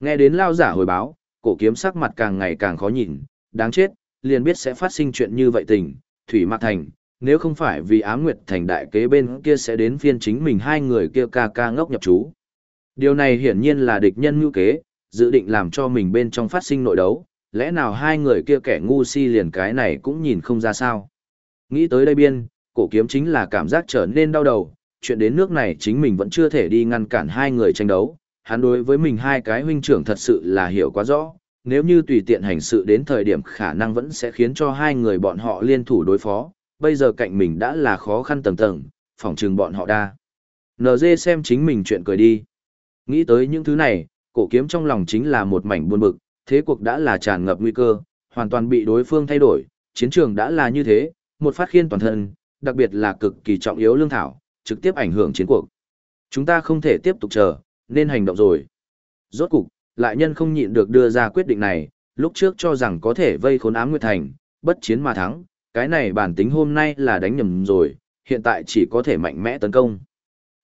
Nghe đến lao giả hồi báo, cổ kiếm sắc mặt càng ngày càng khó nhìn, đáng chết, liền biết sẽ phát sinh chuyện như vậy tình, Thủy Mạc Thành, nếu không phải vì ám nguyệt thành đại kế bên kia sẽ đến phiên chính mình hai người kia ca ca ngốc nhập chú. Điều này hiển nhiên là địch nhân ngưu kế, dự định làm cho mình bên trong phát sinh nội đấu, lẽ nào hai người kia kẻ ngu si liền cái này cũng nhìn không ra sao. Nghĩ tới đây biên, cổ kiếm chính là cảm giác trở nên đau đầu, chuyện đến nước này chính mình vẫn chưa thể đi ngăn cản hai người tranh đấu, hắn đối với mình hai cái huynh trưởng thật sự là hiểu quá rõ, nếu như tùy tiện hành sự đến thời điểm khả năng vẫn sẽ khiến cho hai người bọn họ liên thủ đối phó, bây giờ cạnh mình đã là khó khăn tầng tầng, phỏng chừng bọn họ đa. NG xem chính mình chuyện cười đi. Nghĩ tới những thứ này, cổ kiếm trong lòng chính là một mảnh buồn bực, thế cuộc đã là tràn ngập nguy cơ, hoàn toàn bị đối phương thay đổi, chiến trường đã là như thế, một phát khiên toàn thân, đặc biệt là cực kỳ trọng yếu lương thảo, trực tiếp ảnh hưởng chiến cuộc. Chúng ta không thể tiếp tục chờ, nên hành động rồi. Rốt cục, lại nhân không nhịn được đưa ra quyết định này, lúc trước cho rằng có thể vây khốn ám nguyệt thành, bất chiến mà thắng, cái này bản tính hôm nay là đánh nhầm rồi, hiện tại chỉ có thể mạnh mẽ tấn công.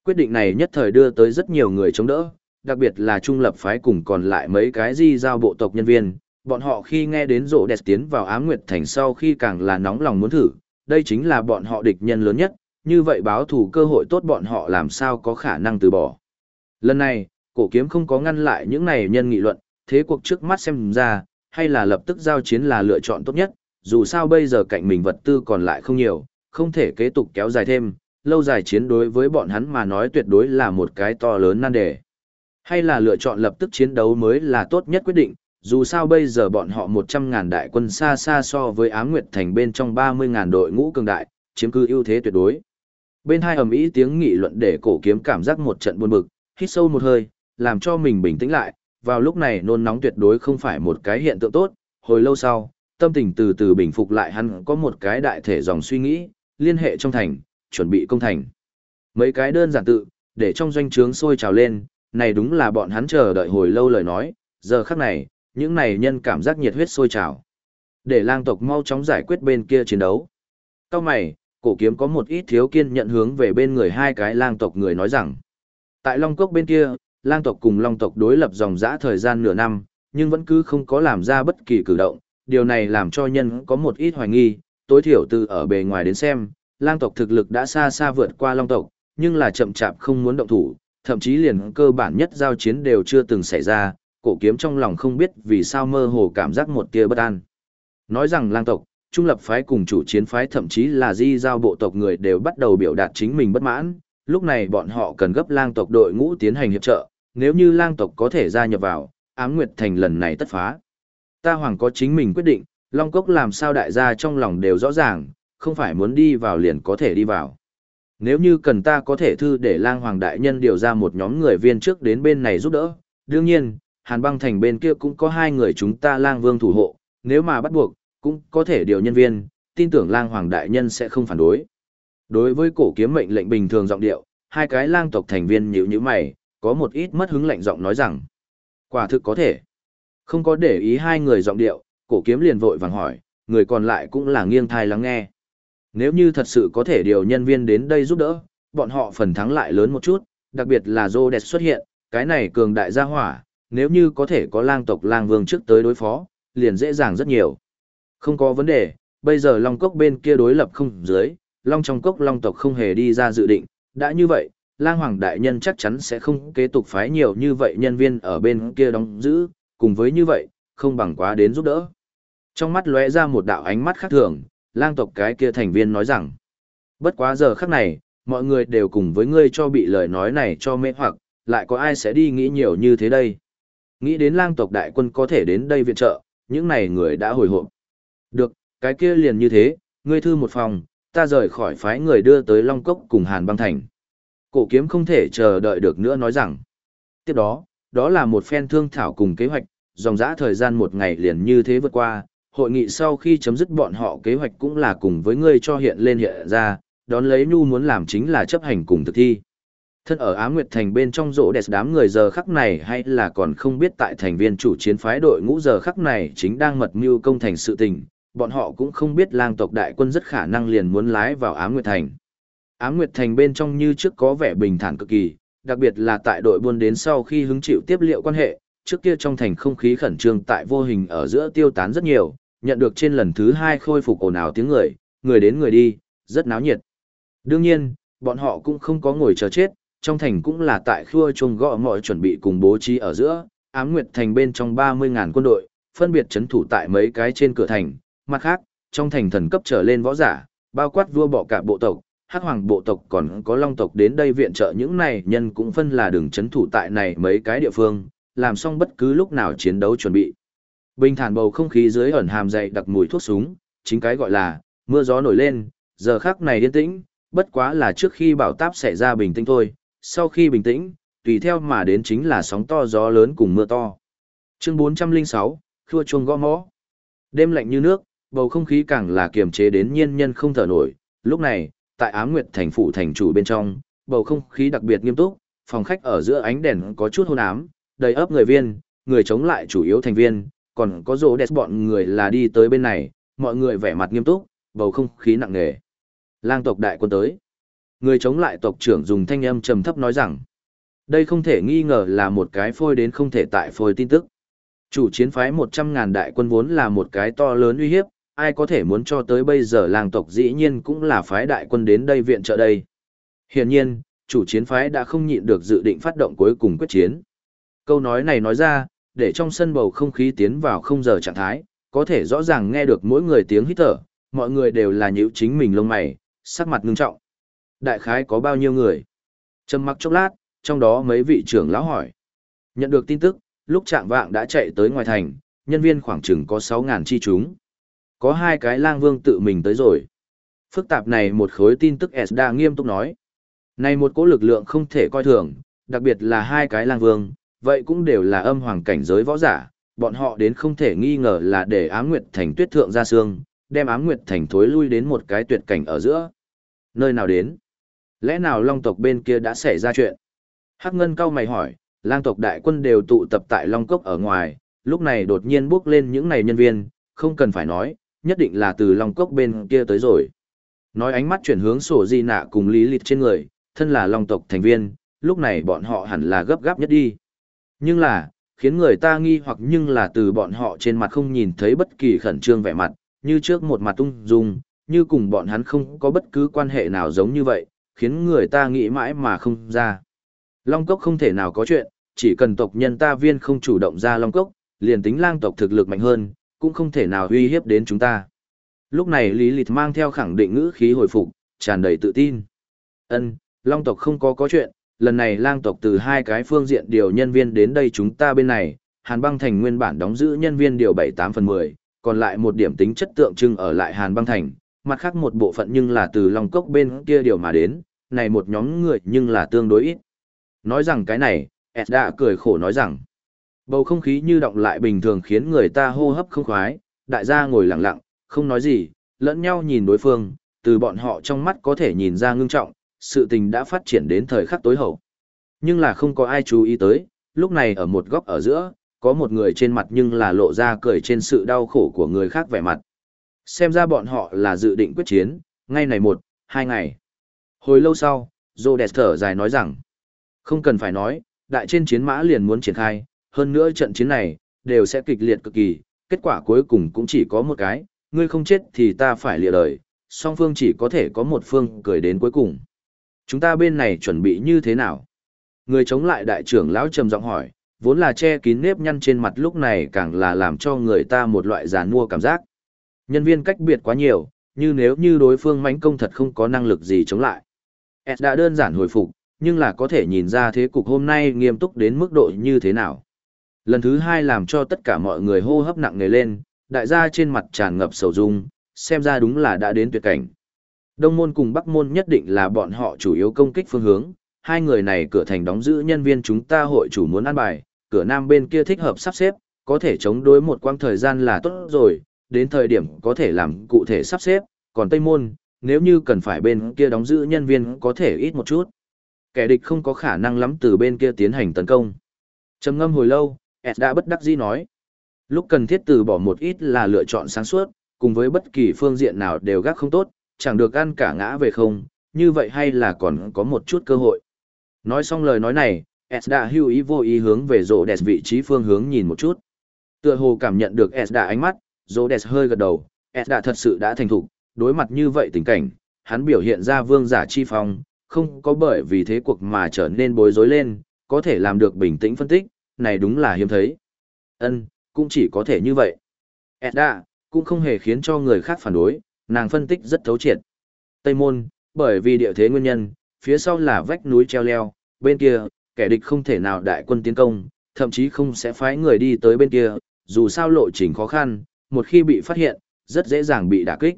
Quyết định này nhất thời đưa tới rất nhiều người chống đỡ, đặc biệt là trung lập phái cùng còn lại mấy cái di giao bộ tộc nhân viên, bọn họ khi nghe đến rộ đẹp tiến vào ám nguyệt thành sau khi càng là nóng lòng muốn thử, đây chính là bọn họ địch nhân lớn nhất, như vậy báo thủ cơ hội tốt bọn họ làm sao có khả năng từ bỏ. Lần này, cổ kiếm không có ngăn lại những này nhân nghị luận, thế cuộc trước mắt xem ra, hay là lập tức giao chiến là lựa chọn tốt nhất, dù sao bây giờ cạnh mình vật tư còn lại không nhiều, không thể kế tục kéo dài thêm, lâu dài chiến đối với bọn hắn mà nói tuyệt đối là một cái to lớn nan đề. Hay là lựa chọn lập tức chiến đấu mới là tốt nhất quyết định, dù sao bây giờ bọn họ 100.000 đại quân xa xa so với Ám Nguyệt Thành bên trong 30.000 đội ngũ cường đại, chiếm cứ ưu thế tuyệt đối. Bên hai ầm ý tiếng nghị luận để cổ kiếm cảm giác một trận buồn bực, hít sâu một hơi, làm cho mình bình tĩnh lại, vào lúc này nôn nóng tuyệt đối không phải một cái hiện tượng tốt, hồi lâu sau, tâm tình từ từ bình phục lại hắn có một cái đại thể dòng suy nghĩ, liên hệ trong thành, chuẩn bị công thành. Mấy cái đơn giản tự, để trong doanh trướng sôi trào lên, này đúng là bọn hắn chờ đợi hồi lâu lời nói, giờ khắc này, những này nhân cảm giác nhiệt huyết sôi trào. Để lang tộc mau chóng giải quyết bên kia chiến đấu. Cao mày, cổ kiếm có một ít thiếu kiên nhận hướng về bên người hai cái lang tộc người nói rằng. Tại Long Cốc bên kia, lang tộc cùng long tộc đối lập dòng dã thời gian nửa năm, nhưng vẫn cứ không có làm ra bất kỳ cử động, điều này làm cho nhân có một ít hoài nghi, tối thiểu từ ở bề ngoài đến xem, lang tộc thực lực đã xa xa vượt qua long tộc, nhưng là chậm chạp không muốn động thủ, thậm chí liền cơ bản nhất giao chiến đều chưa từng xảy ra, cổ kiếm trong lòng không biết vì sao mơ hồ cảm giác một tia bất an. Nói rằng lang tộc, trung lập phái cùng chủ chiến phái thậm chí là di giao bộ tộc người đều bắt đầu biểu đạt chính mình bất mãn, lúc này bọn họ cần gấp lang tộc đội ngũ tiến hành hiệp trợ, nếu như lang tộc có thể gia nhập vào, ám nguyệt thành lần này tất phá. Ta hoàng có chính mình quyết định, long cốc làm sao đại gia trong lòng đều rõ ràng, không phải muốn đi vào liền có thể đi vào. Nếu như cần ta có thể thư để lang hoàng đại nhân điều ra một nhóm người viên trước đến bên này giúp đỡ, đương nhiên, hàn băng thành bên kia cũng có hai người chúng ta lang vương thủ hộ, nếu mà bắt buộc, cũng có thể điều nhân viên, tin tưởng lang hoàng đại nhân sẽ không phản đối. Đối với cổ kiếm mệnh lệnh bình thường giọng điệu, hai cái lang tộc thành viên nhíu nhíu mày, có một ít mất hứng lạnh giọng nói rằng, quả thực có thể. Không có để ý hai người giọng điệu, cổ kiếm liền vội vàng hỏi, người còn lại cũng là nghiêng thai lắng nghe. Nếu như thật sự có thể điều nhân viên đến đây giúp đỡ, bọn họ phần thắng lại lớn một chút, đặc biệt là Rhodes xuất hiện, cái này cường đại gia hỏa, nếu như có thể có lang tộc lang vương trước tới đối phó, liền dễ dàng rất nhiều. Không có vấn đề, bây giờ Long Cốc bên kia đối lập không dưới, Long trong cốc Long tộc không hề đi ra dự định, đã như vậy, lang hoàng đại nhân chắc chắn sẽ không kế tục phái nhiều như vậy nhân viên ở bên kia đóng giữ, cùng với như vậy, không bằng quá đến giúp đỡ. Trong mắt lóe ra một đạo ánh mắt khác thường, lang tộc cái kia thành viên nói rằng, bất quá giờ khắc này, mọi người đều cùng với ngươi cho bị lời nói này cho mê hoặc, lại có ai sẽ đi nghĩ nhiều như thế đây. Nghĩ đến lang tộc đại quân có thể đến đây viện trợ, những này người đã hồi hộp. Được, cái kia liền như thế, ngươi thư một phòng, ta rời khỏi phái người đưa tới Long Cốc cùng Hàn băng thành. Cổ kiếm không thể chờ đợi được nữa nói rằng. Tiếp đó, đó là một phen thương thảo cùng kế hoạch, dòng dã thời gian một ngày liền như thế vượt qua, hội nghị sau khi chấm dứt bọn họ kế hoạch cũng là cùng với ngươi cho hiện lên hiện ra, đón lấy nhu muốn làm chính là chấp hành cùng thực thi. Thân ở Á Nguyệt Thành bên trong rỗ đẹp đám người giờ khắc này hay là còn không biết tại thành viên chủ chiến phái đội ngũ giờ khắc này chính đang mật mưu công thành sự tình, bọn họ cũng không biết lang tộc đại quân rất khả năng liền muốn lái vào Ám Nguyệt Thành. Ám Nguyệt Thành bên trong như trước có vẻ bình thản cực kỳ, đặc biệt là tại đội buôn đến sau khi hứng chịu tiếp liệu quan hệ, trước kia trong thành không khí khẩn trương tại vô hình ở giữa tiêu tán rất nhiều, nhận được trên lần thứ hai khôi phục ồn ào tiếng người, người đến người đi, rất náo nhiệt. Đương nhiên, bọn họ cũng không có ngồi chờ chết, trong thành cũng là tại khua chuông gõ mọi chuẩn bị cùng bố trí ở giữa, ám nguyệt thành bên trong 30.000 quân đội, phân biệt chấn thủ tại mấy cái trên cửa thành, mặt khác, trong thành thần cấp trở lên võ giả, bao quát vua bọ cả bộ tộc, hắc hoàng bộ tộc còn có long tộc đến đây viện trợ những này nhân cũng phân là đường chấn thủ tại này mấy cái địa phương, làm xong bất cứ lúc nào chiến đấu chuẩn bị. Bình thản bầu không khí dưới ẩn hàm dày đặc mùi thuốc súng, chính cái gọi là mưa gió nổi lên, giờ khắc này yên tĩnh, bất quá là trước khi bảo táp xảy ra bình tĩnh thôi, sau khi bình tĩnh, tùy theo mà đến chính là sóng to gió lớn cùng mưa to. Chương 406, khua chuông gõ mõ. Đêm lạnh như nước, bầu không khí càng là kiềm chế đến nhiên nhân không thở nổi, lúc này, tại Ám Nguyệt thành phủ thành chủ bên trong, bầu không khí đặc biệt nghiêm túc, phòng khách ở giữa ánh đèn có chút hôn ám, đầy ấp người viên, người chống lại chủ yếu thành viên, còn có rỗ đẹp bọn người là đi tới bên này, mọi người vẻ mặt nghiêm túc, bầu không khí nặng nề. Lang tộc đại quân tới. Người chống lại tộc trưởng dùng thanh âm trầm thấp nói rằng, đây không thể nghi ngờ là một cái phôi đến không thể tại phôi tin tức. Chủ chiến phái 100.000 đại quân vốn là một cái to lớn uy hiếp, ai có thể muốn cho tới bây giờ làng tộc dĩ nhiên cũng là phái đại quân đến đây viện trợ đây. Hiển nhiên, chủ chiến phái đã không nhịn được dự định phát động cuối cùng quyết chiến. Câu nói này nói ra, để trong sân bầu không khí tiến vào không giờ trạng thái, có thể rõ ràng nghe được mỗi người tiếng hít thở, mọi người đều là nhíu chính mình lông mày, sắc mặt ngưng trọng. Đại khái có bao nhiêu người? Trầm mặc chốc lát, trong đó mấy vị trưởng lão hỏi. Nhận được tin tức, lúc trạng vạng đã chạy tới ngoài thành, nhân viên khoảng chừng có 6.000 chi chúng. Có hai cái lang vương tự mình tới rồi. Phức tạp này một khối tin tức S đã nghiêm túc nói. Này một cỗ lực lượng không thể coi thường, đặc biệt là hai cái lang vương, vậy cũng đều là âm hoàng cảnh giới võ giả, bọn họ đến không thể nghi ngờ là để ám nguyệt thành tuyết thượng ra xương, đem ám nguyệt thành thối lui đến một cái tuyệt cảnh ở giữa. Nơi nào đến? Lẽ nào long tộc bên kia đã xảy ra chuyện? Hắc Ngân cao mày hỏi, lang tộc đại quân đều tụ tập tại Long Cốc ở ngoài, lúc này đột nhiên bước lên những này nhân viên, không cần phải nói, nhất định là từ Long Cốc bên kia tới rồi. Nói ánh mắt chuyển hướng sổ di nạ cùng lý lịch trên người, thân là Long tộc thành viên, lúc này bọn họ hẳn là gấp gáp nhất đi. Nhưng là, khiến người ta nghi hoặc nhưng là từ bọn họ trên mặt không nhìn thấy bất kỳ khẩn trương vẻ mặt, như trước một mặt tung dung, như cùng bọn hắn không có bất cứ quan hệ nào giống như vậy, khiến người ta nghĩ mãi mà không ra. Long Cốc không thể nào có chuyện, chỉ cần tộc nhân ta viên không chủ động ra Long Cốc, liền tính lang tộc thực lực mạnh hơn, cũng không thể nào uy hiếp đến chúng ta. Lúc này Lý Lịch mang theo khẳng định ngữ khí hồi phục, tràn đầy tự tin. Ân, Long tộc không có có chuyện, lần này lang tộc từ hai cái phương diện điều nhân viên đến đây chúng ta bên này, Hàn băng thành nguyên bản đóng giữ nhân viên điều 78 phần 10, còn lại một điểm tính chất tượng trưng ở lại Hàn băng thành, mặt khác một bộ phận nhưng là từ Long Cốc bên kia điều mà đến, này một nhóm người nhưng là tương đối ít. Nói rằng cái này, Ed đã cười khổ nói rằng, bầu không khí như động lại bình thường khiến người ta hô hấp không khoái, đại gia ngồi lặng lặng, không nói gì, lẫn nhau nhìn đối phương, từ bọn họ trong mắt có thể nhìn ra ngưng trọng, sự tình đã phát triển đến thời khắc tối hậu. Nhưng là không có ai chú ý tới, lúc này ở một góc ở giữa, có một người trên mặt nhưng là lộ ra cười trên sự đau khổ của người khác vẻ mặt. Xem ra bọn họ là dự định quyết chiến, ngay này một, hai ngày. Hồi lâu sau, Rhodes thở dài nói rằng, không cần phải nói, đại trên chiến mã liền muốn triển khai, hơn nữa trận chiến này, đều sẽ kịch liệt cực kỳ, kết quả cuối cùng cũng chỉ có một cái, ngươi không chết thì ta phải lìa đời, song phương chỉ có thể có một phương cười đến cuối cùng. Chúng ta bên này chuẩn bị như thế nào? Người chống lại đại trưởng lão trầm giọng hỏi, vốn là che kín nếp nhăn trên mặt lúc này càng là làm cho người ta một loại giàn mua cảm giác. Nhân viên cách biệt quá nhiều, như nếu như đối phương mãnh công thật không có năng lực gì chống lại. Ed đã đơn giản hồi phục, nhưng là có thể nhìn ra thế cục hôm nay nghiêm túc đến mức độ như thế nào. Lần thứ hai làm cho tất cả mọi người hô hấp nặng nề lên, đại gia trên mặt tràn ngập sầu dung, xem ra đúng là đã đến tuyệt cảnh. Đông môn cùng Bắc môn nhất định là bọn họ chủ yếu công kích phương hướng, hai người này cửa thành đóng giữ nhân viên chúng ta hội chủ muốn ăn bài, cửa nam bên kia thích hợp sắp xếp, có thể chống đối một quãng thời gian là tốt rồi, đến thời điểm có thể làm cụ thể sắp xếp, còn Tây môn, nếu như cần phải bên kia đóng giữ nhân viên có thể ít một chút. Kẻ địch không có khả năng lắm từ bên kia tiến hành tấn công. Trầm ngâm hồi lâu, Ed đã bất đắc dĩ nói. Lúc cần thiết từ bỏ một ít là lựa chọn sáng suốt, cùng với bất kỳ phương diện nào đều gác không tốt, chẳng được ăn cả ngã về không, như vậy hay là còn có một chút cơ hội. Nói xong lời nói này, Esda hưu ý vô ý hướng về rộ đẹp vị trí phương hướng nhìn một chút. Tựa hồ cảm nhận được Esda ánh mắt, rộ đẹp hơi gật đầu, Esda thật sự đã thành thục, đối mặt như vậy tình cảnh, hắn biểu hiện ra vương giả chi phong, không có bởi vì thế cuộc mà trở nên bối rối lên, có thể làm được bình tĩnh phân tích, này đúng là hiếm thấy. Ân, cũng chỉ có thể như vậy. Edda, cũng không hề khiến cho người khác phản đối, nàng phân tích rất thấu triệt. Tây Môn, bởi vì địa thế nguyên nhân, phía sau là vách núi treo leo, bên kia, kẻ địch không thể nào đại quân tiến công, thậm chí không sẽ phái người đi tới bên kia, dù sao lộ trình khó khăn, một khi bị phát hiện, rất dễ dàng bị đả kích.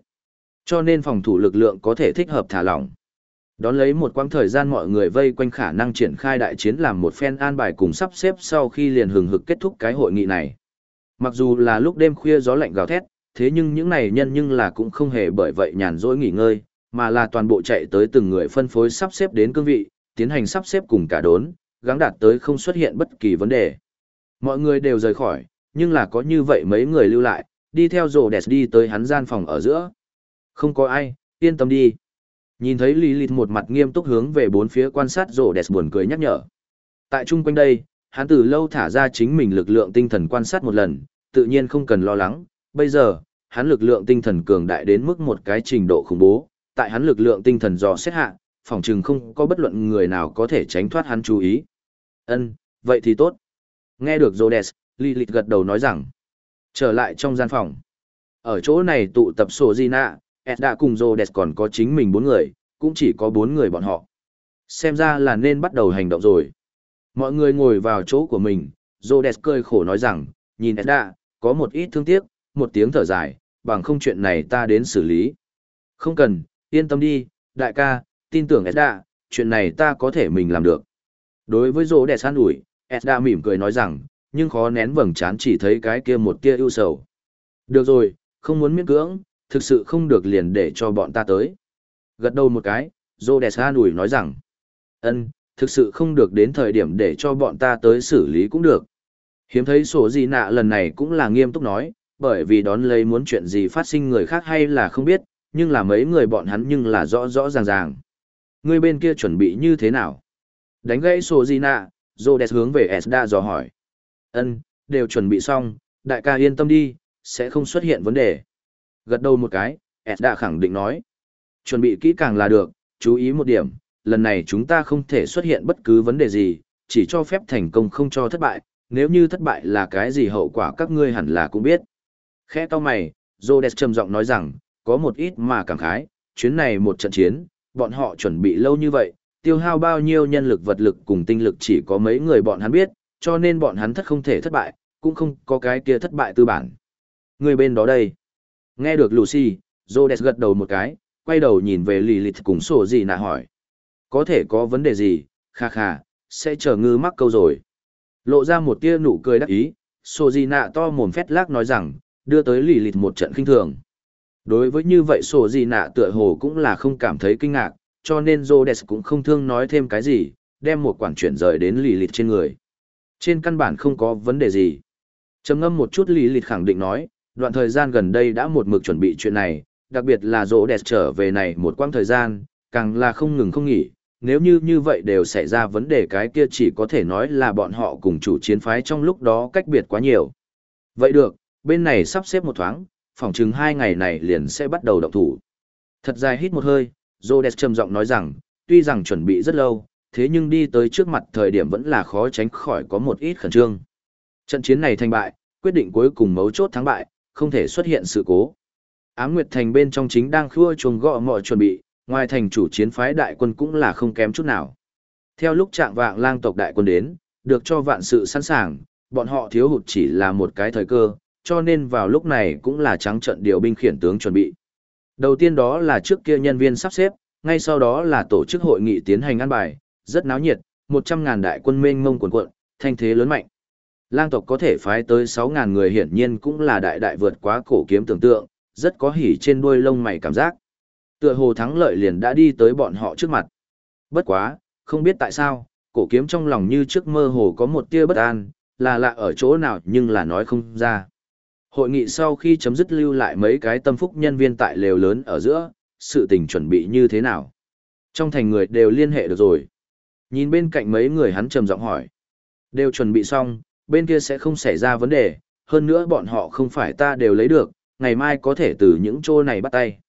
Cho nên phòng thủ lực lượng có thể thích hợp thả lỏng. Đón lấy một quãng thời gian mọi người vây quanh khả năng triển khai đại chiến làm một phen an bài cùng sắp xếp sau khi liền hừng hực kết thúc cái hội nghị này. Mặc dù là lúc đêm khuya gió lạnh gào thét, thế nhưng những này nhân nhưng là cũng không hề bởi vậy nhàn rỗi nghỉ ngơi, mà là toàn bộ chạy tới từng người phân phối sắp xếp đến cương vị, tiến hành sắp xếp cùng cả đốn, gắng đạt tới không xuất hiện bất kỳ vấn đề. Mọi người đều rời khỏi, nhưng là có như vậy mấy người lưu lại, đi theo rồ đẹp đi tới hắn gian phòng ở giữa. Không có ai, yên tâm đi. Nhìn thấy Lý Lilith một mặt nghiêm túc hướng về bốn phía quan sát rổ đẹp buồn cười nhắc nhở. Tại chung quanh đây, hắn từ lâu thả ra chính mình lực lượng tinh thần quan sát một lần, tự nhiên không cần lo lắng. Bây giờ, hắn lực lượng tinh thần cường đại đến mức một cái trình độ khủng bố, tại hắn lực lượng tinh thần dò xét hạ, phòng chừng không có bất luận người nào có thể tránh thoát hắn chú ý. Ân, vậy thì tốt. Nghe được Rhodes, Lilith gật đầu nói rằng, trở lại trong gian phòng. Ở chỗ này tụ tập sổ Gina, Edda cùng Rhodes còn có chính mình bốn người, cũng chỉ có bốn người bọn họ. Xem ra là nên bắt đầu hành động rồi. Mọi người ngồi vào chỗ của mình, Rhodes cười khổ nói rằng, nhìn Edda, có một ít thương tiếc, một tiếng thở dài, bằng không chuyện này ta đến xử lý. Không cần, yên tâm đi, đại ca, tin tưởng Edda, chuyện này ta có thể mình làm được. Đối với Rhodes an ủi, Edda mỉm cười nói rằng, nhưng khó nén vầng trán chỉ thấy cái kia một tia ưu sầu. Được rồi, không muốn miễn cưỡng, thực sự không được liền để cho bọn ta tới. Gật đầu một cái, Dô đẹp san ủi nói rằng, ân, thực sự không được đến thời điểm để cho bọn ta tới xử lý cũng được. Hiếm thấy sổ gì nạ lần này cũng là nghiêm túc nói, bởi vì đón lấy muốn chuyện gì phát sinh người khác hay là không biết, nhưng là mấy người bọn hắn nhưng là rõ rõ ràng ràng. Người bên kia chuẩn bị như thế nào? Đánh gãy sổ gì nạ, Rhodes hướng về Esda dò hỏi. Ân, đều chuẩn bị xong, đại ca yên tâm đi, sẽ không xuất hiện vấn đề. Gật đầu một cái, Esda khẳng định nói. Chuẩn bị kỹ càng là được, chú ý một điểm, lần này chúng ta không thể xuất hiện bất cứ vấn đề gì, chỉ cho phép thành công không cho thất bại, nếu như thất bại là cái gì hậu quả các ngươi hẳn là cũng biết. Khẽ to mày, Rhodes trầm giọng nói rằng, có một ít mà cảm khái, chuyến này một trận chiến, bọn họ chuẩn bị lâu như vậy, tiêu hao bao nhiêu nhân lực vật lực cùng tinh lực chỉ có mấy người bọn hắn biết, cho nên bọn hắn thất không thể thất bại, cũng không có cái kia thất bại tư bản. Người bên đó đây. Nghe được Lucy, Rhodes gật đầu một cái, quay đầu nhìn về Lilith cùng sổ gì nạ hỏi. Có thể có vấn đề gì, kha kha, sẽ chờ ngư mắc câu rồi. Lộ ra một tia nụ cười đắc ý, sổ gì nạ to mồm phét lác nói rằng, đưa tới Lilith một trận kinh thường. Đối với như vậy sổ gì nạ tựa hồ cũng là không cảm thấy kinh ngạc, cho nên Rhodes cũng không thương nói thêm cái gì, đem một quản chuyển rời đến Lilith trên người. Trên căn bản không có vấn đề gì. trầm ngâm một chút Lilith khẳng định nói, đoạn thời gian gần đây đã một mực chuẩn bị chuyện này, đặc biệt là Rhodes trở về này một quãng thời gian, càng là không ngừng không nghỉ. Nếu như như vậy đều xảy ra vấn đề cái kia chỉ có thể nói là bọn họ cùng chủ chiến phái trong lúc đó cách biệt quá nhiều. Vậy được, bên này sắp xếp một thoáng, phỏng chừng hai ngày này liền sẽ bắt đầu động thủ. Thật dài hít một hơi, Rhodes trầm giọng nói rằng, tuy rằng chuẩn bị rất lâu, thế nhưng đi tới trước mặt thời điểm vẫn là khó tránh khỏi có một ít khẩn trương. Trận chiến này thành bại, quyết định cuối cùng mấu chốt thắng bại, không thể xuất hiện sự cố. Ám Nguyệt Thành bên trong chính đang khua chuồng gõ mọi chuẩn bị, ngoài thành chủ chiến phái đại quân cũng là không kém chút nào. Theo lúc trạng vạng lang tộc đại quân đến, được cho vạn sự sẵn sàng, bọn họ thiếu hụt chỉ là một cái thời cơ, cho nên vào lúc này cũng là trắng trận điều binh khiển tướng chuẩn bị. Đầu tiên đó là trước kia nhân viên sắp xếp, ngay sau đó là tổ chức hội nghị tiến hành ăn bài, rất náo nhiệt, 100.000 đại quân mênh mông quần quận, thanh thế lớn mạnh. Lang tộc có thể phái tới 6.000 người hiển nhiên cũng là đại đại vượt quá cổ kiếm tưởng tượng, rất có hỉ trên đuôi lông mày cảm giác. Tựa hồ thắng lợi liền đã đi tới bọn họ trước mặt. Bất quá, không biết tại sao, cổ kiếm trong lòng như trước mơ hồ có một tia bất an, là lạ ở chỗ nào nhưng là nói không ra. Hội nghị sau khi chấm dứt lưu lại mấy cái tâm phúc nhân viên tại lều lớn ở giữa, sự tình chuẩn bị như thế nào. Trong thành người đều liên hệ được rồi. Nhìn bên cạnh mấy người hắn trầm giọng hỏi. Đều chuẩn bị xong, bên kia sẽ không xảy ra vấn đề, hơn nữa bọn họ không phải ta đều lấy được, ngày mai có thể từ những chỗ này bắt tay.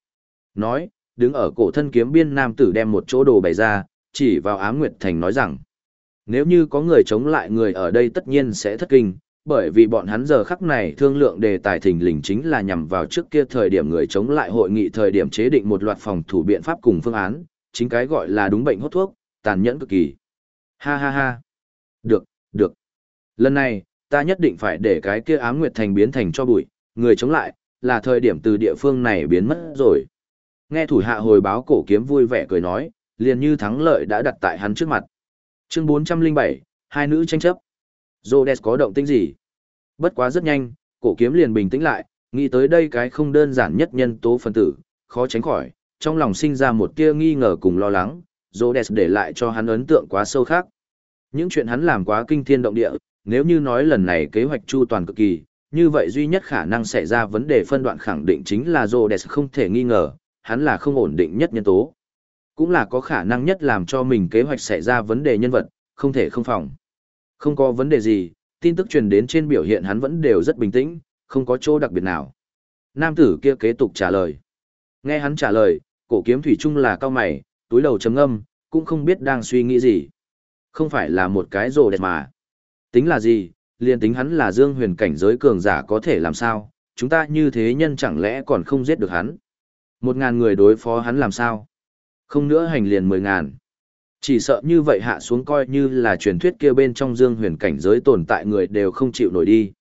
Nói, đứng ở cổ thân kiếm biên nam tử đem một chỗ đồ bày ra, chỉ vào ám nguyệt thành nói rằng, nếu như có người chống lại người ở đây tất nhiên sẽ thất kinh, bởi vì bọn hắn giờ khắc này thương lượng đề tài thình lình chính là nhằm vào trước kia thời điểm người chống lại hội nghị thời điểm chế định một loạt phòng thủ biện pháp cùng phương án, chính cái gọi là đúng bệnh hốt thuốc, tàn nhẫn cực kỳ. Ha ha ha. Được, được. Lần này, ta nhất định phải để cái kia ám nguyệt thành biến thành cho bụi, người chống lại, là thời điểm từ địa phương này biến mất rồi. Nghe thủ hạ hồi báo cổ kiếm vui vẻ cười nói, liền như thắng lợi đã đặt tại hắn trước mặt. Chương 407, hai nữ tranh chấp. Rhodes có động tĩnh gì? Bất quá rất nhanh, cổ kiếm liền bình tĩnh lại, nghĩ tới đây cái không đơn giản nhất nhân tố phân tử, khó tránh khỏi, trong lòng sinh ra một tia nghi ngờ cùng lo lắng, Rhodes để lại cho hắn ấn tượng quá sâu khác. Những chuyện hắn làm quá kinh thiên động địa, nếu như nói lần này kế hoạch chu toàn cực kỳ, như vậy duy nhất khả năng xảy ra vấn đề phân đoạn khẳng định chính là Rhodes không thể nghi ngờ, hắn là không ổn định nhất nhân tố. Cũng là có khả năng nhất làm cho mình kế hoạch xảy ra vấn đề nhân vật, không thể không phòng. Không có vấn đề gì, tin tức truyền đến trên biểu hiện hắn vẫn đều rất bình tĩnh, không có chỗ đặc biệt nào. Nam tử kia kế tục trả lời. Nghe hắn trả lời, cổ kiếm thủy chung là cao mày, túi đầu chấm âm, cũng không biết đang suy nghĩ gì. Không phải là một cái rồ đẹp mà. Tính là gì, liền tính hắn là dương huyền cảnh giới cường giả có thể làm sao, chúng ta như thế nhân chẳng lẽ còn không giết được hắn. Một ngàn người đối phó hắn làm sao? Không nữa hành liền mười ngàn. Chỉ sợ như vậy hạ xuống coi như là truyền thuyết kia bên trong dương huyền cảnh giới tồn tại người đều không chịu nổi đi.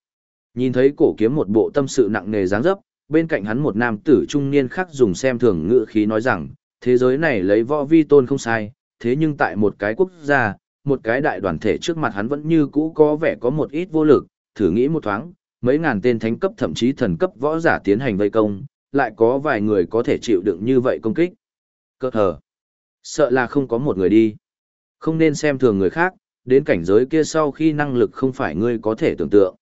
Nhìn thấy cổ kiếm một bộ tâm sự nặng nề dáng dấp, bên cạnh hắn một nam tử trung niên khác dùng xem thường ngữ khí nói rằng, thế giới này lấy võ vi tôn không sai, thế nhưng tại một cái quốc gia, một cái đại đoàn thể trước mặt hắn vẫn như cũ có vẻ có một ít vô lực, thử nghĩ một thoáng, mấy ngàn tên thánh cấp thậm chí thần cấp võ giả tiến hành vây công, lại có vài người có thể chịu đựng như vậy công kích. Cơ hờ. Sợ là không có một người đi. Không nên xem thường người khác, đến cảnh giới kia sau khi năng lực không phải ngươi có thể tưởng tượng.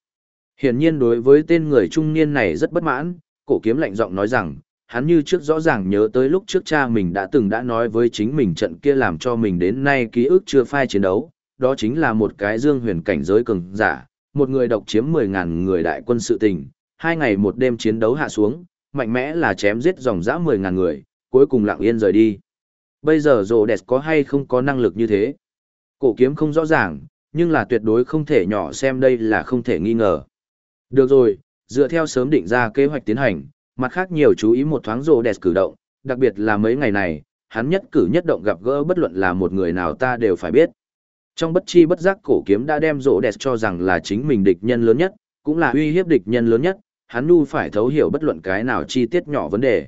Hiển nhiên đối với tên người trung niên này rất bất mãn, cổ kiếm lạnh giọng nói rằng, hắn như trước rõ ràng nhớ tới lúc trước cha mình đã từng đã nói với chính mình trận kia làm cho mình đến nay ký ức chưa phai chiến đấu, đó chính là một cái dương huyền cảnh giới cường giả, một người độc chiếm 10.000 người đại quân sự tình, hai ngày một đêm chiến đấu hạ xuống, mạnh mẽ là chém giết dòng dã 10.000 người, cuối cùng lặng yên rời đi. Bây giờ rồ đẹp có hay không có năng lực như thế? Cổ kiếm không rõ ràng, nhưng là tuyệt đối không thể nhỏ xem đây là không thể nghi ngờ. Được rồi, dựa theo sớm định ra kế hoạch tiến hành, mặt khác nhiều chú ý một thoáng rồ đẹp cử động, đặc biệt là mấy ngày này, hắn nhất cử nhất động gặp gỡ bất luận là một người nào ta đều phải biết. Trong bất chi bất giác cổ kiếm đã đem rồ đẹp cho rằng là chính mình địch nhân lớn nhất, cũng là uy hiếp địch nhân lớn nhất, hắn nu phải thấu hiểu bất luận cái nào chi tiết nhỏ vấn đề.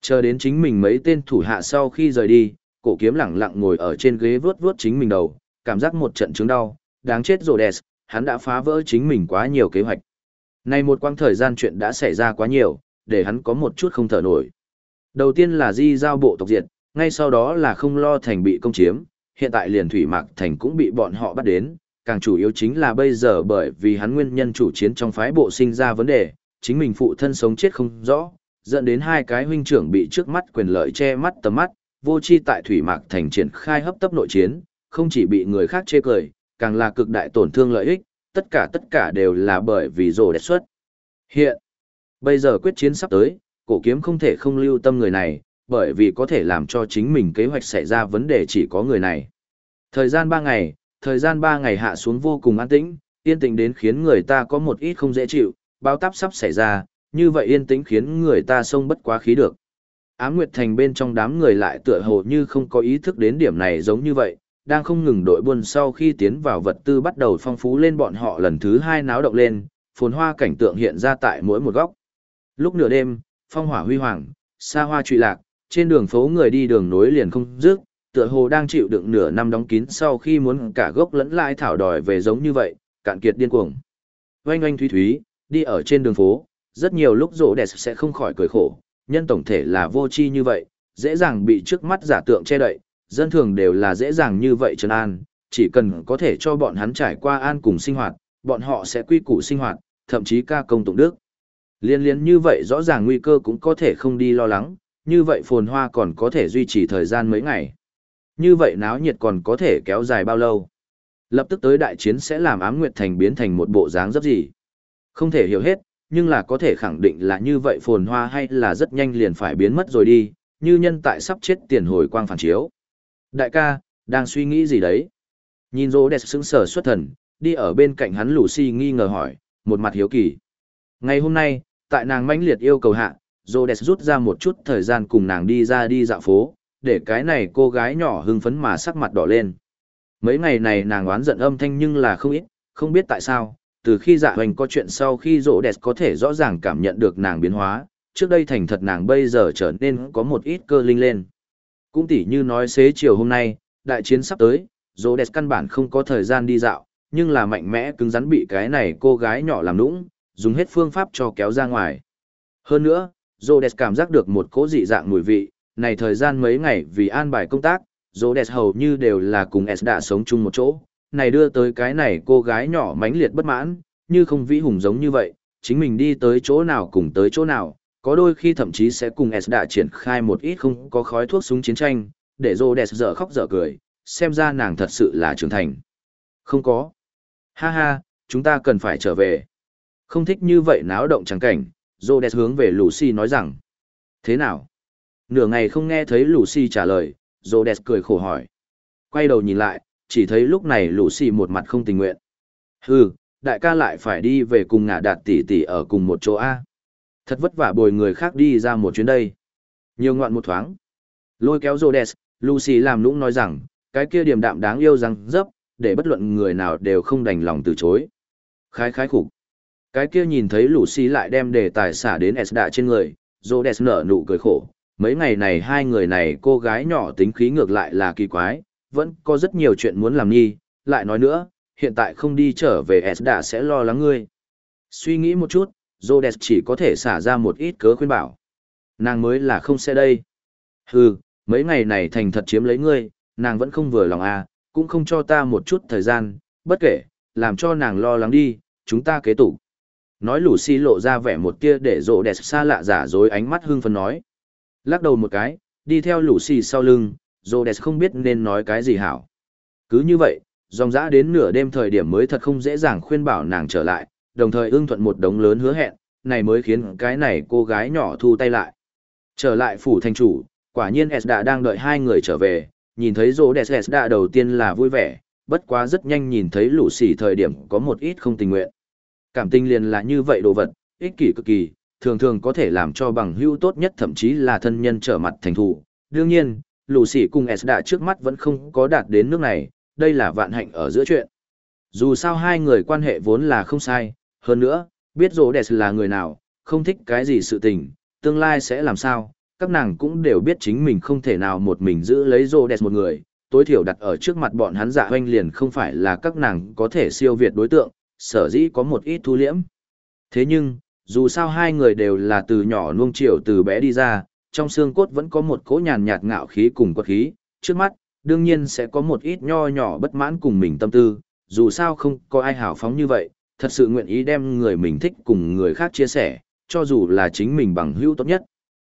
Chờ đến chính mình mấy tên thủ hạ sau khi rời đi, cổ kiếm lẳng lặng ngồi ở trên ghế vướt vướt chính mình đầu, cảm giác một trận chứng đau, đáng chết rồ đẹp, hắn đã phá vỡ chính mình quá nhiều kế hoạch. Này một quãng thời gian chuyện đã xảy ra quá nhiều, để hắn có một chút không thở nổi. Đầu tiên là di giao bộ tộc diệt, ngay sau đó là không lo thành bị công chiếm, hiện tại liền thủy mạc thành cũng bị bọn họ bắt đến, càng chủ yếu chính là bây giờ bởi vì hắn nguyên nhân chủ chiến trong phái bộ sinh ra vấn đề, chính mình phụ thân sống chết không rõ, dẫn đến hai cái huynh trưởng bị trước mắt quyền lợi che mắt tầm mắt, vô chi tại thủy mạc thành triển khai hấp tấp nội chiến, không chỉ bị người khác chê cười, càng là cực đại tổn thương lợi ích, tất cả tất cả đều là bởi vì rồ đẹp xuất. Hiện, bây giờ quyết chiến sắp tới, cổ kiếm không thể không lưu tâm người này, bởi vì có thể làm cho chính mình kế hoạch xảy ra vấn đề chỉ có người này. Thời gian 3 ngày, thời gian 3 ngày hạ xuống vô cùng an tĩnh, yên tĩnh đến khiến người ta có một ít không dễ chịu, báo táp sắp xảy ra, như vậy yên tĩnh khiến người ta sông bất quá khí được. Ám Nguyệt Thành bên trong đám người lại tựa hồ như không có ý thức đến điểm này giống như vậy, đang không ngừng đội buôn sau khi tiến vào vật tư bắt đầu phong phú lên bọn họ lần thứ hai náo động lên, phồn hoa cảnh tượng hiện ra tại mỗi một góc. Lúc nửa đêm, phong hỏa huy hoàng, xa hoa trụy lạc, trên đường phố người đi đường nối liền không dứt, tựa hồ đang chịu đựng nửa năm đóng kín sau khi muốn cả gốc lẫn lại thảo đòi về giống như vậy, cạn kiệt điên cuồng. Oanh oanh thúy thúy, đi ở trên đường phố, rất nhiều lúc rỗ đẹp sẽ không khỏi cười khổ, nhân tổng thể là vô tri như vậy, dễ dàng bị trước mắt giả tượng che đậy, dân thường đều là dễ dàng như vậy trấn an, chỉ cần có thể cho bọn hắn trải qua an cùng sinh hoạt, bọn họ sẽ quy củ sinh hoạt, thậm chí ca công tụng đức. Liên liên như vậy rõ ràng nguy cơ cũng có thể không đi lo lắng, như vậy phồn hoa còn có thể duy trì thời gian mấy ngày. Như vậy náo nhiệt còn có thể kéo dài bao lâu? Lập tức tới đại chiến sẽ làm ám nguyệt thành biến thành một bộ dáng rất gì? Không thể hiểu hết, nhưng là có thể khẳng định là như vậy phồn hoa hay là rất nhanh liền phải biến mất rồi đi, như nhân tại sắp chết tiền hồi quang phản chiếu. Đại ca, đang suy nghĩ gì đấy? Nhìn rô đẹp sững sờ xuất thần, đi ở bên cạnh hắn Lucy nghi ngờ hỏi, một mặt hiếu kỳ. Ngày hôm nay, tại nàng mãnh liệt yêu cầu hạ, rô đẹp rút ra một chút thời gian cùng nàng đi ra đi dạo phố, để cái này cô gái nhỏ hưng phấn mà sắc mặt đỏ lên. Mấy ngày này nàng oán giận âm thanh nhưng là không ít, không biết tại sao, từ khi dạ hoành có chuyện sau khi rỗ đẹp có thể rõ ràng cảm nhận được nàng biến hóa, trước đây thành thật nàng bây giờ trở nên có một ít cơ linh lên. Cũng tỉ như nói xế chiều hôm nay, đại chiến sắp tới, rỗ đẹp căn bản không có thời gian đi dạo, nhưng là mạnh mẽ cứng rắn bị cái này cô gái nhỏ làm nũng, dùng hết phương pháp cho kéo ra ngoài. Hơn nữa, Rhodes cảm giác được một cố dị dạng mùi vị, này thời gian mấy ngày vì an bài công tác, Rhodes hầu như đều là cùng S đã sống chung một chỗ, này đưa tới cái này cô gái nhỏ mãnh liệt bất mãn, như không vĩ hùng giống như vậy, chính mình đi tới chỗ nào cùng tới chỗ nào, có đôi khi thậm chí sẽ cùng S đã triển khai một ít không có khói thuốc súng chiến tranh, để Rhodes dở khóc dở cười, xem ra nàng thật sự là trưởng thành. Không có. Ha ha, chúng ta cần phải trở về. Không thích như vậy náo động chẳng cảnh, Rhodes hướng về Lucy nói rằng. Thế nào? Nửa ngày không nghe thấy Lucy trả lời, Rhodes cười khổ hỏi. Quay đầu nhìn lại, chỉ thấy lúc này Lucy một mặt không tình nguyện. Hừ, đại ca lại phải đi về cùng ngả đạt tỷ tỷ ở cùng một chỗ A. Thật vất vả bồi người khác đi ra một chuyến đây. Nhiều ngoạn một thoáng. Lôi kéo Rhodes, Lucy làm nũng nói rằng, cái kia điềm đạm đáng yêu rằng dấp, để bất luận người nào đều không đành lòng từ chối. Khái khái khủng. Cái kia nhìn thấy Lucy lại đem đề tài xả đến Esda trên người, Rhodes nở nụ cười khổ. Mấy ngày này hai người này cô gái nhỏ tính khí ngược lại là kỳ quái, vẫn có rất nhiều chuyện muốn làm nhi, lại nói nữa, hiện tại không đi trở về S sẽ lo lắng ngươi. Suy nghĩ một chút, Rhodes chỉ có thể xả ra một ít cớ khuyên bảo. Nàng mới là không sẽ đây. Hừ, mấy ngày này thành thật chiếm lấy ngươi, nàng vẫn không vừa lòng à, cũng không cho ta một chút thời gian, bất kể, làm cho nàng lo lắng đi, chúng ta kế tục. Nói lũ xì lộ ra vẻ một tia để rộ đẹp xa lạ giả dối ánh mắt hưng phấn nói. Lắc đầu một cái, đi theo lũ xì sau lưng, Rhodes không biết nên nói cái gì hảo. Cứ như vậy, dòng dã đến nửa đêm thời điểm mới thật không dễ dàng khuyên bảo nàng trở lại, đồng thời ưng thuận một đống lớn hứa hẹn, này mới khiến cái này cô gái nhỏ thu tay lại. Trở lại phủ thành chủ, quả nhiên Esda đang đợi hai người trở về, nhìn thấy Rhodes Esda đầu tiên là vui vẻ, bất quá rất nhanh nhìn thấy lũ xỉ thời điểm có một ít không tình nguyện. Cảm tình liền là như vậy đồ vật, ích kỷ cực kỳ, thường thường có thể làm cho bằng hữu tốt nhất thậm chí là thân nhân trở mặt thành thủ. Đương nhiên, lù xỉ cùng s đã trước mắt vẫn không có đạt đến nước này đây là vạn hạnh ở giữa chuyện dù sao hai người quan hệ vốn là không sai hơn nữa biết rô đẹp là người nào không thích cái gì sự tình tương lai sẽ làm sao các nàng cũng đều biết chính mình không thể nào một mình giữ lấy rô đẹp một người tối thiểu đặt ở trước mặt bọn hắn dạ oanh liền không phải là các nàng có thể siêu việt đối tượng sở dĩ có một ít thu liễm thế nhưng dù sao hai người đều là từ nhỏ nuông chiều từ bé đi ra trong xương cốt vẫn có một cỗ nhàn nhạt ngạo khí cùng quật khí, trước mắt, đương nhiên sẽ có một ít nho nhỏ bất mãn cùng mình tâm tư, dù sao không có ai hào phóng như vậy, thật sự nguyện ý đem người mình thích cùng người khác chia sẻ, cho dù là chính mình bằng hữu tốt nhất.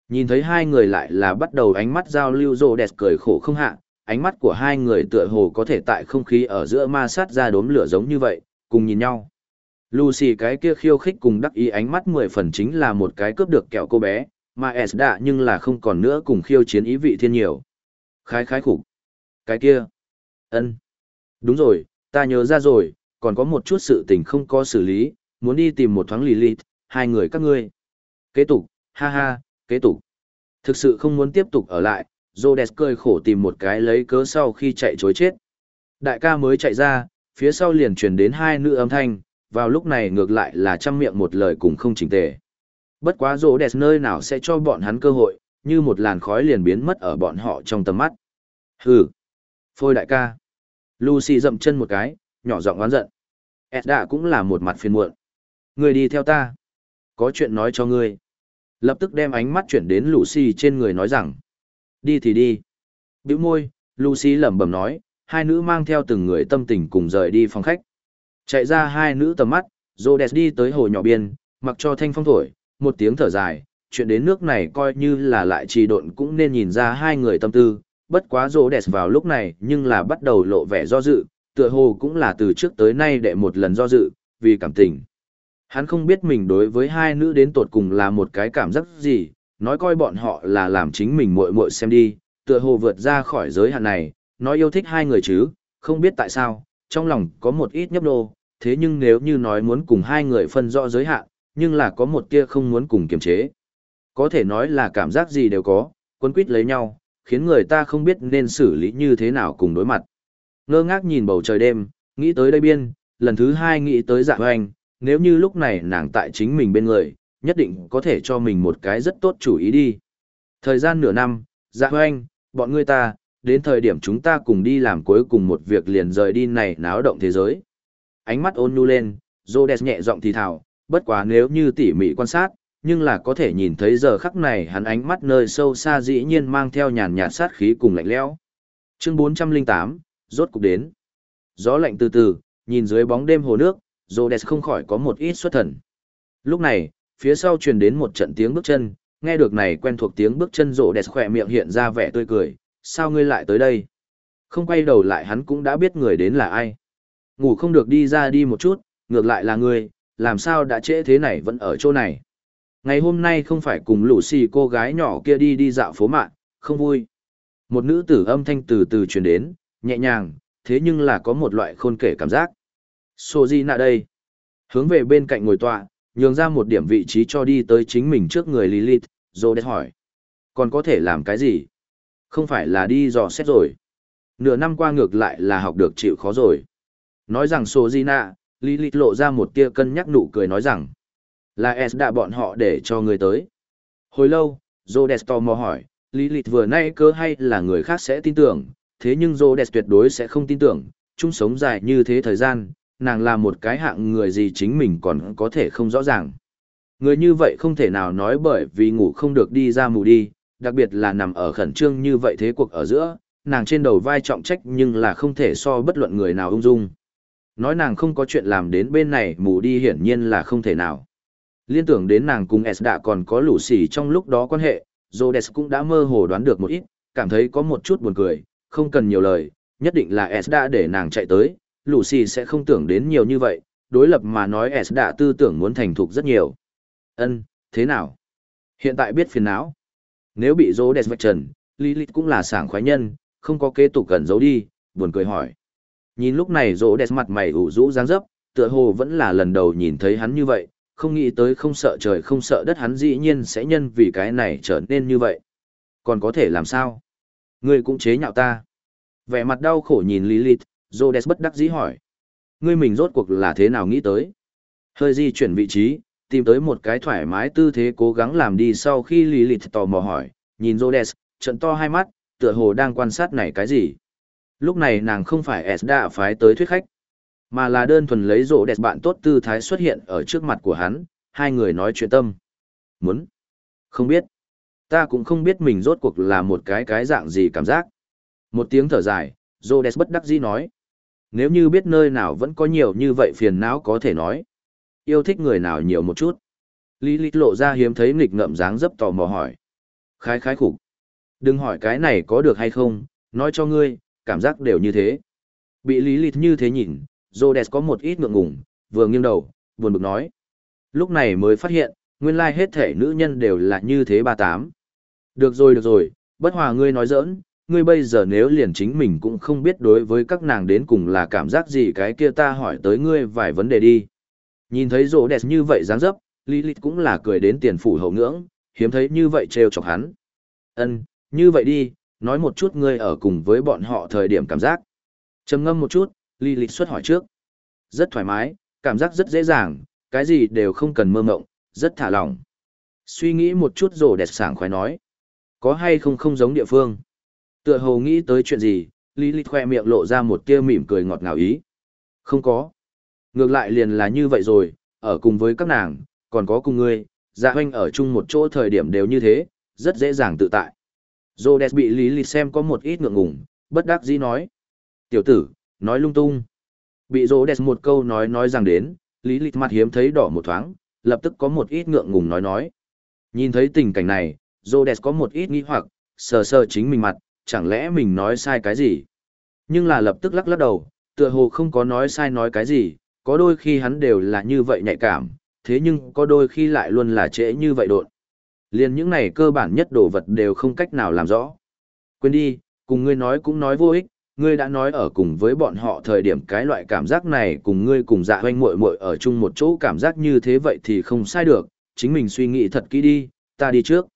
Nhìn thấy hai người lại là bắt đầu ánh mắt giao lưu rồ đẹp cười khổ không hạ, ánh mắt của hai người tựa hồ có thể tại không khí ở giữa ma sát ra đốm lửa giống như vậy, cùng nhìn nhau. Lucy cái kia khiêu khích cùng đắc ý ánh mắt mười phần chính là một cái cướp được kẹo cô bé, mà S đã nhưng là không còn nữa cùng khiêu chiến ý vị thiên nhiều. Khái khái khủng. Cái kia. ân Đúng rồi, ta nhớ ra rồi, còn có một chút sự tình không có xử lý, muốn đi tìm một thoáng Lilith, hai người các ngươi. Kế tục, ha ha, kế tục. Thực sự không muốn tiếp tục ở lại, Rhodes cười khổ tìm một cái lấy cớ sau khi chạy chối chết. Đại ca mới chạy ra, phía sau liền truyền đến hai nữ âm thanh, vào lúc này ngược lại là trăm miệng một lời cùng không chỉnh tề. Bất quá rỗ đẹp nơi nào sẽ cho bọn hắn cơ hội, như một làn khói liền biến mất ở bọn họ trong tầm mắt. Hừ! Phôi đại ca! Lucy dậm chân một cái, nhỏ giọng oán giận. Edda cũng là một mặt phiền muộn. Người đi theo ta. Có chuyện nói cho ngươi. Lập tức đem ánh mắt chuyển đến Lucy trên người nói rằng. Đi thì đi. Biểu môi, Lucy lẩm bẩm nói, hai nữ mang theo từng người tâm tình cùng rời đi phòng khách. Chạy ra hai nữ tầm mắt, Rhodes đi tới hồ nhỏ biên, mặc cho thanh phong thổi, một tiếng thở dài, chuyện đến nước này coi như là lại trì độn cũng nên nhìn ra hai người tâm tư, bất quá rô đẹp vào lúc này nhưng là bắt đầu lộ vẻ do dự, tựa hồ cũng là từ trước tới nay đệ một lần do dự, vì cảm tình. Hắn không biết mình đối với hai nữ đến tột cùng là một cái cảm giác gì, nói coi bọn họ là làm chính mình muội muội xem đi, tựa hồ vượt ra khỏi giới hạn này, nói yêu thích hai người chứ, không biết tại sao, trong lòng có một ít nhấp nô, thế nhưng nếu như nói muốn cùng hai người phân rõ giới hạn, nhưng là có một tia không muốn cùng kiềm chế. Có thể nói là cảm giác gì đều có, quấn quýt lấy nhau, khiến người ta không biết nên xử lý như thế nào cùng đối mặt. Ngơ ngác nhìn bầu trời đêm, nghĩ tới đây biên, lần thứ hai nghĩ tới dạ hoành, nếu như lúc này nàng tại chính mình bên người, nhất định có thể cho mình một cái rất tốt chủ ý đi. Thời gian nửa năm, dạ hoành, bọn ngươi ta, đến thời điểm chúng ta cùng đi làm cuối cùng một việc liền rời đi này náo động thế giới. Ánh mắt ôn nhu lên, Rhodes nhẹ giọng thì thào, bất quá nếu như tỉ mỉ quan sát, nhưng là có thể nhìn thấy giờ khắc này hắn ánh mắt nơi sâu xa dĩ nhiên mang theo nhàn nhạt sát khí cùng lạnh lẽo. Chương 408, rốt cục đến. Gió lạnh từ từ, nhìn dưới bóng đêm hồ nước, Rhodes không khỏi có một ít xuất thần. Lúc này, phía sau truyền đến một trận tiếng bước chân, nghe được này quen thuộc tiếng bước chân Rhodes khỏe miệng hiện ra vẻ tươi cười, sao ngươi lại tới đây? Không quay đầu lại hắn cũng đã biết người đến là ai. Ngủ không được đi ra đi một chút, ngược lại là ngươi, làm sao đã trễ thế này vẫn ở chỗ này. Ngày hôm nay không phải cùng lũ xì cô gái nhỏ kia đi đi dạo phố mạng, không vui. Một nữ tử âm thanh từ từ truyền đến, nhẹ nhàng, thế nhưng là có một loại khôn kể cảm giác. Sô Di nạ đây. Hướng về bên cạnh ngồi tọa, nhường ra một điểm vị trí cho đi tới chính mình trước người Lilith, rồi đẹp hỏi. Còn có thể làm cái gì? Không phải là đi dò xét rồi. Nửa năm qua ngược lại là học được chịu khó rồi. Nói rằng Sô Di nạ, Lilith lộ ra một tia cân nhắc nụ cười nói rằng. Là S đã bọn họ để cho người tới. Hồi lâu, Rhodes tò mò hỏi, Lilith vừa nay cơ hay là người khác sẽ tin tưởng, thế nhưng Rhodes tuyệt đối sẽ không tin tưởng, chung sống dài như thế thời gian, nàng là một cái hạng người gì chính mình còn có thể không rõ ràng. Người như vậy không thể nào nói bởi vì ngủ không được đi ra mù đi, đặc biệt là nằm ở khẩn trương như vậy thế cuộc ở giữa, nàng trên đầu vai trọng trách nhưng là không thể so bất luận người nào ung dung. Nói nàng không có chuyện làm đến bên này mù đi hiển nhiên là không thể nào. Liên tưởng đến nàng cùng S đã còn có lũ xỉ trong lúc đó quan hệ, Rhodes cũng đã mơ hồ đoán được một ít, cảm thấy có một chút buồn cười, không cần nhiều lời, nhất định là S đã để nàng chạy tới, lũ xỉ sẽ không tưởng đến nhiều như vậy, đối lập mà nói S đã tư tưởng muốn thành thục rất nhiều. Ân, thế nào? Hiện tại biết phiền não. Nếu bị Rhodes vạch trần, Lilith cũng là sảng khoái nhân, không có kế tục cần giấu đi, buồn cười hỏi. Nhìn lúc này Rhodes mặt mày ủ rũ dáng dấp, tựa hồ vẫn là lần đầu nhìn thấy hắn như vậy, không nghĩ tới không sợ trời không sợ đất hắn dĩ nhiên sẽ nhân vì cái này trở nên như vậy. Còn có thể làm sao? Ngươi cũng chế nhạo ta. Vẻ mặt đau khổ nhìn Lilith, Rhodes bất đắc dĩ hỏi. Ngươi mình rốt cuộc là thế nào nghĩ tới? Hơi di chuyển vị trí, tìm tới một cái thoải mái tư thế cố gắng làm đi sau khi lì lì tò mò hỏi, nhìn Rhodes, trận to hai mắt, tựa hồ đang quan sát này cái gì. Lúc này nàng không phải S đã phái tới thuyết khách mà là đơn thuần lấy rộ đẹp bạn tốt tư thái xuất hiện ở trước mặt của hắn, hai người nói chuyện tâm. Muốn? Không biết. Ta cũng không biết mình rốt cuộc là một cái cái dạng gì cảm giác. Một tiếng thở dài, Rhodes bất đắc dĩ nói. Nếu như biết nơi nào vẫn có nhiều như vậy phiền não có thể nói. Yêu thích người nào nhiều một chút. Lý Lý lộ ra hiếm thấy nghịch ngợm dáng dấp tò mò hỏi. Khái khái khủng. Đừng hỏi cái này có được hay không, nói cho ngươi, cảm giác đều như thế. Bị Lý Lý như thế nhìn, Rhodes có một ít ngượng ngùng, vừa nghiêng đầu, buồn bực nói. Lúc này mới phát hiện, nguyên lai hết thể nữ nhân đều là như thế ba tám. Được rồi được rồi, bất hòa ngươi nói giỡn, ngươi bây giờ nếu liền chính mình cũng không biết đối với các nàng đến cùng là cảm giác gì cái kia ta hỏi tới ngươi vài vấn đề đi. Nhìn thấy rồ đẹp như vậy dáng dấp, Lilith cũng là cười đến tiền phủ hậu ngưỡng, hiếm thấy như vậy trêu chọc hắn. Ân, như vậy đi, nói một chút ngươi ở cùng với bọn họ thời điểm cảm giác. trầm ngâm một chút, Lý lịch xuất hỏi trước. Rất thoải mái, cảm giác rất dễ dàng, cái gì đều không cần mơ mộng, rất thả lỏng. Suy nghĩ một chút rồ đẹp sảng khoái nói. Có hay không không giống địa phương. Tựa hồ nghĩ tới chuyện gì, Lý lịch khoe miệng lộ ra một tia mỉm cười ngọt ngào ý. Không có. Ngược lại liền là như vậy rồi, ở cùng với các nàng, còn có cùng ngươi, dạ hoanh ở chung một chỗ thời điểm đều như thế, rất dễ dàng tự tại. Rhodes bị Lý Lịch xem có một ít ngượng ngùng, bất đắc dĩ nói. Tiểu tử, Nói lung tung. Bị rô một câu nói nói rằng đến, lý lịch mặt hiếm thấy đỏ một thoáng, lập tức có một ít ngượng ngùng nói nói. Nhìn thấy tình cảnh này, rô có một ít nghi hoặc, sờ sờ chính mình mặt, chẳng lẽ mình nói sai cái gì? Nhưng là lập tức lắc lắc đầu, tựa hồ không có nói sai nói cái gì, có đôi khi hắn đều là như vậy nhạy cảm, thế nhưng có đôi khi lại luôn là trễ như vậy đột. Liên những này cơ bản nhất đồ vật đều không cách nào làm rõ. Quên đi, cùng ngươi nói cũng nói vô ích, ngươi đã nói ở cùng với bọn họ thời điểm cái loại cảm giác này cùng ngươi cùng dạ hoanh muội muội ở chung một chỗ cảm giác như thế vậy thì không sai được, chính mình suy nghĩ thật kỹ đi, ta đi trước.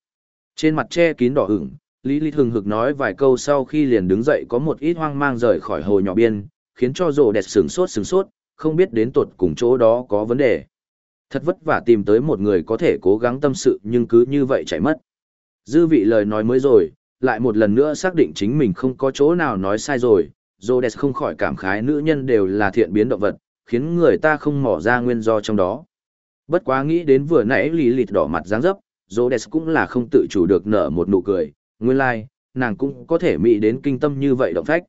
Trên mặt che kín đỏ ửng, Lý Lý thường hực nói vài câu sau khi liền đứng dậy có một ít hoang mang rời khỏi hồ nhỏ biên, khiến cho rồ đẹp sướng sốt sướng sốt, không biết đến tột cùng chỗ đó có vấn đề. Thật vất vả tìm tới một người có thể cố gắng tâm sự nhưng cứ như vậy chạy mất. Dư vị lời nói mới rồi, lại một lần nữa xác định chính mình không có chỗ nào nói sai rồi, Rhodes không khỏi cảm khái nữ nhân đều là thiện biến động vật, khiến người ta không mò ra nguyên do trong đó. Bất quá nghĩ đến vừa nãy lì lịt đỏ mặt dáng dấp, Rhodes cũng là không tự chủ được nở một nụ cười, nguyên lai, like, nàng cũng có thể mị đến kinh tâm như vậy động phách.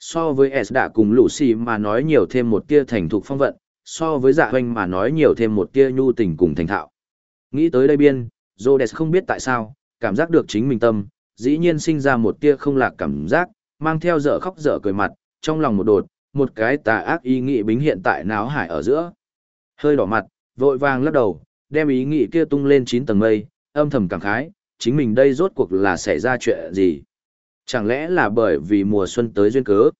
So với S đã cùng Lucy mà nói nhiều thêm một tia thành thục phong vận, so với dạ hoanh mà nói nhiều thêm một tia nhu tình cùng thành thạo. Nghĩ tới đây biên, Rhodes không biết tại sao, cảm giác được chính mình tâm, dĩ nhiên sinh ra một tia không lạc cảm giác, mang theo dở khóc dở cười mặt, trong lòng một đột, một cái tà ác ý nghĩ bính hiện tại náo hải ở giữa. Hơi đỏ mặt, vội vàng lắc đầu, đem ý nghĩ kia tung lên 9 tầng mây, âm thầm cảm khái, chính mình đây rốt cuộc là xảy ra chuyện gì? Chẳng lẽ là bởi vì mùa xuân tới duyên cớ?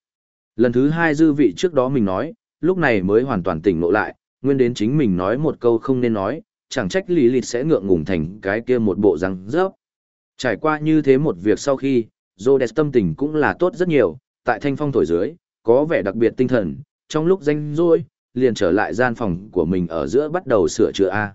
Lần thứ hai dư vị trước đó mình nói, lúc này mới hoàn toàn tỉnh ngộ lại, nguyên đến chính mình nói một câu không nên nói, chẳng trách lý lịch sẽ ngượng ngùng thành cái kia một bộ răng rớp. Trải qua như thế một việc sau khi, Rhodes tâm tình cũng là tốt rất nhiều, tại thanh phong thổi dưới, có vẻ đặc biệt tinh thần, trong lúc danh rỗi, liền trở lại gian phòng của mình ở giữa bắt đầu sửa chữa A.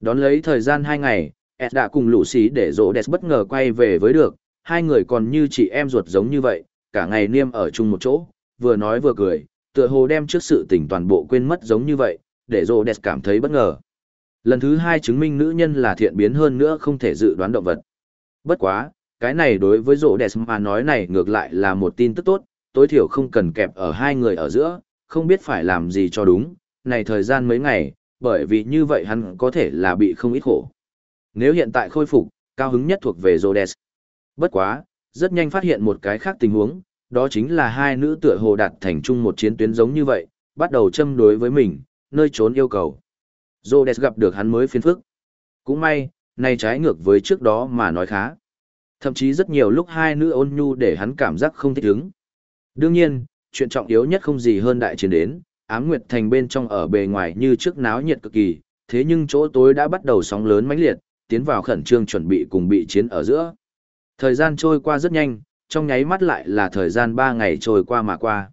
Đón lấy thời gian hai ngày, Ed đã cùng lũ xí để Rhodes bất ngờ quay về với được, hai người còn như chị em ruột giống như vậy, cả ngày niêm ở chung một chỗ, vừa nói vừa cười, tựa hồ đem trước sự tình toàn bộ quên mất giống như vậy, để Rhodes cảm thấy bất ngờ. Lần thứ hai chứng minh nữ nhân là thiện biến hơn nữa không thể dự đoán động vật. Bất quá, cái này đối với rồ đẹp mà nói này ngược lại là một tin tức tốt, tối thiểu không cần kẹp ở hai người ở giữa, không biết phải làm gì cho đúng, này thời gian mấy ngày, bởi vì như vậy hắn có thể là bị không ít khổ. Nếu hiện tại khôi phục, cao hứng nhất thuộc về Rhodes. Bất quá, rất nhanh phát hiện một cái khác tình huống, đó chính là hai nữ tựa hồ đạt thành chung một chiến tuyến giống như vậy, bắt đầu châm đối với mình, nơi trốn yêu cầu. Rhodes gặp được hắn mới phiền phức. Cũng may, nay trái ngược với trước đó mà nói khá. Thậm chí rất nhiều lúc hai nữ ôn nhu để hắn cảm giác không thích ứng. Đương nhiên, chuyện trọng yếu nhất không gì hơn đại chiến đến, ám nguyệt thành bên trong ở bề ngoài như trước náo nhiệt cực kỳ, thế nhưng chỗ tối đã bắt đầu sóng lớn mãnh liệt, tiến vào khẩn trương chuẩn bị cùng bị chiến ở giữa. Thời gian trôi qua rất nhanh, trong nháy mắt lại là thời gian 3 ngày trôi qua mà qua.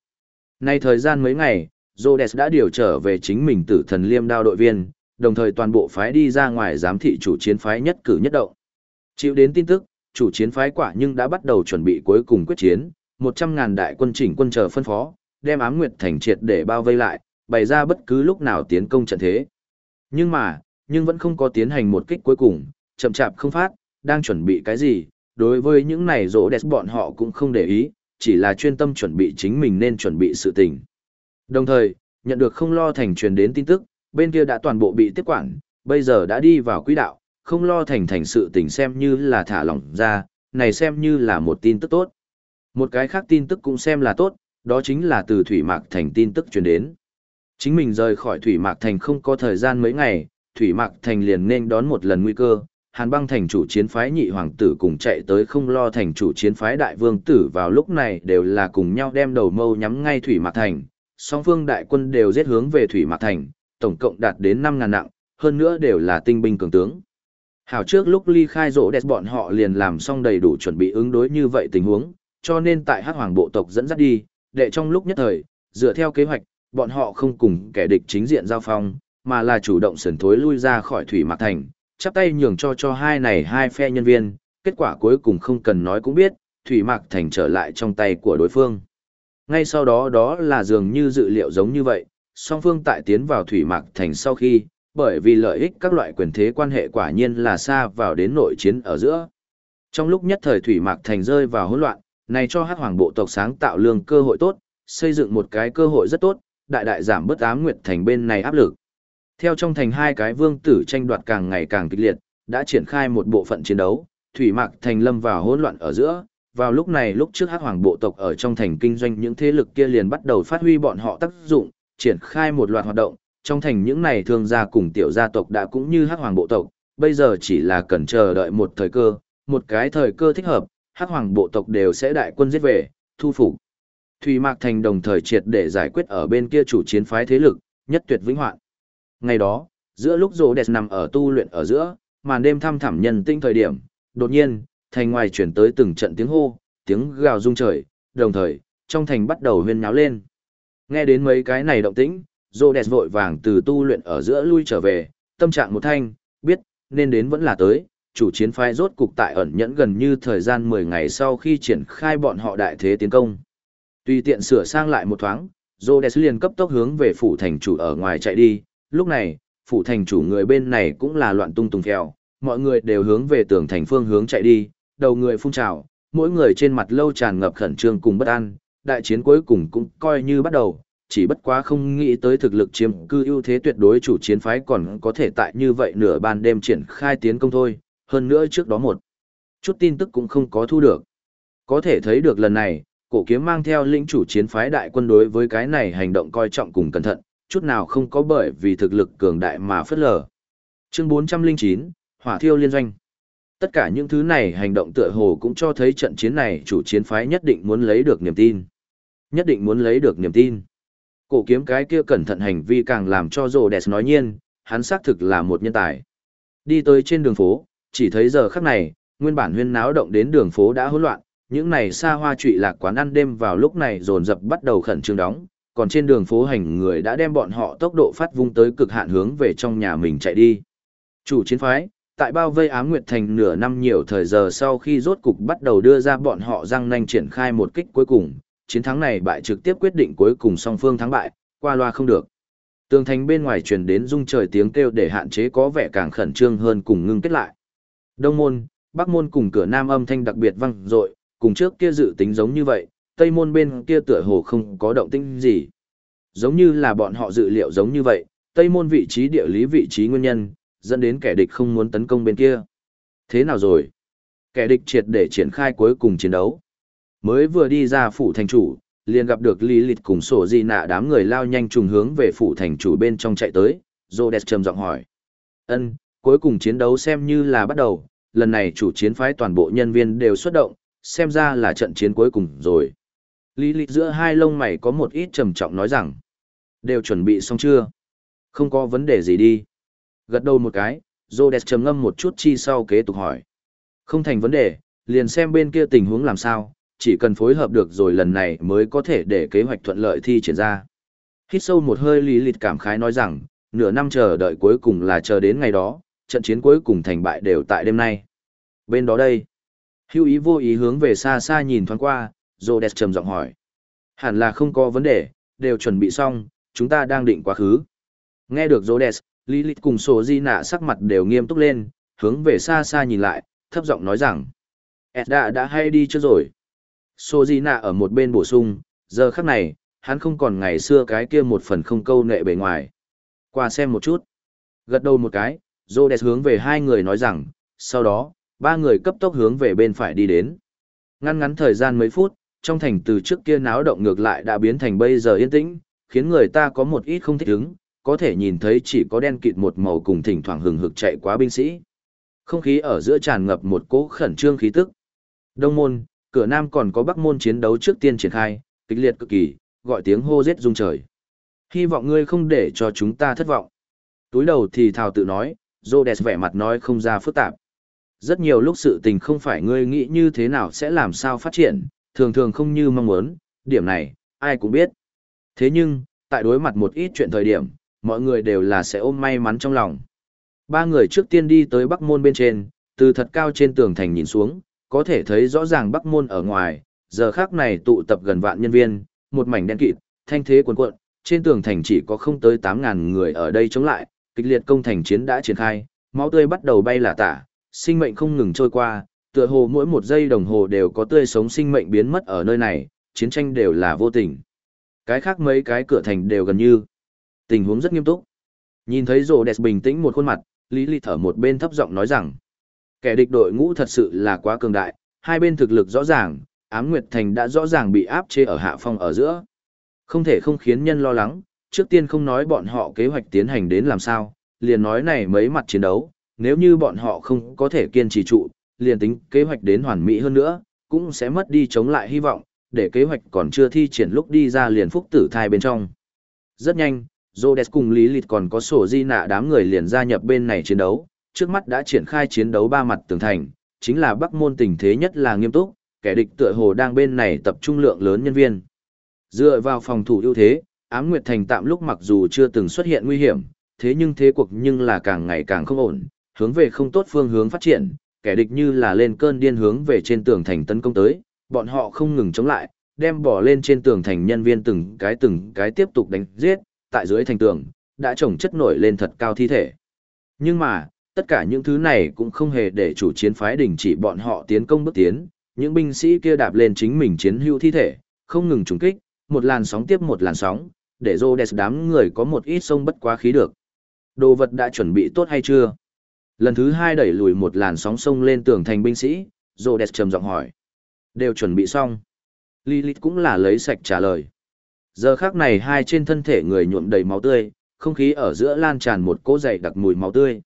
Nay thời gian mấy ngày, Rhodes đã điều trở về chính mình tử thần liêm đao đội viên, đồng thời toàn bộ phái đi ra ngoài giám thị chủ chiến phái nhất cử nhất động. Chịu đến tin tức, chủ chiến phái quả nhưng đã bắt đầu chuẩn bị cuối cùng quyết chiến, 100.000 đại quân chỉnh quân chờ phân phó, đem ám nguyệt thành triệt để bao vây lại, bày ra bất cứ lúc nào tiến công trận thế. Nhưng mà, nhưng vẫn không có tiến hành một kích cuối cùng, chậm chạp không phát, đang chuẩn bị cái gì, đối với những này rỗ đẹp bọn họ cũng không để ý, chỉ là chuyên tâm chuẩn bị chính mình nên chuẩn bị sự tình. Đồng thời, nhận được không lo thành truyền đến tin tức, bên kia đã toàn bộ bị tiếp quản, bây giờ đã đi vào quỹ đạo, không lo thành thành sự tình xem như là thả lỏng ra, này xem như là một tin tức tốt. Một cái khác tin tức cũng xem là tốt, đó chính là từ Thủy Mạc Thành tin tức truyền đến. Chính mình rời khỏi Thủy Mạc Thành không có thời gian mấy ngày, Thủy Mạc Thành liền nên đón một lần nguy cơ, Hàn băng thành chủ chiến phái nhị hoàng tử cùng chạy tới không lo thành chủ chiến phái đại vương tử vào lúc này đều là cùng nhau đem đầu mâu nhắm ngay Thủy Mạc Thành. Song phương đại quân đều giết hướng về Thủy Mạc Thành, tổng cộng đạt đến 5.000 nặng, hơn nữa đều là tinh binh cường tướng. Hảo trước lúc ly khai rỗ đẹp bọn họ liền làm xong đầy đủ chuẩn bị ứng đối như vậy tình huống, cho nên tại Hát hoàng bộ tộc dẫn dắt đi, để trong lúc nhất thời, dựa theo kế hoạch, bọn họ không cùng kẻ địch chính diện giao phong, mà là chủ động sườn thối lui ra khỏi thủy mạc thành, chắp tay nhường cho cho hai này hai phe nhân viên, kết quả cuối cùng không cần nói cũng biết, thủy mạc thành trở lại trong tay của đối phương. Ngay sau đó đó là dường như dự liệu giống như vậy, song phương tại tiến vào thủy mạc thành sau khi, bởi vì lợi ích các loại quyền thế quan hệ quả nhiên là xa vào đến nội chiến ở giữa. Trong lúc nhất thời thủy mạc thành rơi vào hỗn loạn, này cho hát hoàng bộ tộc sáng tạo lương cơ hội tốt, xây dựng một cái cơ hội rất tốt, đại đại giảm bớt ám nguyệt thành bên này áp lực. Theo trong thành hai cái vương tử tranh đoạt càng ngày càng kịch liệt, đã triển khai một bộ phận chiến đấu, thủy mạc thành lâm vào hỗn loạn ở giữa, vào lúc này lúc trước hắc hoàng bộ tộc ở trong thành kinh doanh những thế lực kia liền bắt đầu phát huy bọn họ tác dụng, triển khai một loạt hoạt động, trong thành những này thương gia cùng tiểu gia tộc đã cũng như hắc hoàng bộ tộc, bây giờ chỉ là cần chờ đợi một thời cơ, một cái thời cơ thích hợp, hắc hoàng bộ tộc đều sẽ đại quân giết về, thu phục. Thủy Mạc Thành đồng thời triệt để giải quyết ở bên kia chủ chiến phái thế lực, nhất tuyệt vĩnh hoạn. Ngày đó, giữa lúc rô đẹp nằm ở tu luyện ở giữa, màn đêm thăm thẳm nhân tinh thời điểm, đột nhiên, thành ngoài chuyển tới từng trận tiếng hô, tiếng gào rung trời, đồng thời, trong thành bắt đầu huyên náo lên. Nghe đến mấy cái này động tĩnh, rô đẹp vội vàng từ tu luyện ở giữa lui trở về, tâm trạng một thanh, biết, nên đến vẫn là tới, chủ chiến phái rốt cục tại ẩn nhẫn gần như thời gian 10 ngày sau khi triển khai bọn họ đại thế tiến công. Tùy tiện sửa sang lại một thoáng, Rhodes liền cấp tốc hướng về phủ thành chủ ở ngoài chạy đi, lúc này, phủ thành chủ người bên này cũng là loạn tung tung theo, mọi người đều hướng về tường thành phương hướng chạy đi, đầu người phun trào, mỗi người trên mặt lâu tràn ngập khẩn trương cùng bất an, đại chiến cuối cùng cũng coi như bắt đầu, chỉ bất quá không nghĩ tới thực lực chiếm cư ưu thế tuyệt đối chủ chiến phái còn có thể tại như vậy nửa ban đêm triển khai tiến công thôi, hơn nữa trước đó một chút tin tức cũng không có thu được. Có thể thấy được lần này, cổ kiếm mang theo lĩnh chủ chiến phái đại quân đối với cái này hành động coi trọng cùng cẩn thận, chút nào không có bởi vì thực lực cường đại mà phất lờ. Chương 409, Hỏa thiêu liên doanh. Tất cả những thứ này hành động tựa hồ cũng cho thấy trận chiến này chủ chiến phái nhất định muốn lấy được niềm tin. Nhất định muốn lấy được niềm tin. Cổ kiếm cái kia cẩn thận hành vi càng làm cho Rồ Đẹp nói nhiên, hắn xác thực là một nhân tài. Đi tới trên đường phố, chỉ thấy giờ khắc này, nguyên bản huyên náo động đến đường phố đã hỗn loạn, những này xa hoa trụy lạc quán ăn đêm vào lúc này dồn dập bắt đầu khẩn trương đóng, còn trên đường phố hành người đã đem bọn họ tốc độ phát vung tới cực hạn hướng về trong nhà mình chạy đi. Chủ chiến phái, tại bao vây ám nguyệt thành nửa năm nhiều thời giờ sau khi rốt cục bắt đầu đưa ra bọn họ răng nanh triển khai một kích cuối cùng, chiến thắng này bại trực tiếp quyết định cuối cùng song phương thắng bại, qua loa không được. Tường thành bên ngoài truyền đến rung trời tiếng kêu để hạn chế có vẻ càng khẩn trương hơn cùng ngưng kết lại. Đông môn, Bắc môn cùng cửa Nam âm thanh đặc biệt vang dội, cùng trước kia dự tính giống như vậy, Tây môn bên kia tựa hồ không có động tĩnh gì. Giống như là bọn họ dự liệu giống như vậy, Tây môn vị trí địa lý vị trí nguyên nhân, dẫn đến kẻ địch không muốn tấn công bên kia. Thế nào rồi? Kẻ địch triệt để triển khai cuối cùng chiến đấu. Mới vừa đi ra phủ thành chủ, liền gặp được Lý Lịch cùng sổ di nạ đám người lao nhanh trùng hướng về phủ thành chủ bên trong chạy tới, Rhodes trầm giọng hỏi. ân cuối cùng chiến đấu xem như là bắt đầu, lần này chủ chiến phái toàn bộ nhân viên đều xuất động, xem ra là trận chiến cuối cùng rồi. Lý lịch giữa hai lông mày có một ít trầm trọng nói rằng, đều chuẩn bị xong chưa? Không có vấn đề gì đi. Gật đầu một cái, Zodes trầm ngâm một chút chi sau kế tục hỏi. Không thành vấn đề, liền xem bên kia tình huống làm sao, chỉ cần phối hợp được rồi lần này mới có thể để kế hoạch thuận lợi thi triển ra. Hít sâu một hơi lý lịch cảm khái nói rằng, nửa năm chờ đợi cuối cùng là chờ đến ngày đó, trận chiến cuối cùng thành bại đều tại đêm nay. Bên đó đây, hưu ý vô ý hướng về xa xa nhìn thoáng qua, Rhodes trầm giọng hỏi. Hẳn là không có vấn đề, đều chuẩn bị xong, chúng ta đang định quá khứ. Nghe được Rhodes, Lilith cùng sổ di nạ sắc mặt đều nghiêm túc lên, hướng về xa xa nhìn lại, thấp giọng nói rằng. Edda đã hay đi chưa rồi. Sổ di nạ ở một bên bổ sung, giờ khắc này, hắn không còn ngày xưa cái kia một phần không câu nệ bề ngoài. Qua xem một chút. Gật đầu một cái, Rhodes hướng về hai người nói rằng, sau đó, ba người cấp tốc hướng về bên phải đi đến. Ngăn ngắn thời gian mấy phút, trong thành từ trước kia náo động ngược lại đã biến thành bây giờ yên tĩnh, khiến người ta có một ít không thích ứng, có thể nhìn thấy chỉ có đen kịt một màu cùng thỉnh thoảng hừng hực chạy quá binh sĩ. Không khí ở giữa tràn ngập một cỗ khẩn trương khí tức. Đông môn, cửa nam còn có bắc môn chiến đấu trước tiên triển khai, kịch liệt cực kỳ, gọi tiếng hô giết rung trời. Hy vọng ngươi không để cho chúng ta thất vọng. Túi đầu thì thào tự nói, Rhodes vẻ mặt nói không ra phức tạp. Rất nhiều lúc sự tình không phải ngươi nghĩ như thế nào sẽ làm sao phát triển, thường thường không như mong muốn, điểm này, ai cũng biết. Thế nhưng, tại đối mặt một ít chuyện thời điểm, mọi người đều là sẽ ôm may mắn trong lòng. Ba người trước tiên đi tới Bắc Môn bên trên, từ thật cao trên tường thành nhìn xuống, có thể thấy rõ ràng Bắc Môn ở ngoài, giờ khác này tụ tập gần vạn nhân viên, một mảnh đen kịt, thanh thế cuồn cuộn, trên tường thành chỉ có không tới 8.000 người ở đây chống lại, kịch liệt công thành chiến đã triển khai, máu tươi bắt đầu bay là tả, sinh mệnh không ngừng trôi qua, tựa hồ mỗi một giây đồng hồ đều có tươi sống sinh mệnh biến mất ở nơi này, chiến tranh đều là vô tình. Cái khác mấy cái cửa thành đều gần như. Tình huống rất nghiêm túc. Nhìn thấy rồ đẹp bình tĩnh một khuôn mặt, Lý Lý thở một bên thấp giọng nói rằng, kẻ địch đội ngũ thật sự là quá cường đại, hai bên thực lực rõ ràng, ám nguyệt thành đã rõ ràng bị áp chế ở hạ phong ở giữa. Không thể không khiến nhân lo lắng, trước tiên không nói bọn họ kế hoạch tiến hành đến làm sao, liền nói này mấy mặt chiến đấu, nếu như bọn họ không có thể kiên trì trụ, liền tính kế hoạch đến hoàn mỹ hơn nữa, cũng sẽ mất đi chống lại hy vọng, để kế hoạch còn chưa thi triển lúc đi ra liền phúc tử thai bên trong. Rất nhanh, Rhodes cùng Lý Lịt còn có sổ di nạ đám người liền gia nhập bên này chiến đấu, trước mắt đã triển khai chiến đấu ba mặt tường thành, chính là Bắc môn tình thế nhất là nghiêm túc, kẻ địch tựa hồ đang bên này tập trung lượng lớn nhân viên. Dựa vào phòng thủ ưu thế, Ám Nguyệt Thành tạm lúc mặc dù chưa từng xuất hiện nguy hiểm, thế nhưng thế cuộc nhưng là càng ngày càng không ổn, hướng về không tốt phương hướng phát triển, kẻ địch như là lên cơn điên hướng về trên tường thành tấn công tới, bọn họ không ngừng chống lại, đem bỏ lên trên tường thành nhân viên từng cái từng cái tiếp tục đánh giết, tại dưới thành tường, đã trồng chất nổi lên thật cao thi thể. Nhưng mà, tất cả những thứ này cũng không hề để chủ chiến phái đình chỉ bọn họ tiến công bước tiến, những binh sĩ kia đạp lên chính mình chiến hữu thi thể, không ngừng trùng kích, một làn sóng tiếp một làn sóng, để Rhodes đám người có một ít sông bất quá khí được. Đồ vật đã chuẩn bị tốt hay chưa? Lần thứ hai đẩy lùi một làn sóng sông lên tường thành binh sĩ, Rhodes trầm giọng hỏi. Đều chuẩn bị xong. Lilith cũng là lấy sạch trả lời. Giờ khác này hai trên thân thể người nhuộm đầy máu tươi, không khí ở giữa lan tràn một cỗ dày đặc mùi máu tươi.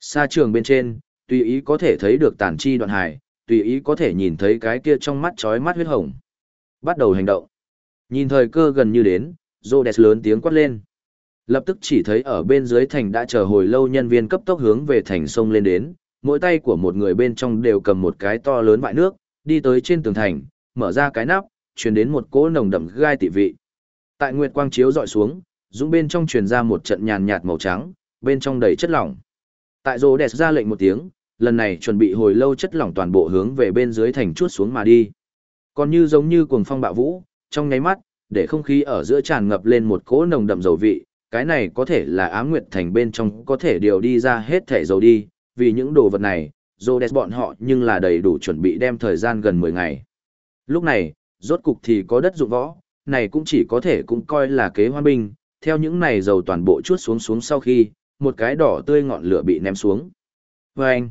Xa trường bên trên, tùy ý có thể thấy được tàn chi đoạn hải, tùy ý có thể nhìn thấy cái kia trong mắt chói mắt huyết hồng. Bắt đầu hành động. Nhìn thời cơ gần như đến, Rhodes lớn tiếng quát lên. Lập tức chỉ thấy ở bên dưới thành đã chờ hồi lâu nhân viên cấp tốc hướng về thành sông lên đến, mỗi tay của một người bên trong đều cầm một cái to lớn bại nước, đi tới trên tường thành, mở ra cái nắp, truyền đến một cỗ nồng đậm gai tị vị. Tại nguyệt quang chiếu dọi xuống, dũng bên trong truyền ra một trận nhàn nhạt màu trắng, bên trong đầy chất lỏng. Tại rồ đẹp ra lệnh một tiếng, lần này chuẩn bị hồi lâu chất lỏng toàn bộ hướng về bên dưới thành chuốt xuống mà đi. Còn như giống như cuồng phong bạo vũ, trong nháy mắt, để không khí ở giữa tràn ngập lên một cỗ nồng đậm dầu vị, cái này có thể là Á nguyệt thành bên trong có thể điều đi ra hết thể dầu đi, vì những đồ vật này, Rhodes bọn họ nhưng là đầy đủ chuẩn bị đem thời gian gần 10 ngày. Lúc này, rốt cục thì có đất dụng võ, này cũng chỉ có thể cũng coi là kế hoan binh, theo những này dầu toàn bộ chuốt xuống xuống sau khi, một cái đỏ tươi ngọn lửa bị ném xuống. Và anh,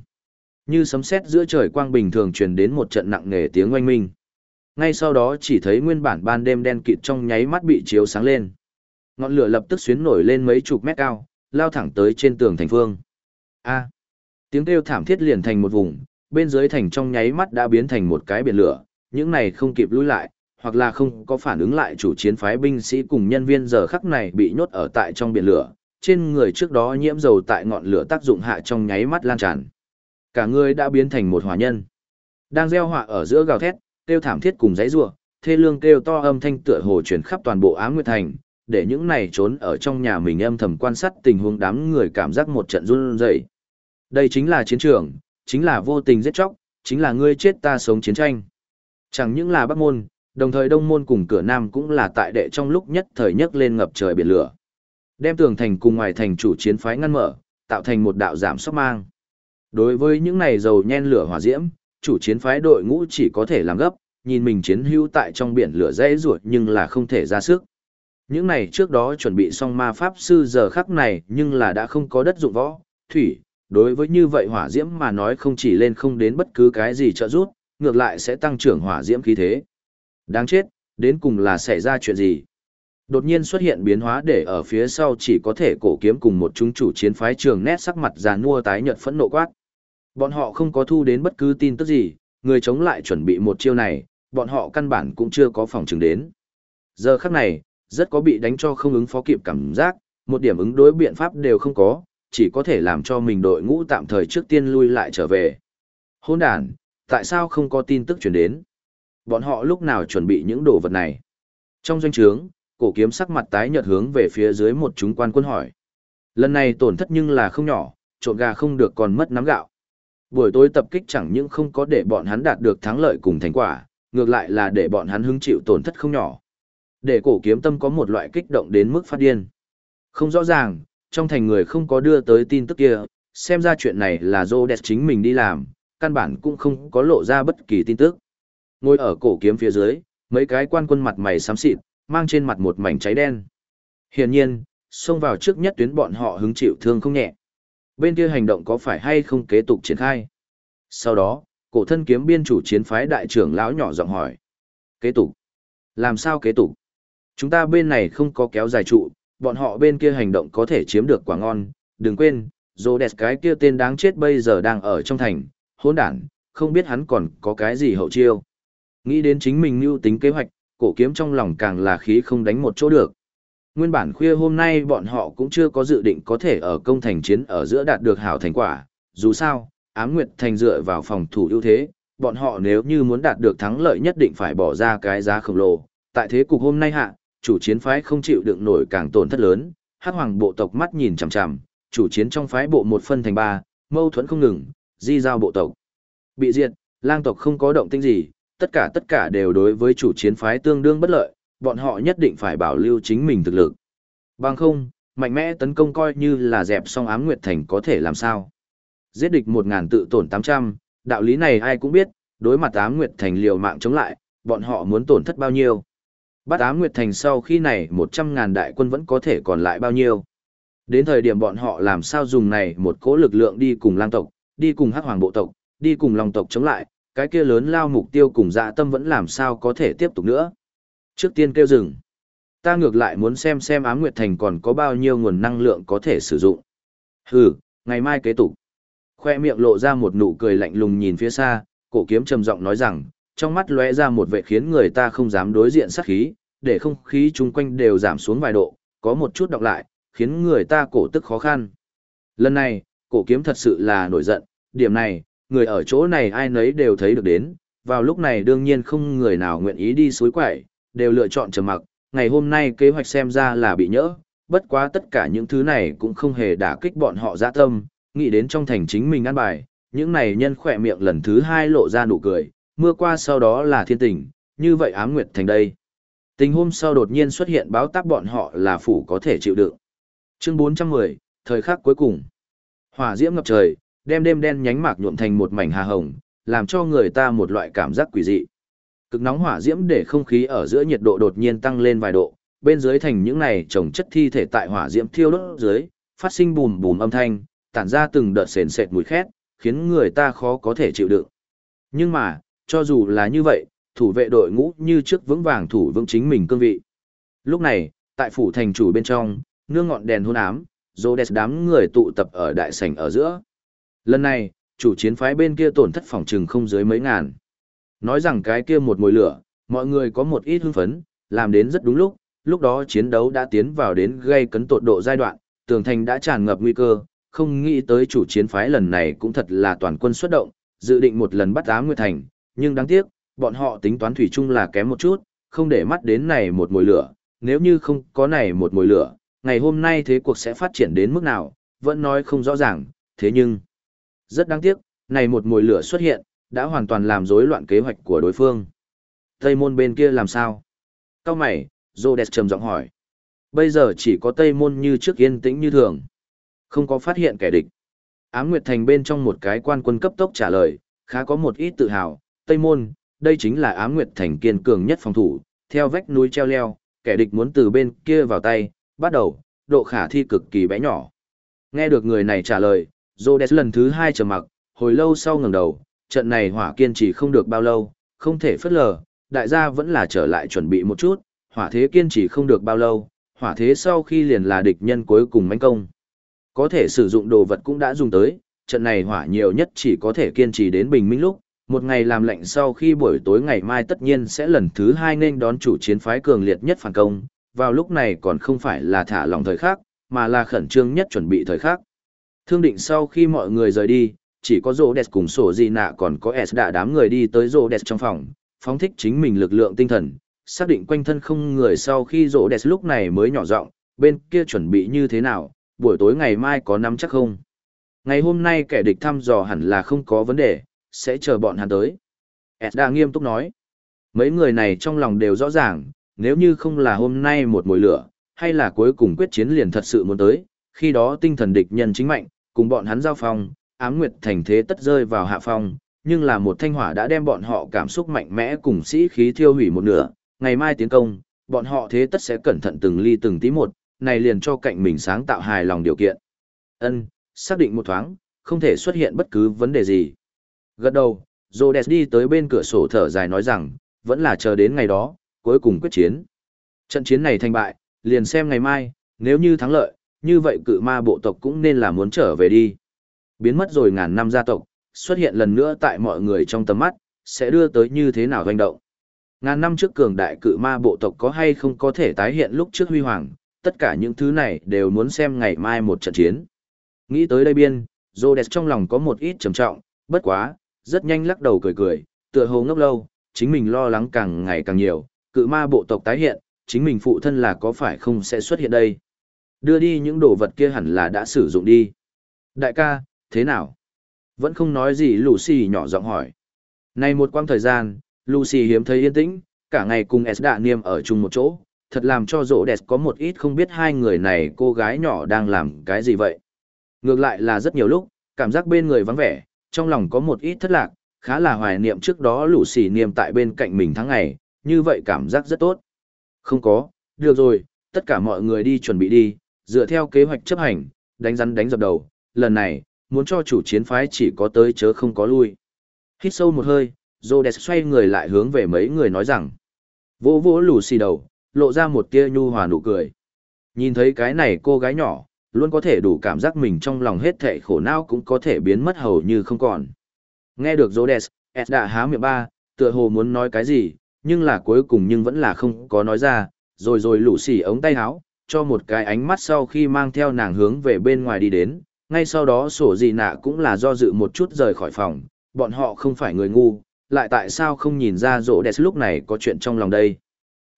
như sấm sét giữa trời quang bình thường truyền đến một trận nặng nề tiếng oanh minh. Ngay sau đó chỉ thấy nguyên bản ban đêm đen kịt trong nháy mắt bị chiếu sáng lên. Ngọn lửa lập tức xuyến nổi lên mấy chục mét cao, lao thẳng tới trên tường thành phương. A. tiếng kêu thảm thiết liền thành một vùng, bên dưới thành trong nháy mắt đã biến thành một cái biển lửa, những này không kịp lùi lại, hoặc là không có phản ứng lại chủ chiến phái binh sĩ cùng nhân viên giờ khắc này bị nhốt ở tại trong biển lửa, trên người trước đó nhiễm dầu tại ngọn lửa tác dụng hạ trong nháy mắt lan tràn. Cả người đã biến thành một hỏa nhân. Đang gieo họa ở giữa gào thét, kêu thảm thiết cùng giấy rủa, thê lương kêu to âm thanh tựa hồ truyền khắp toàn bộ Á Nguyệt thành, để những này trốn ở trong nhà mình âm thầm quan sát tình huống đám người cảm giác một trận run rẩy. Đây chính là chiến trường, chính là vô tình giết chóc, chính là ngươi chết ta sống chiến tranh. Chẳng những là Bắc môn, đồng thời Đông môn cùng cửa Nam cũng là tại đệ trong lúc nhất thời nhất lên ngập trời biển lửa. Đem tường thành cùng ngoài thành chủ chiến phái ngăn mở, tạo thành một đạo giảm sóc mang. Đối với những này dầu nhen lửa hỏa diễm, chủ chiến phái đội ngũ chỉ có thể làm gấp, nhìn mình chiến hữu tại trong biển lửa dễ ruột nhưng là không thể ra sức. Những này trước đó chuẩn bị xong ma pháp sư giờ khắc này nhưng là đã không có đất dụng võ, thủy, đối với như vậy hỏa diễm mà nói không chỉ lên không đến bất cứ cái gì trợ giúp, ngược lại sẽ tăng trưởng hỏa diễm khí thế. Đáng chết, đến cùng là xảy ra chuyện gì? Đột nhiên xuất hiện biến hóa để ở phía sau chỉ có thể cổ kiếm cùng một chúng chủ chiến phái trường nét sắc mặt già nua tái nhợt phẫn nộ quát. Bọn họ không có thu đến bất cứ tin tức gì, người chống lại chuẩn bị một chiêu này, bọn họ căn bản cũng chưa có phòng chứng đến. Giờ khắc này, rất có bị đánh cho không ứng phó kịp cảm giác, một điểm ứng đối biện pháp đều không có, chỉ có thể làm cho mình đội ngũ tạm thời trước tiên lui lại trở về. Hôn đàn, tại sao không có tin tức chuyển đến? Bọn họ lúc nào chuẩn bị những đồ vật này? Trong doanh trướng, cổ kiếm sắc mặt tái nhợt hướng về phía dưới một chúng quan quân hỏi. Lần này tổn thất nhưng là không nhỏ, trộn gà không được còn mất nắm gạo. Buổi tối tập kích chẳng những không có để bọn hắn đạt được thắng lợi cùng thành quả, ngược lại là để bọn hắn hứng chịu tổn thất không nhỏ. Để cổ kiếm tâm có một loại kích động đến mức phát điên. Không rõ ràng, trong thành người không có đưa tới tin tức kia, xem ra chuyện này là Rhodes chính mình đi làm, căn bản cũng không có lộ ra bất kỳ tin tức. Ngồi ở cổ kiếm phía dưới, mấy cái quan quân mặt mày xám xịt, mang trên mặt một mảnh cháy đen. Hiển nhiên, xông vào trước nhất tuyến bọn họ hứng chịu thương không nhẹ. Bên kia hành động có phải hay không kế tục triển khai? Sau đó, cổ thân kiếm biên chủ chiến phái đại trưởng lão nhỏ giọng hỏi. Kế tục. Làm sao kế tục? Chúng ta bên này không có kéo dài trụ, bọn họ bên kia hành động có thể chiếm được quả ngon. Đừng quên, dồ đẹp cái kia tên đáng chết bây giờ đang ở trong thành, hỗn đản, không biết hắn còn có cái gì hậu chiêu. Nghĩ đến chính mình mưu tính kế hoạch, cổ kiếm trong lòng càng là khí không đánh một chỗ được. Nguyên bản khuya hôm nay bọn họ cũng chưa có dự định có thể ở công thành chiến ở giữa đạt được hảo thành quả, dù sao, ám nguyệt thành dựa vào phòng thủ ưu thế, bọn họ nếu như muốn đạt được thắng lợi nhất định phải bỏ ra cái giá khổng lồ. Tại thế cục hôm nay hạ, chủ chiến phái không chịu đựng nổi càng tổn thất lớn, hắc hoàng bộ tộc mắt nhìn chằm chằm, chủ chiến trong phái bộ một phân thành ba, mâu thuẫn không ngừng, di giao bộ tộc. Bị diệt, lang tộc không có động tĩnh gì, tất cả tất cả đều đối với chủ chiến phái tương đương bất lợi, bọn họ nhất định phải bảo lưu chính mình thực lực. Bằng không, mạnh mẽ tấn công coi như là dẹp xong ám nguyệt thành có thể làm sao. Giết địch một ngàn tự tổn 800, đạo lý này ai cũng biết, đối mặt ám nguyệt thành liều mạng chống lại, bọn họ muốn tổn thất bao nhiêu. Bát ám nguyệt thành sau khi này 100.000 đại quân vẫn có thể còn lại bao nhiêu. Đến thời điểm bọn họ làm sao dùng này một cỗ lực lượng đi cùng lang tộc, đi cùng hắc hoàng bộ tộc, đi cùng lòng tộc chống lại, cái kia lớn lao mục tiêu cùng dạ tâm vẫn làm sao có thể tiếp tục nữa. Trước tiên kêu dừng. Ta ngược lại muốn xem xem ám nguyệt thành còn có bao nhiêu nguồn năng lượng có thể sử dụng. Hừ, ngày mai kế tục. Khoe miệng lộ ra một nụ cười lạnh lùng nhìn phía xa, cổ kiếm trầm giọng nói rằng, trong mắt lóe ra một vẻ khiến người ta không dám đối diện sát khí, để không khí chung quanh đều giảm xuống vài độ, có một chút đọc lại, khiến người ta cổ tức khó khăn. Lần này, cổ kiếm thật sự là nổi giận, điểm này, người ở chỗ này ai nấy đều thấy được đến, vào lúc này đương nhiên không người nào nguyện ý đi suối quẩy, đều lựa chọn trầm mặc, ngày hôm nay kế hoạch xem ra là bị nhỡ, bất quá tất cả những thứ này cũng không hề đả kích bọn họ dạ tâm, nghĩ đến trong thành chính mình ăn bài, những này nhân khỏe miệng lần thứ hai lộ ra nụ cười, mưa qua sau đó là thiên tình, như vậy ám nguyệt thành đây. Tình hôm sau đột nhiên xuất hiện báo táp bọn họ là phủ có thể chịu đựng. Chương 410, thời khắc cuối cùng. Hỏa diễm ngập trời, đem đêm đen nhánh mạc nhuộm thành một mảnh hà hồng, làm cho người ta một loại cảm giác quỷ dị. Cực nóng hỏa diễm để không khí ở giữa nhiệt độ đột nhiên tăng lên vài độ, bên dưới thành những này trồng chất thi thể tại hỏa diễm thiêu đốt dưới, phát sinh bùm bùm âm thanh, tản ra từng đợt sền sệt mùi khét, khiến người ta khó có thể chịu đựng. Nhưng mà, cho dù là như vậy, thủ vệ đội ngũ như trước vững vàng thủ vững chính mình cương vị. Lúc này, tại phủ thành chủ bên trong, nương ngọn đèn hôn ám, Rhodes đám người tụ tập ở đại sảnh ở giữa. Lần này, chủ chiến phái bên kia tổn thất phòng trừng không dưới mấy ngàn. Nói rằng cái kia một mùi lửa, mọi người có một ít hưng phấn, làm đến rất đúng lúc, lúc đó chiến đấu đã tiến vào đến gây cấn tột độ giai đoạn, tường thành đã tràn ngập nguy cơ, không nghĩ tới chủ chiến phái lần này cũng thật là toàn quân xuất động, dự định một lần bắt ám Nguyệt Thành, nhưng đáng tiếc, bọn họ tính toán thủy chung là kém một chút, không để mắt đến này một mùi lửa, nếu như không có này một mùi lửa, ngày hôm nay thế cuộc sẽ phát triển đến mức nào, vẫn nói không rõ ràng, thế nhưng, rất đáng tiếc, này một mùi lửa xuất hiện, đã hoàn toàn làm rối loạn kế hoạch của đối phương. Tây môn bên kia làm sao? Cao mày, Rhodes trầm giọng hỏi. Bây giờ chỉ có Tây môn như trước yên tĩnh như thường. Không có phát hiện kẻ địch. Ám Nguyệt Thành bên trong một cái quan quân cấp tốc trả lời, khá có một ít tự hào. Tây môn, đây chính là Ám Nguyệt Thành kiên cường nhất phòng thủ, theo vách núi treo leo, kẻ địch muốn từ bên kia vào tay, bắt đầu, độ khả thi cực kỳ bé nhỏ. Nghe được người này trả lời, Rhodes lần thứ hai trầm mặc, hồi lâu sau ngẩng đầu, trận này hỏa kiên trì không được bao lâu, không thể phất lờ, đại gia vẫn là trở lại chuẩn bị một chút, hỏa thế kiên trì không được bao lâu, hỏa thế sau khi liền là địch nhân cuối cùng manh công. Có thể sử dụng đồ vật cũng đã dùng tới, trận này hỏa nhiều nhất chỉ có thể kiên trì đến bình minh lúc, một ngày làm lệnh sau khi buổi tối ngày mai tất nhiên sẽ lần thứ hai nên đón chủ chiến phái cường liệt nhất phản công, vào lúc này còn không phải là thả lòng thời khắc, mà là khẩn trương nhất chuẩn bị thời khắc. Thương định sau khi mọi người rời đi, chỉ có rô đẹp cùng sổ gì nạ còn có s đã đám người đi tới rô đẹp trong phòng phóng thích chính mình lực lượng tinh thần xác định quanh thân không người sau khi rô đẹp lúc này mới nhỏ giọng bên kia chuẩn bị như thế nào? Buổi tối ngày mai có nắm chắc không? Ngày hôm nay kẻ địch thăm dò hẳn là không có vấn đề sẽ chờ bọn hắn tới Edda đã nghiêm túc nói mấy người này trong lòng đều rõ ràng nếu như không là hôm nay một mồi lửa hay là cuối cùng quyết chiến liền thật sự muốn tới khi đó tinh thần địch nhân chính mạnh cùng bọn hắn giao phong ám nguyệt thành thế tất rơi vào hạ phong, nhưng là một thanh hỏa đã đem bọn họ cảm xúc mạnh mẽ cùng sĩ khí thiêu hủy một nửa, ngày mai tiến công, bọn họ thế tất sẽ cẩn thận từng ly từng tí một, này liền cho cạnh mình sáng tạo hài lòng điều kiện. Ân, xác định một thoáng, không thể xuất hiện bất cứ vấn đề gì. Gật đầu, Rhodes đi tới bên cửa sổ thở dài nói rằng, vẫn là chờ đến ngày đó, cuối cùng quyết chiến. Trận chiến này thành bại, liền xem ngày mai, nếu như thắng lợi, như vậy cự ma bộ tộc cũng nên là muốn trở về đi. Biến mất rồi ngàn năm gia tộc, xuất hiện lần nữa tại mọi người trong tầm mắt, sẽ đưa tới như thế nào doanh động. Ngàn năm trước cường đại cự ma bộ tộc có hay không có thể tái hiện lúc trước huy hoàng, tất cả những thứ này đều muốn xem ngày mai một trận chiến. Nghĩ tới đây biên, Rhodes trong lòng có một ít trầm trọng, bất quá, rất nhanh lắc đầu cười cười, tựa hồ ngốc lâu, chính mình lo lắng càng ngày càng nhiều, cự ma bộ tộc tái hiện, chính mình phụ thân là có phải không sẽ xuất hiện đây. Đưa đi những đồ vật kia hẳn là đã sử dụng đi. Đại ca, thế nào? Vẫn không nói gì Lucy nhỏ giọng hỏi. Này một quãng thời gian, Lucy hiếm thấy yên tĩnh, cả ngày cùng S đạ niêm ở chung một chỗ, thật làm cho rỗ đẹp có một ít không biết hai người này cô gái nhỏ đang làm cái gì vậy. Ngược lại là rất nhiều lúc, cảm giác bên người vắng vẻ, trong lòng có một ít thất lạc, khá là hoài niệm trước đó lũ xỉ niềm tại bên cạnh mình tháng ngày, như vậy cảm giác rất tốt. Không có, được rồi, tất cả mọi người đi chuẩn bị đi, dựa theo kế hoạch chấp hành, đánh rắn đánh dập đầu, lần này, muốn cho chủ chiến phái chỉ có tới chớ không có lui. Hít sâu một hơi, Rhodes xoay người lại hướng về mấy người nói rằng, vỗ vỗ lù xì đầu, lộ ra một tia nhu hòa nụ cười. Nhìn thấy cái này cô gái nhỏ, luôn có thể đủ cảm giác mình trong lòng hết thệ khổ não cũng có thể biến mất hầu như không còn. Nghe được Rhodes, Ed đã há miệng ba, tựa hồ muốn nói cái gì, nhưng là cuối cùng nhưng vẫn là không có nói ra, rồi rồi lũ xỉ ống tay áo, cho một cái ánh mắt sau khi mang theo nàng hướng về bên ngoài đi đến, ngay sau đó sổ gì nạ cũng là do dự một chút rời khỏi phòng, bọn họ không phải người ngu, lại tại sao không nhìn ra rỗ đẹp lúc này có chuyện trong lòng đây.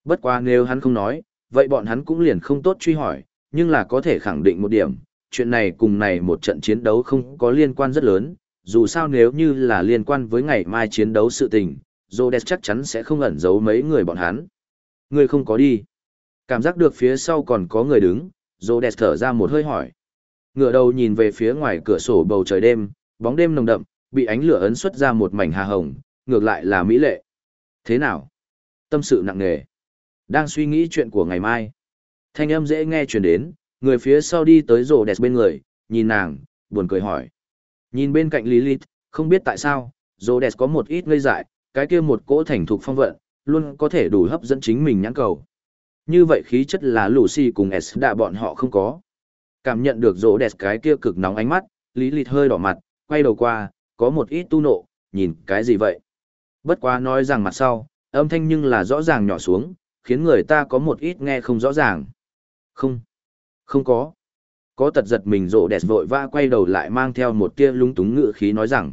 Bất quá nếu hắn không nói, vậy bọn hắn cũng liền không tốt truy hỏi, nhưng là có thể khẳng định một điểm, chuyện này cùng này một trận chiến đấu không có liên quan rất lớn, dù sao nếu như là liên quan với ngày mai chiến đấu sự tình, Rhodes chắc chắn sẽ không ẩn giấu mấy người bọn hắn. Người không có đi. Cảm giác được phía sau còn có người đứng, Rhodes thở ra một hơi hỏi. Ngựa đầu nhìn về phía ngoài cửa sổ bầu trời đêm, bóng đêm nồng đậm, bị ánh lửa ấn xuất ra một mảnh hà hồng, ngược lại là mỹ lệ. Thế nào? Tâm sự nặng nề. Đang suy nghĩ chuyện của ngày mai. Thanh âm dễ nghe truyền đến, người phía sau đi tới rổ đẹp bên người, nhìn nàng, buồn cười hỏi. Nhìn bên cạnh Lilith, không biết tại sao, rổ đẹp có một ít ngây dại, cái kia một cỗ thành thục phong vận, luôn có thể đủ hấp dẫn chính mình nhãn cầu. Như vậy khí chất là Lucy cùng S đã bọn họ không có. Cảm nhận được rỗ đẹp cái kia cực nóng ánh mắt, Lý Lịt hơi đỏ mặt, quay đầu qua, có một ít tu nộ, nhìn cái gì vậy? Bất quá nói rằng mặt sau, âm thanh nhưng là rõ ràng nhỏ xuống, khiến người ta có một ít nghe không rõ ràng. Không, không có. Có tật giật mình rộ đẹp vội va quay đầu lại mang theo một tia lung túng ngựa khí nói rằng.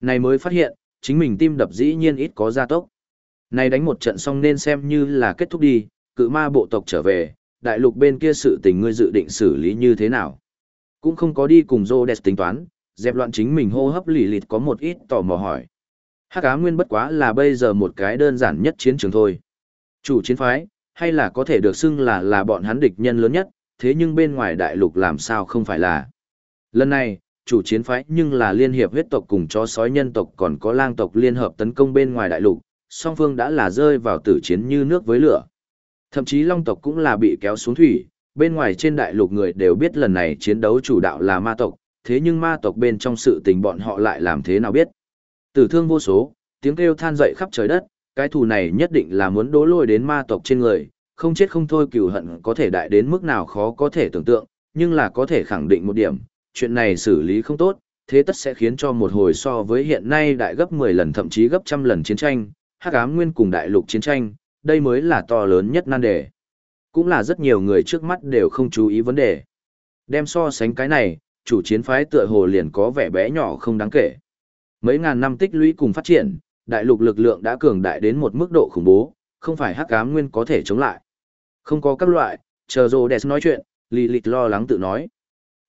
Này mới phát hiện, chính mình tim đập dĩ nhiên ít có gia tốc. Này đánh một trận xong nên xem như là kết thúc đi, cự ma bộ tộc trở về, đại lục bên kia sự tình ngươi dự định xử lý như thế nào. Cũng không có đi cùng rộ đẹp tính toán, dẹp loạn chính mình hô hấp lì lịt có một ít tò mò hỏi. Hắc Á Nguyên bất quá là bây giờ một cái đơn giản nhất chiến trường thôi. Chủ chiến phái, hay là có thể được xưng là là bọn hắn địch nhân lớn nhất, thế nhưng bên ngoài đại lục làm sao không phải là. Lần này, chủ chiến phái nhưng là liên hiệp huyết tộc cùng chó sói nhân tộc còn có lang tộc liên hợp tấn công bên ngoài đại lục, song phương đã là rơi vào tử chiến như nước với lửa. Thậm chí long tộc cũng là bị kéo xuống thủy, bên ngoài trên đại lục người đều biết lần này chiến đấu chủ đạo là ma tộc, thế nhưng ma tộc bên trong sự tình bọn họ lại làm thế nào biết. Tử thương vô số, tiếng kêu than dậy khắp trời đất, cái thù này nhất định là muốn đố lôi đến ma tộc trên người, không chết không thôi cửu hận có thể đại đến mức nào khó có thể tưởng tượng, nhưng là có thể khẳng định một điểm, chuyện này xử lý không tốt, thế tất sẽ khiến cho một hồi so với hiện nay đại gấp 10 lần thậm chí gấp trăm lần chiến tranh, hắc ám nguyên cùng đại lục chiến tranh, đây mới là to lớn nhất nan đề. Cũng là rất nhiều người trước mắt đều không chú ý vấn đề. Đem so sánh cái này, chủ chiến phái tựa hồ liền có vẻ bé nhỏ không đáng kể. Mấy ngàn năm tích lũy cùng phát triển, đại lục lực lượng đã cường đại đến một mức độ khủng bố, không phải hắc ám nguyên có thể chống lại. Không có các loại, chờ rồ đẹp nói chuyện, lì lịt lo lắng tự nói.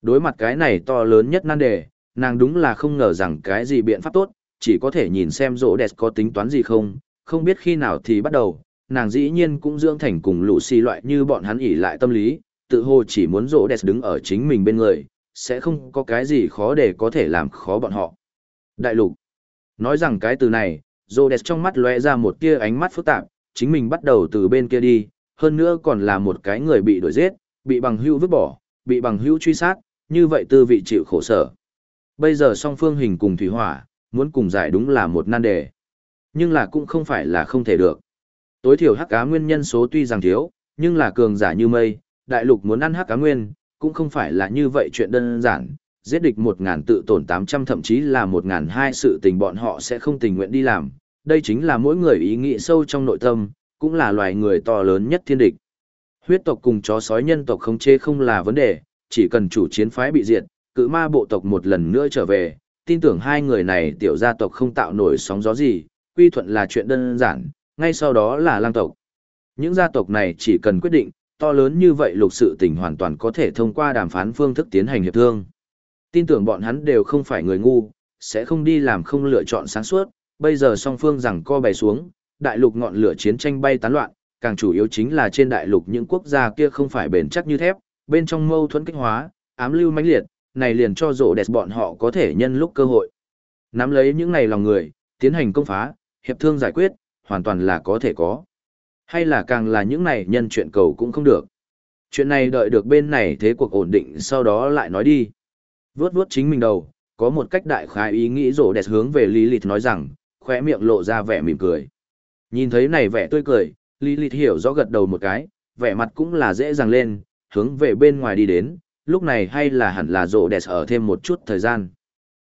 Đối mặt cái này to lớn nhất nan đề, nàng đúng là không ngờ rằng cái gì biện pháp tốt, chỉ có thể nhìn xem rồ đẹp có tính toán gì không, không biết khi nào thì bắt đầu, nàng dĩ nhiên cũng dưỡng thành cùng lũ xì loại như bọn hắn ỉ lại tâm lý, tự hồ chỉ muốn rỗ đẹp đứng ở chính mình bên người, sẽ không có cái gì khó để có thể làm khó bọn họ. Đại lục. Nói rằng cái từ này, Rhodes đẹp trong mắt lóe ra một tia ánh mắt phức tạp, chính mình bắt đầu từ bên kia đi, hơn nữa còn là một cái người bị đuổi giết, bị bằng hữu vứt bỏ, bị bằng hữu truy sát, như vậy tư vị chịu khổ sở. Bây giờ song phương hình cùng thủy hỏa, muốn cùng giải đúng là một nan đề. Nhưng là cũng không phải là không thể được. Tối thiểu hắc cá nguyên nhân số tuy rằng thiếu, nhưng là cường giả như mây, đại lục muốn ăn hắc cá nguyên, cũng không phải là như vậy chuyện đơn giản. Giết địch một ngàn tự tổn tám trăm thậm chí là một ngàn hai sự tình bọn họ sẽ không tình nguyện đi làm. Đây chính là mỗi người ý nghĩ sâu trong nội tâm, cũng là loài người to lớn nhất thiên địch. Huyết tộc cùng chó sói nhân tộc không chê không là vấn đề, chỉ cần chủ chiến phái bị diệt, cự ma bộ tộc một lần nữa trở về, tin tưởng hai người này tiểu gia tộc không tạo nổi sóng gió gì, quy thuận là chuyện đơn giản, ngay sau đó là lang tộc. Những gia tộc này chỉ cần quyết định, to lớn như vậy lục sự tình hoàn toàn có thể thông qua đàm phán phương thức tiến hành hiệp thương. Tin tưởng bọn hắn đều không phải người ngu, sẽ không đi làm không lựa chọn sáng suốt, bây giờ song phương rằng co bày xuống, đại lục ngọn lửa chiến tranh bay tán loạn, càng chủ yếu chính là trên đại lục những quốc gia kia không phải bền chắc như thép, bên trong mâu thuẫn kích hóa, ám lưu mãnh liệt, này liền cho rộ đẹp bọn họ có thể nhân lúc cơ hội. Nắm lấy những này lòng người, tiến hành công phá, hiệp thương giải quyết, hoàn toàn là có thể có. Hay là càng là những này nhân chuyện cầu cũng không được. Chuyện này đợi được bên này thế cuộc ổn định sau đó lại nói đi. Vướt vướt chính mình đầu, có một cách đại khái ý nghĩ rộ đẹp hướng về Lý Lilith nói rằng, khóe miệng lộ ra vẻ mỉm cười. Nhìn thấy này vẻ tươi cười, Lý Lilith hiểu rõ gật đầu một cái, vẻ mặt cũng là dễ dàng lên, hướng về bên ngoài đi đến, lúc này hay là hẳn là rộ đẹp ở thêm một chút thời gian.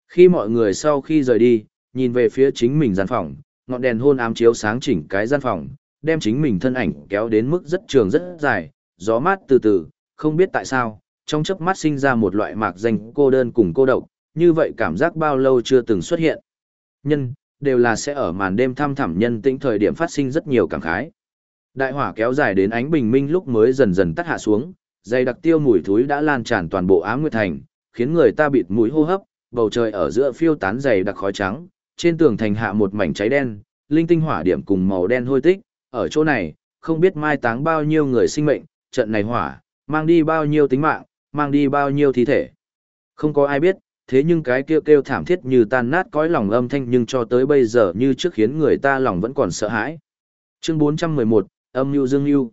Khi mọi người sau khi rời đi, nhìn về phía chính mình gian phòng, ngọn đèn hôn ám chiếu sáng chỉnh cái gian phòng, đem chính mình thân ảnh kéo đến mức rất trường rất dài, gió mát từ từ, không biết tại sao, trong chớp mắt sinh ra một loại mạc danh cô đơn cùng cô độc, như vậy cảm giác bao lâu chưa từng xuất hiện. Nhân, đều là sẽ ở màn đêm thăm thẳm nhân tĩnh thời điểm phát sinh rất nhiều cảm khái. Đại hỏa kéo dài đến ánh bình minh lúc mới dần dần tắt hạ xuống, dày đặc tiêu mùi thối đã lan tràn toàn bộ Ám Nguyệt Thành, khiến người ta bịt mũi hô hấp, bầu trời ở giữa phiêu tán dày đặc khói trắng, trên tường thành hạ một mảnh cháy đen, linh tinh hỏa điểm cùng màu đen hôi tích, ở chỗ này, không biết mai táng bao nhiêu người sinh mệnh, trận này hỏa, mang đi bao nhiêu tính mạng, mang đi bao nhiêu thi thể. Không có ai biết, thế nhưng cái kêu kêu thảm thiết như tan nát cõi lòng âm thanh nhưng cho tới bây giờ như trước khiến người ta lòng vẫn còn sợ hãi. Chương 411, âm nhu dương nhu.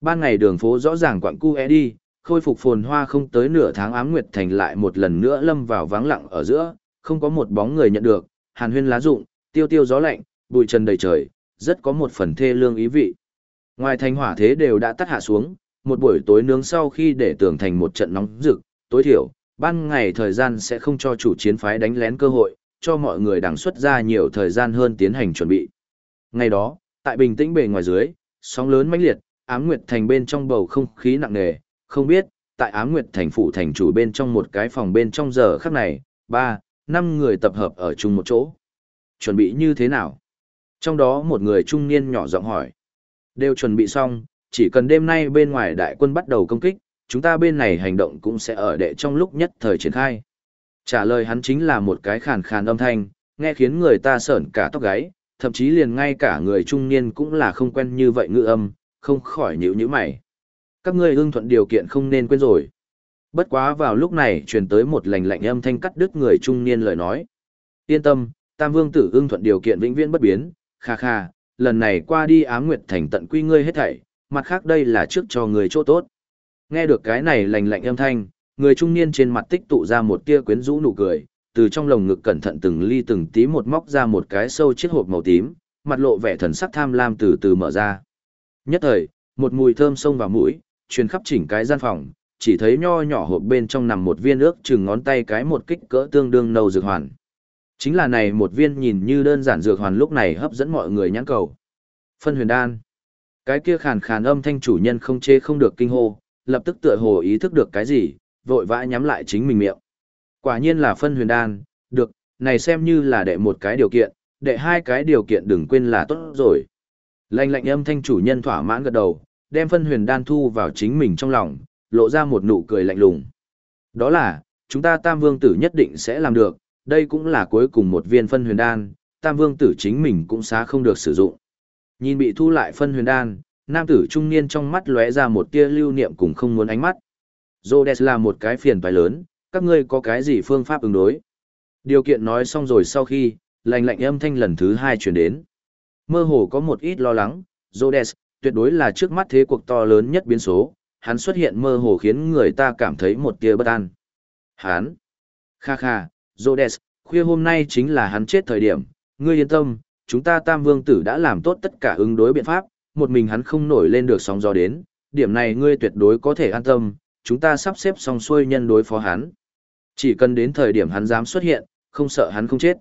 Ban ngày đường phố rõ ràng quặng cu e đi, khôi phục phồn hoa không tới nửa tháng ám nguyệt thành lại một lần nữa lâm vào vắng lặng ở giữa, không có một bóng người nhận được, hàn huyên lá rụng, tiêu tiêu gió lạnh, bụi trần đầy trời, rất có một phần thê lương ý vị. Ngoài thành hỏa thế đều đã tắt hạ xuống, một buổi tối nướng sau khi để tưởng thành một trận nóng rực, tối thiểu, ban ngày thời gian sẽ không cho chủ chiến phái đánh lén cơ hội, cho mọi người đằng xuất ra nhiều thời gian hơn tiến hành chuẩn bị. Ngày đó, tại bình tĩnh bề ngoài dưới, sóng lớn mãnh liệt, ám nguyệt thành bên trong bầu không khí nặng nề, không biết, tại ám nguyệt thành phủ thành chủ bên trong một cái phòng bên trong giờ khắc này, ba, năm người tập hợp ở chung một chỗ. Chuẩn bị như thế nào? Trong đó một người trung niên nhỏ giọng hỏi. Đều chuẩn bị xong, chỉ cần đêm nay bên ngoài đại quân bắt đầu công kích, chúng ta bên này hành động cũng sẽ ở đệ trong lúc nhất thời triển khai. Trả lời hắn chính là một cái khàn khàn âm thanh, nghe khiến người ta sởn cả tóc gáy, thậm chí liền ngay cả người trung niên cũng là không quen như vậy ngữ âm, không khỏi nhíu nhíu mày. Các ngươi ưng thuận điều kiện không nên quên rồi. Bất quá vào lúc này truyền tới một lành lạnh âm thanh cắt đứt người trung niên lời nói. Yên tâm, Tam Vương tử ưng thuận điều kiện vĩnh viễn bất biến, kha kha, lần này qua đi ám nguyệt thành tận quy ngươi hết thảy, mặt khác đây là trước cho người chỗ tốt. Nghe được cái này lành lạnh âm thanh, người trung niên trên mặt tích tụ ra một tia quyến rũ nụ cười, từ trong lồng ngực cẩn thận từng ly từng tí một móc ra một cái sâu chiếc hộp màu tím, mặt lộ vẻ thần sắc tham lam từ từ mở ra. Nhất thời, một mùi thơm xông vào mũi, truyền khắp chỉnh cái gian phòng, chỉ thấy nho nhỏ hộp bên trong nằm một viên ước chừng ngón tay cái một kích cỡ tương đương nâu dược hoàn. Chính là này một viên nhìn như đơn giản dược hoàn lúc này hấp dẫn mọi người nhãn cầu. Phân huyền đan. Cái kia khàn khàn âm thanh chủ nhân không chê không được kinh hô, lập tức tựa hồ ý thức được cái gì, vội vã nhắm lại chính mình miệng. Quả nhiên là phân huyền đan, được, này xem như là đệ một cái điều kiện, đệ hai cái điều kiện đừng quên là tốt rồi. Lạnh lạnh âm thanh chủ nhân thỏa mãn gật đầu, đem phân huyền đan thu vào chính mình trong lòng, lộ ra một nụ cười lạnh lùng. Đó là, chúng ta tam vương tử nhất định sẽ làm được, đây cũng là cuối cùng một viên phân huyền đan, tam vương tử chính mình cũng xá không được sử dụng. Nhìn bị thu lại phân huyền đan, nam tử trung niên trong mắt lóe ra một tia lưu niệm cùng không muốn ánh mắt. Rhodes là một cái phiền phải lớn, các ngươi có cái gì phương pháp ứng đối? Điều kiện nói xong rồi sau khi, lạnh lạnh âm thanh lần thứ hai chuyển đến. Mơ hồ có một ít lo lắng, Rhodes, tuyệt đối là trước mắt thế cuộc to lớn nhất biến số, hắn xuất hiện mơ hồ khiến người ta cảm thấy một tia bất an. Hắn, kha kha, Rhodes, Khuya hôm nay chính là hắn chết thời điểm, ngươi yên tâm, chúng ta tam vương tử đã làm tốt tất cả ứng đối biện pháp, một mình hắn không nổi lên được sóng gió đến, điểm này ngươi tuyệt đối có thể an tâm, chúng ta sắp xếp xong xuôi nhân đối phó hắn. Chỉ cần đến thời điểm hắn dám xuất hiện, không sợ hắn không chết.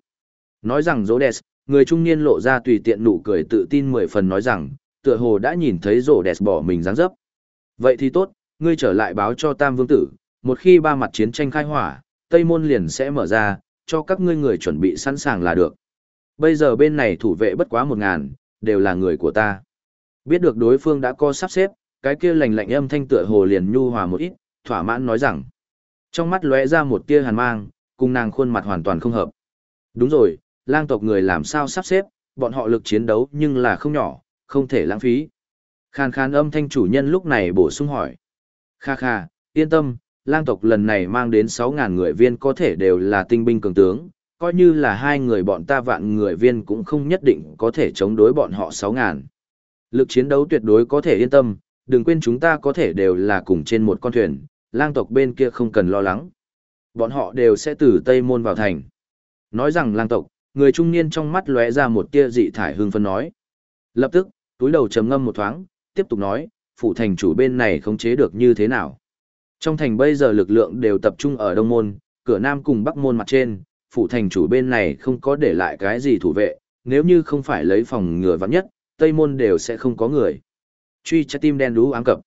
Nói rằng Rhodes, người trung niên lộ ra tùy tiện nụ cười tự tin mười phần nói rằng, tựa hồ đã nhìn thấy Rhodes bỏ mình dáng dấp. Vậy thì tốt, ngươi trở lại báo cho Tam Vương Tử, một khi ba mặt chiến tranh khai hỏa, Tây Môn liền sẽ mở ra, cho các ngươi người chuẩn bị sẵn sàng là được. Bây giờ bên này thủ vệ bất quá một ngàn, đều là người của ta. Biết được đối phương đã co sắp xếp, cái kia lành lạnh âm thanh tựa hồ liền nhu hòa một ít, thỏa mãn nói rằng. Trong mắt lóe ra một tia hàn mang, cùng nàng khuôn mặt hoàn toàn không hợp. Đúng rồi, lang tộc người làm sao sắp xếp, bọn họ lực chiến đấu nhưng là không nhỏ, không thể lãng phí. Khan khan âm thanh chủ nhân lúc này bổ sung hỏi. Kha kha, yên tâm, lang tộc lần này mang đến 6.000 người viên có thể đều là tinh binh cường tướng, coi như là hai người bọn ta vạn người viên cũng không nhất định có thể chống đối bọn họ 6.000. Lực chiến đấu tuyệt đối có thể yên tâm, đừng quên chúng ta có thể đều là cùng trên một con thuyền, lang tộc bên kia không cần lo lắng. Bọn họ đều sẽ từ Tây Môn vào thành. Nói rằng lang tộc, người trung niên trong mắt lóe ra một tia dị thải hương phân nói. Lập tức, túi đầu trầm ngâm một thoáng, tiếp tục nói, phủ thành chủ bên này khống chế được như thế nào. Trong thành bây giờ lực lượng đều tập trung ở Đông Môn, cửa Nam cùng Bắc Môn mặt trên, phủ thành chủ bên này không có để lại cái gì thủ vệ, nếu như không phải lấy phòng ngừa vắng nhất, Tây Môn đều sẽ không có người. Truy trái tim đen đú ám cập.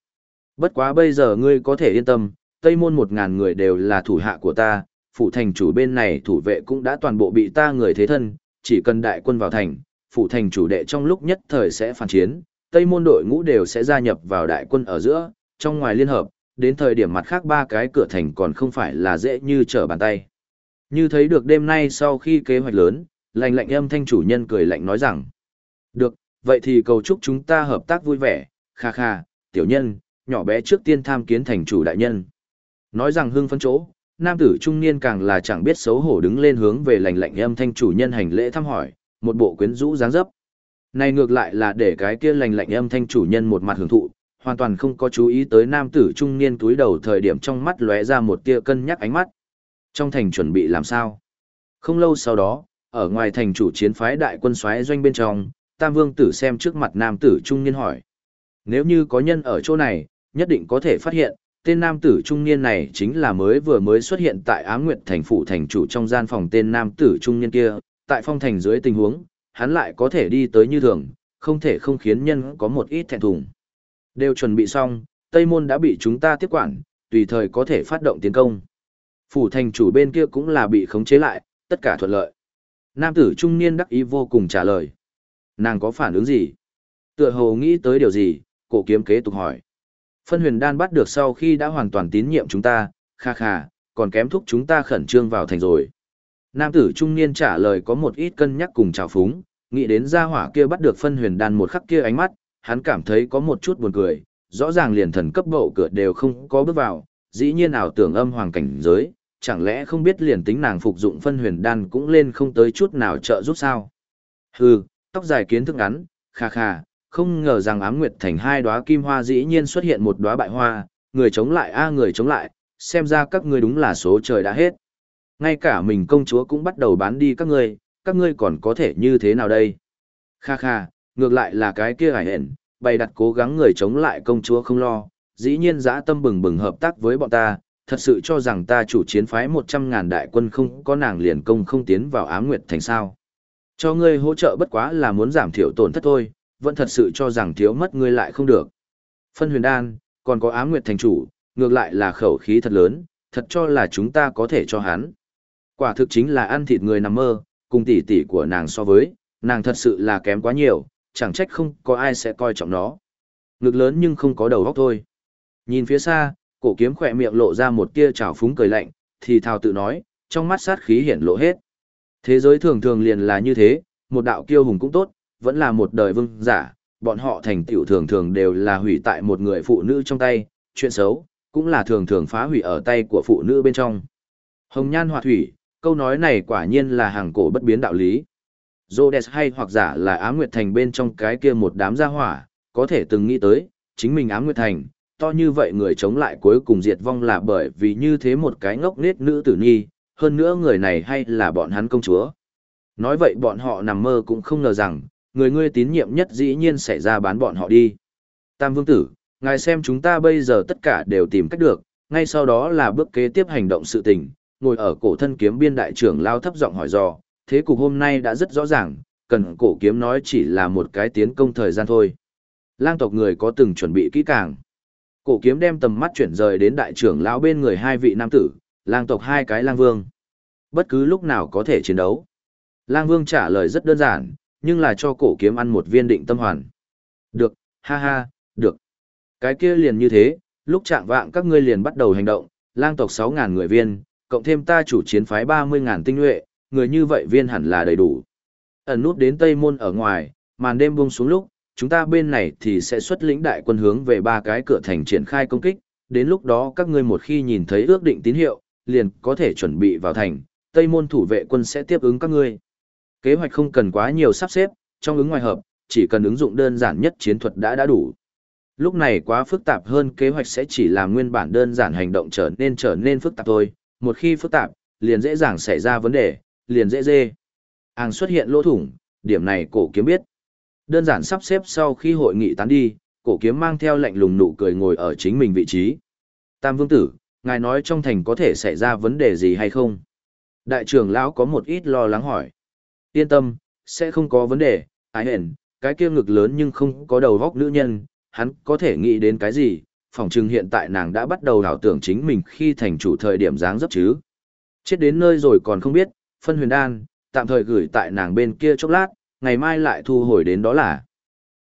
Bất quá bây giờ ngươi có thể yên tâm, Tây Môn một ngàn người đều là thủ hạ của ta, phủ thành chủ bên này thủ vệ cũng đã toàn bộ bị ta người thế thân, chỉ cần đại quân vào thành, phủ thành chủ đệ trong lúc nhất thời sẽ phản chiến, Tây Môn đội ngũ đều sẽ gia nhập vào đại quân ở giữa, trong ngoài liên hợp, đến thời điểm mặt khác ba cái cửa thành còn không phải là dễ như trở bàn tay. Như thấy được đêm nay sau khi kế hoạch lớn, lạnh lạnh âm thanh chủ nhân cười lạnh nói rằng, được, vậy thì cầu chúc chúng ta hợp tác vui vẻ, kha kha, tiểu nhân, nhỏ bé trước tiên tham kiến thành chủ đại nhân. Nói rằng hưng phấn chỗ, nam tử trung niên càng là chẳng biết xấu hổ đứng lên hướng về lạnh lạnh âm thanh chủ nhân hành lễ thăm hỏi, một bộ quyến rũ dáng dấp. Này ngược lại là để cái kia lạnh lạnh âm thanh chủ nhân một mặt hưởng thụ, hoàn toàn không có chú ý tới nam tử trung niên túi đầu thời điểm trong mắt lóe ra một tia cân nhắc ánh mắt. Trong thành chuẩn bị làm sao? Không lâu sau đó, ở ngoài thành chủ chiến phái đại quân xoáy doanh bên trong, Tam Vương tử xem trước mặt nam tử trung niên hỏi. Nếu như có nhân ở chỗ này, nhất định có thể phát hiện, tên nam tử trung niên này chính là mới vừa mới xuất hiện tại Á Nguyệt thành phủ thành chủ trong gian phòng tên nam tử trung niên kia, tại phong thành dưới tình huống, hắn lại có thể đi tới như thường, không thể không khiến nhân có một ít thẹn thùng. Đều chuẩn bị xong, Tây Môn đã bị chúng ta tiếp quản, tùy thời có thể phát động tiến công. Phủ thành chủ bên kia cũng là bị khống chế lại, tất cả thuận lợi. Nam tử trung niên đắc ý vô cùng trả lời. Nàng có phản ứng gì? Tựa hồ nghĩ tới điều gì, cổ kiếm kế tục hỏi. Phân huyền đan bắt được sau khi đã hoàn toàn tín nhiệm chúng ta, kha kha, còn kém thúc chúng ta khẩn trương vào thành rồi. Nam tử trung niên trả lời có một ít cân nhắc cùng trào phúng, nghĩ đến gia hỏa kia bắt được phân huyền đan một khắc kia ánh mắt, hắn cảm thấy có một chút buồn cười, rõ ràng liền thần cấp bậu cửa đều không có bước vào, dĩ nhiên ảo tưởng âm hoàng cảnh giới, chẳng lẽ không biết liền tính nàng phục dụng phân huyền đan cũng lên không tới chút nào trợ giúp sao. Hừ, tóc dài kiến thức ngắn, kha kha, không ngờ rằng ám nguyệt thành hai đóa kim hoa dĩ nhiên xuất hiện một đóa bại hoa, người chống lại a người chống lại, xem ra các ngươi đúng là số trời đã hết. Ngay cả mình công chúa cũng bắt đầu bán đi các ngươi, các ngươi còn có thể như thế nào đây? Kha kha, ngược lại là cái kia hải hẹn, bày đặt cố gắng người chống lại công chúa không lo, dĩ nhiên dã tâm bừng bừng hợp tác với bọn ta, thật sự cho rằng ta chủ chiến phái 100.000 đại quân không có nàng liền công không tiến vào ám nguyệt thành sao. Cho ngươi hỗ trợ bất quá là muốn giảm thiểu tổn thất thôi, vẫn thật sự cho rằng thiếu mất ngươi lại không được. Phân huyền đan, còn có ám nguyệt thành chủ, ngược lại là khẩu khí thật lớn, thật cho là chúng ta có thể cho hắn. Quả thực chính là ăn thịt người nằm mơ, cùng tỷ tỷ của nàng so với, nàng thật sự là kém quá nhiều, chẳng trách không có ai sẽ coi trọng nó. Ngực lớn nhưng không có đầu óc thôi. Nhìn phía xa, cổ kiếm khỏe miệng lộ ra một tia trào phúng cười lạnh, thì thào tự nói, trong mắt sát khí hiển lộ hết. Thế giới thường thường liền là như thế, một đạo kiêu hùng cũng tốt, vẫn là một đời vương giả, bọn họ thành tựu thường thường đều là hủy tại một người phụ nữ trong tay, chuyện xấu, cũng là thường thường phá hủy ở tay của phụ nữ bên trong. Hồng nhan hòa thủy, câu nói này quả nhiên là hàng cổ bất biến đạo lý. Rhodes hay hoặc giả là Ám Nguyệt Thành bên trong cái kia một đám gia hỏa, có thể từng nghĩ tới, chính mình Ám Nguyệt Thành, to như vậy người chống lại cuối cùng diệt vong là bởi vì như thế một cái ngốc nết nữ tử nhi, hơn nữa người này hay là bọn hắn công chúa. Nói vậy bọn họ nằm mơ cũng không ngờ rằng, người ngươi tín nhiệm nhất dĩ nhiên sẽ ra bán bọn họ đi. Tam Vương Tử, ngài xem chúng ta bây giờ tất cả đều tìm cách được, ngay sau đó là bước kế tiếp hành động sự tình, ngồi ở cổ thân kiếm biên đại trưởng lao thấp giọng hỏi dò, thế cục hôm nay đã rất rõ ràng, cần cổ kiếm nói chỉ là một cái tiến công thời gian thôi. Lang tộc người có từng chuẩn bị kỹ càng. Cổ kiếm đem tầm mắt chuyển rời đến đại trưởng lão bên người hai vị nam tử, lang tộc hai cái lang vương. Bất cứ lúc nào có thể chiến đấu. Lang vương trả lời rất đơn giản, nhưng là cho cổ kiếm ăn một viên định tâm hoàn. Được, ha ha, được. Cái kia liền như thế, lúc trạng vạng các ngươi liền bắt đầu hành động, lang tộc 6.000 người viên, cộng thêm ta chủ chiến phái 30.000 tinh nhuệ, người như vậy viên hẳn là đầy đủ. Ẩn nút đến Tây Môn ở ngoài, màn đêm buông xuống lúc, chúng ta bên này thì sẽ xuất lĩnh đại quân hướng về ba cái cửa thành triển khai công kích, đến lúc đó các ngươi một khi nhìn thấy ước định tín hiệu, liền có thể chuẩn bị vào thành, Tây Môn thủ vệ quân sẽ tiếp ứng các ngươi. Kế hoạch không cần quá nhiều sắp xếp, trong ứng ngoài hợp, chỉ cần ứng dụng đơn giản nhất chiến thuật đã đã đủ. Lúc này quá phức tạp hơn kế hoạch sẽ chỉ làm nguyên bản đơn giản hành động trở nên trở nên phức tạp thôi, một khi phức tạp, liền dễ dàng xảy ra vấn đề, liền dễ dê. Áng xuất hiện lỗ thủng, điểm này cổ kiếm biết. Đơn giản sắp xếp sau khi hội nghị tán đi, cổ kiếm mang theo lạnh lùng nụ cười ngồi ở chính mình vị trí. Tam vương tử, ngài nói trong thành có thể xảy ra vấn đề gì hay không? Đại trưởng lão có một ít lo lắng hỏi. Yên tâm, sẽ không có vấn đề, ái hẹn, cái kia ngực lớn nhưng không có đầu góc nữ nhân, hắn có thể nghĩ đến cái gì, phòng trừng hiện tại nàng đã bắt đầu đảo tưởng chính mình khi thành chủ thời điểm dáng dấp chứ. Chết đến nơi rồi còn không biết, phân huyền đan, tạm thời gửi tại nàng bên kia chốc lát, ngày mai lại thu hồi đến đó là.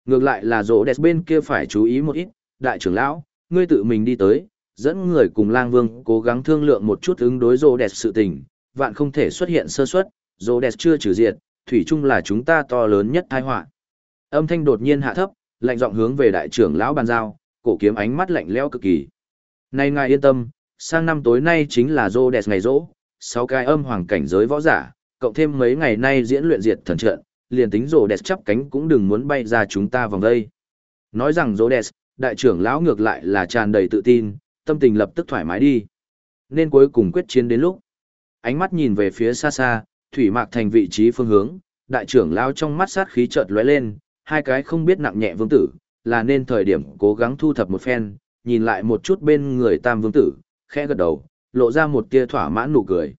Ngược lại là rỗ đẹp bên kia phải chú ý một ít, đại trưởng lão, ngươi tự mình đi tới, dẫn người cùng lang vương cố gắng thương lượng một chút ứng đối rỗ đẹp sự tình, vạn không thể xuất hiện sơ suất, rỗ đẹp chưa trừ diệt, thủy chung là chúng ta to lớn nhất tai họa. Âm thanh đột nhiên hạ thấp, lạnh giọng hướng về đại trưởng lão bàn giao, cổ kiếm ánh mắt lạnh lẽo cực kỳ. Này ngài yên tâm, sang năm tối nay chính là rô đẹp ngày rỗ, sáu cái âm hoàng cảnh giới võ giả, cộng thêm mấy ngày nay diễn luyện diệt thần trận, liền tính rổ đẹp chắp cánh cũng đừng muốn bay ra chúng ta vòng đây. Nói rằng rổ đẹp, đại trưởng lão ngược lại là tràn đầy tự tin, tâm tình lập tức thoải mái đi. Nên cuối cùng quyết chiến đến lúc. Ánh mắt nhìn về phía xa xa, thủy mạc thành vị trí phương hướng, đại trưởng lão trong mắt sát khí chợt lóe lên, hai cái không biết nặng nhẹ vương tử, là nên thời điểm cố gắng thu thập một phen, nhìn lại một chút bên người tam vương tử, khẽ gật đầu, lộ ra một tia thỏa mãn nụ cười.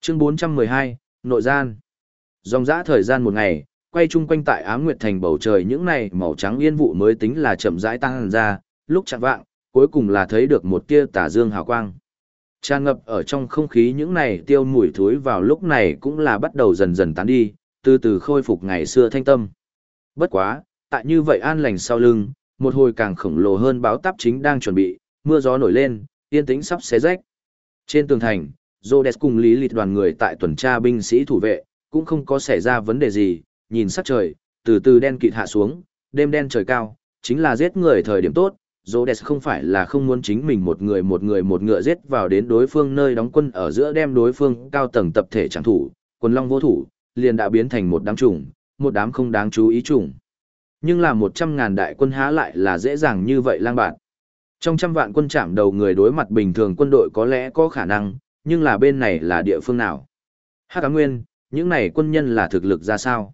Chương 412, Nội gian. Dòng dã thời gian một ngày, quay chung quanh tại ám nguyệt thành bầu trời những này màu trắng yên vụ mới tính là chậm rãi tăng ra, lúc chạm vạng, cuối cùng là thấy được một tia tà dương hào quang. Tràn ngập ở trong không khí những này tiêu mùi thối vào lúc này cũng là bắt đầu dần dần tán đi, từ từ khôi phục ngày xưa thanh tâm. Bất quá, tại như vậy an lành sau lưng, một hồi càng khổng lồ hơn báo táp chính đang chuẩn bị, mưa gió nổi lên, yên tĩnh sắp xé rách. Trên tường thành, Rhodes cùng Lý Lịch đoàn người tại tuần tra binh sĩ thủ vệ, cũng không có xảy ra vấn đề gì, nhìn sắc trời, từ từ đen kịt hạ xuống, đêm đen trời cao, chính là giết người thời điểm tốt. Rhodes không phải là không muốn chính mình một người một người một ngựa giết vào đến đối phương nơi đóng quân ở giữa đem đối phương cao tầng tập thể chẳng thủ, quần long vô thủ, liền đã biến thành một đám trùng, một đám không đáng chú ý trùng. Nhưng là một trăm ngàn đại quân há lại là dễ dàng như vậy lang bạn. Trong trăm vạn quân chạm đầu người đối mặt bình thường quân đội có lẽ có khả năng, nhưng là bên này là địa phương nào? Hắc Cá Nguyên, những này quân nhân là thực lực ra sao?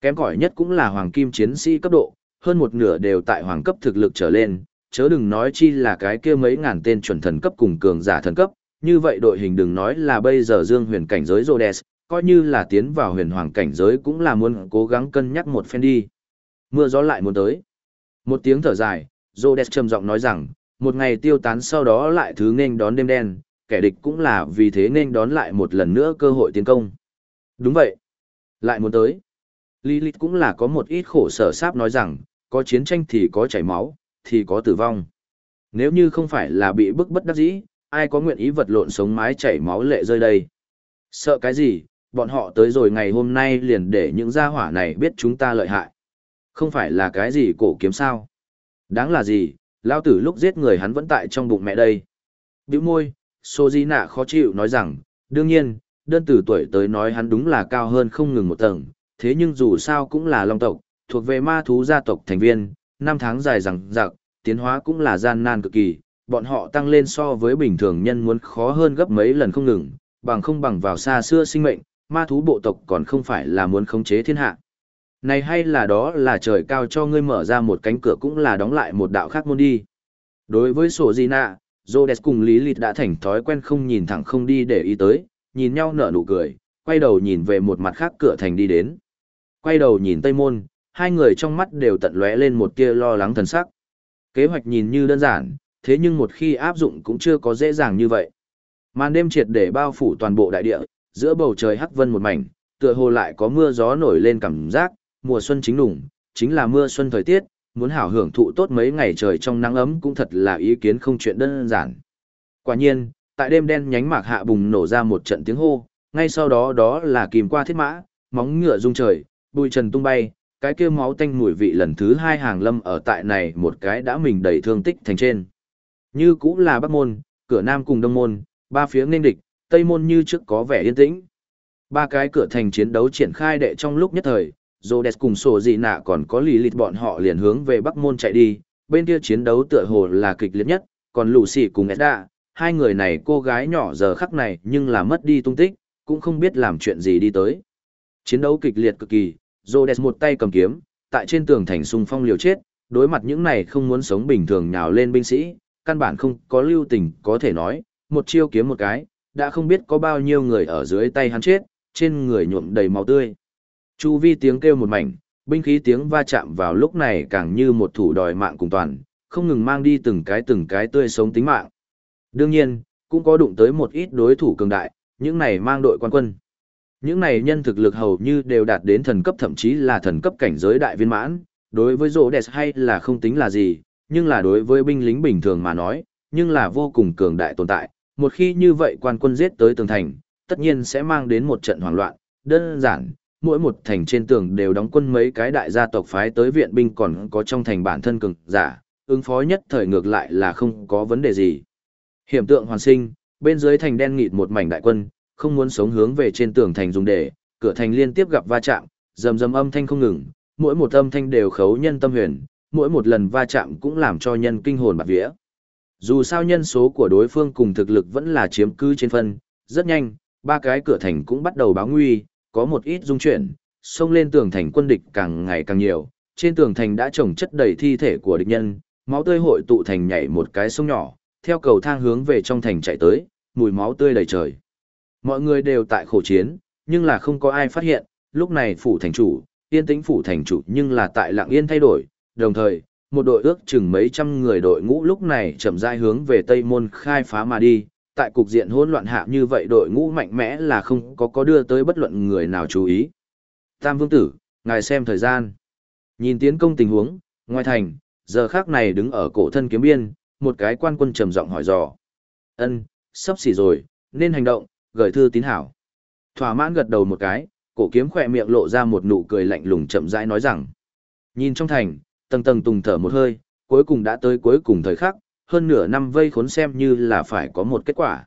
Kém cỏi nhất cũng là hoàng kim chiến sĩ cấp độ, hơn một nửa đều tại hoàng cấp thực lực trở lên, chớ đừng nói chi là cái kia mấy ngàn tên chuẩn thần cấp cùng cường giả thần cấp, như vậy đội hình đừng nói là bây giờ dương huyền cảnh giới Rhodes, coi như là tiến vào huyền hoàng cảnh giới cũng là muốn cố gắng cân nhắc một phen đi. Mưa gió lại muốn tới. Một tiếng thở dài, Rhodes trầm giọng nói rằng, một ngày tiêu tán sau đó lại thứ nên đón đêm đen, kẻ địch cũng là vì thế nên đón lại một lần nữa cơ hội tiến công. Đúng vậy. Lại muốn tới. Lilith cũng là có một ít khổ sở sáp nói rằng, có chiến tranh thì có chảy máu, thì có tử vong. Nếu như không phải là bị bức bất đắc dĩ, ai có nguyện ý vật lộn sống mái chảy máu lệ rơi đây. Sợ cái gì, bọn họ tới rồi ngày hôm nay liền để những gia hỏa này biết chúng ta lợi hại. Không phải là cái gì cổ kiếm sao. Đáng là gì, lao tử lúc giết người hắn vẫn tại trong bụng mẹ đây. Biểu môi, Sô Di Nạ khó chịu nói rằng, đương nhiên, đơn từ tuổi tới nói hắn đúng là cao hơn không ngừng một tầng, thế nhưng dù sao cũng là long tộc, thuộc về ma thú gia tộc thành viên, năm tháng dài rằng rạc, tiến hóa cũng là gian nan cực kỳ, bọn họ tăng lên so với bình thường nhân muốn khó hơn gấp mấy lần không ngừng, bằng không bằng vào xa xưa sinh mệnh, ma thú bộ tộc còn không phải là muốn khống chế thiên hạ. Này hay là đó là trời cao cho ngươi mở ra một cánh cửa cũng là đóng lại một đạo khác môn đi. Đối với sổ gì nạ, Zodes cùng Lý Lịt đã thành thói quen không nhìn thẳng không đi để ý tới, nhìn nhau nở nụ cười, quay đầu nhìn về một mặt khác cửa thành đi đến. Quay đầu nhìn Tây Môn, hai người trong mắt đều tận lóe lên một tia lo lắng thần sắc. Kế hoạch nhìn như đơn giản, thế nhưng một khi áp dụng cũng chưa có dễ dàng như vậy. Màn đêm triệt để bao phủ toàn bộ đại địa, giữa bầu trời hắc vân một mảnh, tựa hồ lại có mưa gió nổi lên cảm giác, mùa xuân chính đủng, chính là mưa xuân thời tiết, muốn hảo hưởng thụ tốt mấy ngày trời trong nắng ấm cũng thật là ý kiến không chuyện đơn giản. Quả nhiên, tại đêm đen nhánh mạc hạ bùng nổ ra một trận tiếng hô, ngay sau đó đó là kìm qua thiết mã, móng ngựa rung trời, bụi trần tung bay, cái kia máu tanh mùi vị lần thứ hai hàng lâm ở tại này một cái đã mình đầy thương tích thành trên. Như cũng là Bắc Môn, cửa Nam cùng Đông Môn, ba phía nên địch, Tây Môn như trước có vẻ yên tĩnh. Ba cái cửa thành chiến đấu triển khai đệ trong lúc nhất thời, Rhodes cùng sổ dị nạ còn có lì lịt bọn họ liền hướng về Bắc Môn chạy đi, bên kia chiến đấu tựa hồ là kịch liệt nhất, còn lù xì cùng Edda, hai người này cô gái nhỏ giờ khắc này nhưng là mất đi tung tích, cũng không biết làm chuyện gì đi tới. Chiến đấu kịch liệt cực kỳ, Rhodes một tay cầm kiếm, tại trên tường thành xung phong liều chết, đối mặt những này không muốn sống bình thường nhào lên binh sĩ, căn bản không có lưu tình có thể nói, một chiêu kiếm một cái, đã không biết có bao nhiêu người ở dưới tay hắn chết, trên người nhuộm đầy máu tươi. Chu vi tiếng kêu một mảnh, binh khí tiếng va chạm vào lúc này càng như một thủ đòi mạng cùng toàn, không ngừng mang đi từng cái từng cái tươi sống tính mạng. Đương nhiên, cũng có đụng tới một ít đối thủ cường đại, những này mang đội quan quân. Những này nhân thực lực hầu như đều đạt đến thần cấp thậm chí là thần cấp cảnh giới đại viên mãn, đối với rỗ đẹp hay là không tính là gì, nhưng là đối với binh lính bình thường mà nói, nhưng là vô cùng cường đại tồn tại. Một khi như vậy quan quân giết tới tường thành, tất nhiên sẽ mang đến một trận hoảng loạn, đơn giản, mỗi một thành trên tường đều đóng quân mấy cái đại gia tộc phái tới viện binh còn có trong thành bản thân cường giả, ứng phó nhất thời ngược lại là không có vấn đề gì. Hiểm tượng hoàn sinh, bên dưới thành đen nghịt một mảnh đại quân, không muốn sống hướng về trên tường thành dùng để, cửa thành liên tiếp gặp va chạm, rầm rầm âm thanh không ngừng, mỗi một âm thanh đều khấu nhân tâm huyền, mỗi một lần va chạm cũng làm cho nhân kinh hồn bạt vía. Dù sao nhân số của đối phương cùng thực lực vẫn là chiếm cứ trên phân, rất nhanh, ba cái cửa thành cũng bắt đầu báo nguy, có một ít dung chuyển, xông lên tường thành quân địch càng ngày càng nhiều, trên tường thành đã trồng chất đầy thi thể của địch nhân, máu tươi hội tụ thành nhảy một cái sông nhỏ, theo cầu thang hướng về trong thành chạy tới, mùi máu tươi đầy trời. Mọi người đều tại khổ chiến, nhưng là không có ai phát hiện, lúc này phủ thành chủ, yên tĩnh phủ thành chủ nhưng là tại lạng yên thay đổi, đồng thời, một đội ước chừng mấy trăm người đội ngũ lúc này chậm rãi hướng về Tây Môn khai phá mà đi, tại cục diện hỗn loạn hạ như vậy đội ngũ mạnh mẽ là không có có đưa tới bất luận người nào chú ý. Tam Vương Tử, ngài xem thời gian. Nhìn tiến công tình huống, ngoài thành, giờ khác này đứng ở cổ thân kiếm biên, một cái quan quân trầm giọng hỏi dò. Ân, sắp xỉ rồi, nên hành động, gửi thư tín hảo. Thỏa mãn gật đầu một cái, cổ kiếm khỏe miệng lộ ra một nụ cười lạnh lùng chậm rãi nói rằng. Nhìn trong thành, tầng tầng tùng thở một hơi, cuối cùng đã tới cuối cùng thời khắc, hơn nửa năm vây khốn xem như là phải có một kết quả.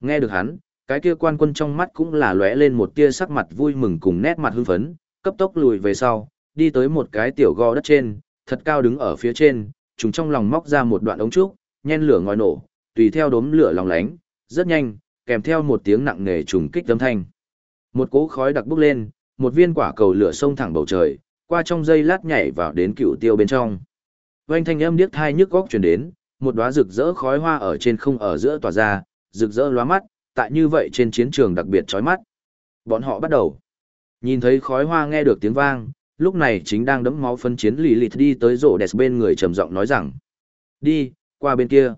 Nghe được hắn, cái kia quan quân trong mắt cũng là lóe lên một tia sắc mặt vui mừng cùng nét mặt hưng phấn, cấp tốc lùi về sau, đi tới một cái tiểu gò đất trên, thật cao đứng ở phía trên, chúng trong lòng móc ra một đoạn ống trúc, nhen lửa ngòi nổ, tùy theo đốm lửa lòng lánh, rất nhanh, kèm theo một tiếng nặng nề trùng kích âm thanh. Một cỗ khói đặc bốc lên, một viên quả cầu lửa sông thẳng bầu trời, qua trong dây lát nhảy vào đến cựu tiêu bên trong. Vành thanh âm điếc thai nhức góc truyền đến, một đóa rực rỡ khói hoa ở trên không ở giữa tỏa ra, rực rỡ lóa mắt, tại như vậy trên chiến trường đặc biệt chói mắt. Bọn họ bắt đầu. Nhìn thấy khói hoa nghe được tiếng vang, lúc này chính đang đấm máu phân chiến lì lìt đi tới rổ đẹp bên người trầm giọng nói rằng. Đi, qua bên kia.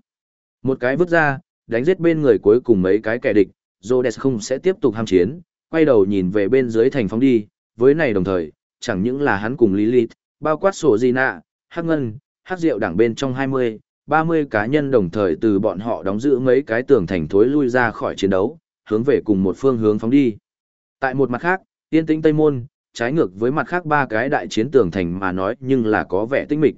Một cái vứt ra, đánh giết bên người cuối cùng mấy cái kẻ địch, rổ đẹp không sẽ tiếp tục ham chiến, quay đầu nhìn về bên dưới thành phóng đi, với này đồng thời, chẳng những là hắn cùng Lilith, bao quát sổ di nạ, hắc ngân, hắc rượu đảng bên trong 20, 30 cá nhân đồng thời từ bọn họ đóng giữ mấy cái tường thành thối lui ra khỏi chiến đấu, hướng về cùng một phương hướng phóng đi. Tại một mặt khác, tiên tĩnh Tây Môn, trái ngược với mặt khác ba cái đại chiến tường thành mà nói nhưng là có vẻ tinh mịch.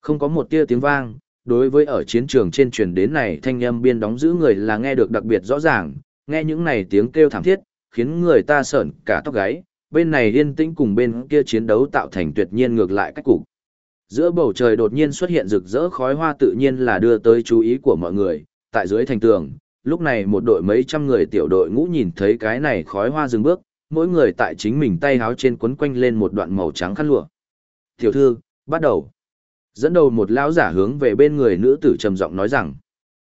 Không có một tia tiếng vang, đối với ở chiến trường trên truyền đến này thanh âm biên đóng giữ người là nghe được đặc biệt rõ ràng, nghe những này tiếng kêu thảm thiết, khiến người ta sợn cả tóc gáy, bên này yên tĩnh cùng bên kia chiến đấu tạo thành tuyệt nhiên ngược lại cách cục. Giữa bầu trời đột nhiên xuất hiện rực rỡ khói hoa tự nhiên là đưa tới chú ý của mọi người, tại dưới thành tường, lúc này một đội mấy trăm người tiểu đội ngũ nhìn thấy cái này khói hoa dừng bước, mỗi người tại chính mình tay háo trên quấn quanh lên một đoạn màu trắng khăn lụa. Tiểu thư, bắt đầu. Dẫn đầu một lão giả hướng về bên người nữ tử trầm giọng nói rằng.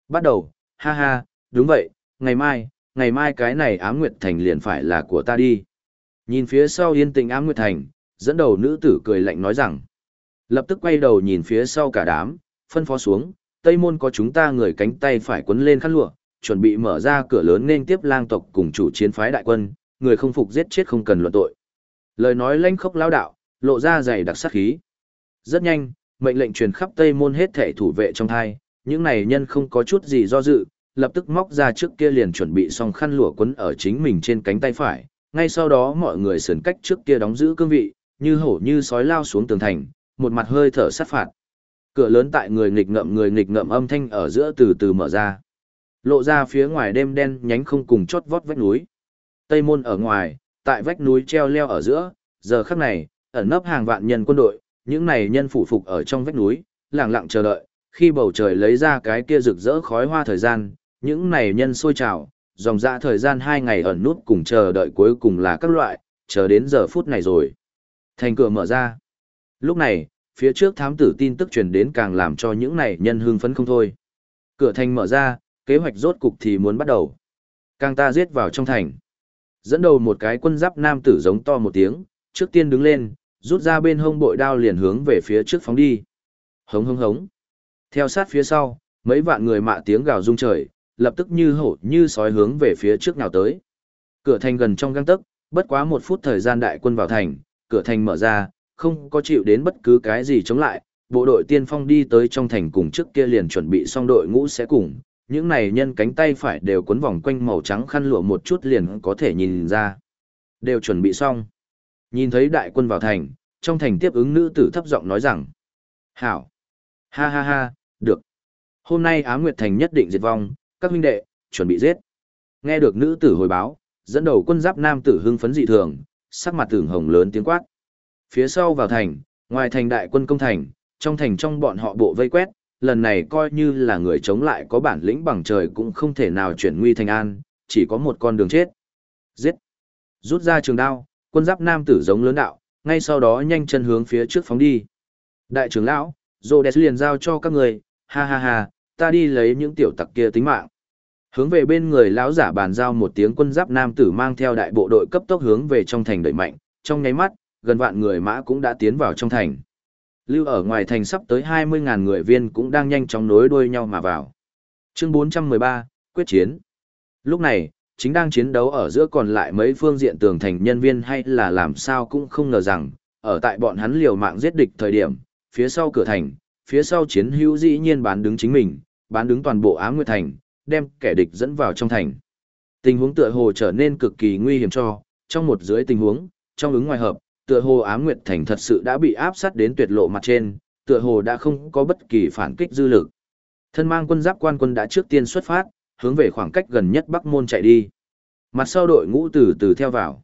Bắt đầu, ha ha, đúng vậy, ngày mai, ngày mai cái này ám nguyệt thành liền phải là của ta đi. Nhìn phía sau yên tĩnh ám nguyệt thành, dẫn đầu nữ tử cười lạnh nói rằng. Lập tức quay đầu nhìn phía sau cả đám, phân phó xuống, Tây Môn có chúng ta người cánh tay phải quấn lên khăn lụa, chuẩn bị mở ra cửa lớn nên tiếp lang tộc cùng chủ chiến phái đại quân, người không phục giết chết không cần luận tội. Lời nói lanh khốc lao đạo, lộ ra dày đặc sát khí. Rất nhanh, mệnh lệnh truyền khắp Tây Môn hết thể thủ vệ trong thai, những này nhân không có chút gì do dự, lập tức móc ra trước kia liền chuẩn bị xong khăn lụa quấn ở chính mình trên cánh tay phải, ngay sau đó mọi người sườn cách trước kia đóng giữ cương vị, như hổ như sói lao xuống tường thành, một mặt hơi thở sát phạt. Cửa lớn tại người nghịch ngậm người nghịch ngậm âm thanh ở giữa từ từ mở ra. Lộ ra phía ngoài đêm đen nhánh không cùng chót vót vách núi. Tây môn ở ngoài, tại vách núi treo leo ở giữa, giờ khắc này, ẩn nấp hàng vạn nhân quân đội, những này nhân phủ phục ở trong vách núi, lặng lặng chờ đợi, khi bầu trời lấy ra cái kia rực rỡ khói hoa thời gian, những này nhân sôi trào, dòng dã thời gian hai ngày ẩn nút cùng chờ đợi cuối cùng là các loại, chờ đến giờ phút này rồi. Thành cửa mở ra. Lúc này, phía trước thám tử tin tức truyền đến càng làm cho những này nhân hưng phấn không thôi. Cửa thành mở ra, kế hoạch rốt cục thì muốn bắt đầu. Càng ta giết vào trong thành. Dẫn đầu một cái quân giáp nam tử giống to một tiếng, trước tiên đứng lên, rút ra bên hông bội đao liền hướng về phía trước phóng đi. Hống hống hống. Theo sát phía sau, mấy vạn người mạ tiếng gào rung trời, lập tức như hổ như sói hướng về phía trước nào tới. Cửa thành gần trong găng tấc, bất quá một phút thời gian đại quân vào thành, cửa thành mở ra, không có chịu đến bất cứ cái gì chống lại, bộ đội tiên phong đi tới trong thành cùng trước kia liền chuẩn bị xong đội ngũ sẽ cùng, những này nhân cánh tay phải đều quấn vòng quanh màu trắng khăn lụa một chút liền có thể nhìn ra. Đều chuẩn bị xong. Nhìn thấy đại quân vào thành, trong thành tiếp ứng nữ tử thấp giọng nói rằng, Hảo! Ha ha ha, được. Hôm nay Á Nguyệt Thành nhất định diệt vong, các huynh đệ, chuẩn bị giết. Nghe được nữ tử hồi báo, dẫn đầu quân giáp nam tử hưng phấn dị thường, sắc mặt tưởng hồng lớn tiếng quát. Phía sau vào thành, ngoài thành đại quân công thành, trong thành trong bọn họ bộ vây quét, lần này coi như là người chống lại có bản lĩnh bằng trời cũng không thể nào chuyển nguy thành an, chỉ có một con đường chết. Giết! Rút ra trường đao, quân giáp nam tử giống lớn đạo, ngay sau đó nhanh chân hướng phía trước phóng đi. Đại trưởng lão, Rhodes liền giao cho các người, ha ha ha, ta đi lấy những tiểu tặc kia tính mạng. Hướng về bên người lão giả bàn giao một tiếng quân giáp nam tử mang theo đại bộ đội cấp tốc hướng về trong thành đẩy mạnh, trong nháy mắt, gần vạn người mã cũng đã tiến vào trong thành. Lưu ở ngoài thành sắp tới 20.000 người viên cũng đang nhanh chóng nối đuôi nhau mà vào. Chương 413, quyết chiến. Lúc này, chính đang chiến đấu ở giữa còn lại mấy phương diện tường thành nhân viên hay là làm sao cũng không ngờ rằng, ở tại bọn hắn liều mạng giết địch thời điểm, phía sau cửa thành, phía sau chiến hữu dĩ nhiên bán đứng chính mình, bán đứng toàn bộ Ám Nguyệt Thành, đem kẻ địch dẫn vào trong thành. Tình huống tựa hồ trở nên cực kỳ nguy hiểm cho, trong một dưới tình huống, trong ứng ngoài hợp, tựa hồ Ám Nguyệt Thành thật sự đã bị áp sát đến tuyệt lộ mặt trên, tựa hồ đã không có bất kỳ phản kích dư lực. Thân mang quân giáp quan quân đã trước tiên xuất phát, hướng về khoảng cách gần nhất Bắc Môn chạy đi. Mặt sau đội ngũ từ từ theo vào.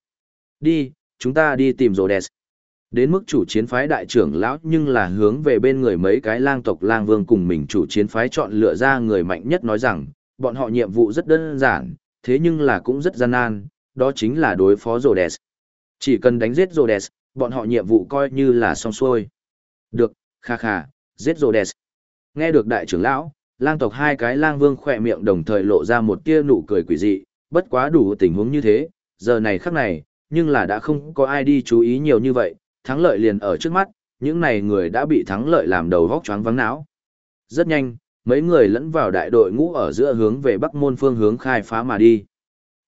Đi, chúng ta đi tìm Rhodes. Đến mức chủ chiến phái đại trưởng lão nhưng là hướng về bên người mấy cái lang tộc lang vương cùng mình chủ chiến phái chọn lựa ra người mạnh nhất nói rằng, bọn họ nhiệm vụ rất đơn giản, thế nhưng là cũng rất gian nan, đó chính là đối phó Rhodes. Chỉ cần đánh giết Rhodes, bọn họ nhiệm vụ coi như là xong xuôi. Được, kha kha, giết Rhodes. Nghe được đại trưởng lão, lang tộc hai cái lang vương khỏe miệng đồng thời lộ ra một tia nụ cười quỷ dị, bất quá đủ tình huống như thế, giờ này khắc này, nhưng là đã không có ai đi chú ý nhiều như vậy, thắng lợi liền ở trước mắt, những này người đã bị thắng lợi làm đầu vóc choáng vắng não. Rất nhanh, mấy người lẫn vào đại đội ngũ ở giữa hướng về bắc môn phương hướng khai phá mà đi.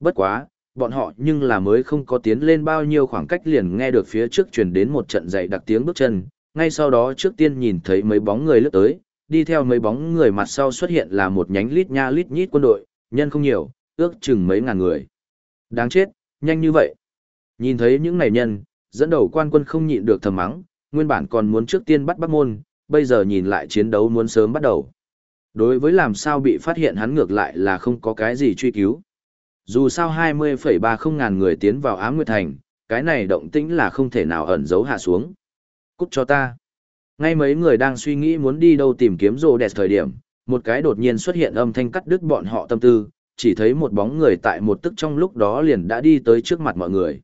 Bất quá, bọn họ nhưng là mới không có tiến lên bao nhiêu khoảng cách liền nghe được phía trước truyền đến một trận dậy đặc tiếng bước chân, ngay sau đó trước tiên nhìn thấy mấy bóng người lướt tới, đi theo mấy bóng người mặt sau xuất hiện là một nhánh lít nha lít nhít quân đội, nhân không nhiều, ước chừng mấy ngàn người. Đáng chết, nhanh như vậy. Nhìn thấy những này nhân, dẫn đầu quan quân không nhịn được thầm mắng, nguyên bản còn muốn trước tiên bắt Bắc Môn, bây giờ nhìn lại chiến đấu muốn sớm bắt đầu. Đối với làm sao bị phát hiện hắn ngược lại là không có cái gì truy cứu. Dù sao 20,30 ngàn người tiến vào Ám Nguyệt Thành, cái này động tĩnh là không thể nào ẩn giấu hạ xuống. Cút cho ta. Ngay mấy người đang suy nghĩ muốn đi đâu tìm kiếm rồ đẹp thời điểm, một cái đột nhiên xuất hiện âm thanh cắt đứt bọn họ tâm tư, chỉ thấy một bóng người tại một tức trong lúc đó liền đã đi tới trước mặt mọi người.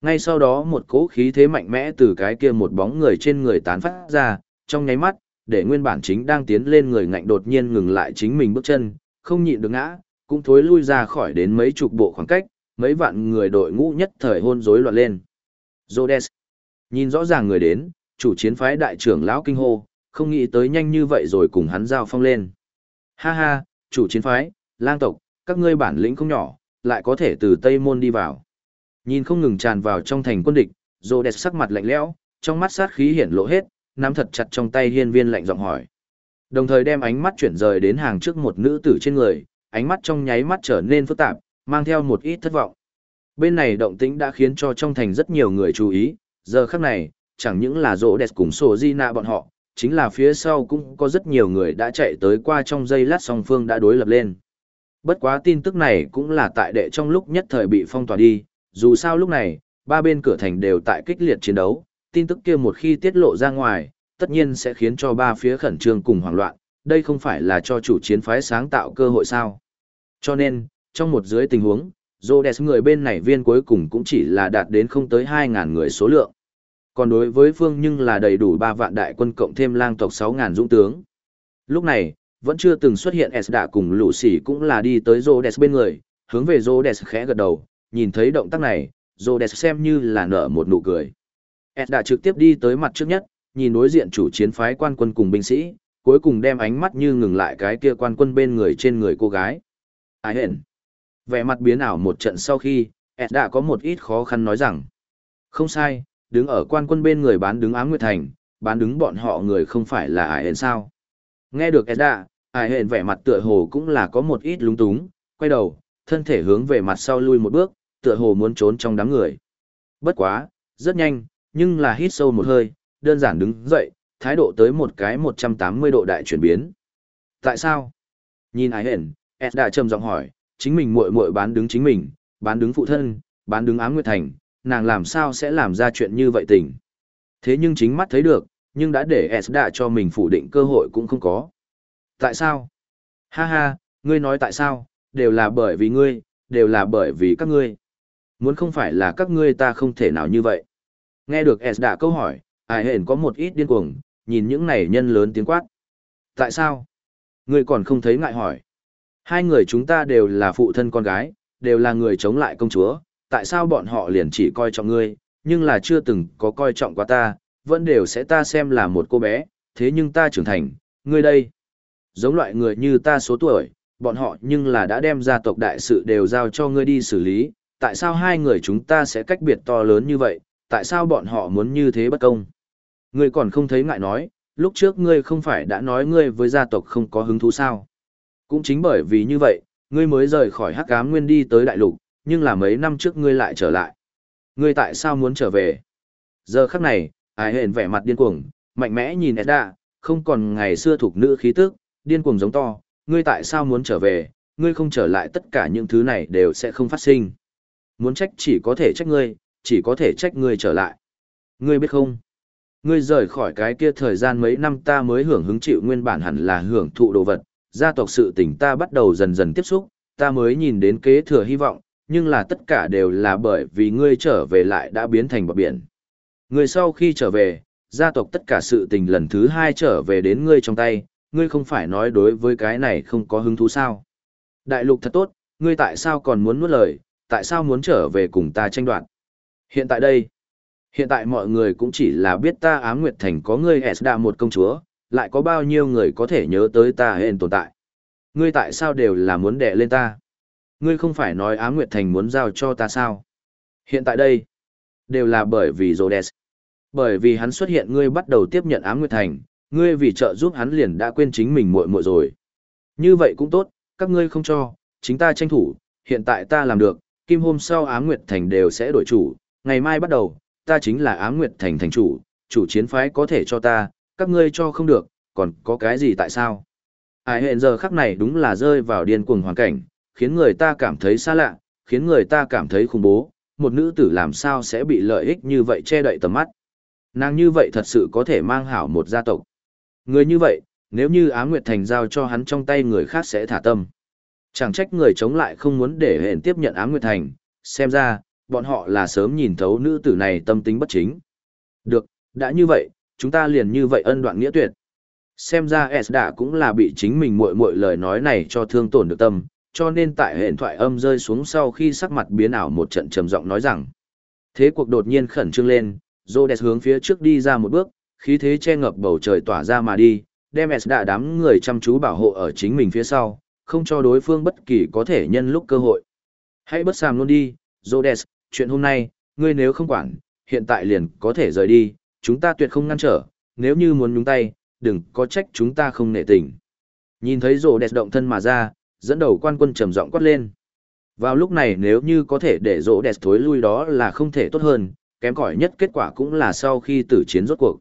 Ngay sau đó một cỗ khí thế mạnh mẽ từ cái kia một bóng người trên người tán phát ra, trong nháy mắt, để nguyên bản chính đang tiến lên người ngạnh đột nhiên ngừng lại chính mình bước chân, không nhịn được ngã, cũng thối lui ra khỏi đến mấy chục bộ khoảng cách, mấy vạn người đội ngũ nhất thời hôn rối loạn lên. Rhodes. Nhìn rõ ràng người đến, chủ chiến phái đại trưởng lão kinh hô, không nghĩ tới nhanh như vậy rồi cùng hắn giao phong lên. Ha ha, chủ chiến phái, lang tộc, các ngươi bản lĩnh không nhỏ, lại có thể từ Tây Môn đi vào. Nhìn không ngừng tràn vào trong thành quân địch, Rhodes sắc mặt lạnh lẽo, trong mắt sát khí hiển lộ hết, nắm thật chặt trong tay hiên viên lạnh giọng hỏi. Đồng thời đem ánh mắt chuyển rời đến hàng trước một nữ tử trên người, ánh mắt trong nháy mắt trở nên phức tạp, mang theo một ít thất vọng. Bên này động tĩnh đã khiến cho trong thành rất nhiều người chú ý, giờ khắc này, chẳng những là rỗ đẹp cùng sổ di nạ bọn họ, chính là phía sau cũng có rất nhiều người đã chạy tới qua trong giây lát song phương đã đối lập lên. Bất quá tin tức này cũng là tại đệ trong lúc nhất thời bị phong tỏa đi, dù sao lúc này, ba bên cửa thành đều tại kích liệt chiến đấu, tin tức kia một khi tiết lộ ra ngoài, tất nhiên sẽ khiến cho ba phía khẩn trương cùng hoảng loạn, đây không phải là cho chủ chiến phái sáng tạo cơ hội sao. Cho nên, trong một dưới tình huống, Rhodes người bên này viên cuối cùng cũng chỉ là đạt đến không tới 2.000 người số lượng. Còn đối với phương nhưng là đầy đủ 3 vạn đại quân cộng thêm lang tộc 6.000 dũng tướng. Lúc này, vẫn chưa từng xuất hiện Esda cùng lũ sỉ cũng là đi tới Rhodes bên người, hướng về Rhodes khẽ gật đầu, nhìn thấy động tác này, Rhodes xem như là nở một nụ cười. Esda trực tiếp đi tới mặt trước nhất, nhìn đối diện chủ chiến phái quan quân cùng binh sĩ, cuối cùng đem ánh mắt như ngừng lại cái kia quan quân bên người trên người cô gái. Ai hẹn? Vẻ mặt biến ảo một trận sau khi, Ed đã có một ít khó khăn nói rằng. Không sai, đứng ở quan quân bên người bán đứng ám nguyệt thành, bán đứng bọn họ người không phải là ai hẹn sao. Nghe được Ed đã, ai hẹn vẻ mặt tựa hồ cũng là có một ít lúng túng, quay đầu, thân thể hướng về mặt sau lui một bước, tựa hồ muốn trốn trong đám người. Bất quá, rất nhanh, nhưng là hít sâu một hơi, đơn giản đứng dậy, thái độ tới một cái 180 độ đại chuyển biến. Tại sao? Nhìn ái hển, Ed đã trầm giọng hỏi, chính mình muội muội bán đứng chính mình, bán đứng phụ thân, bán đứng ám nguyệt thành, nàng làm sao sẽ làm ra chuyện như vậy tình. Thế nhưng chính mắt thấy được, nhưng đã để S đã cho mình phủ định cơ hội cũng không có. Tại sao? Ha ha, ngươi nói tại sao, đều là bởi vì ngươi, đều là bởi vì các ngươi. Muốn không phải là các ngươi ta không thể nào như vậy. Nghe được S đã câu hỏi, ai hển có một ít điên cuồng, nhìn những này nhân lớn tiếng quát. Tại sao? Ngươi còn không thấy ngại hỏi. Hai người chúng ta đều là phụ thân con gái, đều là người chống lại công chúa, tại sao bọn họ liền chỉ coi trọng ngươi, nhưng là chưa từng có coi trọng qua ta, vẫn đều sẽ ta xem là một cô bé, thế nhưng ta trưởng thành, ngươi đây. Giống loại người như ta số tuổi, bọn họ nhưng là đã đem gia tộc đại sự đều giao cho ngươi đi xử lý, tại sao hai người chúng ta sẽ cách biệt to lớn như vậy, tại sao bọn họ muốn như thế bất công. Ngươi còn không thấy ngại nói, lúc trước ngươi không phải đã nói ngươi với gia tộc không có hứng thú sao. Cũng chính bởi vì như vậy, ngươi mới rời khỏi hắc ám nguyên đi tới đại lục, nhưng là mấy năm trước ngươi lại trở lại. Ngươi tại sao muốn trở về? Giờ khắc này, ai hền vẻ mặt điên cuồng, mạnh mẽ nhìn Edda, không còn ngày xưa thuộc nữ khí tức, điên cuồng giống to, ngươi tại sao muốn trở về, ngươi không trở lại tất cả những thứ này đều sẽ không phát sinh. Muốn trách chỉ có thể trách ngươi, chỉ có thể trách ngươi trở lại. Ngươi biết không? Ngươi rời khỏi cái kia thời gian mấy năm ta mới hưởng hứng chịu nguyên bản hẳn là hưởng thụ đồ vật, gia tộc sự tình ta bắt đầu dần dần tiếp xúc, ta mới nhìn đến kế thừa hy vọng, nhưng là tất cả đều là bởi vì ngươi trở về lại đã biến thành bọc biển. Ngươi sau khi trở về, gia tộc tất cả sự tình lần thứ hai trở về đến ngươi trong tay, ngươi không phải nói đối với cái này không có hứng thú sao. Đại lục thật tốt, ngươi tại sao còn muốn nuốt lời, tại sao muốn trở về cùng ta tranh đoạt. Hiện tại đây, hiện tại mọi người cũng chỉ là biết ta ám nguyệt thành có ngươi Esda một công chúa, lại có bao nhiêu người có thể nhớ tới ta hên tồn tại. Ngươi tại sao đều là muốn đẻ lên ta? Ngươi không phải nói Á Nguyệt Thành muốn giao cho ta sao? Hiện tại đây, đều là bởi vì Rhodes. Bởi vì hắn xuất hiện ngươi bắt đầu tiếp nhận Á Nguyệt Thành, ngươi vì trợ giúp hắn liền đã quên chính mình muội muội rồi. Như vậy cũng tốt, các ngươi không cho, chính ta tranh thủ, hiện tại ta làm được, kim hôm sau Á Nguyệt Thành đều sẽ đổi chủ, ngày mai bắt đầu, ta chính là Á Nguyệt Thành thành chủ, chủ chiến phái có thể cho ta, các ngươi cho không được, còn có cái gì tại sao? Ai hiện giờ khắc này đúng là rơi vào điên cuồng hoàn cảnh, khiến người ta cảm thấy xa lạ, khiến người ta cảm thấy khủng bố, một nữ tử làm sao sẽ bị lợi ích như vậy che đậy tầm mắt. Nàng như vậy thật sự có thể mang hảo một gia tộc. Người như vậy, nếu như Á Nguyệt Thành giao cho hắn trong tay người khác sẽ thả tâm. Chẳng trách người chống lại không muốn để hẹn tiếp nhận ám nguyệt thành, xem ra, bọn họ là sớm nhìn thấu nữ tử này tâm tính bất chính. Được, đã như vậy, chúng ta liền như vậy ân đoạn nghĩa tuyệt. Xem ra S đã cũng là bị chính mình muội muội lời nói này cho thương tổn được tâm, cho nên tại hệ thoại âm rơi xuống sau khi sắc mặt biến ảo một trận trầm giọng nói rằng. Thế cuộc đột nhiên khẩn trương lên, Rhodes hướng phía trước đi ra một bước, khí thế che ngập bầu trời tỏa ra mà đi, đem S đã đám người chăm chú bảo hộ ở chính mình phía sau, không cho đối phương bất kỳ có thể nhân lúc cơ hội. Hãy bất sàm luôn đi, Rhodes, chuyện hôm nay, ngươi nếu không quản, hiện tại liền có thể rời đi, chúng ta tuyệt không ngăn trở, nếu như muốn nhúng tay, đừng có trách chúng ta không nể tình. Nhìn thấy Rhodes động thân mà ra, dẫn đầu quan quân trầm giọng quát lên. Vào lúc này nếu như có thể để rỗ đẹp thối lui đó là không thể tốt hơn, kém cỏi nhất kết quả cũng là sau khi tử chiến rốt cuộc.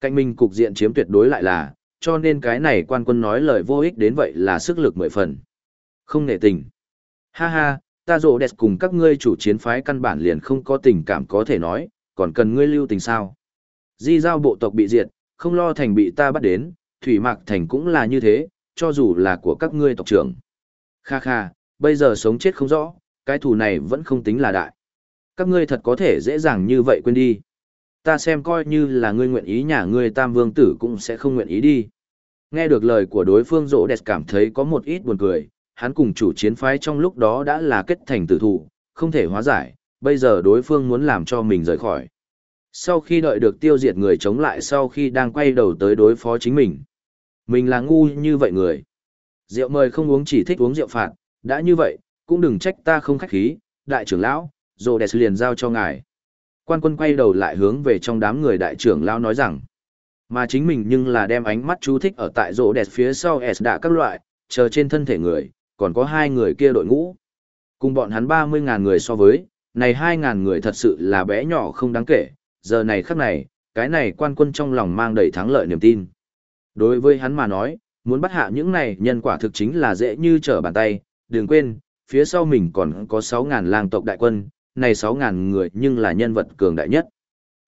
Cạnh mình cục diện chiếm tuyệt đối lại là, cho nên cái này quan quân nói lời vô ích đến vậy là sức lực mười phần. Không nể tình. Ha ha, ta rộ đẹp cùng các ngươi chủ chiến phái căn bản liền không có tình cảm có thể nói, còn cần ngươi lưu tình sao. Di giao bộ tộc bị diệt, không lo thành bị ta bắt đến, thủy mạc thành cũng là như thế, cho dù là của các ngươi tộc trưởng. Kha kha, bây giờ sống chết không rõ, cái thù này vẫn không tính là đại. Các ngươi thật có thể dễ dàng như vậy quên đi. Ta xem coi như là ngươi nguyện ý nhà ngươi tam vương tử cũng sẽ không nguyện ý đi. Nghe được lời của đối phương rỗ đẹp cảm thấy có một ít buồn cười, hắn cùng chủ chiến phái trong lúc đó đã là kết thành tử thủ, không thể hóa giải, bây giờ đối phương muốn làm cho mình rời khỏi. Sau khi đợi được tiêu diệt người chống lại sau khi đang quay đầu tới đối phó chính mình. Mình là ngu như vậy người. Rượu mời không uống chỉ thích uống rượu phạt, đã như vậy, cũng đừng trách ta không khách khí, đại trưởng lão, rồ đẹp liền giao cho ngài. Quan quân quay đầu lại hướng về trong đám người đại trưởng lão nói rằng, mà chính mình nhưng là đem ánh mắt chú thích ở tại rỗ đẹp phía sau S đã các loại, chờ trên thân thể người, còn có hai người kia đội ngũ. Cùng bọn hắn 30.000 người so với, này 2.000 người thật sự là bé nhỏ không đáng kể, giờ này khắc này, cái này quan quân trong lòng mang đầy thắng lợi niềm tin. Đối với hắn mà nói, muốn bắt hạ những này nhân quả thực chính là dễ như trở bàn tay, đừng quên, phía sau mình còn có 6.000 lang tộc đại quân, này 6.000 người nhưng là nhân vật cường đại nhất.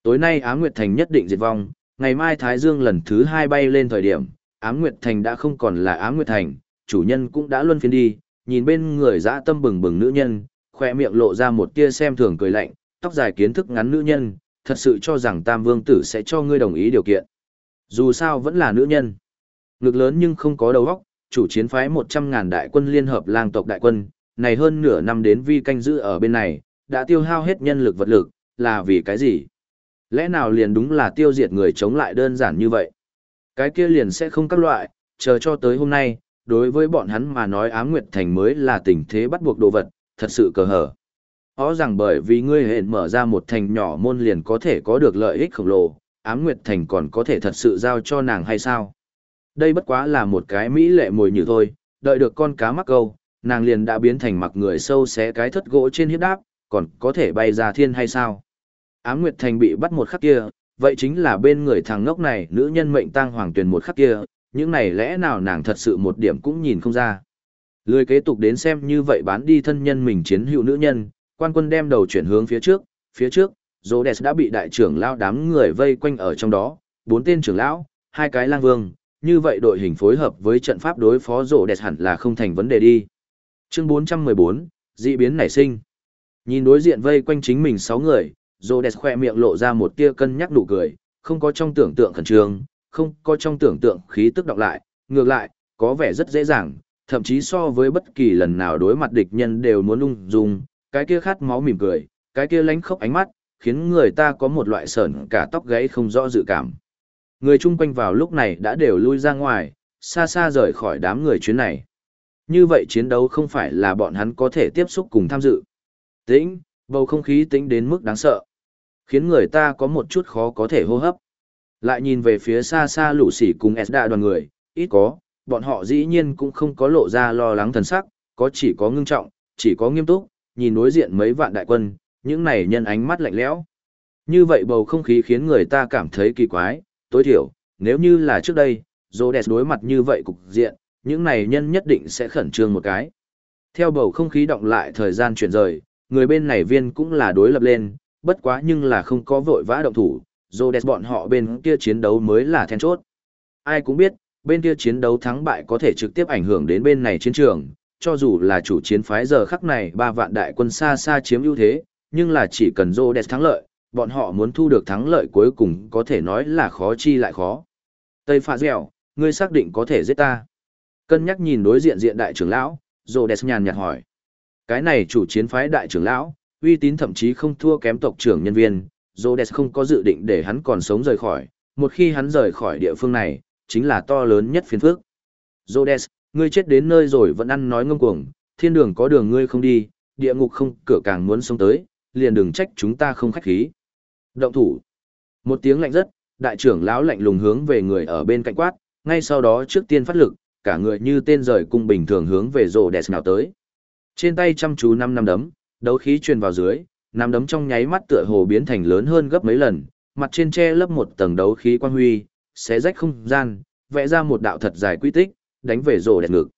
Tối nay Á Nguyệt Thành nhất định diệt vong, ngày mai Thái Dương lần thứ hai bay lên thời điểm, Ám Nguyệt Thành đã không còn là Ám Nguyệt Thành, chủ nhân cũng đã luân phiên đi, nhìn bên người dã tâm bừng bừng nữ nhân, khoe miệng lộ ra một tia xem thường cười lạnh, tóc dài kiến thức ngắn nữ nhân, thật sự cho rằng Tam Vương Tử sẽ cho ngươi đồng ý điều kiện. Dù sao vẫn là nữ nhân. Ngực lớn nhưng không có đầu óc, chủ chiến phái 100.000 đại quân liên hợp lang tộc đại quân, này hơn nửa năm đến vi canh giữ ở bên này, đã tiêu hao hết nhân lực vật lực, là vì cái gì? Lẽ nào liền đúng là tiêu diệt người chống lại đơn giản như vậy? Cái kia liền sẽ không các loại, chờ cho tới hôm nay, đối với bọn hắn mà nói ám nguyệt thành mới là tình thế bắt buộc đồ vật, thật sự cờ hở. Ó rằng bởi vì ngươi hẹn mở ra một thành nhỏ môn liền có thể có được lợi ích khổng lồ, ám nguyệt thành còn có thể thật sự giao cho nàng hay sao? Đây bất quá là một cái mỹ lệ mồi nhử thôi, đợi được con cá mắc câu, nàng liền đã biến thành mặc người sâu xé cái thất gỗ trên hiếp đáp, còn có thể bay ra thiên hay sao? Ám Nguyệt Thành bị bắt một khắc kia, vậy chính là bên người thằng ngốc này nữ nhân mệnh tang hoàng tuyền một khắc kia, những này lẽ nào nàng thật sự một điểm cũng nhìn không ra. Lười kế tục đến xem như vậy bán đi thân nhân mình chiến hữu nữ nhân, quan quân đem đầu chuyển hướng phía trước, phía trước, Rhodes đã bị đại trưởng lao đám người vây quanh ở trong đó, bốn tên trưởng lão, hai cái lang vương, như vậy đội hình phối hợp với trận pháp đối phó Rhodes hẳn là không thành vấn đề đi. Chương 414, dị biến nảy sinh. Nhìn đối diện vây quanh chính mình sáu người, Rhodes khoe miệng lộ ra một tia cân nhắc nụ cười, không có trong tưởng tượng khẩn trương, không có trong tưởng tượng khí tức đọc lại, ngược lại, có vẻ rất dễ dàng, thậm chí so với bất kỳ lần nào đối mặt địch nhân đều muốn ung dung, cái kia khát máu mỉm cười, cái kia lánh khốc ánh mắt, khiến người ta có một loại sởn cả tóc gáy không rõ dự cảm. Người chung quanh vào lúc này đã đều lui ra ngoài, xa xa rời khỏi đám người chuyến này. Như vậy chiến đấu không phải là bọn hắn có thể tiếp xúc cùng tham dự. Tĩnh, bầu không khí tĩnh đến mức đáng sợ. Khiến người ta có một chút khó có thể hô hấp. Lại nhìn về phía xa xa lũ sỉ cùng Esda đoàn người, ít có, bọn họ dĩ nhiên cũng không có lộ ra lo lắng thần sắc, có chỉ có ngưng trọng, chỉ có nghiêm túc, nhìn đối diện mấy vạn đại quân, những này nhân ánh mắt lạnh lẽo. Như vậy bầu không khí khiến người ta cảm thấy kỳ quái, tối thiểu, nếu như là trước đây, Rhodes đối mặt như vậy cục diện, những này nhân nhất định sẽ khẩn trương một cái. Theo bầu không khí động lại thời gian chuyển rời, người bên này viên cũng là đối lập lên, bất quá nhưng là không có vội vã động thủ, Rhodes bọn họ bên kia chiến đấu mới là then chốt. Ai cũng biết, bên kia chiến đấu thắng bại có thể trực tiếp ảnh hưởng đến bên này chiến trường, cho dù là chủ chiến phái giờ khắc này ba vạn đại quân xa xa chiếm ưu thế, nhưng là chỉ cần Rhodes thắng lợi, bọn họ muốn thu được thắng lợi cuối cùng có thể nói là khó chi lại khó. Tây Phạ Dẻo, ngươi xác định có thể giết ta. Cân nhắc nhìn đối diện diện đại trưởng lão, Rhodes nhàn nhạt hỏi. Cái này chủ chiến phái đại trưởng lão, uy tín thậm chí không thua kém tộc trưởng nhân viên, Rhodes không có dự định để hắn còn sống rời khỏi, một khi hắn rời khỏi địa phương này, chính là to lớn nhất phiền phức. Rhodes, ngươi chết đến nơi rồi vẫn ăn nói ngông cuồng, thiên đường có đường ngươi không đi, địa ngục không cửa càng muốn sống tới, liền đừng trách chúng ta không khách khí. Động thủ. Một tiếng lạnh rất, đại trưởng lão lạnh lùng hướng về người ở bên cạnh quát, ngay sau đó trước tiên phát lực, cả người như tên rời cung bình thường hướng về rồ đẹp nào tới. Trên tay chăm chú năm năm đấm, đấu khí truyền vào dưới, năm đấm trong nháy mắt tựa hồ biến thành lớn hơn gấp mấy lần, mặt trên che lấp một tầng đấu khí quang huy, xé rách không gian, vẽ ra một đạo thật dài quy tích, đánh về rổ đẹp ngực.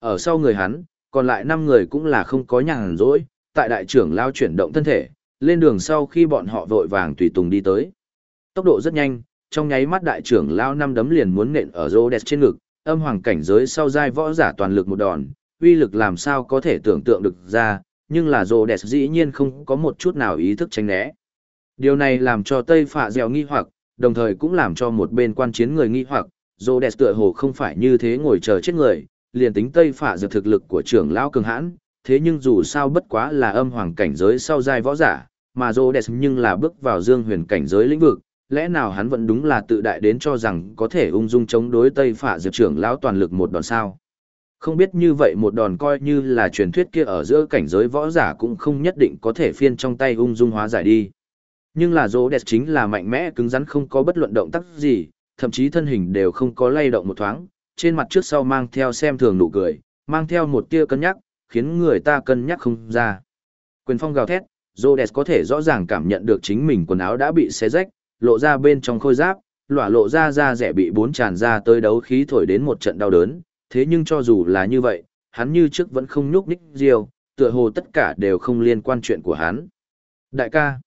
Ở sau người hắn, còn lại năm người cũng là không có nhàn rỗi, tại đại trưởng lao chuyển động thân thể, lên đường sau khi bọn họ vội vàng tùy tùng đi tới. Tốc độ rất nhanh, trong nháy mắt đại trưởng lao năm đấm liền muốn nện ở Rhodes trên ngực, âm hoàng cảnh giới sau giai võ giả toàn lực một đòn, uy lực làm sao có thể tưởng tượng được ra, nhưng là rồ đẹp dĩ nhiên không có một chút nào ý thức tránh né. Điều này làm cho Tây Phạ dẻo nghi hoặc, đồng thời cũng làm cho một bên quan chiến người nghi hoặc, rồ đẹp tựa hồ không phải như thế ngồi chờ chết người, liền tính Tây Phạ dược thực lực của trưởng lão cường hãn, thế nhưng dù sao bất quá là âm hoàng cảnh giới sau giai võ giả, mà rồ đẹp nhưng là bước vào dương huyền cảnh giới lĩnh vực, lẽ nào hắn vẫn đúng là tự đại đến cho rằng có thể ung dung chống đối Tây Phạ Diệp trưởng lão toàn lực một đòn sao? Không biết như vậy một đòn coi như là truyền thuyết kia ở giữa cảnh giới võ giả cũng không nhất định có thể phiên trong tay ung dung hóa giải đi. Nhưng là Rhodes chính là mạnh mẽ cứng rắn không có bất luận động tác gì, thậm chí thân hình đều không có lay động một thoáng, trên mặt trước sau mang theo xem thường nụ cười, mang theo một tia cân nhắc, khiến người ta cân nhắc không ra. Quyền phong gào thét, Rhodes có thể rõ ràng cảm nhận được chính mình quần áo đã bị xé rách, lộ ra bên trong khôi giáp, lỏa lộ ra da rẻ bị bốn tràn ra tới đấu khí thổi đến một trận đau đớn, thế nhưng cho dù là như vậy, hắn như trước vẫn không nhúc nhích riêu, tựa hồ tất cả đều không liên quan chuyện của hắn. Đại ca.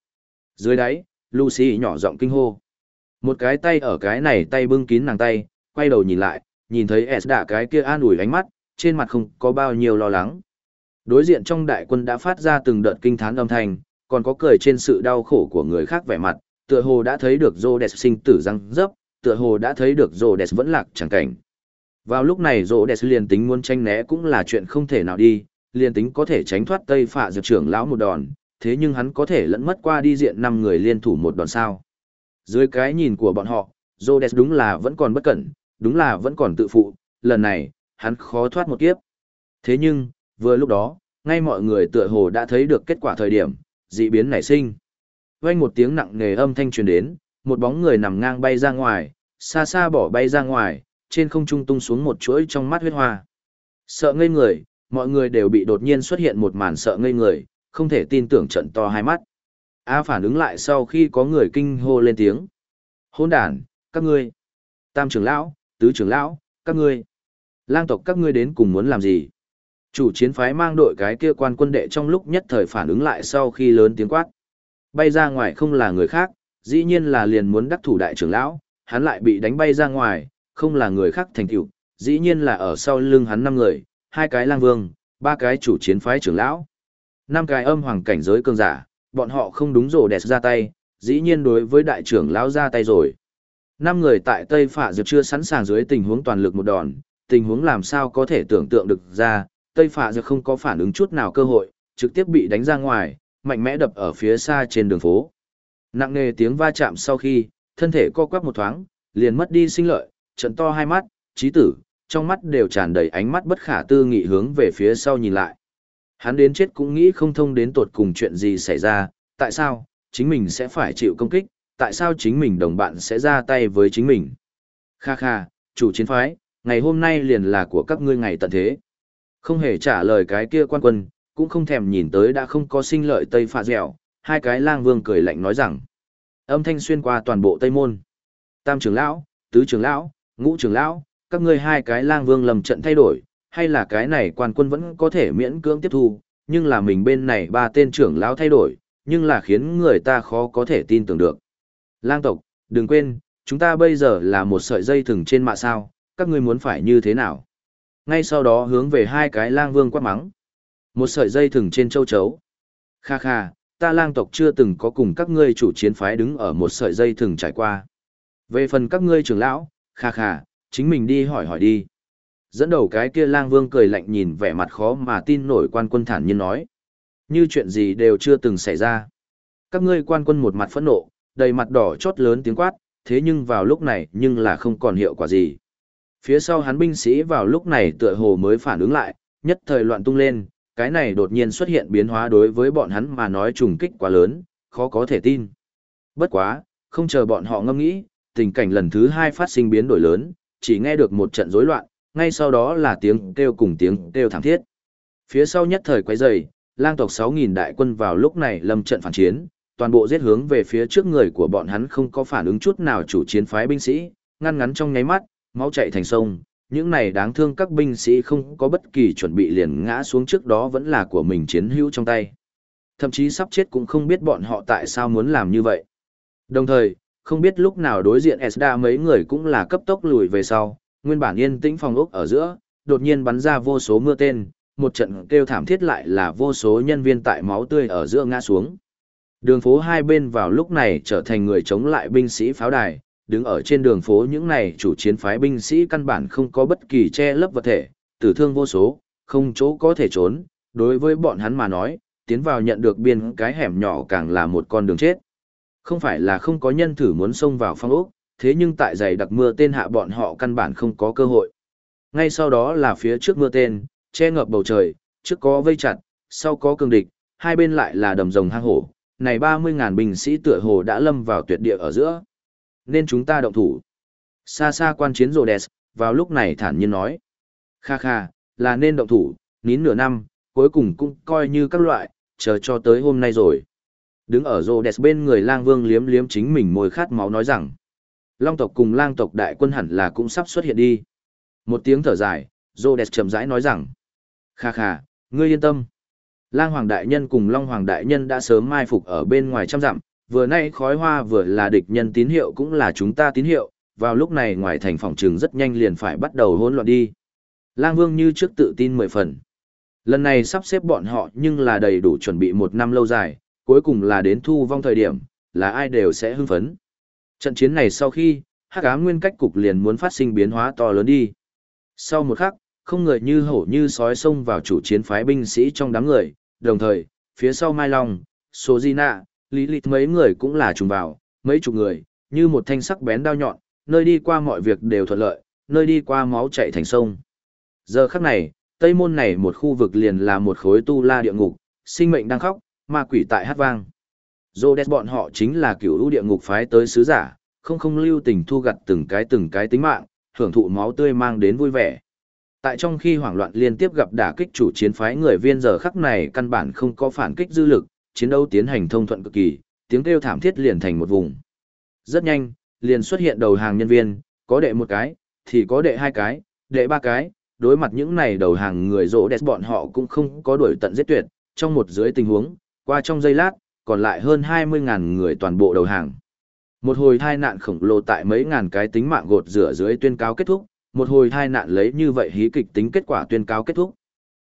Dưới đáy, Lucy nhỏ giọng kinh hô. Một cái tay ở cái này tay bưng kín nàng tay, quay đầu nhìn lại, nhìn thấy S đã cái kia an ủi ánh mắt, trên mặt không có bao nhiêu lo lắng. Đối diện trong đại quân đã phát ra từng đợt kinh thán âm thanh, còn có cười trên sự đau khổ của người khác vẻ mặt, tựa hồ đã thấy được Rhodes sinh tử răng dấp, tựa hồ đã thấy được Rhodes vẫn lạc chẳng cảnh. Vào lúc này Rhodes liền tính muốn tranh né cũng là chuyện không thể nào đi, liền tính có thể tránh thoát Tây Phạ Dược trưởng lão một đòn, thế nhưng hắn có thể lẫn mất qua đi diện năm người liên thủ một đòn sao. Dưới cái nhìn của bọn họ, Rhodes đúng là vẫn còn bất cẩn, đúng là vẫn còn tự phụ, lần này, hắn khó thoát một kiếp. Thế nhưng, vừa lúc đó, ngay mọi người tựa hồ đã thấy được kết quả thời điểm, dị biến nảy sinh. Vang một tiếng nặng nề âm thanh truyền đến, một bóng người nằm ngang bay ra ngoài, xa xa bỏ bay ra ngoài, trên không trung tung xuống một chuỗi trong mắt huyết hoa. Sợ ngây người, mọi người đều bị đột nhiên xuất hiện một màn sợ ngây người, không thể tin tưởng trận to hai mắt. A phản ứng lại sau khi có người kinh hô lên tiếng. Hôn đàn, các ngươi. Tam trưởng lão, tứ trưởng lão, các ngươi. Lang tộc các ngươi đến cùng muốn làm gì? Chủ chiến phái mang đội cái kia quan quân đệ trong lúc nhất thời phản ứng lại sau khi lớn tiếng quát. Bay ra ngoài không là người khác, dĩ nhiên là liền muốn đắc thủ đại trưởng lão, hắn lại bị đánh bay ra ngoài, không là người khác thành tựu, dĩ nhiên là ở sau lưng hắn năm người, hai cái lang vương, ba cái chủ chiến phái trưởng lão. Năm cái âm hoàng cảnh giới cường giả, bọn họ không đúng rồ đẹp ra tay, dĩ nhiên đối với đại trưởng lão ra tay rồi. Năm người tại Tây Phạ Diệp chưa sẵn sàng dưới tình huống toàn lực một đòn, tình huống làm sao có thể tưởng tượng được ra, Tây Phạ Diệp không có phản ứng chút nào cơ hội, trực tiếp bị đánh ra ngoài, mạnh mẽ đập ở phía xa trên đường phố. Nặng nề tiếng va chạm sau khi, thân thể co quắp một thoáng, liền mất đi sinh lợi, trận to hai mắt, trí tử, trong mắt đều tràn đầy ánh mắt bất khả tư nghị hướng về phía sau nhìn lại. Hắn đến chết cũng nghĩ không thông đến tột cùng chuyện gì xảy ra, tại sao, chính mình sẽ phải chịu công kích, tại sao chính mình đồng bạn sẽ ra tay với chính mình. Kha kha, chủ chiến phái, ngày hôm nay liền là của các ngươi ngày tận thế. Không hề trả lời cái kia quan quân, cũng không thèm nhìn tới đã không có sinh lợi Tây Phạ Dẻo, hai cái lang vương cười lạnh nói rằng. Âm thanh xuyên qua toàn bộ Tây Môn. Tam trưởng lão, tứ trưởng lão, ngũ trưởng lão, các ngươi hai cái lang vương lầm trận thay đổi, hay là cái này quan quân vẫn có thể miễn cưỡng tiếp thu, nhưng là mình bên này ba tên trưởng lão thay đổi, nhưng là khiến người ta khó có thể tin tưởng được. Lang tộc, đừng quên, chúng ta bây giờ là một sợi dây thừng trên mạ sao, các ngươi muốn phải như thế nào? Ngay sau đó hướng về hai cái lang vương quát mắng. Một sợi dây thừng trên châu chấu. Kha kha, ta lang tộc chưa từng có cùng các ngươi chủ chiến phái đứng ở một sợi dây thừng trải qua. Về phần các ngươi trưởng lão, kha kha, chính mình đi hỏi hỏi đi. Dẫn đầu cái kia lang vương cười lạnh nhìn vẻ mặt khó mà tin nổi quan quân thản nhiên nói. Như chuyện gì đều chưa từng xảy ra. Các ngươi quan quân một mặt phẫn nộ, đầy mặt đỏ chót lớn tiếng quát, thế nhưng vào lúc này nhưng là không còn hiệu quả gì. Phía sau hắn binh sĩ vào lúc này tựa hồ mới phản ứng lại, nhất thời loạn tung lên, cái này đột nhiên xuất hiện biến hóa đối với bọn hắn mà nói trùng kích quá lớn, khó có thể tin. Bất quá, không chờ bọn họ ngâm nghĩ, tình cảnh lần thứ hai phát sinh biến đổi lớn, chỉ nghe được một trận rối loạn, ngay sau đó là tiếng kêu cùng tiếng kêu thảm thiết. Phía sau nhất thời quấy dày, lang tộc 6.000 đại quân vào lúc này lâm trận phản chiến, toàn bộ giết hướng về phía trước người của bọn hắn không có phản ứng chút nào chủ chiến phái binh sĩ, ngăn ngắn trong nháy mắt, máu chảy thành sông, những này đáng thương các binh sĩ không có bất kỳ chuẩn bị liền ngã xuống trước đó vẫn là của mình chiến hữu trong tay. Thậm chí sắp chết cũng không biết bọn họ tại sao muốn làm như vậy. Đồng thời, không biết lúc nào đối diện Esda mấy người cũng là cấp tốc lùi về sau, nguyên bản yên tĩnh phòng ốc ở giữa, đột nhiên bắn ra vô số mưa tên, một trận kêu thảm thiết lại là vô số nhân viên tại máu tươi ở giữa ngã xuống. Đường phố hai bên vào lúc này trở thành người chống lại binh sĩ pháo đài, đứng ở trên đường phố những này chủ chiến phái binh sĩ căn bản không có bất kỳ che lấp vật thể, tử thương vô số, không chỗ có thể trốn, đối với bọn hắn mà nói, tiến vào nhận được biên cái hẻm nhỏ càng là một con đường chết. Không phải là không có nhân thử muốn xông vào phong ốc, thế nhưng tại giày đặc mưa tên hạ bọn họ căn bản không có cơ hội. Ngay sau đó là phía trước mưa tên, che ngập bầu trời, trước có vây chặt, sau có cường địch, hai bên lại là đầm rồng hang hổ, này 30.000 binh sĩ tựa hồ đã lâm vào tuyệt địa ở giữa. Nên chúng ta động thủ. Xa xa quan chiến rồ đẹp, vào lúc này thản nhiên nói. Kha kha, là nên động thủ, nín nửa năm, cuối cùng cũng coi như các loại, chờ cho tới hôm nay rồi. Đứng ở rô đẹp bên người lang vương liếm liếm chính mình môi khát máu nói rằng. Long tộc cùng lang tộc đại quân hẳn là cũng sắp xuất hiện đi. Một tiếng thở dài, rô đẹp chậm rãi nói rằng. Kha kha, ngươi yên tâm. Lang Hoàng Đại Nhân cùng Long Hoàng Đại Nhân đã sớm mai phục ở bên ngoài trăm dặm, vừa nay khói hoa vừa là địch nhân tín hiệu cũng là chúng ta tín hiệu, vào lúc này ngoài thành phòng trường rất nhanh liền phải bắt đầu hỗn loạn đi. Lang Vương như trước tự tin mười phần. Lần này sắp xếp bọn họ nhưng là đầy đủ chuẩn bị một năm lâu dài, cuối cùng là đến thu vong thời điểm, là ai đều sẽ hưng phấn. Trận chiến này sau khi, hắc ám nguyên cách cục liền muốn phát sinh biến hóa to lớn đi. Sau một khắc, không người như hổ như sói xông vào chủ chiến phái binh sĩ trong đám người, đồng thời, phía sau Mai Long, Số Di Nạ, Lý Lịch mấy người cũng là trùng vào, mấy chục người, như một thanh sắc bén đao nhọn, nơi đi qua mọi việc đều thuận lợi, nơi đi qua máu chảy thành sông. Giờ khắc này, Tây Môn này một khu vực liền là một khối tu la địa ngục, sinh mệnh đang khóc, ma quỷ tại hát vang. Rhodes bọn họ chính là cửu ưu địa ngục phái tới sứ giả, không không lưu tình thu gặt từng cái từng cái tính mạng, hưởng thụ máu tươi mang đến vui vẻ. Tại trong khi hoảng loạn liên tiếp gặp đả kích chủ chiến phái người viên giờ khắc này căn bản không có phản kích dư lực, chiến đấu tiến hành thông thuận cực kỳ, tiếng kêu thảm thiết liền thành một vùng. Rất nhanh, liền xuất hiện đầu hàng nhân viên, có đệ một cái, thì có đệ hai cái, đệ ba cái, đối mặt những này đầu hàng người rỗ đẹp bọn họ cũng không có đuổi tận giết tuyệt, trong một dưới tình huống, qua trong giây lát, còn lại hơn 20.000 người toàn bộ đầu hàng. Một hồi thai nạn khổng lồ tại mấy ngàn cái tính mạng gột rửa dưới tuyên cáo kết thúc, một hồi thai nạn lấy như vậy hí kịch tính kết quả tuyên cáo kết thúc.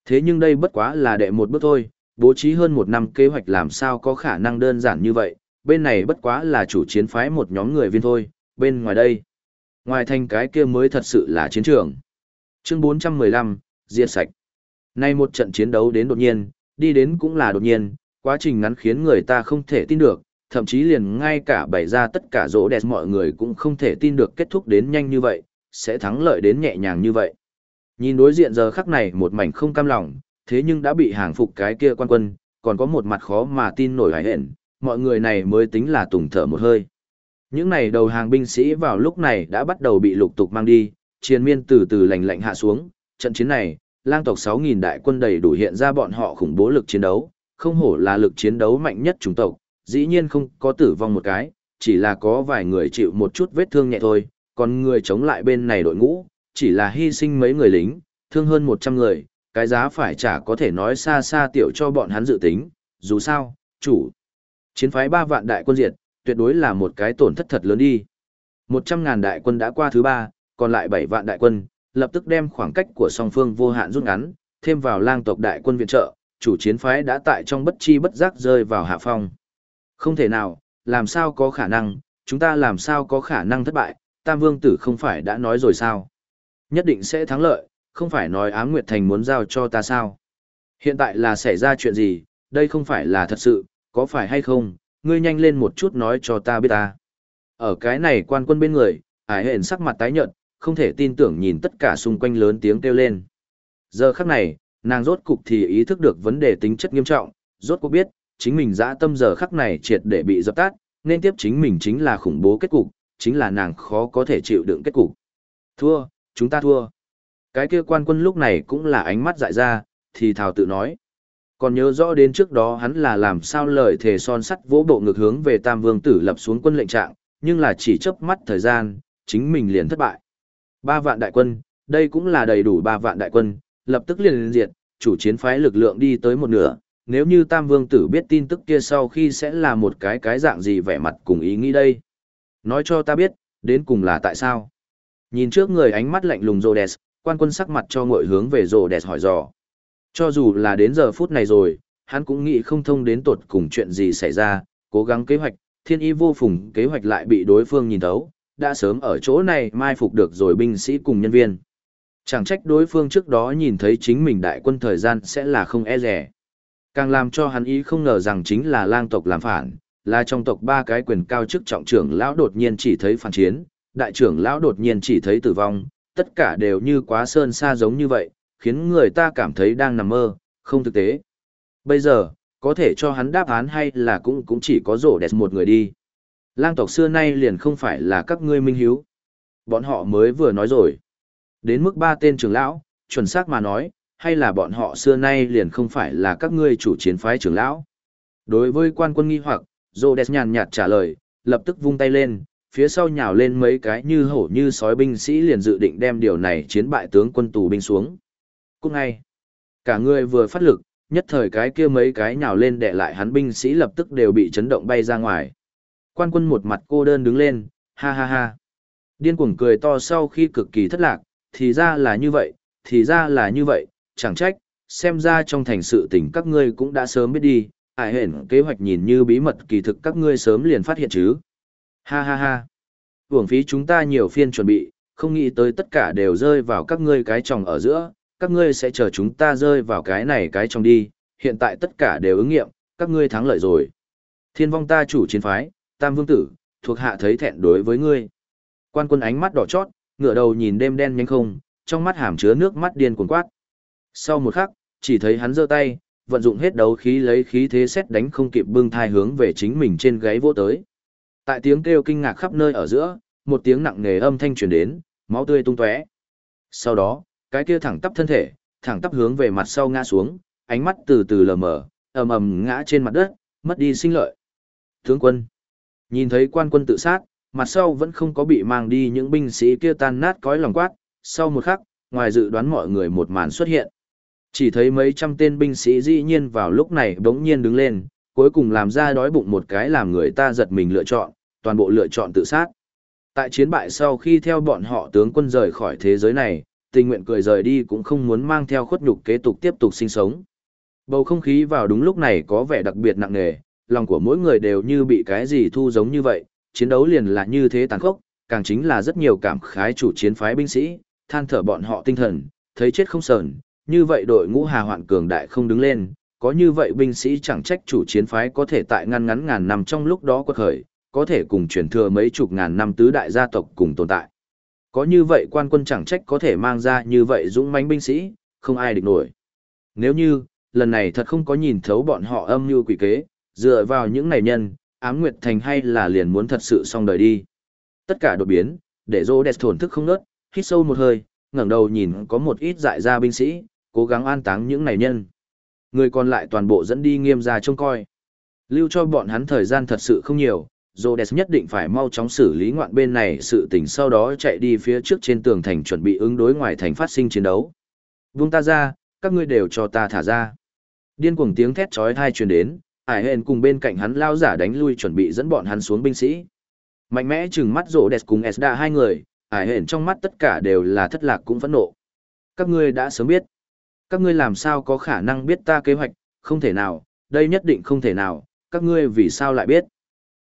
Thế nhưng đây bất quá là đệ một bước thôi, bố trí hơn một năm kế hoạch làm sao có khả năng đơn giản như vậy, bên này bất quá là chủ chiến phái một nhóm người viên thôi, bên ngoài đây. Ngoài thành cái kia mới thật sự là chiến trường. Chương 415, diệt sạch. Nay một trận chiến đấu đến đột nhiên, đi đến cũng là đột nhiên, quá trình ngắn khiến người ta không thể tin được, thậm chí liền ngay cả bày ra tất cả rỗ đẹp mọi người cũng không thể tin được kết thúc đến nhanh như vậy, sẽ thắng lợi đến nhẹ nhàng như vậy. Nhìn đối diện giờ khắc này một mảnh không cam lòng, thế nhưng đã bị hàng phục cái kia quan quân, còn có một mặt khó mà tin nổi hải hẹn, mọi người này mới tính là tùng thở một hơi. Những này đầu hàng binh sĩ vào lúc này đã bắt đầu bị lục tục mang đi, chiến miên từ từ lạnh lạnh hạ xuống, trận chiến này, lang tộc 6.000 đại quân đầy đủ hiện ra bọn họ khủng bố lực chiến đấu, không hổ là lực chiến đấu mạnh nhất chủng tộc, dĩ nhiên không có tử vong một cái, chỉ là có vài người chịu một chút vết thương nhẹ thôi, còn người chống lại bên này đội ngũ, chỉ là hy sinh mấy người lính, thương hơn 100 người, cái giá phải trả có thể nói xa xa tiểu cho bọn hắn dự tính, dù sao, chủ. Chiến phái 3 vạn đại quân diệt, tuyệt đối là một cái tổn thất thật lớn đi. 100 ngàn đại quân đã qua thứ ba, còn lại 7 vạn đại quân, lập tức đem khoảng cách của song phương vô hạn rút ngắn, thêm vào lang tộc đại quân viện trợ, chủ chiến phái đã tại trong bất chi bất giác rơi vào hạ phong. Không thể nào, làm sao có khả năng, chúng ta làm sao có khả năng thất bại, Tam Vương Tử không phải đã nói rồi sao? Nhất định sẽ thắng lợi, không phải nói Ám Nguyệt Thành muốn giao cho ta sao? Hiện tại là xảy ra chuyện gì, đây không phải là thật sự, có phải hay không, ngươi nhanh lên một chút nói cho ta biết ta. Ở cái này quan quân bên người, ải hện sắc mặt tái nhợt, không thể tin tưởng nhìn tất cả xung quanh lớn tiếng kêu lên. Giờ khắc này, nàng rốt cục thì ý thức được vấn đề tính chất nghiêm trọng, rốt cuộc biết, chính mình dã tâm giờ khắc này triệt để bị dập tắt, nên tiếp chính mình chính là khủng bố kết cục, chính là nàng khó có thể chịu đựng kết cục. Thua, chúng ta thua. Cái kia quan quân lúc này cũng là ánh mắt dại ra, thì thào tự nói. Còn nhớ rõ đến trước đó hắn là làm sao lời thề son sắt vỗ bộ ngược hướng về Tam Vương Tử lập xuống quân lệnh trạng, nhưng là chỉ chớp mắt thời gian, chính mình liền thất bại. Ba vạn đại quân, đây cũng là đầy đủ ba vạn đại quân, lập tức liền liền diệt, chủ chiến phái lực lượng đi tới một nửa. Nếu như Tam Vương Tử biết tin tức kia sau khi sẽ là một cái cái dạng gì vẻ mặt cùng ý nghĩ đây. Nói cho ta biết, đến cùng là tại sao. Nhìn trước người ánh mắt lạnh lùng Rhodes, quan quân sắc mặt cho ngội hướng về Rhodes hỏi dò. Cho dù là đến giờ phút này rồi, hắn cũng nghĩ không thông đến tột cùng chuyện gì xảy ra, cố gắng kế hoạch, thiên y vô phùng kế hoạch lại bị đối phương nhìn thấu, đã sớm ở chỗ này mai phục được rồi binh sĩ cùng nhân viên. Chẳng trách đối phương trước đó nhìn thấy chính mình đại quân thời gian sẽ là không e rẻ. Càng làm cho hắn ý không ngờ rằng chính là lang tộc làm phản, là trong tộc ba cái quyền cao chức trọng trưởng lão đột nhiên chỉ thấy phản chiến, đại trưởng lão đột nhiên chỉ thấy tử vong, tất cả đều như quá sơn xa giống như vậy, khiến người ta cảm thấy đang nằm mơ, không thực tế. Bây giờ, có thể cho hắn đáp án hay là cũng cũng chỉ có rổ đẹp một người đi. Lang tộc xưa nay liền không phải là các ngươi minh hiếu. Bọn họ mới vừa nói rồi. Đến mức ba tên trưởng lão, chuẩn xác mà nói, hay là bọn họ xưa nay liền không phải là các ngươi chủ chiến phái trưởng lão. Đối với quan quân nghi hoặc, Rhodes nhàn nhạt trả lời, lập tức vung tay lên, phía sau nhào lên mấy cái như hổ như sói binh sĩ liền dự định đem điều này chiến bại tướng quân tù binh xuống. Cũng ngay, cả người vừa phát lực, nhất thời cái kia mấy cái nhào lên đè lại hắn binh sĩ lập tức đều bị chấn động bay ra ngoài. Quan quân một mặt cô đơn đứng lên, ha ha ha. Điên cuồng cười to sau khi cực kỳ thất lạc, thì ra là như vậy, thì ra là như vậy, chẳng trách, xem ra trong thành sự tình các ngươi cũng đã sớm biết đi, ải hển kế hoạch nhìn như bí mật kỳ thực các ngươi sớm liền phát hiện chứ. Ha ha ha. Hưởng phí chúng ta nhiều phiên chuẩn bị, không nghĩ tới tất cả đều rơi vào các ngươi cái tròng ở giữa, các ngươi sẽ chờ chúng ta rơi vào cái này cái trong đi, hiện tại tất cả đều ứng nghiệm, các ngươi thắng lợi rồi. Thiên vong ta chủ chiến phái, tam vương tử, thuộc hạ thấy thẹn đối với ngươi. Quan quân ánh mắt đỏ chót, ngửa đầu nhìn đêm đen nhanh không, trong mắt hàm chứa nước mắt điên cuồng quát. Sau một khắc, chỉ thấy hắn giơ tay, vận dụng hết đấu khí lấy khí thế xét đánh không kịp bưng thai hướng về chính mình trên gáy vô tới. Tại tiếng kêu kinh ngạc khắp nơi ở giữa, một tiếng nặng nề âm thanh truyền đến, máu tươi tung tóe. Sau đó, cái kia thẳng tắp thân thể, thẳng tắp hướng về mặt sau ngã xuống, ánh mắt từ từ lờ mờ, ầm ầm ngã trên mặt đất, mất đi sinh lợi. Tướng quân, nhìn thấy quan quân tự sát, mặt sau vẫn không có bị mang đi những binh sĩ kia tan nát cõi lòng quát, sau một khắc, ngoài dự đoán mọi người một màn xuất hiện. Chỉ thấy mấy trăm tên binh sĩ dĩ nhiên vào lúc này bỗng nhiên đứng lên, cuối cùng làm ra đói bụng một cái làm người ta giật mình lựa chọn, toàn bộ lựa chọn tự sát. Tại chiến bại sau khi theo bọn họ tướng quân rời khỏi thế giới này, tình nguyện cười rời đi cũng không muốn mang theo khuất nhục kế tục tiếp tục sinh sống. Bầu không khí vào đúng lúc này có vẻ đặc biệt nặng nề, lòng của mỗi người đều như bị cái gì thu giống như vậy, chiến đấu liền là như thế tàn khốc, càng chính là rất nhiều cảm khái chủ chiến phái binh sĩ, than thở bọn họ tinh thần, thấy chết không sờn, như vậy đội ngũ hà hoạn cường đại không đứng lên, có như vậy binh sĩ chẳng trách chủ chiến phái có thể tại ngăn ngắn ngàn năm trong lúc đó quật khởi, có thể cùng truyền thừa mấy chục ngàn năm tứ đại gia tộc cùng tồn tại. Có như vậy quan quân chẳng trách có thể mang ra như vậy dũng mãnh binh sĩ, không ai địch nổi. Nếu như, lần này thật không có nhìn thấu bọn họ âm mưu quỷ kế, dựa vào những này nhân, ám nguyệt thành hay là liền muốn thật sự xong đời đi. Tất cả đột biến, để rô đẹp thổn thức không nớt, hít sâu một hơi, ngẩng đầu nhìn có một ít dại ra binh sĩ, cố gắng an táng những này nhân. Người còn lại toàn bộ dẫn đi nghiêm ra trông coi. Lưu cho bọn hắn thời gian thật sự không nhiều, Rhodes nhất định phải mau chóng xử lý ngoạn bên này sự tình sau đó chạy đi phía trước trên tường thành chuẩn bị ứng đối ngoài thành phát sinh chiến đấu. Vung ta ra, các ngươi đều cho ta thả ra. Điên cuồng tiếng thét chói tai truyền đến, Ải Hên cùng bên cạnh hắn lao giả đánh lui chuẩn bị dẫn bọn hắn xuống binh sĩ. Mạnh mẽ chừng mắt Rhodes cùng Esda hai người, Ải hển trong mắt tất cả đều là thất lạc cũng phẫn nộ. Các ngươi đã sớm biết. Các ngươi làm sao có khả năng biết ta kế hoạch, không thể nào, đây nhất định không thể nào, các ngươi vì sao lại biết.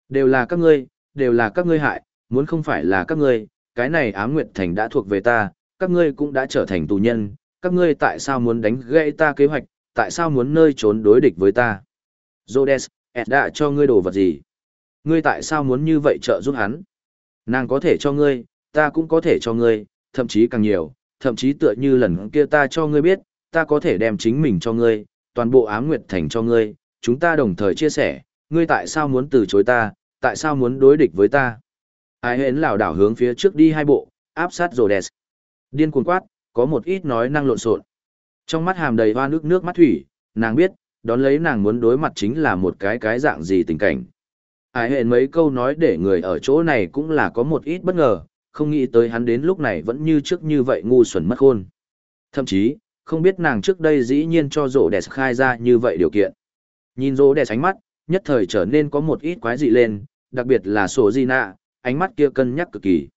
Đều là các ngươi, đều là các ngươi hại, muốn không phải là các ngươi, cái này ám nguyệt thành đã thuộc về ta, các ngươi cũng đã trở thành tù nhân, các ngươi tại sao muốn đánh gãy ta kế hoạch, tại sao muốn nơi trốn đối địch với ta. Rhodes, Ed đã cho ngươi đồ vật gì? Ngươi tại sao muốn như vậy trợ giúp hắn? Nàng có thể cho ngươi, ta cũng có thể cho ngươi, thậm chí càng nhiều, thậm chí tựa như lần kia ta cho ngươi biết, ta có thể đem chính mình cho ngươi, toàn bộ ám nguyệt thành cho ngươi, chúng ta đồng thời chia sẻ, ngươi tại sao muốn từ chối ta, tại sao muốn đối địch với ta? Ai hến lảo đảo hướng phía trước đi hai bộ, áp sát Rhodes. Điên cuồng quát, có một ít nói năng lộn xộn. Trong mắt hàm đầy hoa nước nước mắt thủy, nàng biết, đón lấy nàng muốn đối mặt chính là một cái cái dạng gì tình cảnh. Ai hẹn mấy câu nói để người ở chỗ này cũng là có một ít bất ngờ, không nghĩ tới hắn đến lúc này vẫn như trước như vậy ngu xuẩn mất khôn. Thậm chí, không biết nàng trước đây dĩ nhiên cho rổ đẹp khai ra như vậy điều kiện. Nhìn rổ đẹp ánh mắt, nhất thời trở nên có một ít quái dị lên, đặc biệt là sổ di nạ, ánh mắt kia cân nhắc cực kỳ.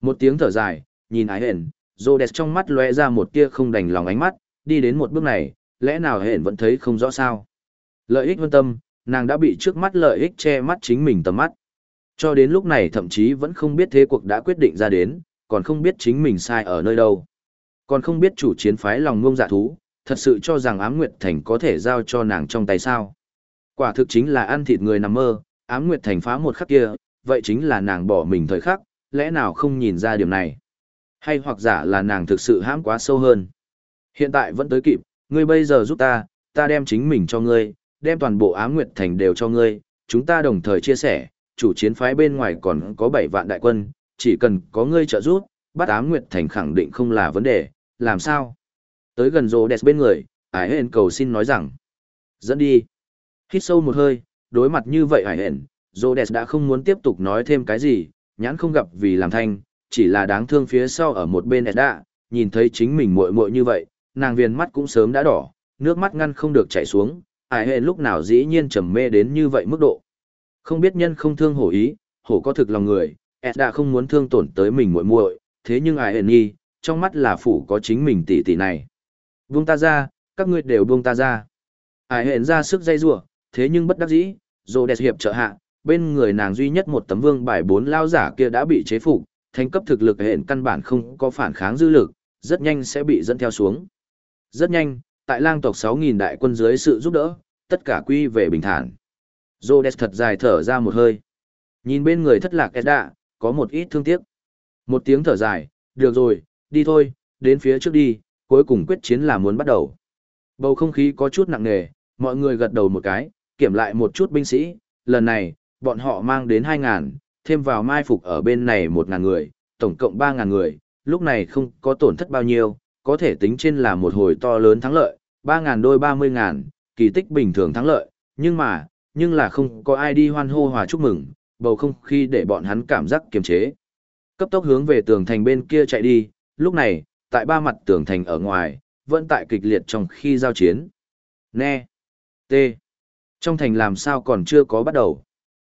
Một tiếng thở dài, nhìn ái hẹn, rổ đẹp trong mắt lóe ra một tia không đành lòng ánh mắt, đi đến một bước này, lẽ nào hển vẫn thấy không rõ sao. Lợi ích vân tâm, nàng đã bị trước mắt lợi ích che mắt chính mình tầm mắt. Cho đến lúc này thậm chí vẫn không biết thế cuộc đã quyết định ra đến, còn không biết chính mình sai ở nơi đâu. Còn không biết chủ chiến phái lòng ngông dạ thú, thật sự cho rằng ám nguyệt thành có thể giao cho nàng trong tay sao. Quả thực chính là ăn thịt người nằm mơ, ám nguyệt thành phá một khắc kia, vậy chính là nàng bỏ mình thời khắc, lẽ nào không nhìn ra điểm này. Hay hoặc giả là nàng thực sự hãm quá sâu hơn. Hiện tại vẫn tới kịp, ngươi bây giờ giúp ta, ta đem chính mình cho ngươi, đem toàn bộ Á nguyệt thành đều cho ngươi, chúng ta đồng thời chia sẻ, chủ chiến phái bên ngoài còn có 7 vạn đại quân, chỉ cần có ngươi trợ giúp, bắt Á nguyệt thành khẳng định không là vấn đề, làm sao? Tới gần rô đẹp bên người, ải hên cầu xin nói rằng, dẫn đi. Hít sâu một hơi, đối mặt như vậy ải hên, rô đẹp đã không muốn tiếp tục nói thêm cái gì, nhãn không gặp vì làm thanh, chỉ là đáng thương phía sau ở một bên đã, nhìn thấy chính mình muội muội như vậy, nàng viền mắt cũng sớm đã đỏ, nước mắt ngăn không được chảy xuống, ải hên lúc nào dĩ nhiên trầm mê đến như vậy mức độ. Không biết nhân không thương hổ ý, hổ có thực lòng người, Ed đã không muốn thương tổn tới mình muội muội, thế nhưng ai hệ nhi, trong mắt là phủ có chính mình tỷ tỷ này. Buông ta ra, các ngươi đều buông ta ra. Ai hển ra sức dây rủa, thế nhưng bất đắc dĩ, dù đẹp hiệp trợ hạ, bên người nàng duy nhất một tấm vương bài bốn lao giả kia đã bị chế phục, thành cấp thực lực hển căn bản không có phản kháng dư lực, rất nhanh sẽ bị dẫn theo xuống. Rất nhanh, tại lang tộc 6.000 đại quân dưới sự giúp đỡ, tất cả quy về bình thản. Rhodes thật dài thở ra một hơi. Nhìn bên người thất lạc Edda, có một ít thương tiếc. Một tiếng thở dài, được rồi, đi thôi, đến phía trước đi, cuối cùng quyết chiến là muốn bắt đầu. Bầu không khí có chút nặng nề, mọi người gật đầu một cái, kiểm lại một chút binh sĩ, lần này, bọn họ mang đến 2.000, thêm vào mai phục ở bên này 1.000 người, tổng cộng 3.000 người, lúc này không có tổn thất bao nhiêu, có thể tính trên là một hồi to lớn thắng lợi, 3.000 đôi 30.000, kỳ tích bình thường thắng lợi, nhưng mà, nhưng là không có ai đi hoan hô hòa chúc mừng, bầu không khí để bọn hắn cảm giác kiềm chế. Cấp tốc hướng về tường thành bên kia chạy đi, lúc này, tại ba mặt tường thành ở ngoài, vẫn tại kịch liệt trong khi giao chiến. Nè! T! Trong thành làm sao còn chưa có bắt đầu.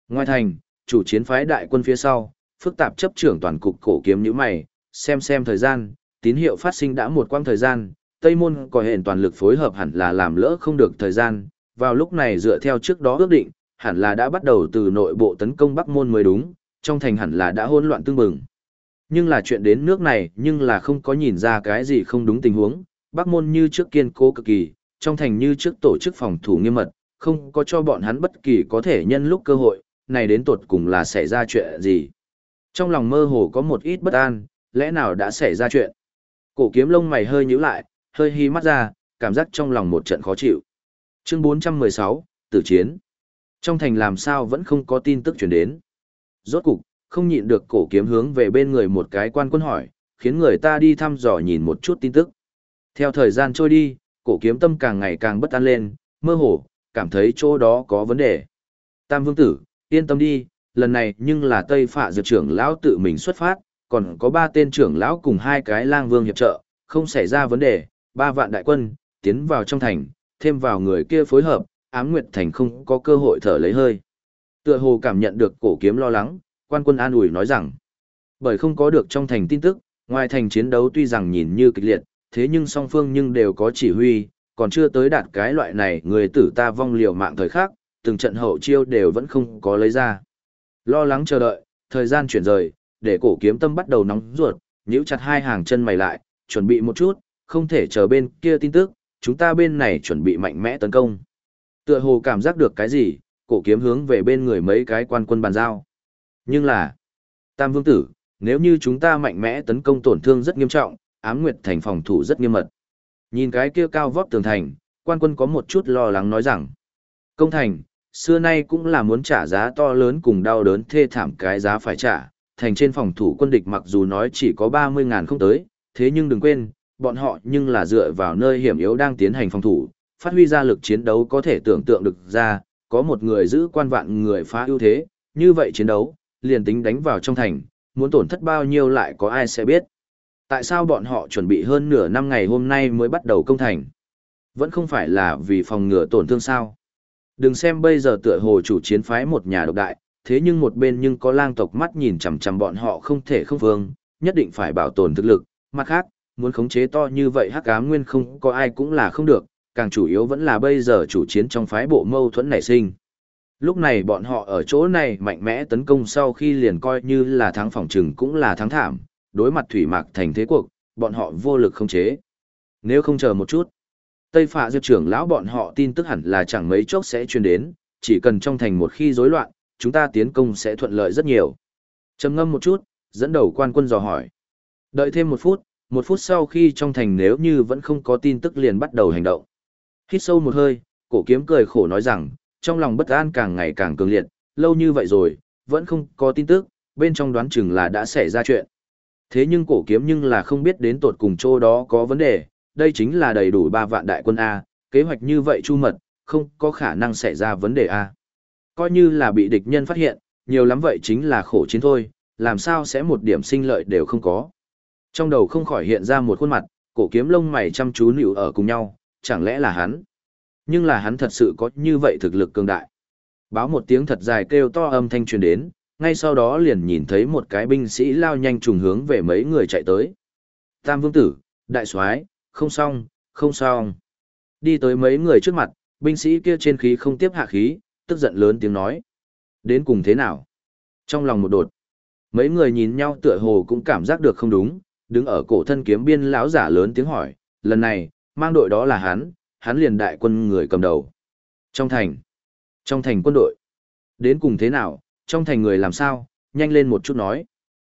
Ngoài thành, chủ chiến phái đại quân phía sau, phức tạp chấp trưởng toàn cục cổ kiếm như mày, xem xem thời gian, tín hiệu phát sinh đã một quãng thời gian, Tây Môn có hẹn toàn lực phối hợp hẳn là làm lỡ không được thời gian, vào lúc này dựa theo trước đó ước định, hẳn là đã bắt đầu từ nội bộ tấn công Bắc Môn mới đúng, trong thành hẳn là đã hỗn loạn tương bừng. Nhưng là chuyện đến nước này nhưng là không có nhìn ra cái gì không đúng tình huống, Bắc Môn như trước kiên cố cực kỳ, trong thành như trước tổ chức phòng thủ nghiêm mật, không có cho bọn hắn bất kỳ có thể nhân lúc cơ hội, này đến tột cùng là xảy ra chuyện gì. Trong lòng mơ hồ có một ít bất an, lẽ nào đã xảy ra chuyện. Cổ kiếm lông mày hơi nhíu lại, hơi hí mắt ra, cảm giác trong lòng một trận khó chịu. Chương 416, Tử Chiến. Trong thành làm sao vẫn không có tin tức chuyển đến. Rốt cục, không nhịn được cổ kiếm hướng về bên người một cái quan quân hỏi, khiến người ta đi thăm dò nhìn một chút tin tức. Theo thời gian trôi đi, cổ kiếm tâm càng ngày càng bất an lên, mơ hồ, cảm thấy chỗ đó có vấn đề. Tam vương tử, yên tâm đi, lần này nhưng là Tây Phạ Dược trưởng lão tự mình xuất phát, còn có ba tên trưởng lão cùng hai cái lang vương hiệp trợ, không xảy ra vấn đề, ba vạn đại quân, tiến vào trong thành, thêm vào người kia phối hợp, ám nguyệt thành không có cơ hội thở lấy hơi. Tựa hồ cảm nhận được cổ kiếm lo lắng, quan quân an ủi nói rằng, Bởi không có được trong thành tin tức, ngoài thành chiến đấu tuy rằng nhìn như kịch liệt, thế nhưng song phương nhưng đều có chỉ huy, còn chưa tới đạt cái loại này người tử ta vong liều mạng thời khắc, từng trận hậu chiêu đều vẫn không có lấy ra. Lo lắng chờ đợi, thời gian chuyển rời, để cổ kiếm tâm bắt đầu nóng ruột, nhíu chặt hai hàng chân mày lại, chuẩn bị một chút, không thể chờ bên kia tin tức, chúng ta bên này chuẩn bị mạnh mẽ tấn công. Tựa hồ cảm giác được cái gì, cổ kiếm hướng về bên người mấy cái quan quân bàn giao. Nhưng là, Tam Vương Tử, nếu như chúng ta mạnh mẽ tấn công tổn thương rất nghiêm trọng, ám nguyệt thành phòng thủ rất nghiêm mật. Nhìn cái kia cao vóc tường thành, quan quân có một chút lo lắng nói rằng, công thành, xưa nay cũng là muốn trả giá to lớn cùng đau đớn thê thảm cái giá phải trả, thành trên phòng thủ quân địch mặc dù nói chỉ có 30.000 không tới, thế nhưng đừng quên, bọn họ nhưng là dựa vào nơi hiểm yếu đang tiến hành phòng thủ, phát huy ra lực chiến đấu có thể tưởng tượng được ra, có một người giữ quan vạn người phá ưu thế, như vậy chiến đấu, liền tính đánh vào trong thành, muốn tổn thất bao nhiêu lại có ai sẽ biết. Tại sao bọn họ chuẩn bị hơn nửa năm ngày hôm nay mới bắt đầu công thành? Vẫn không phải là vì phòng ngừa tổn thương sao? Đừng xem bây giờ tựa hồ chủ chiến phái một nhà độc đại, thế nhưng một bên nhưng có lang tộc mắt nhìn chằm chằm bọn họ không thể không vương, nhất định phải bảo tồn thực lực, mặt khác, muốn khống chế to như vậy hắc ám nguyên không có ai cũng là không được, càng chủ yếu vẫn là bây giờ chủ chiến trong phái bộ mâu thuẫn nảy sinh. Lúc này bọn họ ở chỗ này mạnh mẽ tấn công sau khi liền coi như là thắng phòng trừng cũng là thắng thảm, đối mặt thủy mạc thành thế cuộc, bọn họ vô lực khống chế. Nếu không chờ một chút, Tây Phạ Diệp trưởng lão bọn họ tin tức hẳn là chẳng mấy chốc sẽ truyền đến, chỉ cần trong thành một khi rối loạn, chúng ta tiến công sẽ thuận lợi rất nhiều. Trầm ngâm một chút, dẫn đầu quan quân dò hỏi. Đợi thêm một phút, một phút sau khi trong thành nếu như vẫn không có tin tức liền bắt đầu hành động. Hít sâu một hơi, cổ kiếm cười khổ nói rằng, trong lòng bất an càng ngày càng cường liệt, lâu như vậy rồi, vẫn không có tin tức, bên trong đoán chừng là đã xảy ra chuyện. Thế nhưng cổ kiếm nhưng là không biết đến tột cùng chỗ đó có vấn đề, đây chính là đầy đủ ba vạn đại quân A, kế hoạch như vậy chu mật, không có khả năng xảy ra vấn đề A. Coi như là bị địch nhân phát hiện, nhiều lắm vậy chính là khổ chiến thôi, làm sao sẽ một điểm sinh lợi đều không có. Trong đầu không khỏi hiện ra một khuôn mặt, cổ kiếm lông mày chăm chú nịu ở cùng nhau, chẳng lẽ là hắn? Nhưng là hắn thật sự có như vậy thực lực cường đại. Báo một tiếng thật dài kêu to âm thanh truyền đến, ngay sau đó liền nhìn thấy một cái binh sĩ lao nhanh trùng hướng về mấy người chạy tới. Tam vương tử, đại soái, không xong, không xong. Đi tới mấy người trước mặt, binh sĩ kia trên khí không tiếp hạ khí, tức giận lớn tiếng nói. Đến cùng thế nào? Trong lòng một đột, mấy người nhìn nhau tựa hồ cũng cảm giác được không đúng, đứng ở cổ thân kiếm biên lão giả lớn tiếng hỏi, lần này, mang đội đó là hắn, hắn liền đại quân người cầm đầu. Trong thành, trong thành quân đội, đến cùng thế nào, trong thành người làm sao, nhanh lên một chút nói.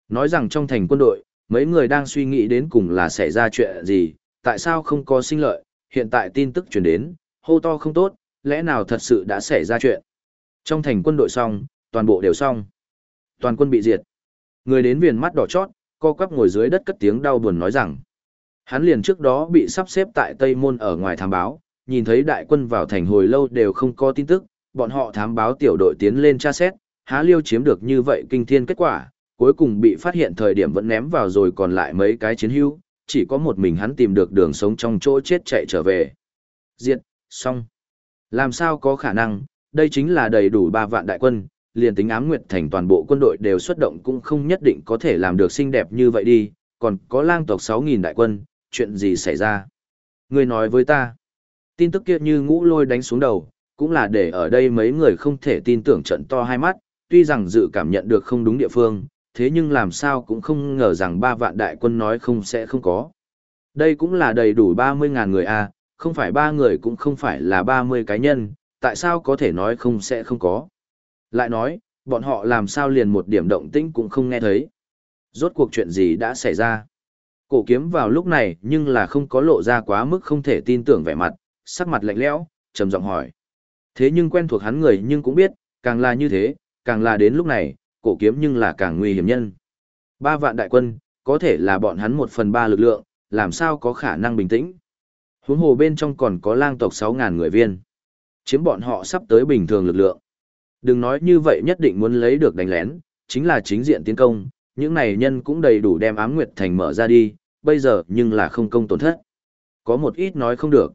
Nói rằng trong thành quân đội, mấy người đang suy nghĩ đến cùng là xảy ra chuyện gì, tại sao không có sinh lợi, hiện tại tin tức truyền đến, hô to không tốt, lẽ nào thật sự đã xảy ra chuyện. Trong thành quân đội xong, toàn bộ đều xong. Toàn quân bị diệt. Người đến viền mắt đỏ chót, co quắp ngồi dưới đất cất tiếng đau buồn nói rằng, hắn liền trước đó bị sắp xếp tại Tây Môn ở ngoài thám báo, nhìn thấy đại quân vào thành hồi lâu đều không có tin tức, bọn họ thám báo tiểu đội tiến lên tra xét, há liêu chiếm được như vậy kinh thiên kết quả, cuối cùng bị phát hiện thời điểm vẫn ném vào rồi còn lại mấy cái chiến hữu, chỉ có một mình hắn tìm được đường sống trong chỗ chết chạy trở về. Diệt, xong. Làm sao có khả năng, đây chính là đầy đủ ba vạn đại quân, liền tính ám nguyệt thành toàn bộ quân đội đều xuất động cũng không nhất định có thể làm được xinh đẹp như vậy đi, còn có lang tộc 6.000 đại quân, chuyện gì xảy ra? Người nói với ta, tin tức kia như ngũ lôi đánh xuống đầu, cũng là để ở đây mấy người không thể tin tưởng trận to hai mắt, tuy rằng dự cảm nhận được không đúng địa phương, thế nhưng làm sao cũng không ngờ rằng ba vạn đại quân nói không sẽ không có. Đây cũng là đầy đủ 30.000 người a, à, không phải ba người cũng không phải là 30 cá nhân, tại sao có thể nói không sẽ không có. Lại nói, bọn họ làm sao liền một điểm động tĩnh cũng không nghe thấy. Rốt cuộc chuyện gì đã xảy ra. Cổ kiếm vào lúc này nhưng là không có lộ ra quá mức không thể tin tưởng vẻ mặt, sắc mặt lạnh lẽo, trầm giọng hỏi. Thế nhưng quen thuộc hắn người nhưng cũng biết, càng là như thế, càng là đến lúc này, cổ kiếm nhưng là càng nguy hiểm nhân. Ba vạn đại quân, có thể là bọn hắn một phần ba lực lượng, làm sao có khả năng bình tĩnh. Huống hồ bên trong còn có lang tộc 6.000 người viên. Chiếm bọn họ sắp tới bình thường lực lượng. Đừng nói như vậy nhất định muốn lấy được đánh lén, chính là chính diện tiến công, những này nhân cũng đầy đủ đem ám nguyệt thành mở ra đi, bây giờ nhưng là không công tổn thất. Có một ít nói không được.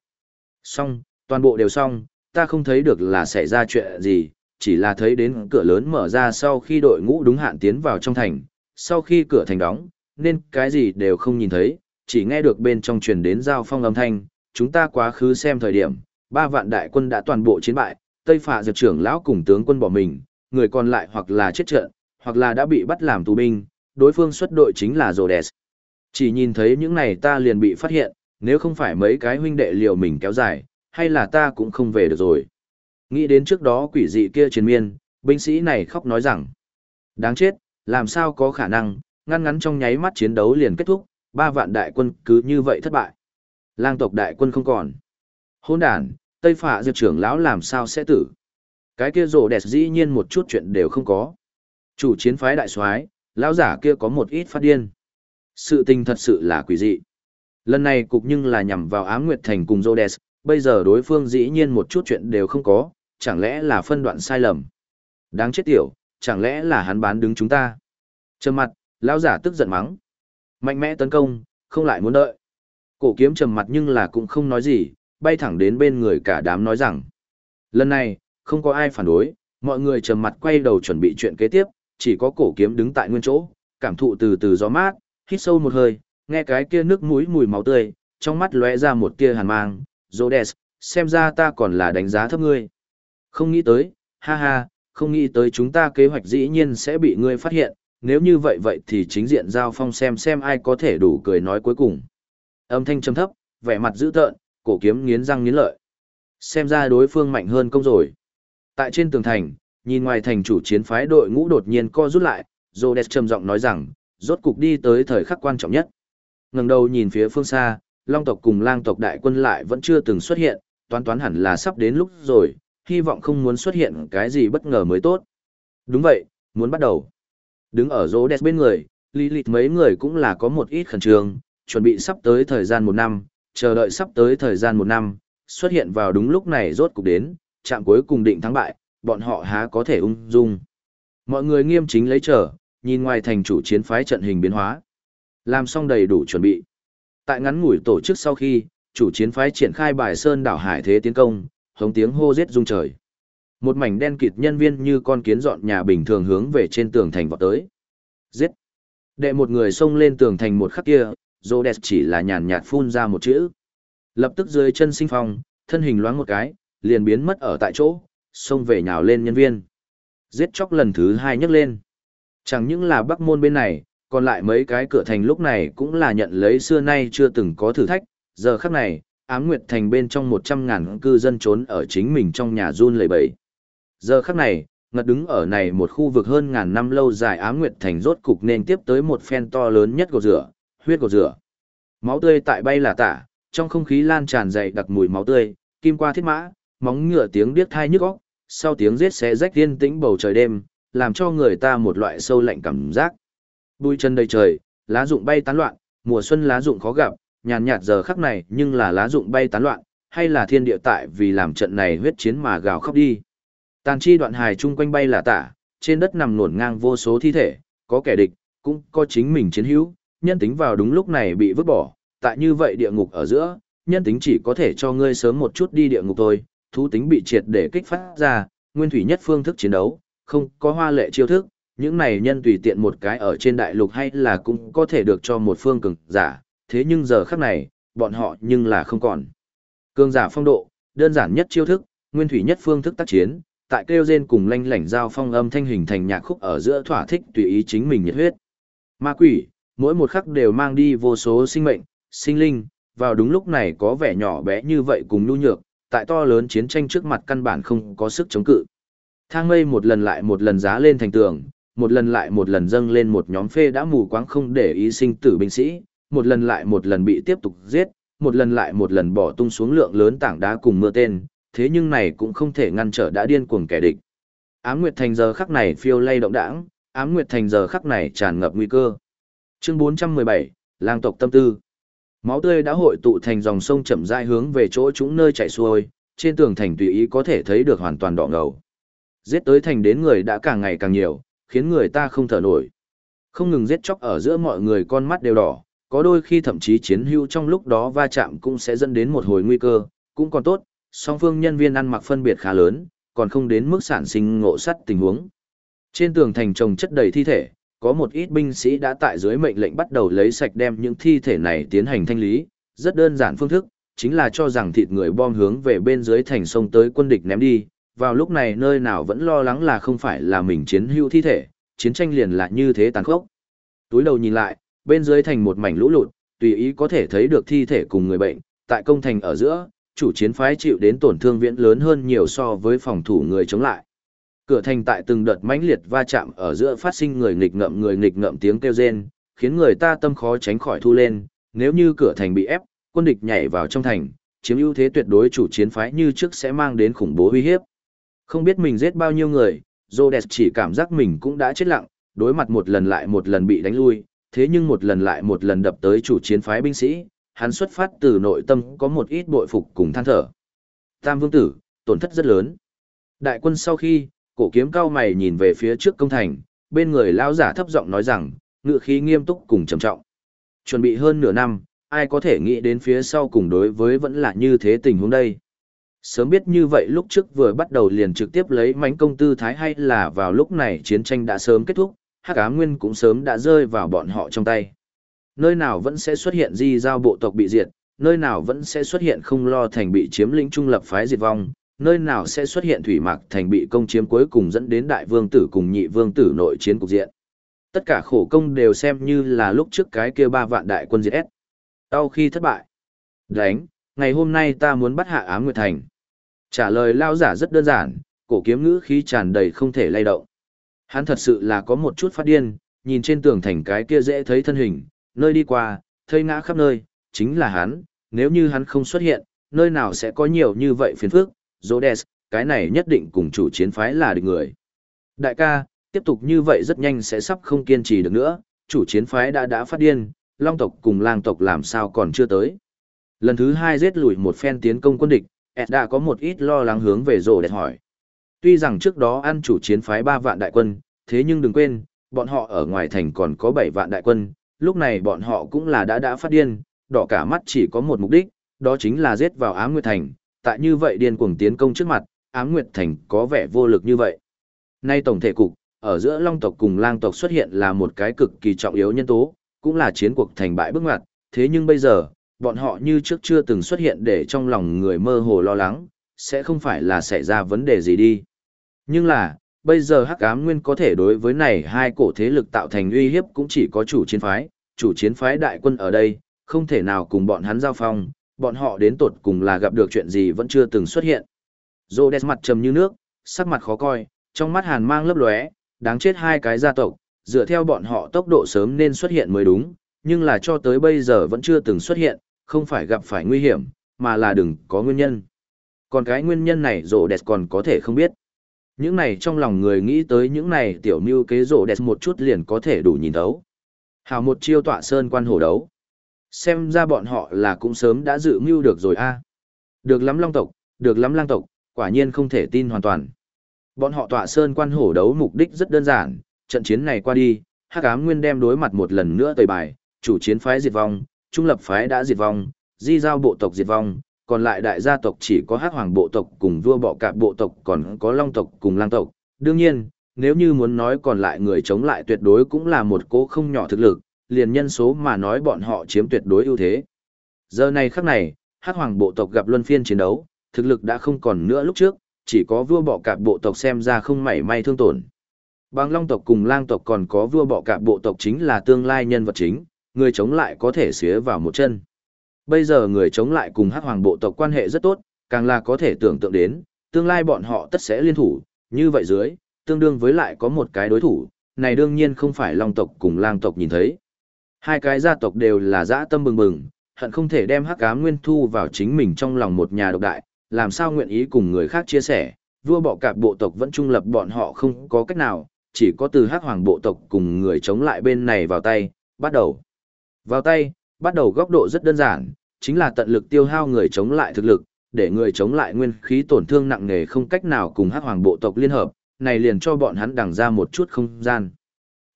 Xong, toàn bộ đều xong, ta không thấy được là xảy ra chuyện gì, chỉ là thấy đến cửa lớn mở ra sau khi đội ngũ đúng hạn tiến vào trong thành, sau khi cửa thành đóng, nên cái gì đều không nhìn thấy, chỉ nghe được bên trong truyền đến giao phong âm thanh, chúng ta quá khứ xem thời điểm, ba vạn đại quân đã toàn bộ chiến bại, Tây Phạ Diệp trưởng lão cùng tướng quân bỏ mình, người còn lại hoặc là chết trận, hoặc là đã bị bắt làm tù binh, đối phương xuất đội chính là Rhodes. Chỉ nhìn thấy những này ta liền bị phát hiện, nếu không phải mấy cái huynh đệ liều mình kéo dài, hay là ta cũng không về được rồi. Nghĩ đến trước đó quỷ dị kia chiến miên, binh sĩ này khóc nói rằng, đáng chết, làm sao có khả năng, ngăn ngắn trong nháy mắt chiến đấu liền kết thúc, ba vạn đại quân cứ như vậy thất bại. Lang tộc đại quân không còn. Hôn đàn, Tây Phạ Diệp trưởng lão làm sao sẽ tử. Cái kia rổ đẹp dĩ nhiên một chút chuyện đều không có. Chủ chiến phái đại soái, lão giả kia có một ít phát điên. Sự tình thật sự là quỷ dị. Lần này cục nhưng là nhằm vào Ám Nguyệt Thành cùng Rhodes, bây giờ đối phương dĩ nhiên một chút chuyện đều không có, chẳng lẽ là phân đoạn sai lầm. Đáng chết tiểu, chẳng lẽ là hắn bán đứng chúng ta. Trầm mặt, lão giả tức giận mắng. Mạnh mẽ tấn công, không lại muốn đợi. Cổ kiếm trầm mặt nhưng là cũng không nói gì, bay thẳng đến bên người cả đám nói rằng. Lần này, không có ai phản đối, mọi người trầm mặt quay đầu chuẩn bị chuyện kế tiếp, chỉ có cổ kiếm đứng tại nguyên chỗ, cảm thụ từ từ gió mát, hít sâu một hơi, nghe cái kia nước mũi mùi máu tươi, trong mắt lóe ra một tia hàn mang, Rhodes, xem ra ta còn là đánh giá thấp ngươi. Không nghĩ tới, ha ha, không nghĩ tới chúng ta kế hoạch dĩ nhiên sẽ bị ngươi phát hiện, nếu như vậy vậy thì chính diện giao phong xem xem ai có thể đủ cười nói cuối cùng. Âm thanh trầm thấp, vẻ mặt dữ tợn, cổ kiếm nghiến răng nghiến lợi. Xem ra đối phương mạnh hơn công rồi. Tại trên tường thành, nhìn ngoài thành chủ chiến phái đội ngũ đột nhiên co rút lại, Rhodes trầm giọng nói rằng, rốt cục đi tới thời khắc quan trọng nhất. Ngẩng đầu nhìn phía phương xa, Long tộc cùng Lang tộc đại quân lại vẫn chưa từng xuất hiện, toán toán hẳn là sắp đến lúc rồi, hy vọng không muốn xuất hiện cái gì bất ngờ mới tốt. Đúng vậy, muốn bắt đầu. Đứng ở Rhodes bên người, Lilith mấy người cũng là có một ít khẩn trương, chuẩn bị sắp tới thời gian một năm, chờ đợi sắp tới thời gian một năm, xuất hiện vào đúng lúc này rốt cục đến, chạm cuối cùng định thắng bại, bọn họ há có thể ung dung. Mọi người nghiêm chính lấy chờ, nhìn ngoài thành chủ chiến phái trận hình biến hóa. Làm xong đầy đủ chuẩn bị. Tại ngắn ngủi tổ chức sau khi, chủ chiến phái triển khai bài sơn đảo hải thế tiến công, hống tiếng hô giết rung trời. Một mảnh đen kịt nhân viên như con kiến dọn nhà bình thường hướng về trên tường thành vọt tới. Giết. Đệ một người xông lên tường thành một khắc kia, Rhodes chỉ là nhàn nhạt phun ra một chữ. Lập tức dưới chân sinh phong, thân hình loáng một cái, liền biến mất ở tại chỗ, xông về nhào lên nhân viên. Giết chóc lần thứ hai nhấc lên. Chẳng những là bắc môn bên này, còn lại mấy cái cửa thành lúc này cũng là nhận lấy xưa nay chưa từng có thử thách, giờ khắc này, ám nguyệt thành bên trong một trăm ngàn cư dân trốn ở chính mình trong nhà run lẩy bẩy. Giờ khắc này, ngật đứng ở này một khu vực hơn ngàn năm lâu dài ám nguyệt thành rốt cục nên tiếp tới một phen to lớn nhất gột rửa, huyết cột rửa. Máu tươi tại bay là tả, trong không khí lan tràn dày đặc mùi máu tươi, kim qua thiết mã, móng ngựa tiếng điếc thai nhức óc, sau tiếng giết xé rách thiên tĩnh bầu trời đêm, làm cho người ta một loại sâu lạnh cảm giác. Bụi chân đầy trời, lá rụng bay tán loạn, mùa xuân lá rụng khó gặp, nhàn nhạt giờ khắc này nhưng là lá rụng bay tán loạn, hay là thiên địa tại vì làm trận này huyết chiến mà gào khóc đi. Tàn chi đoạn hài chung quanh bay là tả, trên đất nằm nổn ngang vô số thi thể, có kẻ địch, cũng có chính mình chiến hữu, nhân tính vào đúng lúc này bị vứt bỏ, tại như vậy địa ngục ở giữa, nhân tính chỉ có thể cho ngươi sớm một chút đi địa ngục thôi, thú tính bị triệt để kích phát ra, nguyên thủy nhất phương thức chiến đấu, không có hoa lệ chiêu thức, những này nhân tùy tiện một cái ở trên đại lục hay là cũng có thể được cho một phương cường giả, thế nhưng giờ khắc này, bọn họ nhưng là không còn. Cường giả phong độ, đơn giản nhất chiêu thức, nguyên thủy nhất phương thức tác chiến, tại kêu rên cùng lanh lảnh giao phong âm thanh hình thành nhạc khúc ở giữa thỏa thích tùy ý chính mình nhiệt huyết. Ma quỷ, mỗi một khắc đều mang đi vô số sinh mệnh, sinh linh, vào đúng lúc này có vẻ nhỏ bé như vậy cùng nhu nhược, tại to lớn chiến tranh trước mặt căn bản không có sức chống cự. Thang mây một lần lại một lần giá lên thành tường, một lần lại một lần dâng lên một nhóm phê đã mù quáng không để ý sinh tử binh sĩ, một lần lại một lần bị tiếp tục giết, một lần lại một lần bỏ tung xuống lượng lớn tảng đá cùng mưa tên, thế nhưng này cũng không thể ngăn trở đã điên cuồng kẻ địch. Ám Nguyệt Thành giờ khắc này phiêu lay động đãng, Ám Nguyệt Thành giờ khắc này tràn ngập nguy cơ. Chương 417, Lang tộc tâm tư. Máu tươi đã hội tụ thành dòng sông chậm rãi hướng về chỗ chúng nơi chảy xuôi, trên tường thành tùy ý có thể thấy được hoàn toàn đỏ ngầu. Giết tới thành đến người đã càng ngày càng nhiều, khiến người ta không thở nổi. Không ngừng giết chóc ở giữa mọi người con mắt đều đỏ, có đôi khi thậm chí chiến hưu trong lúc đó va chạm cũng sẽ dẫn đến một hồi nguy cơ, cũng còn tốt, song phương nhân viên ăn mặc phân biệt khá lớn, còn không đến mức sản sinh ngộ sắt tình huống. Trên tường thành trồng chất đầy thi thể, có một ít binh sĩ đã tại dưới mệnh lệnh bắt đầu lấy sạch đem những thi thể này tiến hành thanh lý, rất đơn giản phương thức, chính là cho rằng thịt người bom hướng về bên dưới thành sông tới quân địch ném đi, vào lúc này nơi nào vẫn lo lắng là không phải là mình chiến hữu thi thể, chiến tranh liền là như thế tàn khốc. Túi đầu nhìn lại, bên dưới thành một mảnh lũ lụt, tùy ý có thể thấy được thi thể cùng người bệnh, tại công thành ở giữa, chủ chiến phái chịu đến tổn thương viễn lớn hơn nhiều so với phòng thủ người chống lại. Cửa thành tại từng đợt mãnh liệt va chạm ở giữa phát sinh người nghịch ngợm người nghịch ngợm tiếng kêu rên, khiến người ta tâm khó tránh khỏi thu lên, nếu như cửa thành bị ép, quân địch nhảy vào trong thành, chiếm ưu thế tuyệt đối chủ chiến phái như trước sẽ mang đến khủng bố uy hiếp. Không biết mình giết bao nhiêu người, Rhodes chỉ cảm giác mình cũng đã chết lặng, đối mặt một lần lại một lần bị đánh lui, thế nhưng một lần lại một lần đập tới chủ chiến phái binh sĩ, hắn xuất phát từ nội tâm có một ít bội phục cùng than thở. Tam vương tử, tổn thất rất lớn. Đại quân sau khi, cổ kiếm cao mày nhìn về phía trước công thành, bên người lão giả thấp giọng nói rằng, ngựa khí nghiêm túc cùng trầm trọng. Chuẩn bị hơn nửa năm, ai có thể nghĩ đến phía sau cùng đối với vẫn là như thế tình huống đây. Sớm biết như vậy lúc trước vừa bắt đầu liền trực tiếp lấy mánh công tư thái hay là vào lúc này chiến tranh đã sớm kết thúc, hắc ám nguyên cũng sớm đã rơi vào bọn họ trong tay. Nơi nào vẫn sẽ xuất hiện di giao bộ tộc bị diệt, nơi nào vẫn sẽ xuất hiện không lo thành bị chiếm lĩnh trung lập phái diệt vong, nơi nào sẽ xuất hiện thủy mạc thành bị công chiếm cuối cùng dẫn đến đại vương tử cùng nhị vương tử nội chiến cục diện. Tất cả khổ công đều xem như là lúc trước cái kia ba vạn đại quân diệt S. Sau khi thất bại, đánh, ngày hôm nay ta muốn bắt hạ ám nguyệt thành. Trả lời lao giả rất đơn giản, cổ kiếm ngữ khí tràn đầy không thể lay động. Hắn thật sự là có một chút phát điên, nhìn trên tường thành cái kia dễ thấy thân hình, nơi đi qua, thây ngã khắp nơi, chính là hắn, nếu như hắn không xuất hiện, nơi nào sẽ có nhiều như vậy phiền phức, Rhodes, cái này nhất định cùng chủ chiến phái là địch người. Đại ca, tiếp tục như vậy rất nhanh sẽ sắp không kiên trì được nữa, chủ chiến phái đã đã phát điên, long tộc cùng lang tộc làm sao còn chưa tới. Lần thứ hai giết lùi một phen tiến công quân địch, Ed đã có một ít lo lắng hướng về rồ đẹp hỏi. Tuy rằng trước đó ăn chủ chiến phái 3 vạn đại quân, thế nhưng đừng quên, bọn họ ở ngoài thành còn có 7 vạn đại quân, lúc này bọn họ cũng là đã đã phát điên, đỏ cả mắt chỉ có một mục đích, đó chính là giết vào Á Nguyệt Thành, tại như vậy điên cuồng tiến công trước mặt, Ám Nguyệt Thành có vẻ vô lực như vậy. Nay tổng thể cục, ở giữa Long tộc cùng Lang tộc xuất hiện là một cái cực kỳ trọng yếu nhân tố, cũng là chiến cuộc thành bại bước ngoặt, thế nhưng bây giờ, bọn họ như trước chưa từng xuất hiện để trong lòng người mơ hồ lo lắng, sẽ không phải là xảy ra vấn đề gì đi. Nhưng là, bây giờ Hắc Ám Nguyên có thể đối với này hai cổ thế lực tạo thành uy hiếp cũng chỉ có chủ chiến phái, chủ chiến phái đại quân ở đây, không thể nào cùng bọn hắn giao phong, bọn họ đến tột cùng là gặp được chuyện gì vẫn chưa từng xuất hiện. Rhodes mặt trầm như nước, sắc mặt khó coi, trong mắt hàn mang lấp lóe, đáng chết hai cái gia tộc, dựa theo bọn họ tốc độ sớm nên xuất hiện mới đúng, nhưng là cho tới bây giờ vẫn chưa từng xuất hiện, không phải gặp phải nguy hiểm, mà là đừng có nguyên nhân. Còn cái nguyên nhân này rổ đẹp còn có thể không biết. Những này trong lòng người nghĩ tới những này tiểu mưu kế rổ đẹp một chút liền có thể đủ nhìn thấu. Hào một chiêu tọa sơn quan hổ đấu. Xem ra bọn họ là cũng sớm đã dự mưu được rồi a. Được lắm long tộc, được lắm lang tộc, quả nhiên không thể tin hoàn toàn. Bọn họ tọa sơn quan hổ đấu mục đích rất đơn giản, trận chiến này qua đi, Hắc Ám Nguyên đem đối mặt một lần nữa tẩy bài, chủ chiến phái diệt vong, trung lập phái đã diệt vong, di giao bộ tộc diệt vong, còn lại đại gia tộc chỉ có hắc hoàng bộ tộc cùng vua bọ cạp bộ tộc còn có long tộc cùng lang tộc. Đương nhiên, nếu như muốn nói còn lại người chống lại tuyệt đối cũng là một cố không nhỏ thực lực, liền nhân số mà nói bọn họ chiếm tuyệt đối ưu thế. Giờ này khắc này, hắc hoàng bộ tộc gặp luân phiên chiến đấu, thực lực đã không còn nữa lúc trước, chỉ có vua bọ cạp bộ tộc xem ra không mảy may thương tổn. Bằng long tộc cùng lang tộc còn có vua bọ cạp bộ tộc chính là tương lai nhân vật chính, người chống lại có thể xía vào một chân. Bây giờ người chống lại cùng hắc hoàng bộ tộc quan hệ rất tốt, càng là có thể tưởng tượng đến, tương lai bọn họ tất sẽ liên thủ, như vậy dưới, tương đương với lại có một cái đối thủ, này đương nhiên không phải long tộc cùng lang tộc nhìn thấy. Hai cái gia tộc đều là dã tâm bừng bừng, hận không thể đem hắc ám nguyên thu vào chính mình trong lòng một nhà độc đại, làm sao nguyện ý cùng người khác chia sẻ, vua bọ cạp bộ tộc vẫn trung lập bọn họ không có cách nào, chỉ có từ hắc hoàng bộ tộc cùng người chống lại bên này vào tay, bắt đầu. Vào tay, bắt đầu góc độ rất đơn giản, chính là tận lực tiêu hao người chống lại thực lực, để người chống lại nguyên khí tổn thương nặng nề không cách nào cùng hắc hoàng bộ tộc liên hợp, này liền cho bọn hắn đằng ra một chút không gian.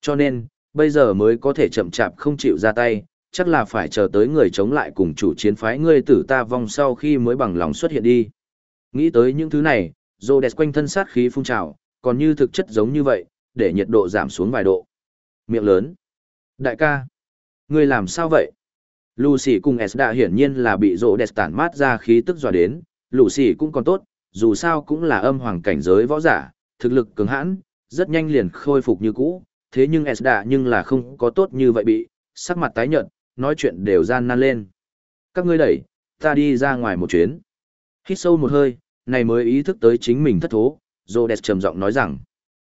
Cho nên, bây giờ mới có thể chậm chạp không chịu ra tay, chắc là phải chờ tới người chống lại cùng chủ chiến phái ngươi tử ta vong sau khi mới bằng lòng xuất hiện đi. Nghĩ tới những thứ này, Rhodes quanh thân sát khí phun trào, còn như thực chất giống như vậy, để nhiệt độ giảm xuống vài độ. Miệng lớn. Đại ca. Ngươi làm sao vậy? Lucy cùng S đã hiển nhiên là bị rỗ đẹp tản mát ra khí tức dọa đến. Lucy cũng còn tốt, dù sao cũng là âm hoàng cảnh giới võ giả, thực lực cứng hãn, rất nhanh liền khôi phục như cũ. Thế nhưng Esda nhưng là không có tốt như vậy bị, sắc mặt tái nhợt, nói chuyện đều gian nan lên. Các ngươi đẩy, ta đi ra ngoài một chuyến. Hít sâu một hơi, này mới ý thức tới chính mình thất thố, Rhodes trầm giọng nói rằng.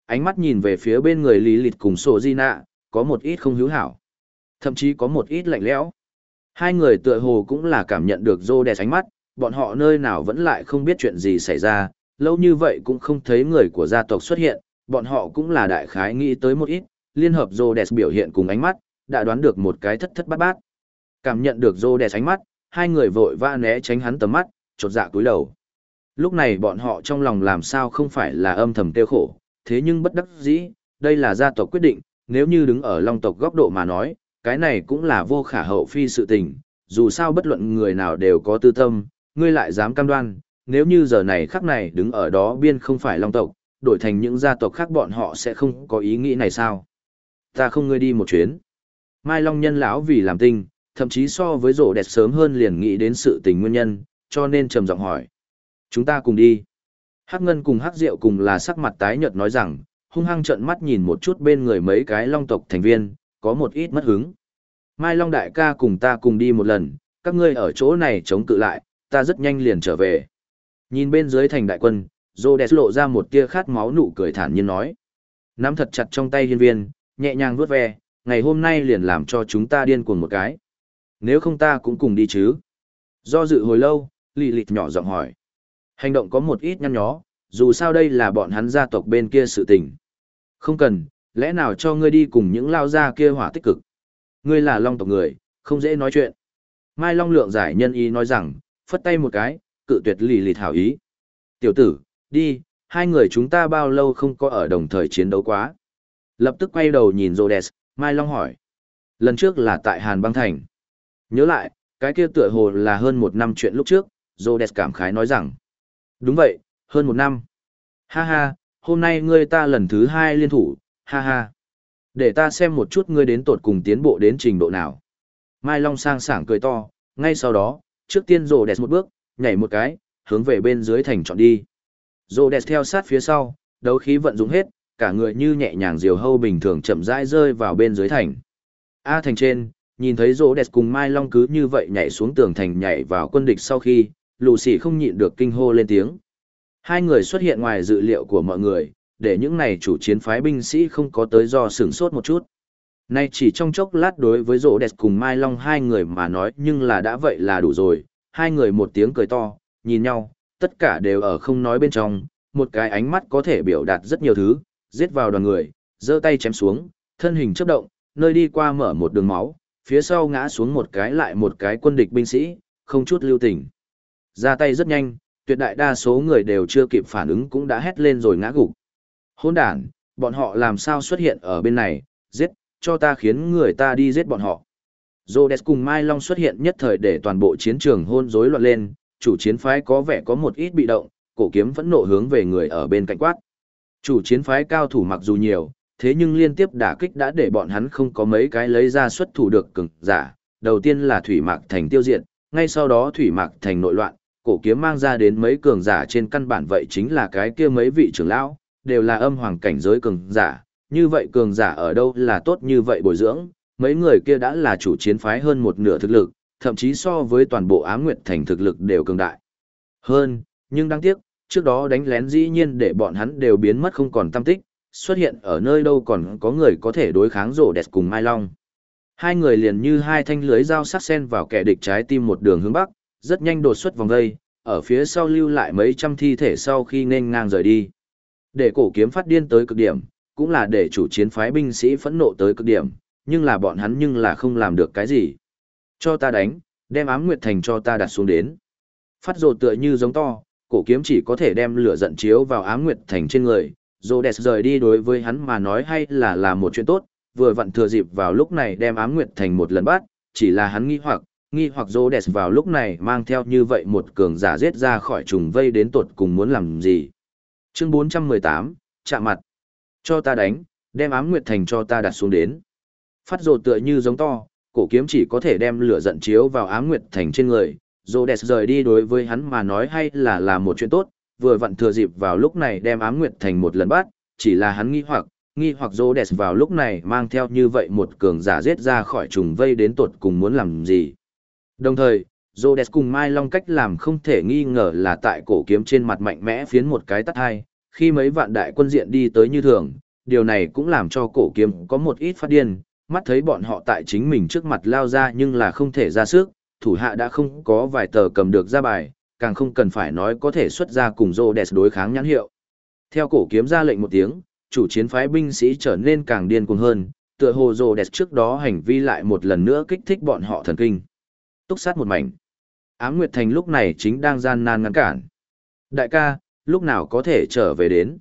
Ánh mắt nhìn về phía bên người Lý Lịt cùng Sổ Di Nạ, có một ít không hữu hảo. Thậm chí có một ít lạnh lẽo. Hai người tựa hồ cũng là cảm nhận được Rhodes ánh mắt, bọn họ nơi nào vẫn lại không biết chuyện gì xảy ra, lâu như vậy cũng không thấy người của gia tộc xuất hiện, bọn họ cũng là đại khái nghĩ tới một ít, liên hợp Rhodes biểu hiện cùng ánh mắt, đã đoán được một cái thất thất bát bát. Cảm nhận được Rhodes ánh mắt, hai người vội vã né tránh hắn tầm mắt, chột dạ cúi đầu. Lúc này bọn họ trong lòng làm sao không phải là âm thầm tiêu khổ, thế nhưng bất đắc dĩ, đây là gia tộc quyết định, nếu như đứng ở long tộc góc độ mà nói, cái này cũng là vô khả hậu phi sự tình, dù sao bất luận người nào đều có tư tâm, ngươi lại dám cam đoan, nếu như giờ này khắc này đứng ở đó biên không phải long tộc, đổi thành những gia tộc khác bọn họ sẽ không có ý nghĩ này sao? Ta không ngươi đi một chuyến. Mai Long nhân lão vì làm tinh, thậm chí so với rổ đẹp sớm hơn liền nghĩ đến sự tình nguyên nhân, cho nên trầm giọng hỏi. Chúng ta cùng đi. Hắc Ngân cùng Hắc Diệu cùng là sắc mặt tái nhợt nói rằng, hung hăng trợn mắt nhìn một chút bên người mấy cái long tộc thành viên, có một ít mất hứng. Mai Long đại ca cùng ta cùng đi một lần, các ngươi ở chỗ này chống cự lại, ta rất nhanh liền trở về. Nhìn bên dưới thành đại quân, Rô Đẹp lộ ra một tia khát máu nụ cười thản nhiên nói. Nắm thật chặt trong tay hiên viên, nhẹ nhàng vuốt ve, ngày hôm nay liền làm cho chúng ta điên cuồng một cái. Nếu không ta cũng cùng đi chứ. Do dự hồi lâu, lì lịt nhỏ giọng hỏi. Hành động có một ít nhăn nhó, dù sao đây là bọn hắn gia tộc bên kia sự tình. Không cần, lẽ nào cho ngươi đi cùng những lao gia kia hỏa tích cực. Ngươi là long tộc người, không dễ nói chuyện. Mai Long Lượng giải nhân ý nói rằng, phất tay một cái, cự tuyệt lì lịt hảo ý. Tiểu tử, đi, hai người chúng ta bao lâu không có ở đồng thời chiến đấu quá. Lập tức quay đầu nhìn Rhodes, Mai Long hỏi. Lần trước là tại Hàn Băng Thành. Nhớ lại, cái kia tựa hồ là hơn một năm chuyện lúc trước, Rhodes cảm khái nói rằng. Đúng vậy, hơn một năm. Ha ha, hôm nay ngươi ta lần thứ hai liên thủ, ha ha. Để ta xem một chút ngươi đến tột cùng tiến bộ đến trình độ nào. Mai Long sang sảng cười to, ngay sau đó, trước tiên rồ đẹp một bước, nhảy một cái, hướng về bên dưới thành chọn đi. Rô đẹp theo sát phía sau, đấu khí vận dụng hết, cả người như nhẹ nhàng diều hâu bình thường chậm rãi rơi vào bên dưới thành. A thành trên, nhìn thấy rô đẹp cùng Mai Long cứ như vậy nhảy xuống tường thành nhảy vào quân địch sau khi, lù xì không nhịn được kinh hô lên tiếng. Hai người xuất hiện ngoài dự liệu của mọi người, để những này chủ chiến phái binh sĩ không có tới do sửng sốt một chút. Nay chỉ trong chốc lát đối với rỗ đẹp cùng Mai Long hai người mà nói nhưng là đã vậy là đủ rồi, hai người một tiếng cười to, nhìn nhau, tất cả đều ở không nói bên trong, một cái ánh mắt có thể biểu đạt rất nhiều thứ, giết vào đoàn người, giơ tay chém xuống, thân hình chấp động, nơi đi qua mở một đường máu, phía sau ngã xuống một cái lại một cái quân địch binh sĩ, không chút lưu tình. Ra tay rất nhanh, tuyệt đại đa số người đều chưa kịp phản ứng cũng đã hét lên rồi ngã gục. Hôn đàn, bọn họ làm sao xuất hiện ở bên này, giết, cho ta khiến người ta đi giết bọn họ. Rhodes cùng Mai Long xuất hiện nhất thời để toàn bộ chiến trường hôn rối loạn lên, chủ chiến phái có vẻ có một ít bị động, cổ kiếm vẫn nộ hướng về người ở bên cạnh quát. Chủ chiến phái cao thủ mặc dù nhiều, thế nhưng liên tiếp đả kích đã để bọn hắn không có mấy cái lấy ra xuất thủ được cường giả. Đầu tiên là Thủy Mạc Thành tiêu diệt, ngay sau đó Thủy Mạc Thành nội loạn, cổ kiếm mang ra đến mấy cường giả trên căn bản vậy chính là cái kia mấy vị trưởng lão, đều là âm hoàng cảnh giới cường giả, như vậy cường giả ở đâu là tốt như vậy bồi dưỡng, mấy người kia đã là chủ chiến phái hơn một nửa thực lực, thậm chí so với toàn bộ Ám Nguyệt Thành thực lực đều cường đại. Hơn, nhưng đáng tiếc, trước đó đánh lén dĩ nhiên để bọn hắn đều biến mất không còn tâm tích, xuất hiện ở nơi đâu còn có người có thể đối kháng rổ đẹp cùng Mai Long. Hai người liền như hai thanh lưới dao sắc sen vào kẻ địch trái tim một đường hướng bắc, rất nhanh đột xuất vòng vây, ở phía sau lưu lại mấy trăm thi thể sau khi nên ngang rời đi. Để cổ kiếm phát điên tới cực điểm, cũng là để chủ chiến phái binh sĩ phẫn nộ tới cực điểm, nhưng là bọn hắn nhưng là không làm được cái gì. Cho ta đánh, đem ám nguyệt thành cho ta đặt xuống đến. Phát rồ tựa như giống to, cổ kiếm chỉ có thể đem lửa giận chiếu vào ám nguyệt thành trên người. Rồ đẹp rời đi đối với hắn mà nói hay là là một chuyện tốt, vừa vặn thừa dịp vào lúc này đem ám nguyệt thành một lần bắt, chỉ là hắn nghi hoặc, nghi hoặc rồ đẹp vào lúc này mang theo như vậy một cường giả giết ra khỏi trùng vây đến tột cùng muốn làm gì. Chương 418, chạm mặt. Cho ta đánh, Đem ám nguyệt thành cho ta đặt xuống đến. Phát rồ tựa như giống to, cổ kiếm chỉ có thể đem lửa giận chiếu vào ám nguyệt thành trên người. Rồ đẹp rời đi đối với hắn mà nói hay là là một chuyện tốt, vừa vặn thừa dịp vào lúc này đem ám nguyệt thành một lần bắt, chỉ là hắn nghi hoặc, nghi hoặc rồ đẹp vào lúc này mang theo như vậy một cường giả giết ra khỏi trùng vây đến tột cùng muốn làm gì. Đồng thời, Rhodes cùng Mai Long cách làm không thể nghi ngờ là tại cổ kiếm trên mặt mạnh mẽ phiến một cái tắt hai, khi mấy vạn đại quân diện đi tới như thường, điều này cũng làm cho cổ kiếm có một ít phát điên, mắt thấy bọn họ tại chính mình trước mặt lao ra nhưng là không thể ra sức, thủ hạ đã không có vài tờ cầm được ra bài, càng không cần phải nói có thể xuất ra cùng Rhodes đối kháng nhãn hiệu. Theo cổ kiếm ra lệnh một tiếng, chủ chiến phái binh sĩ trở nên càng điên cuồng hơn, tựa hồ Rhodes trước đó hành vi lại một lần nữa kích thích bọn họ thần kinh. Túc sát một mảnh. Ám Nguyệt Thành lúc này chính đang gian nan ngăn cản. Đại ca, lúc nào có thể trở về đến?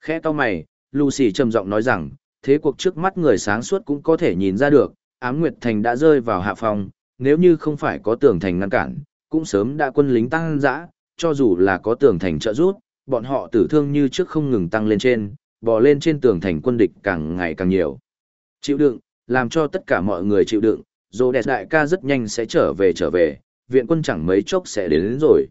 Khẽ to mày, Lucy trầm giọng nói rằng, thế cuộc trước mắt người sáng suốt cũng có thể nhìn ra được, Ám Nguyệt Thành đã rơi vào hạ phòng, nếu như không phải có tường thành ngăn cản, cũng sớm đã quân lính tăng dã, cho dù là có tường thành trợ giúp, bọn họ tử thương như trước không ngừng tăng lên trên, bò lên trên tường thành quân địch càng ngày càng nhiều. Chịu đựng, làm cho tất cả mọi người chịu đựng, dô đẹp đại ca rất nhanh sẽ trở về trở về, viện quân chẳng mấy chốc sẽ đến, đến rồi.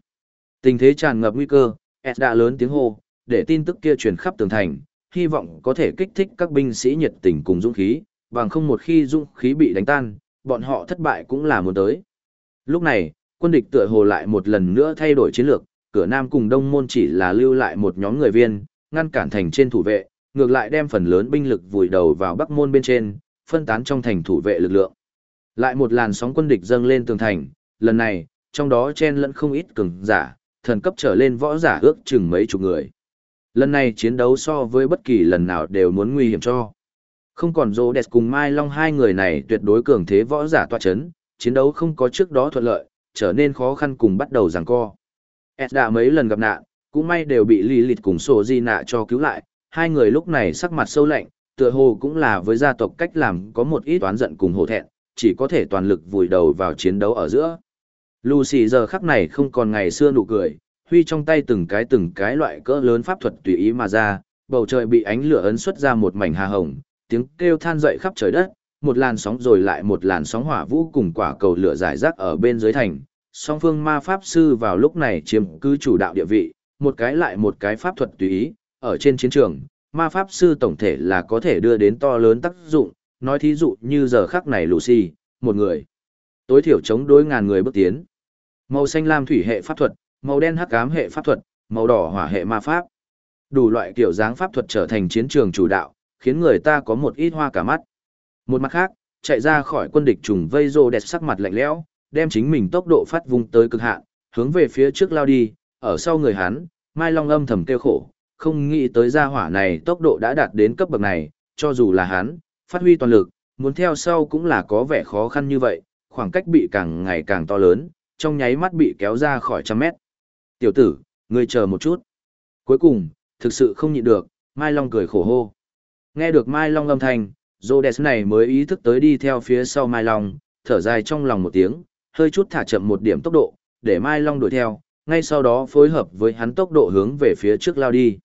Tình thế tràn ngập nguy cơ, Ed đã lớn tiếng hô, để tin tức kia truyền khắp tường thành, hy vọng có thể kích thích các binh sĩ nhiệt tình cùng dũng khí, bằng không một khi dũng khí bị đánh tan, bọn họ thất bại cũng là muốn tới. Lúc này, quân địch tựa hồ lại một lần nữa thay đổi chiến lược, cửa Nam cùng Đông Môn chỉ là lưu lại một nhóm người viên, ngăn cản thành trên thủ vệ, ngược lại đem phần lớn binh lực vùi đầu vào Bắc Môn bên trên, phân tán trong thành thủ vệ lực lượng. Lại một làn sóng quân địch dâng lên tường thành, lần này, trong đó chen lẫn không ít cường giả, thần cấp trở lên võ giả ước chừng mấy chục người. Lần này chiến đấu so với bất kỳ lần nào đều muốn nguy hiểm cho. Không còn rô Đẹp cùng Mai Long hai người này tuyệt đối cường thế võ giả tọa chấn, chiến đấu không có trước đó thuận lợi, trở nên khó khăn cùng bắt đầu giằng co. Ed đã mấy lần gặp nạn, cũng may đều bị Lý Lịt cùng Sổ Di nạ cho cứu lại, hai người lúc này sắc mặt sâu lạnh, tựa hồ cũng là với gia tộc cách làm có một ít toán giận cùng hổ thẹn, chỉ có thể toàn lực vùi đầu vào chiến đấu ở giữa. Lucy giờ khắc này không còn ngày xưa nụ cười, huy trong tay từng cái từng cái loại cỡ lớn pháp thuật tùy ý mà ra, bầu trời bị ánh lửa ấn xuất ra một mảnh hà hồng, tiếng kêu than dậy khắp trời đất, một làn sóng rồi lại một làn sóng hỏa vũ cùng quả cầu lửa giải rác ở bên dưới thành. Song phương ma pháp sư vào lúc này chiếm cứ chủ đạo địa vị, một cái lại một cái pháp thuật tùy ý, ở trên chiến trường, ma pháp sư tổng thể là có thể đưa đến to lớn tác dụng, nói thí dụ như giờ khắc này Lucy, một người, tối thiểu chống đối ngàn người bước tiến. Màu xanh lam thủy hệ pháp thuật, màu đen hắc ám hệ pháp thuật, màu đỏ hỏa hệ ma pháp. Đủ loại kiểu dáng pháp thuật trở thành chiến trường chủ đạo, khiến người ta có một ít hoa cả mắt. Một mặt khác, chạy ra khỏi quân địch trùng vây rô đẹp sắc mặt lạnh lẽo, đem chính mình tốc độ phát vùng tới cực hạn, hướng về phía trước lao đi, ở sau người hắn, Mai Long âm thầm kêu khổ, không nghĩ tới gia hỏa này tốc độ đã đạt đến cấp bậc này, cho dù là hắn, phát huy toàn lực, muốn theo sau cũng là có vẻ khó khăn như vậy, khoảng cách bị càng ngày càng to lớn, trong nháy mắt bị kéo ra khỏi trăm mét. Tiểu tử, ngươi chờ một chút. Cuối cùng, thực sự không nhịn được, Mai Long cười khổ hô. Nghe được Mai Long âm thanh, Rhodes này mới ý thức tới đi theo phía sau Mai Long, thở dài trong lòng một tiếng, hơi chút thả chậm một điểm tốc độ, để Mai Long đuổi theo, ngay sau đó phối hợp với hắn tốc độ hướng về phía trước lao đi.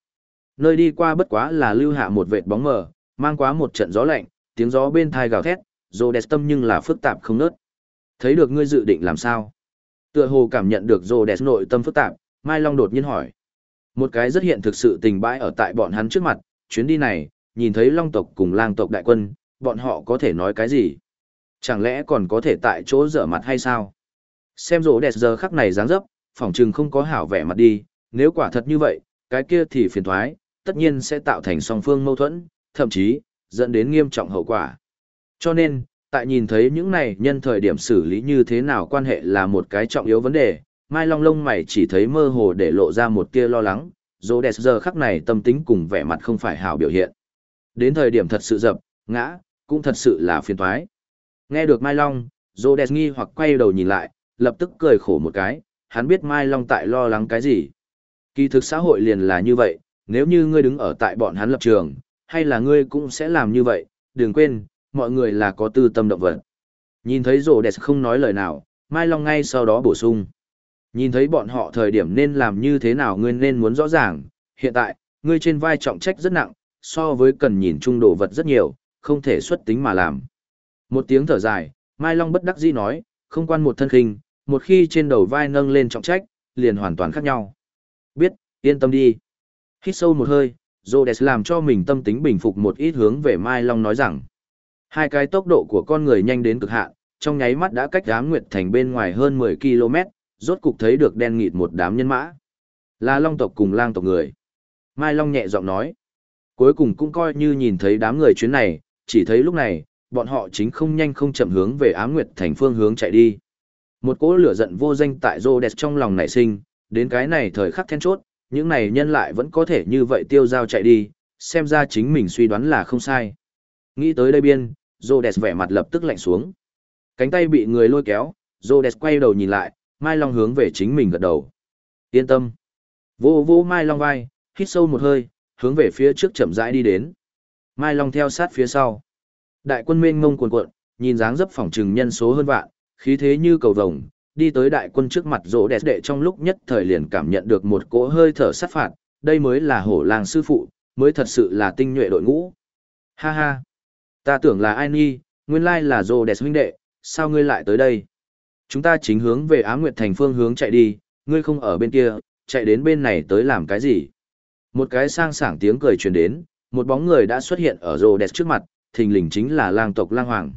Nơi đi qua bất quá là lưu hạ một vệt bóng mờ, mang quá một trận gió lạnh, tiếng gió bên thai gào thét, Rhodes tâm nhưng là phức tạp không nớt. Thấy được ngươi dự định làm sao? Tựa hồ cảm nhận được rồ đẹp nội tâm phức tạp, Mai Long đột nhiên hỏi. Một cái rất hiện thực sự tình bãi ở tại bọn hắn trước mặt, chuyến đi này, nhìn thấy Long tộc cùng Lang tộc đại quân, bọn họ có thể nói cái gì? Chẳng lẽ còn có thể tại chỗ dở mặt hay sao? Xem rồ đẹp giờ khắc này dáng dấp, phỏng chừng không có hảo vẻ mặt đi, nếu quả thật như vậy, cái kia thì phiền thoái, tất nhiên sẽ tạo thành song phương mâu thuẫn, thậm chí, dẫn đến nghiêm trọng hậu quả. Cho nên, tại nhìn thấy những này nhân thời điểm xử lý như thế nào quan hệ là một cái trọng yếu vấn đề, Mai Long Lông mày chỉ thấy mơ hồ để lộ ra một tia lo lắng, dô đẹp giờ khắc này tâm tính cùng vẻ mặt không phải hảo biểu hiện. Đến thời điểm thật sự dập, ngã, cũng thật sự là phiền toái. Nghe được Mai Long, dô đẹp nghi hoặc quay đầu nhìn lại, lập tức cười khổ một cái, hắn biết Mai Long tại lo lắng cái gì. Kỳ thực xã hội liền là như vậy, nếu như ngươi đứng ở tại bọn hắn lập trường, hay là ngươi cũng sẽ làm như vậy, đừng quên, mọi người là có tư tâm động vật. Nhìn thấy rồ đẹp không nói lời nào, Mai Long ngay sau đó bổ sung. Nhìn thấy bọn họ thời điểm nên làm như thế nào ngươi nên muốn rõ ràng, hiện tại, ngươi trên vai trọng trách rất nặng, so với cần nhìn trung đồ vật rất nhiều, không thể xuất tính mà làm. Một tiếng thở dài, Mai Long bất đắc dĩ nói, không quan một thân khinh, một khi trên đầu vai nâng lên trọng trách, liền hoàn toàn khác nhau. Biết, yên tâm đi. Hít sâu một hơi, Rhodes làm cho mình tâm tính bình phục một ít hướng về Mai Long nói rằng, hai cái tốc độ của con người nhanh đến cực hạn, trong nháy mắt đã cách ám nguyệt thành bên ngoài hơn 10 km, rốt cục thấy được đen nghịt một đám nhân mã. Là Long tộc cùng lang tộc người. Mai Long nhẹ giọng nói, cuối cùng cũng coi như nhìn thấy đám người chuyến này, chỉ thấy lúc này, bọn họ chính không nhanh không chậm hướng về ám nguyệt thành phương hướng chạy đi. Một cỗ lửa giận vô danh tại Rhodes trong lòng nảy sinh, đến cái này thời khắc then chốt, những này nhân lại vẫn có thể như vậy tiêu dao chạy đi, xem ra chính mình suy đoán là không sai. Nghĩ tới đây biên, Rhodes vẻ mặt lập tức lạnh xuống. Cánh tay bị người lôi kéo, Rhodes quay đầu nhìn lại, Mai Long hướng về chính mình gật đầu. Yên tâm. Vô vô Mai Long vai, hít sâu một hơi, hướng về phía trước chậm rãi đi đến. Mai Long theo sát phía sau. Đại quân mênh ngông cuồn cuộn, nhìn dáng dấp phỏng trừng nhân số hơn vạn, khí thế như cầu vồng, đi tới đại quân trước mặt rỗ đẹp đệ trong lúc nhất thời liền cảm nhận được một cỗ hơi thở sát phạt, đây mới là hổ làng sư phụ, mới thật sự là tinh nhuệ đội ngũ. Ha ha, ta tưởng là ai nhi, nguyên lai là Rô đẹp huynh đệ, sao ngươi lại tới đây? Chúng ta chính hướng về Á Nguyệt Thành phương hướng chạy đi, ngươi không ở bên kia, chạy đến bên này tới làm cái gì? Một cái sang sảng tiếng cười truyền đến, một bóng người đã xuất hiện ở rồ đẹp trước mặt, thình lình chính là lang tộc lang hoàng.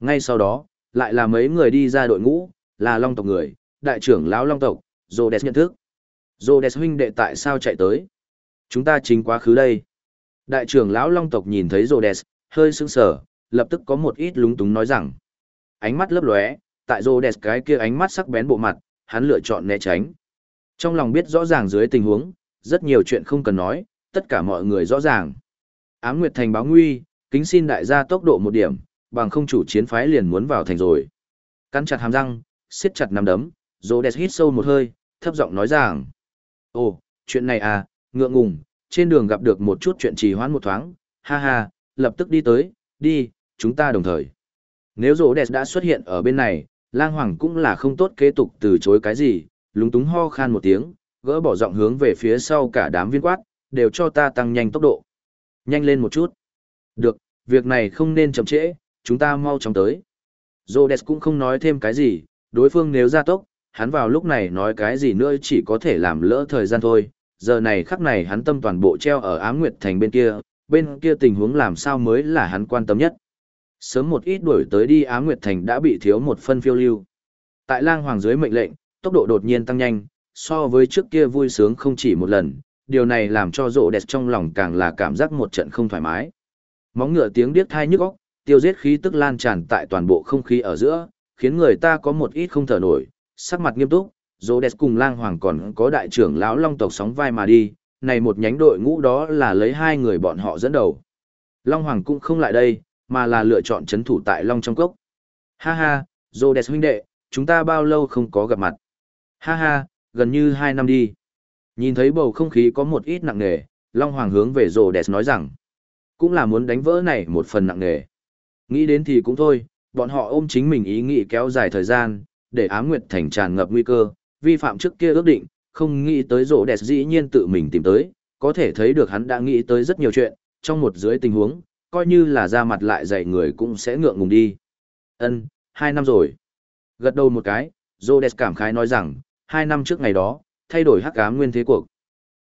Ngay sau đó, lại là mấy người đi ra đội ngũ, là long tộc người, đại trưởng lão long tộc, rồ đẹp nhận thức. Rồ đẹp huynh đệ tại sao chạy tới? Chúng ta chính quá khứ đây. Đại trưởng lão long tộc nhìn thấy rồ đẹp, hơi sững sờ, lập tức có một ít lúng túng nói rằng. Ánh mắt lấp lóe, tại rô đẹp cái kia ánh mắt sắc bén bộ mặt, hắn lựa chọn né tránh. Trong lòng biết rõ ràng dưới tình huống, rất nhiều chuyện không cần nói, tất cả mọi người rõ ràng. Ám Nguyệt Thành báo nguy, kính xin đại gia tốc độ một điểm, bằng không chủ chiến phái liền muốn vào thành rồi. Cắn chặt hàm răng, siết chặt nắm đấm, Rhodes hít sâu một hơi, thấp giọng nói rằng. Ồ, chuyện này à, ngượng ngùng, trên đường gặp được một chút chuyện trì hoãn một thoáng, ha ha, lập tức đi tới, đi, chúng ta đồng thời. Nếu Rhodes đã xuất hiện ở bên này, lang hoàng cũng là không tốt kế tục từ chối cái gì, lúng túng ho khan một tiếng, gỡ bỏ giọng hướng về phía sau cả đám viên quát, đều cho ta tăng nhanh tốc độ. Nhanh lên một chút. Được, việc này không nên chậm trễ, chúng ta mau chóng tới. Rhodes cũng không nói thêm cái gì, đối phương nếu ra tốc, hắn vào lúc này nói cái gì nữa chỉ có thể làm lỡ thời gian thôi. Giờ này khắc này hắn tâm toàn bộ treo ở ám nguyệt thành bên kia, bên kia tình huống làm sao mới là hắn quan tâm nhất. Sớm một ít đuổi tới đi Á nguyệt thành đã bị thiếu một phân phiêu lưu. Tại lang hoàng dưới mệnh lệnh, tốc độ đột nhiên tăng nhanh, so với trước kia vui sướng không chỉ một lần, điều này làm cho rộ đẹp trong lòng càng là cảm giác một trận không thoải mái. Móng ngựa tiếng điếc thai nhức óc, tiêu giết khí tức lan tràn tại toàn bộ không khí ở giữa, khiến người ta có một ít không thở nổi, sắc mặt nghiêm túc, rộ đẹp cùng lang hoàng còn có đại trưởng lão long tộc sóng vai mà đi, này một nhánh đội ngũ đó là lấy hai người bọn họ dẫn đầu. Long hoàng cũng không lại đây, mà là lựa chọn chấn thủ tại long trong cốc. Ha ha, Rhodes huynh đệ, chúng ta bao lâu không có gặp mặt. Ha ha, gần như hai năm đi. Nhìn thấy bầu không khí có một ít nặng nề, Long Hoàng hướng về Rhodes nói rằng, cũng là muốn đánh vỡ này một phần nặng nề. Nghĩ đến thì cũng thôi, bọn họ ôm chính mình ý nghĩ kéo dài thời gian, để Á nguyệt thành tràn ngập nguy cơ, vi phạm trước kia ước định, không nghĩ tới rồ đẹp dĩ nhiên tự mình tìm tới, có thể thấy được hắn đã nghĩ tới rất nhiều chuyện, trong một dưới tình huống, coi như là ra mặt lại dạy người cũng sẽ ngượng ngùng đi. Ân, hai năm rồi. Gật đầu một cái, Rhodes cảm khái nói rằng, hai năm trước ngày đó, thay đổi hắc ám nguyên thế cuộc.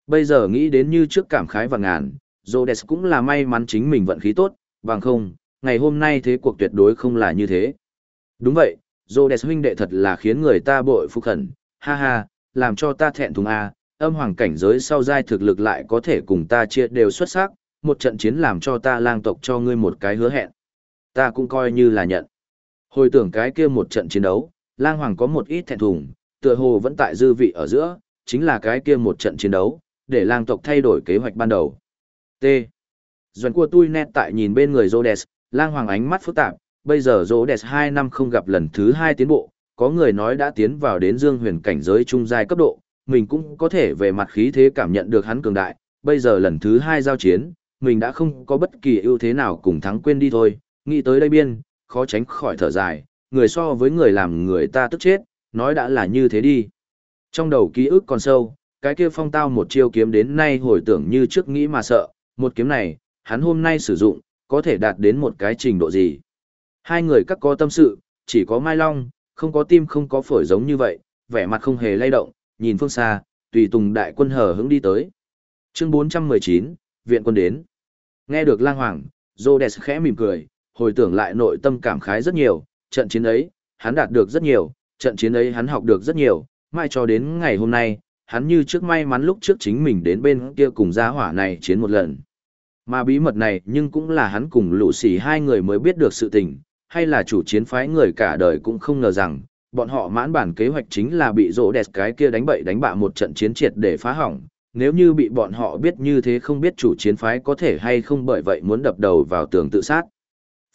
Bây giờ nghĩ đến như trước cảm khái và ngàn, Rhodes cũng là may mắn chính mình vận khí tốt, bằng không, ngày hôm nay thế cuộc tuyệt đối không là như thế. Đúng vậy, Rhodes huynh đệ thật là khiến người ta bội phục khẩn, ha ha, làm cho ta thẹn thùng a, âm hoàng cảnh giới sau giai thực lực lại có thể cùng ta chia đều xuất sắc, một trận chiến làm cho ta lang tộc cho ngươi một cái hứa hẹn. Ta cũng coi như là nhận. Hồi tưởng cái kia một trận chiến đấu, lang hoàng có một ít thẹn thùng, tựa hồ vẫn tại dư vị ở giữa, chính là cái kia một trận chiến đấu, để lang tộc thay đổi kế hoạch ban đầu. T. Duẩn của tôi nét tại nhìn bên người Rhodes, lang hoàng ánh mắt phức tạp, bây giờ Rhodes 2 năm không gặp lần thứ 2 tiến bộ, có người nói đã tiến vào đến dương huyền cảnh giới trung giai cấp độ, mình cũng có thể về mặt khí thế cảm nhận được hắn cường đại, bây giờ lần thứ hai giao chiến, mình đã không có bất kỳ ưu thế nào cùng thắng quên đi thôi, nghĩ tới đây biên, khó tránh khỏi thở dài, người so với người làm người ta tức chết, nói đã là như thế đi. Trong đầu ký ức còn sâu, cái kia phong tao một chiêu kiếm đến nay hồi tưởng như trước nghĩ mà sợ, một kiếm này, hắn hôm nay sử dụng, có thể đạt đến một cái trình độ gì. Hai người các có tâm sự, chỉ có Mai Long, không có tim không có phổi giống như vậy, vẻ mặt không hề lay động, nhìn phương xa, tùy tùng đại quân hờ hững đi tới. Chương 419, viện quân đến. Nghe được lang hoàng, Rhodes khẽ mỉm cười, hồi tưởng lại nội tâm cảm khái rất nhiều, trận chiến ấy, hắn đạt được rất nhiều, trận chiến ấy hắn học được rất nhiều, mai cho đến ngày hôm nay, hắn như trước may mắn lúc trước chính mình đến bên kia cùng gia hỏa này chiến một lần. Mà bí mật này nhưng cũng là hắn cùng lũ xỉ hai người mới biết được sự tình, hay là chủ chiến phái người cả đời cũng không ngờ rằng, bọn họ mãn bản kế hoạch chính là bị rỗ đẹp cái kia đánh bậy đánh bạ một trận chiến triệt để phá hỏng. Nếu như bị bọn họ biết như thế không biết chủ chiến phái có thể hay không bởi vậy muốn đập đầu vào tường tự sát.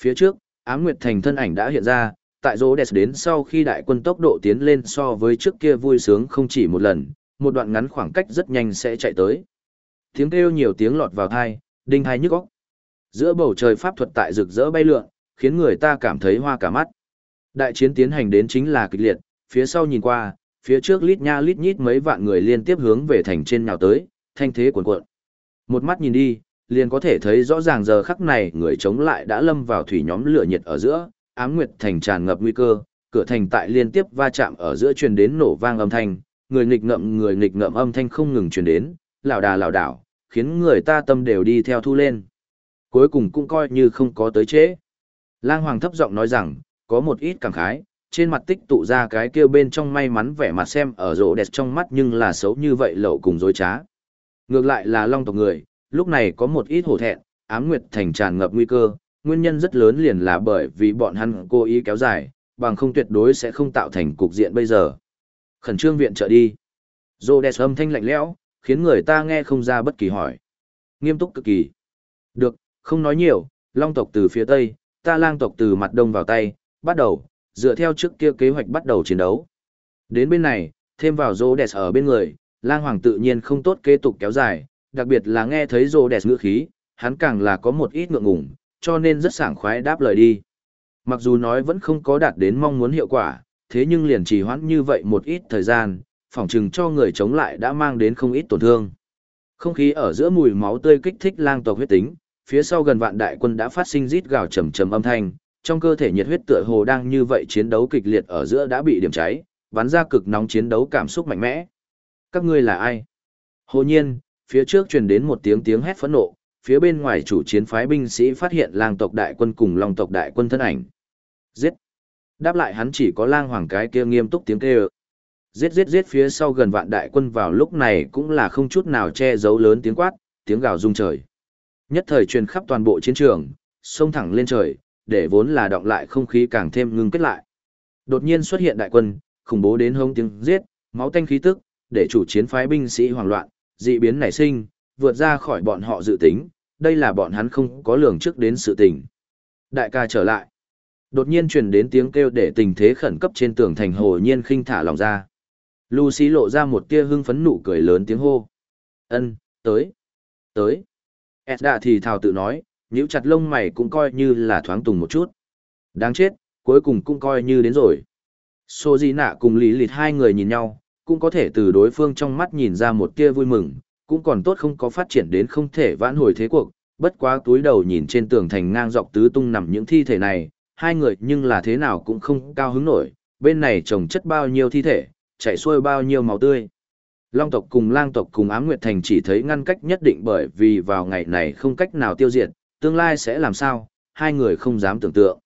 Phía trước, Ám Nguyệt Thành thân ảnh đã hiện ra, tại rỗ đẹp đến sau khi đại quân tốc độ tiến lên so với trước kia vui sướng không chỉ một lần, một đoạn ngắn khoảng cách rất nhanh sẽ chạy tới. Tiếng kêu nhiều tiếng lọt vào thai, đinh hai nhức óc. Giữa bầu trời pháp thuật tại rực rỡ bay lượn, khiến người ta cảm thấy hoa cả mắt. Đại chiến tiến hành đến chính là kịch liệt, phía sau nhìn qua, phía trước lít nha lít nhít mấy vạn người liên tiếp hướng về thành trên nhào tới, thanh thế cuồn cuộn. Một mắt nhìn đi, liền có thể thấy rõ ràng giờ khắc này người chống lại đã lâm vào thủy nhóm lửa nhiệt ở giữa, ám nguyệt thành tràn ngập nguy cơ, cửa thành tại liên tiếp va chạm ở giữa truyền đến nổ vang âm thanh, người nghịch ngợm người nghịch ngợm âm thanh không ngừng truyền đến, lảo đà lảo đảo, khiến người ta tâm đều đi theo thu lên. Cuối cùng cũng coi như không có tới chế. Lang Hoàng thấp giọng nói rằng, có một ít cảm khái, trên mặt tích tụ ra cái kia bên trong may mắn vẻ mặt xem ở rộ đẹp trong mắt nhưng là xấu như vậy lậu cùng dối trá. Ngược lại là long tộc người, lúc này có một ít hổ thẹn, ám nguyệt thành tràn ngập nguy cơ, nguyên nhân rất lớn liền là bởi vì bọn hắn cố ý kéo dài, bằng không tuyệt đối sẽ không tạo thành cục diện bây giờ. Khẩn trương viện trợ đi. Rô đẹp âm thanh lạnh lẽo, khiến người ta nghe không ra bất kỳ hỏi. Nghiêm túc cực kỳ. Được, không nói nhiều, long tộc từ phía tây, ta lang tộc từ mặt đông vào tay, bắt đầu, dựa theo trước kia kế hoạch bắt đầu chiến đấu. Đến bên này, thêm vào rô đẹp ở bên người, lang hoàng tự nhiên không tốt kế tục kéo dài, đặc biệt là nghe thấy rô đẹp ngữ khí, hắn càng là có một ít ngượng ngùng, cho nên rất sảng khoái đáp lời đi. Mặc dù nói vẫn không có đạt đến mong muốn hiệu quả, thế nhưng liền trì hoãn như vậy một ít thời gian, phỏng chừng cho người chống lại đã mang đến không ít tổn thương. Không khí ở giữa mùi máu tươi kích thích lang tộc huyết tính, phía sau gần vạn đại quân đã phát sinh rít gào trầm trầm âm thanh, trong cơ thể nhiệt huyết tựa hồ đang như vậy chiến đấu kịch liệt ở giữa đã bị điểm cháy, bắn ra cực nóng chiến đấu cảm xúc mạnh mẽ. Các ngươi là ai? Hồ nhiên, phía trước truyền đến một tiếng tiếng hét phẫn nộ, phía bên ngoài chủ chiến phái binh sĩ phát hiện lang tộc đại quân cùng long tộc đại quân thân ảnh. Giết! Đáp lại hắn chỉ có lang hoàng cái kia nghiêm túc tiếng kêu. Giết giết giết phía sau gần vạn đại quân vào lúc này cũng là không chút nào che giấu lớn tiếng quát, tiếng gào rung trời. Nhất thời truyền khắp toàn bộ chiến trường, xông thẳng lên trời, để vốn là động lại không khí càng thêm ngưng kết lại. Đột nhiên xuất hiện đại quân, khủng bố đến hống tiếng giết, máu tanh khí tức, để chủ chiến phái binh sĩ hoảng loạn, dị biến nảy sinh, vượt ra khỏi bọn họ dự tính, đây là bọn hắn không có lường trước đến sự tình. Đại ca trở lại. Đột nhiên truyền đến tiếng kêu để tình thế khẩn cấp trên tường thành hồ nhiên khinh thả lòng ra. Lucy lộ ra một tia hưng phấn nụ cười lớn tiếng hô. Ân, tới, tới. Esda thì thào tự nói, nhíu chặt lông mày cũng coi như là thoáng tùng một chút. Đáng chết, cuối cùng cũng coi như đến rồi. Sô Di Nạ cùng Lý Lịt hai người nhìn nhau, cũng có thể từ đối phương trong mắt nhìn ra một tia vui mừng, cũng còn tốt không có phát triển đến không thể vãn hồi thế cuộc, bất quá túi đầu nhìn trên tường thành ngang dọc tứ tung nằm những thi thể này, hai người nhưng là thế nào cũng không cao hứng nổi, bên này trồng chất bao nhiêu thi thể, chảy xuôi bao nhiêu máu tươi. Long tộc cùng lang tộc cùng ám nguyệt thành chỉ thấy ngăn cách nhất định bởi vì vào ngày này không cách nào tiêu diệt, tương lai sẽ làm sao, hai người không dám tưởng tượng.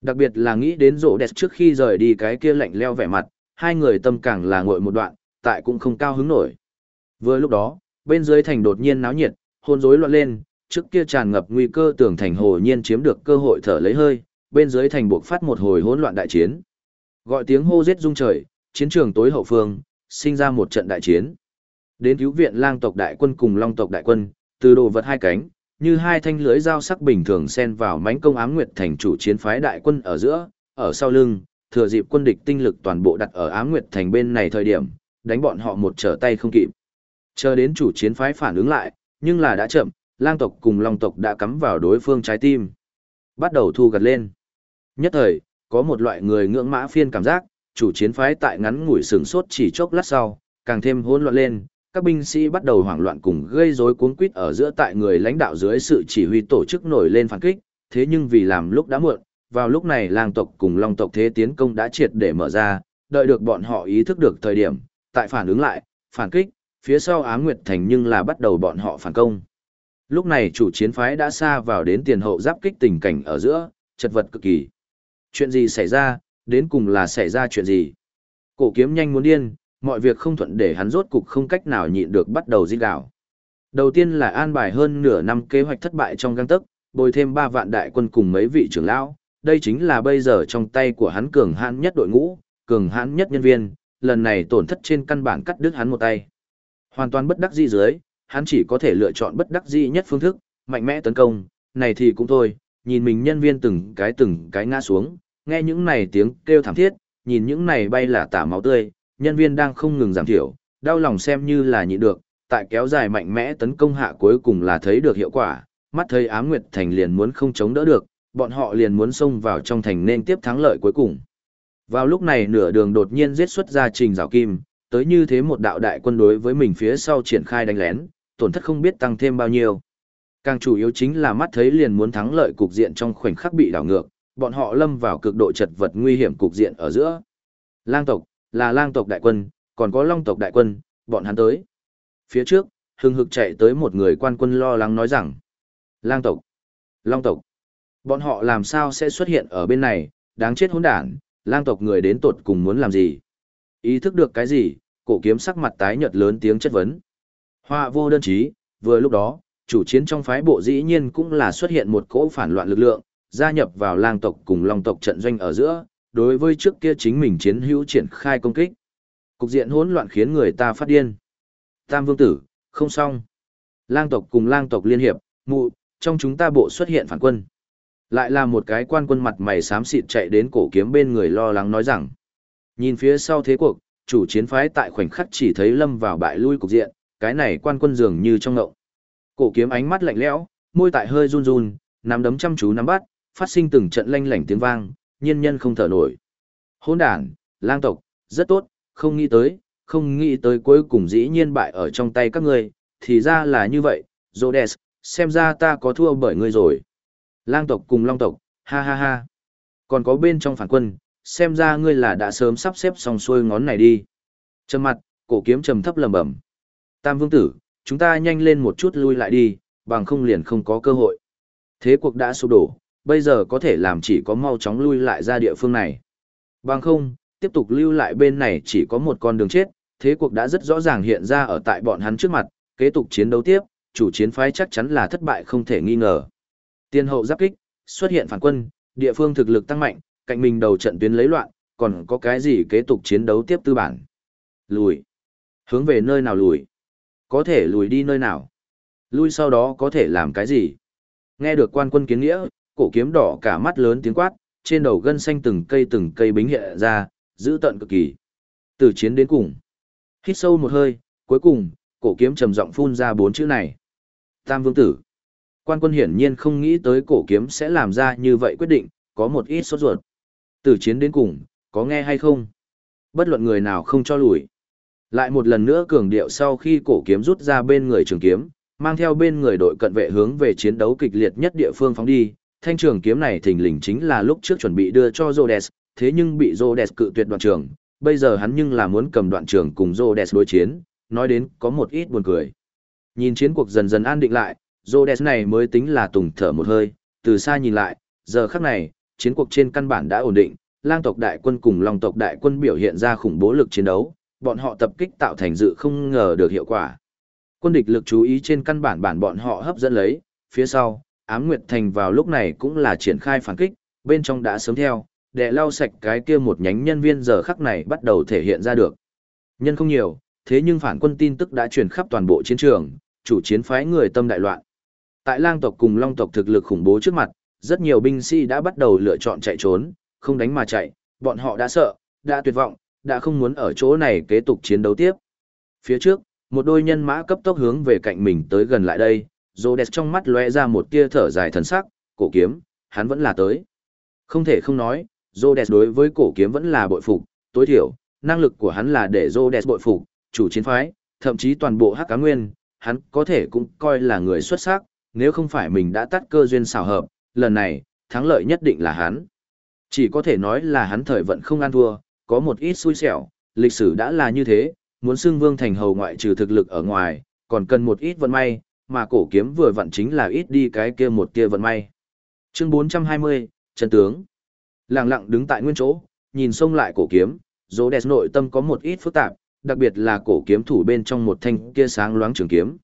Đặc biệt là nghĩ đến rổ đẹp trước khi rời đi cái kia lạnh leo vẻ mặt, hai người tâm càng là ngội một đoạn, tại cũng không cao hứng nổi. Vừa lúc đó, bên dưới thành đột nhiên náo nhiệt, hôn rối loạn lên, trước kia tràn ngập nguy cơ tưởng thành hồ nhiên chiếm được cơ hội thở lấy hơi, bên dưới thành buộc phát một hồi hỗn loạn đại chiến. Gọi tiếng hô giết rung trời, chiến trường tối hậu phương, sinh ra một trận đại chiến. Đến cứu viện lang tộc đại quân cùng long tộc đại quân, từ đồ vật hai cánh, như hai thanh lưới dao sắc bình thường xen vào mánh công ám nguyệt thành chủ chiến phái đại quân ở giữa, ở sau lưng, thừa dịp quân địch tinh lực toàn bộ đặt ở ám nguyệt thành bên này thời điểm, đánh bọn họ một trở tay không kịp. Chờ đến chủ chiến phái phản ứng lại, nhưng là đã chậm, lang tộc cùng long tộc đã cắm vào đối phương trái tim. Bắt đầu thu gặt lên. Nhất thời, có một loại người ngưỡng mã phiên cảm giác, chủ chiến phái tại ngắn ngủi sừng sốt chỉ chốc lát sau, càng thêm hỗn loạn lên, các binh sĩ bắt đầu hoảng loạn cùng gây rối cuốn quýt ở giữa tại người lãnh đạo dưới sự chỉ huy tổ chức nổi lên phản kích, thế nhưng vì làm lúc đã muộn, vào lúc này lang tộc cùng long tộc thế tiến công đã triệt để mở ra, đợi được bọn họ ý thức được thời điểm, tại phản ứng lại, phản kích, phía sau Á Nguyệt Thành nhưng là bắt đầu bọn họ phản công. Lúc này chủ chiến phái đã xa vào đến tiền hậu giáp kích tình cảnh ở giữa, chật vật cực kỳ. Chuyện gì xảy ra, đến cùng là xảy ra chuyện gì? Cổ kiếm nhanh muốn điên, mọi việc không thuận để hắn rốt cục không cách nào nhịn được bắt đầu giết đảo. Đầu tiên là an bài hơn nửa năm kế hoạch thất bại trong găng tấc, bồi thêm 3 vạn đại quân cùng mấy vị trưởng lão, đây chính là bây giờ trong tay của hắn cường hãn nhất đội ngũ, cường hãn nhất nhân viên, lần này tổn thất trên căn bản cắt đứt hắn một tay. Hoàn toàn bất đắc dĩ dưới, hắn chỉ có thể lựa chọn bất đắc dĩ nhất phương thức, mạnh mẽ tấn công, này thì cũng thôi, nhìn mình nhân viên từng cái từng cái ngã xuống, nghe những này tiếng kêu thảm thiết, nhìn những này bay là tả máu tươi, nhân viên đang không ngừng giảm thiểu, đau lòng xem như là nhịn được, tại kéo dài mạnh mẽ tấn công hạ cuối cùng là thấy được hiệu quả, mắt thấy Ám Nguyệt Thành liền muốn không chống đỡ được, bọn họ liền muốn xông vào trong thành nên tiếp thắng lợi cuối cùng. Vào lúc này nửa đường đột nhiên giết xuất ra trình rào kim, tới như thế một đạo đại quân đối với mình phía sau triển khai đánh lén, tổn thất không biết tăng thêm bao nhiêu. Càng chủ yếu chính là mắt thấy liền muốn thắng lợi cục diện trong khoảnh khắc bị đảo ngược, bọn họ lâm vào cực độ chật vật nguy hiểm cục diện ở giữa. Lang tộc, là lang tộc đại quân, còn có long tộc đại quân, bọn hắn tới. Phía trước, hưng hực chạy tới một người quan quân lo lắng nói rằng, lang tộc, long tộc, bọn họ làm sao sẽ xuất hiện ở bên này, đáng chết hỗn đản, lang tộc người đến tột cùng muốn làm gì. Ý thức được cái gì, cổ kiếm sắc mặt tái nhợt lớn tiếng chất vấn. Hoa vô đơn chí, vừa lúc đó, chủ chiến trong phái bộ dĩ nhiên cũng là xuất hiện một cỗ phản loạn lực lượng, gia nhập vào lang tộc cùng long tộc trận doanh ở giữa, đối với trước kia chính mình chiến hữu triển khai công kích. Cục diện hỗn loạn khiến người ta phát điên. Tam vương tử, không xong. Lang tộc cùng lang tộc liên hiệp, mụ, trong chúng ta bộ xuất hiện phản quân. Lại là một cái quan quân mặt mày xám xịt chạy đến cổ kiếm bên người lo lắng nói rằng. Nhìn phía sau thế cuộc, chủ chiến phái tại khoảnh khắc chỉ thấy lâm vào bại lui cục diện, cái này quan quân dường như trong ngậu. Cổ kiếm ánh mắt lạnh lẽo, môi tại hơi run run, nắm đấm chăm chú nắm bắt, phát sinh từng trận lanh lảnh tiếng vang, nhiên nhân không thở nổi. Hỗn đản, lang tộc, rất tốt, không nghĩ tới, không nghĩ tới cuối cùng dĩ nhiên bại ở trong tay các ngươi, thì ra là như vậy, Rhodes, xem ra ta có thua bởi ngươi rồi. Lang tộc cùng long tộc, ha ha ha. Còn có bên trong phản quân, xem ra ngươi là đã sớm sắp xếp xong xuôi ngón này đi. Trầm mặt, cổ kiếm trầm thấp lầm bẩm. Tam vương tử, chúng ta nhanh lên một chút lui lại đi, bằng không liền không có cơ hội. Thế cuộc đã sụp đổ, bây giờ có thể làm chỉ có mau chóng lui lại ra địa phương này. Bằng không, tiếp tục lưu lại bên này chỉ có một con đường chết, thế cuộc đã rất rõ ràng hiện ra ở tại bọn hắn trước mặt, kế tục chiến đấu tiếp, chủ chiến phái chắc chắn là thất bại không thể nghi ngờ. Tiên hậu giáp kích, xuất hiện phản quân, địa phương thực lực tăng mạnh, cạnh mình đầu trận tuyến lấy loạn, còn có cái gì kế tục chiến đấu tiếp tư bản. Lùi. Hướng về nơi nào lùi? Có thể lùi đi nơi nào? Lui sau đó có thể làm cái gì? Nghe được quan quân kiến nghĩa, cổ kiếm đỏ cả mắt lớn tiếng quát, trên đầu gân xanh từng cây từng cây bính hiện ra, giữ tận cực kỳ. Từ chiến đến cùng. Hít sâu một hơi, cuối cùng, cổ kiếm trầm giọng phun ra bốn chữ này. Tam vương tử. Quan quân hiển nhiên không nghĩ tới cổ kiếm sẽ làm ra như vậy quyết định, có một ít sốt ruột. Từ chiến đến cùng, có nghe hay không? Bất luận người nào không cho lùi. Lại một lần nữa cường điệu sau khi cổ kiếm rút ra bên người trường kiếm, mang theo bên người đội cận vệ hướng về chiến đấu kịch liệt nhất địa phương phóng đi. Thanh trường kiếm này thình lình chính là lúc trước chuẩn bị đưa cho Rhodes, thế nhưng bị Rhodes cự tuyệt đoạn trường. Bây giờ hắn nhưng là muốn cầm đoạn trường cùng Rhodes đối chiến, nói đến có một ít buồn cười. Nhìn chiến cuộc dần dần an định lại, Rhodes này mới tính là tùng thở một hơi, từ xa nhìn lại, giờ khắc này, chiến cuộc trên căn bản đã ổn định, lang tộc đại quân cùng long tộc đại quân biểu hiện ra khủng bố lực chiến đấu, bọn họ tập kích tạo thành dự không ngờ được hiệu quả. Quân địch lực chú ý trên căn bản bản bọn họ hấp dẫn lấy, phía sau, ám nguyệt thành vào lúc này cũng là triển khai phản kích, bên trong đã sớm theo, để lau sạch cái kia một nhánh nhân viên giờ khắc này bắt đầu thể hiện ra được. Nhân không nhiều, thế nhưng phản quân tin tức đã truyền khắp toàn bộ chiến trường, chủ chiến phái người tâm đại loạn. Tại lang tộc cùng long tộc thực lực khủng bố trước mặt, rất nhiều binh sĩ đã bắt đầu lựa chọn chạy trốn, không đánh mà chạy, bọn họ đã sợ, đã tuyệt vọng, đã không muốn ở chỗ này kế tục chiến đấu tiếp. Phía trước, một đôi nhân mã cấp tốc hướng về cạnh mình tới gần lại đây, Rhodes trong mắt lóe ra một tia thở dài thần sắc, cổ kiếm, hắn vẫn là tới. Không thể không nói, Rhodes đối với cổ kiếm vẫn là bội phục, tối thiểu, năng lực của hắn là để Rhodes bội phục, chủ chiến phái, thậm chí toàn bộ hắc cá nguyên, hắn có thể cũng coi là người xuất sắc, nếu không phải mình đã tắt cơ duyên xảo hợp, lần này, thắng lợi nhất định là hắn. Chỉ có thể nói là hắn thời vận không ăn thua, có một ít xui xẻo, lịch sử đã là như thế, muốn xưng vương thành hầu ngoại trừ thực lực ở ngoài, còn cần một ít vận may, mà cổ kiếm vừa vận chính là ít đi cái kia một kia vận may. Chương 420, chân tướng. Lặng lặng đứng tại nguyên chỗ, nhìn xông lại cổ kiếm, dỗ đẹp nội tâm có một ít phức tạp, đặc biệt là cổ kiếm thủ bên trong một thanh kia sáng loáng trường kiếm.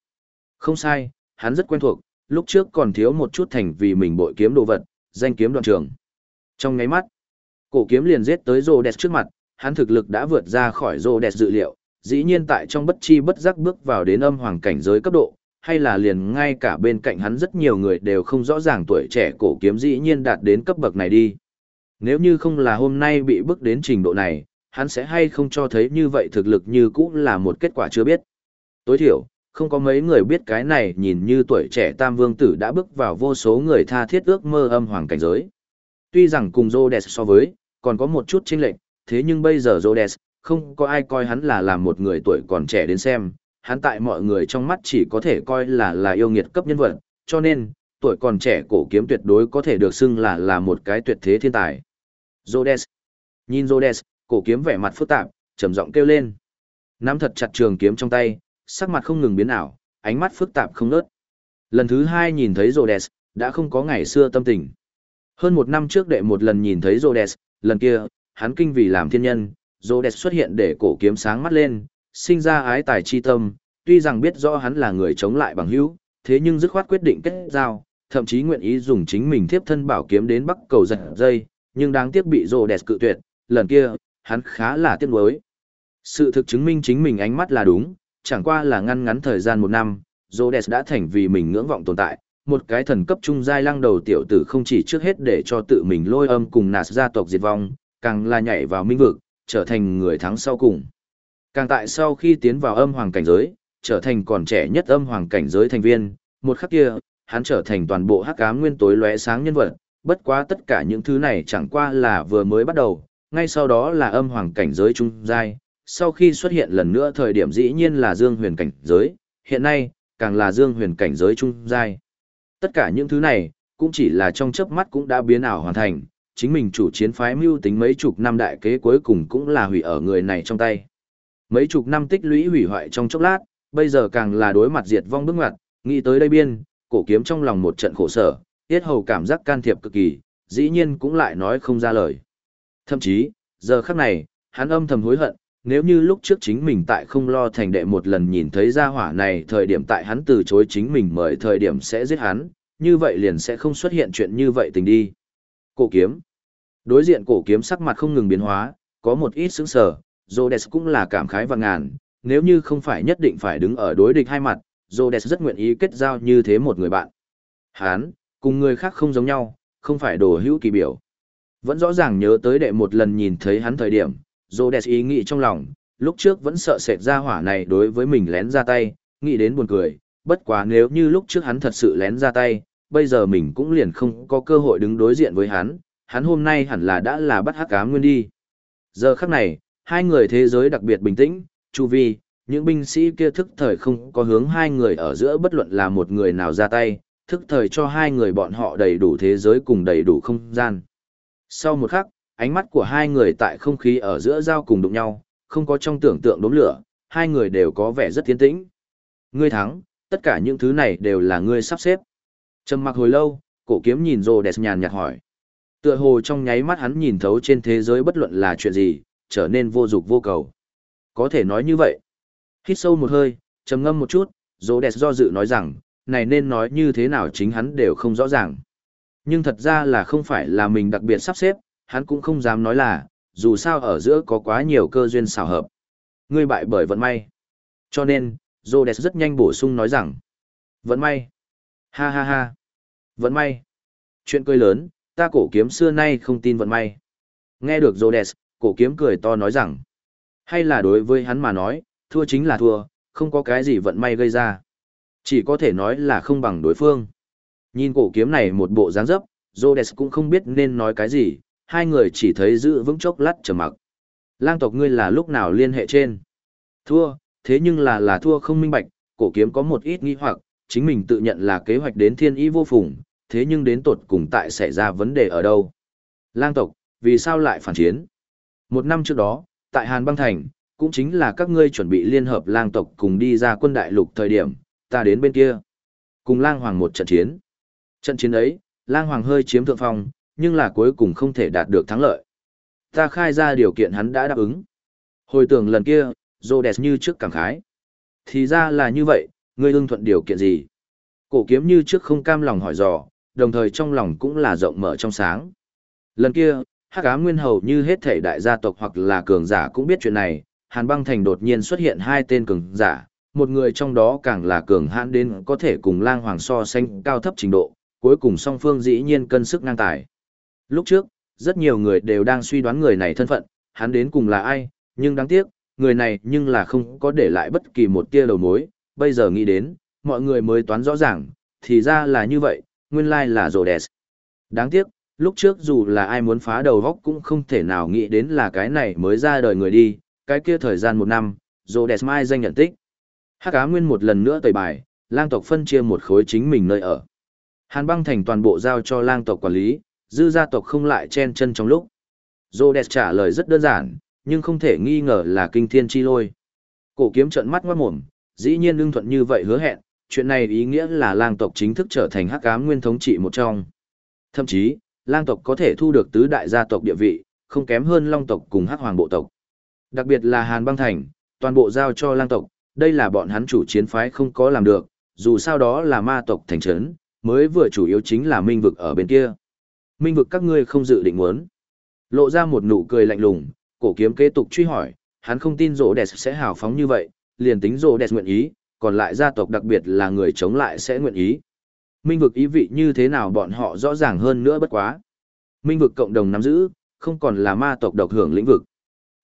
Không sai, hắn rất quen thuộc, lúc trước còn thiếu một chút thành vì mình bội kiếm đồ vật, danh kiếm đoạn trường. Trong ngáy mắt, cổ kiếm liền giết tới rô đẹp trước mặt, hắn thực lực đã vượt ra khỏi rô đẹp dự liệu, dĩ nhiên tại trong bất chi bất giác bước vào đến âm hoàng cảnh giới cấp độ, hay là liền ngay cả bên cạnh hắn rất nhiều người đều không rõ ràng tuổi trẻ cổ kiếm dĩ nhiên đạt đến cấp bậc này đi. Nếu như không là hôm nay bị bước đến trình độ này, hắn sẽ hay không cho thấy như vậy thực lực như cũ là một kết quả chưa biết. Tối thiểu, không có mấy người biết cái này nhìn như tuổi trẻ tam vương tử đã bước vào vô số người tha thiết ước mơ âm hoàng cảnh giới. Tuy rằng cùng Zodes so với, còn có một chút chênh lệch, thế nhưng bây giờ Zodes, không có ai coi hắn là làm một người tuổi còn trẻ đến xem, hắn tại mọi người trong mắt chỉ có thể coi là là yêu nghiệt cấp nhân vật, cho nên, tuổi còn trẻ cổ kiếm tuyệt đối có thể được xưng là là một cái tuyệt thế thiên tài. Rhodes. Nhìn Rhodes, cổ kiếm vẻ mặt phức tạp, trầm giọng kêu lên. Nắm thật chặt trường kiếm trong tay, sắc mặt không ngừng biến ảo, ánh mắt phức tạp không ngớt. Lần thứ hai nhìn thấy Rhodes, đã không có ngày xưa tâm tình. Hơn một năm trước đệ một lần nhìn thấy Rhodes, lần kia, hắn kinh vì làm thiên nhân, Rhodes xuất hiện để cổ kiếm sáng mắt lên, sinh ra ái tài chi tâm, tuy rằng biết rõ hắn là người chống lại bằng hữu, thế nhưng dứt khoát quyết định kết giao, thậm chí nguyện ý dùng chính mình thiếp thân bảo kiếm đến bắc cầu giật dây, nhưng đáng tiếc bị Rhodes cự tuyệt, lần kia, hắn khá là tiếc nuối. Sự thực chứng minh chính mình ánh mắt là đúng, chẳng qua là ngăn ngắn thời gian một năm, Rhodes đã thành vì mình ngưỡng vọng tồn tại, một cái thần cấp trung giai lăng đầu tiểu tử không chỉ trước hết để cho tự mình lôi âm cùng nạt gia tộc diệt vong, càng là nhảy vào minh vực, trở thành người thắng sau cùng. Càng tại sau khi tiến vào âm hoàng cảnh giới, trở thành còn trẻ nhất âm hoàng cảnh giới thành viên, một khắc kia, hắn trở thành toàn bộ hắc ám nguyên tối lóe sáng nhân vật, bất quá tất cả những thứ này chẳng qua là vừa mới bắt đầu, ngay sau đó là âm hoàng cảnh giới trung giai, sau khi xuất hiện lần nữa thời điểm dĩ nhiên là dương huyền cảnh giới, hiện nay, càng là dương huyền cảnh giới trung giai. Tất cả những thứ này, cũng chỉ là trong chớp mắt cũng đã biến ảo hoàn thành, chính mình chủ chiến phái mưu tính mấy chục năm đại kế cuối cùng cũng là hủy ở người này trong tay. Mấy chục năm tích lũy hủy hoại trong chốc lát, bây giờ càng là đối mặt diệt vong bước ngoặt, nghĩ tới đây biên, cổ kiếm trong lòng một trận khổ sở, tiết hầu cảm giác can thiệp cực kỳ, dĩ nhiên cũng lại nói không ra lời. Thậm chí, giờ khắc này, hắn âm thầm hối hận, nếu như lúc trước chính mình tại không lo thành đệ một lần nhìn thấy gia hỏa này thời điểm tại hắn từ chối chính mình mời thời điểm sẽ giết hắn, như vậy liền sẽ không xuất hiện chuyện như vậy tình đi. Cổ kiếm. Đối diện cổ kiếm sắc mặt không ngừng biến hóa, có một ít sững sờ, Rhodes cũng là cảm khái và ngàn, nếu như không phải nhất định phải đứng ở đối địch hai mặt, Rhodes rất nguyện ý kết giao như thế một người bạn. Hán, cùng người khác không giống nhau, không phải đồ hữu kỳ biểu. Vẫn rõ ràng nhớ tới đệ một lần nhìn thấy hắn thời điểm, Rhodes ý nghĩ trong lòng, lúc trước vẫn sợ sệt ra hỏa này đối với mình lén ra tay, nghĩ đến buồn cười, bất quá nếu như lúc trước hắn thật sự lén ra tay, bây giờ mình cũng liền không có cơ hội đứng đối diện với hắn, hắn hôm nay hẳn là đã là bắt hắc cá nguyên đi. Giờ khắc này, hai người thế giới đặc biệt bình tĩnh, chu vi, những binh sĩ kia thức thời không có hướng hai người ở giữa bất luận là một người nào ra tay, thức thời cho hai người bọn họ đầy đủ thế giới cùng đầy đủ không gian. Sau một khắc, ánh mắt của hai người tại không khí ở giữa giao cùng đụng nhau, không có trong tưởng tượng đốm lửa, hai người đều có vẻ rất tiến tĩnh. Ngươi thắng, tất cả những thứ này đều là ngươi sắp xếp. Trầm mặc hồi lâu, cổ kiếm nhìn rồ đẹp nhàn nhạt hỏi. Tựa hồ trong nháy mắt hắn nhìn thấu trên thế giới bất luận là chuyện gì, trở nên vô dục vô cầu. Có thể nói như vậy. Hít sâu một hơi, trầm ngâm một chút, rồ đẹp do dự nói rằng, này nên nói như thế nào chính hắn đều không rõ ràng. Nhưng thật ra là không phải là mình đặc biệt sắp xếp, hắn cũng không dám nói là, dù sao ở giữa có quá nhiều cơ duyên xảo hợp. Ngươi bại bởi vận may. Cho nên, Rhodes rất nhanh bổ sung nói rằng, vận may. Ha ha ha. Vận may. Chuyện cười lớn, ta cổ kiếm xưa nay không tin vận may. Nghe được Rhodes, cổ kiếm cười to nói rằng, hay là đối với hắn mà nói, thua chính là thua, không có cái gì vận may gây ra. Chỉ có thể nói là không bằng đối phương. Nhìn cổ kiếm này một bộ dáng dấp, Rhodes cũng không biết nên nói cái gì, hai người chỉ thấy giữ vững chốc lát trầm mặc. Lang tộc ngươi là lúc nào liên hệ trên? Thua, Thế nhưng là là thua không minh bạch, cổ kiếm có một ít nghi hoặc, chính mình tự nhận là kế hoạch đến thiên ý vô phùng, thế nhưng đến tột cùng tại xảy ra vấn đề ở đâu. Lang tộc, vì sao lại phản chiến? Một năm trước đó, tại Hàn Băng Thành, cũng chính là các ngươi chuẩn bị liên hợp lang tộc cùng đi ra quân đại lục thời điểm, ta đến bên kia. Cùng lang hoàng một trận chiến. Trận chiến ấy, lang hoàng hơi chiếm thượng phong, nhưng là cuối cùng không thể đạt được thắng lợi. Ta khai ra điều kiện hắn đã đáp ứng. Hồi tưởng lần kia, Rhodes như trước cảm khái. Thì ra là như vậy, ngươi ưng thuận điều kiện gì? Cổ kiếm như trước không cam lòng hỏi dò, đồng thời trong lòng cũng là rộng mở trong sáng. Lần kia, Hắc Ám Nguyên hầu như hết thể đại gia tộc hoặc là cường giả cũng biết chuyện này, Hàn Băng Thành đột nhiên xuất hiện hai tên cường giả, một người trong đó càng là cường hãn đến có thể cùng Lang Hoàng so sánh cao thấp trình độ, cuối cùng song phương dĩ nhiên cân sức ngang tài. Lúc trước, rất nhiều người đều đang suy đoán người này thân phận, hắn đến cùng là ai, nhưng đáng tiếc, người này nhưng là không có để lại bất kỳ một tia đầu mối, bây giờ nghĩ đến, mọi người mới toán rõ ràng, thì ra là như vậy, nguyên lai là Rhodes. Đáng tiếc, lúc trước dù là ai muốn phá đầu góc cũng không thể nào nghĩ đến là cái này mới ra đời người đi, cái kia thời gian một năm, Rhodes mai danh nhận tích. Hắc cá Nguyên một lần nữa tẩy bài, lang tộc phân chia một khối chính mình nơi ở. Hàn băng thành toàn bộ giao cho lang tộc quản lý, dư gia tộc không lại chen chân trong lúc. Rhodes trả lời rất đơn giản, nhưng không thể nghi ngờ là kinh thiên chi lôi. Cổ kiếm trợn mắt ngoát mồm, dĩ nhiên lương thuận như vậy hứa hẹn, chuyện này ý nghĩa là lang tộc chính thức trở thành hắc ám nguyên thống trị một trong. Thậm chí, lang tộc có thể thu được tứ đại gia tộc địa vị, không kém hơn long tộc cùng hắc hoàng bộ tộc. Đặc biệt là Hàn băng thành, toàn bộ giao cho lang tộc, đây là bọn hắn chủ chiến phái không có làm được, dù sao đó là ma tộc thành trấn, mới vừa chủ yếu chính là minh vực ở bên kia. Minh vực các ngươi không dự định muốn. Lộ ra một nụ cười lạnh lùng, cổ kiếm kế tục truy hỏi, hắn không tin rỗ đẹp sẽ hào phóng như vậy, liền tính rỗ đẹp nguyện ý, còn lại gia tộc đặc biệt là người chống lại sẽ nguyện ý. Minh vực ý vị như thế nào bọn họ rõ ràng hơn nữa bất quá. Minh vực cộng đồng nắm giữ, không còn là ma tộc độc hưởng lĩnh vực.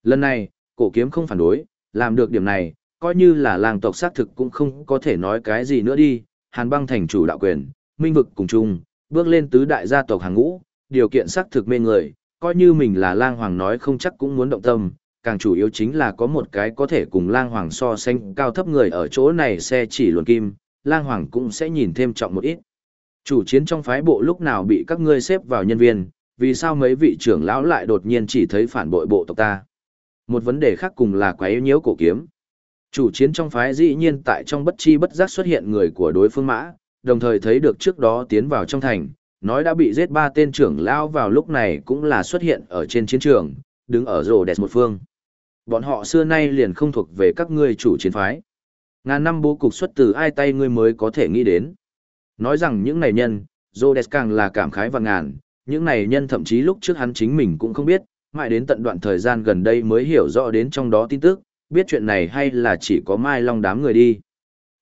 Lần này, cổ kiếm không phản đối, làm được điểm này, coi như là làng tộc xác thực cũng không có thể nói cái gì nữa đi. Hàn băng thành chủ đạo quyền, minh vực cùng chung, bước lên tứ đại gia tộc hàng ngũ, điều kiện xác thực mê người, coi như mình là lang hoàng nói không chắc cũng muốn động tâm, càng chủ yếu chính là có một cái có thể cùng lang hoàng so sánh cao thấp người ở chỗ này xe chỉ luồn kim, lang hoàng cũng sẽ nhìn thêm trọng một ít. Chủ chiến trong phái bộ lúc nào bị các ngươi xếp vào nhân viên, vì sao mấy vị trưởng lão lại đột nhiên chỉ thấy phản bội bộ tộc ta? Một vấn đề khác cùng là quái nhiễu cổ kiếm. Chủ chiến trong phái dĩ nhiên tại trong bất chi bất giác xuất hiện người của đối phương mã, đồng thời thấy được trước đó tiến vào trong thành, nói đã bị giết ba tên trưởng lão vào lúc này cũng là xuất hiện ở trên chiến trường, đứng ở rồ đẹp một phương. Bọn họ xưa nay liền không thuộc về các ngươi chủ chiến phái. Ngàn năm bố cục xuất từ ai tay ngươi mới có thể nghĩ đến. Nói rằng những này nhân, Rhodes càng là cảm khái và ngàn, những này nhân thậm chí lúc trước hắn chính mình cũng không biết, mãi đến tận đoạn thời gian gần đây mới hiểu rõ đến trong đó tin tức, biết chuyện này hay là chỉ có Mai Long đám người đi.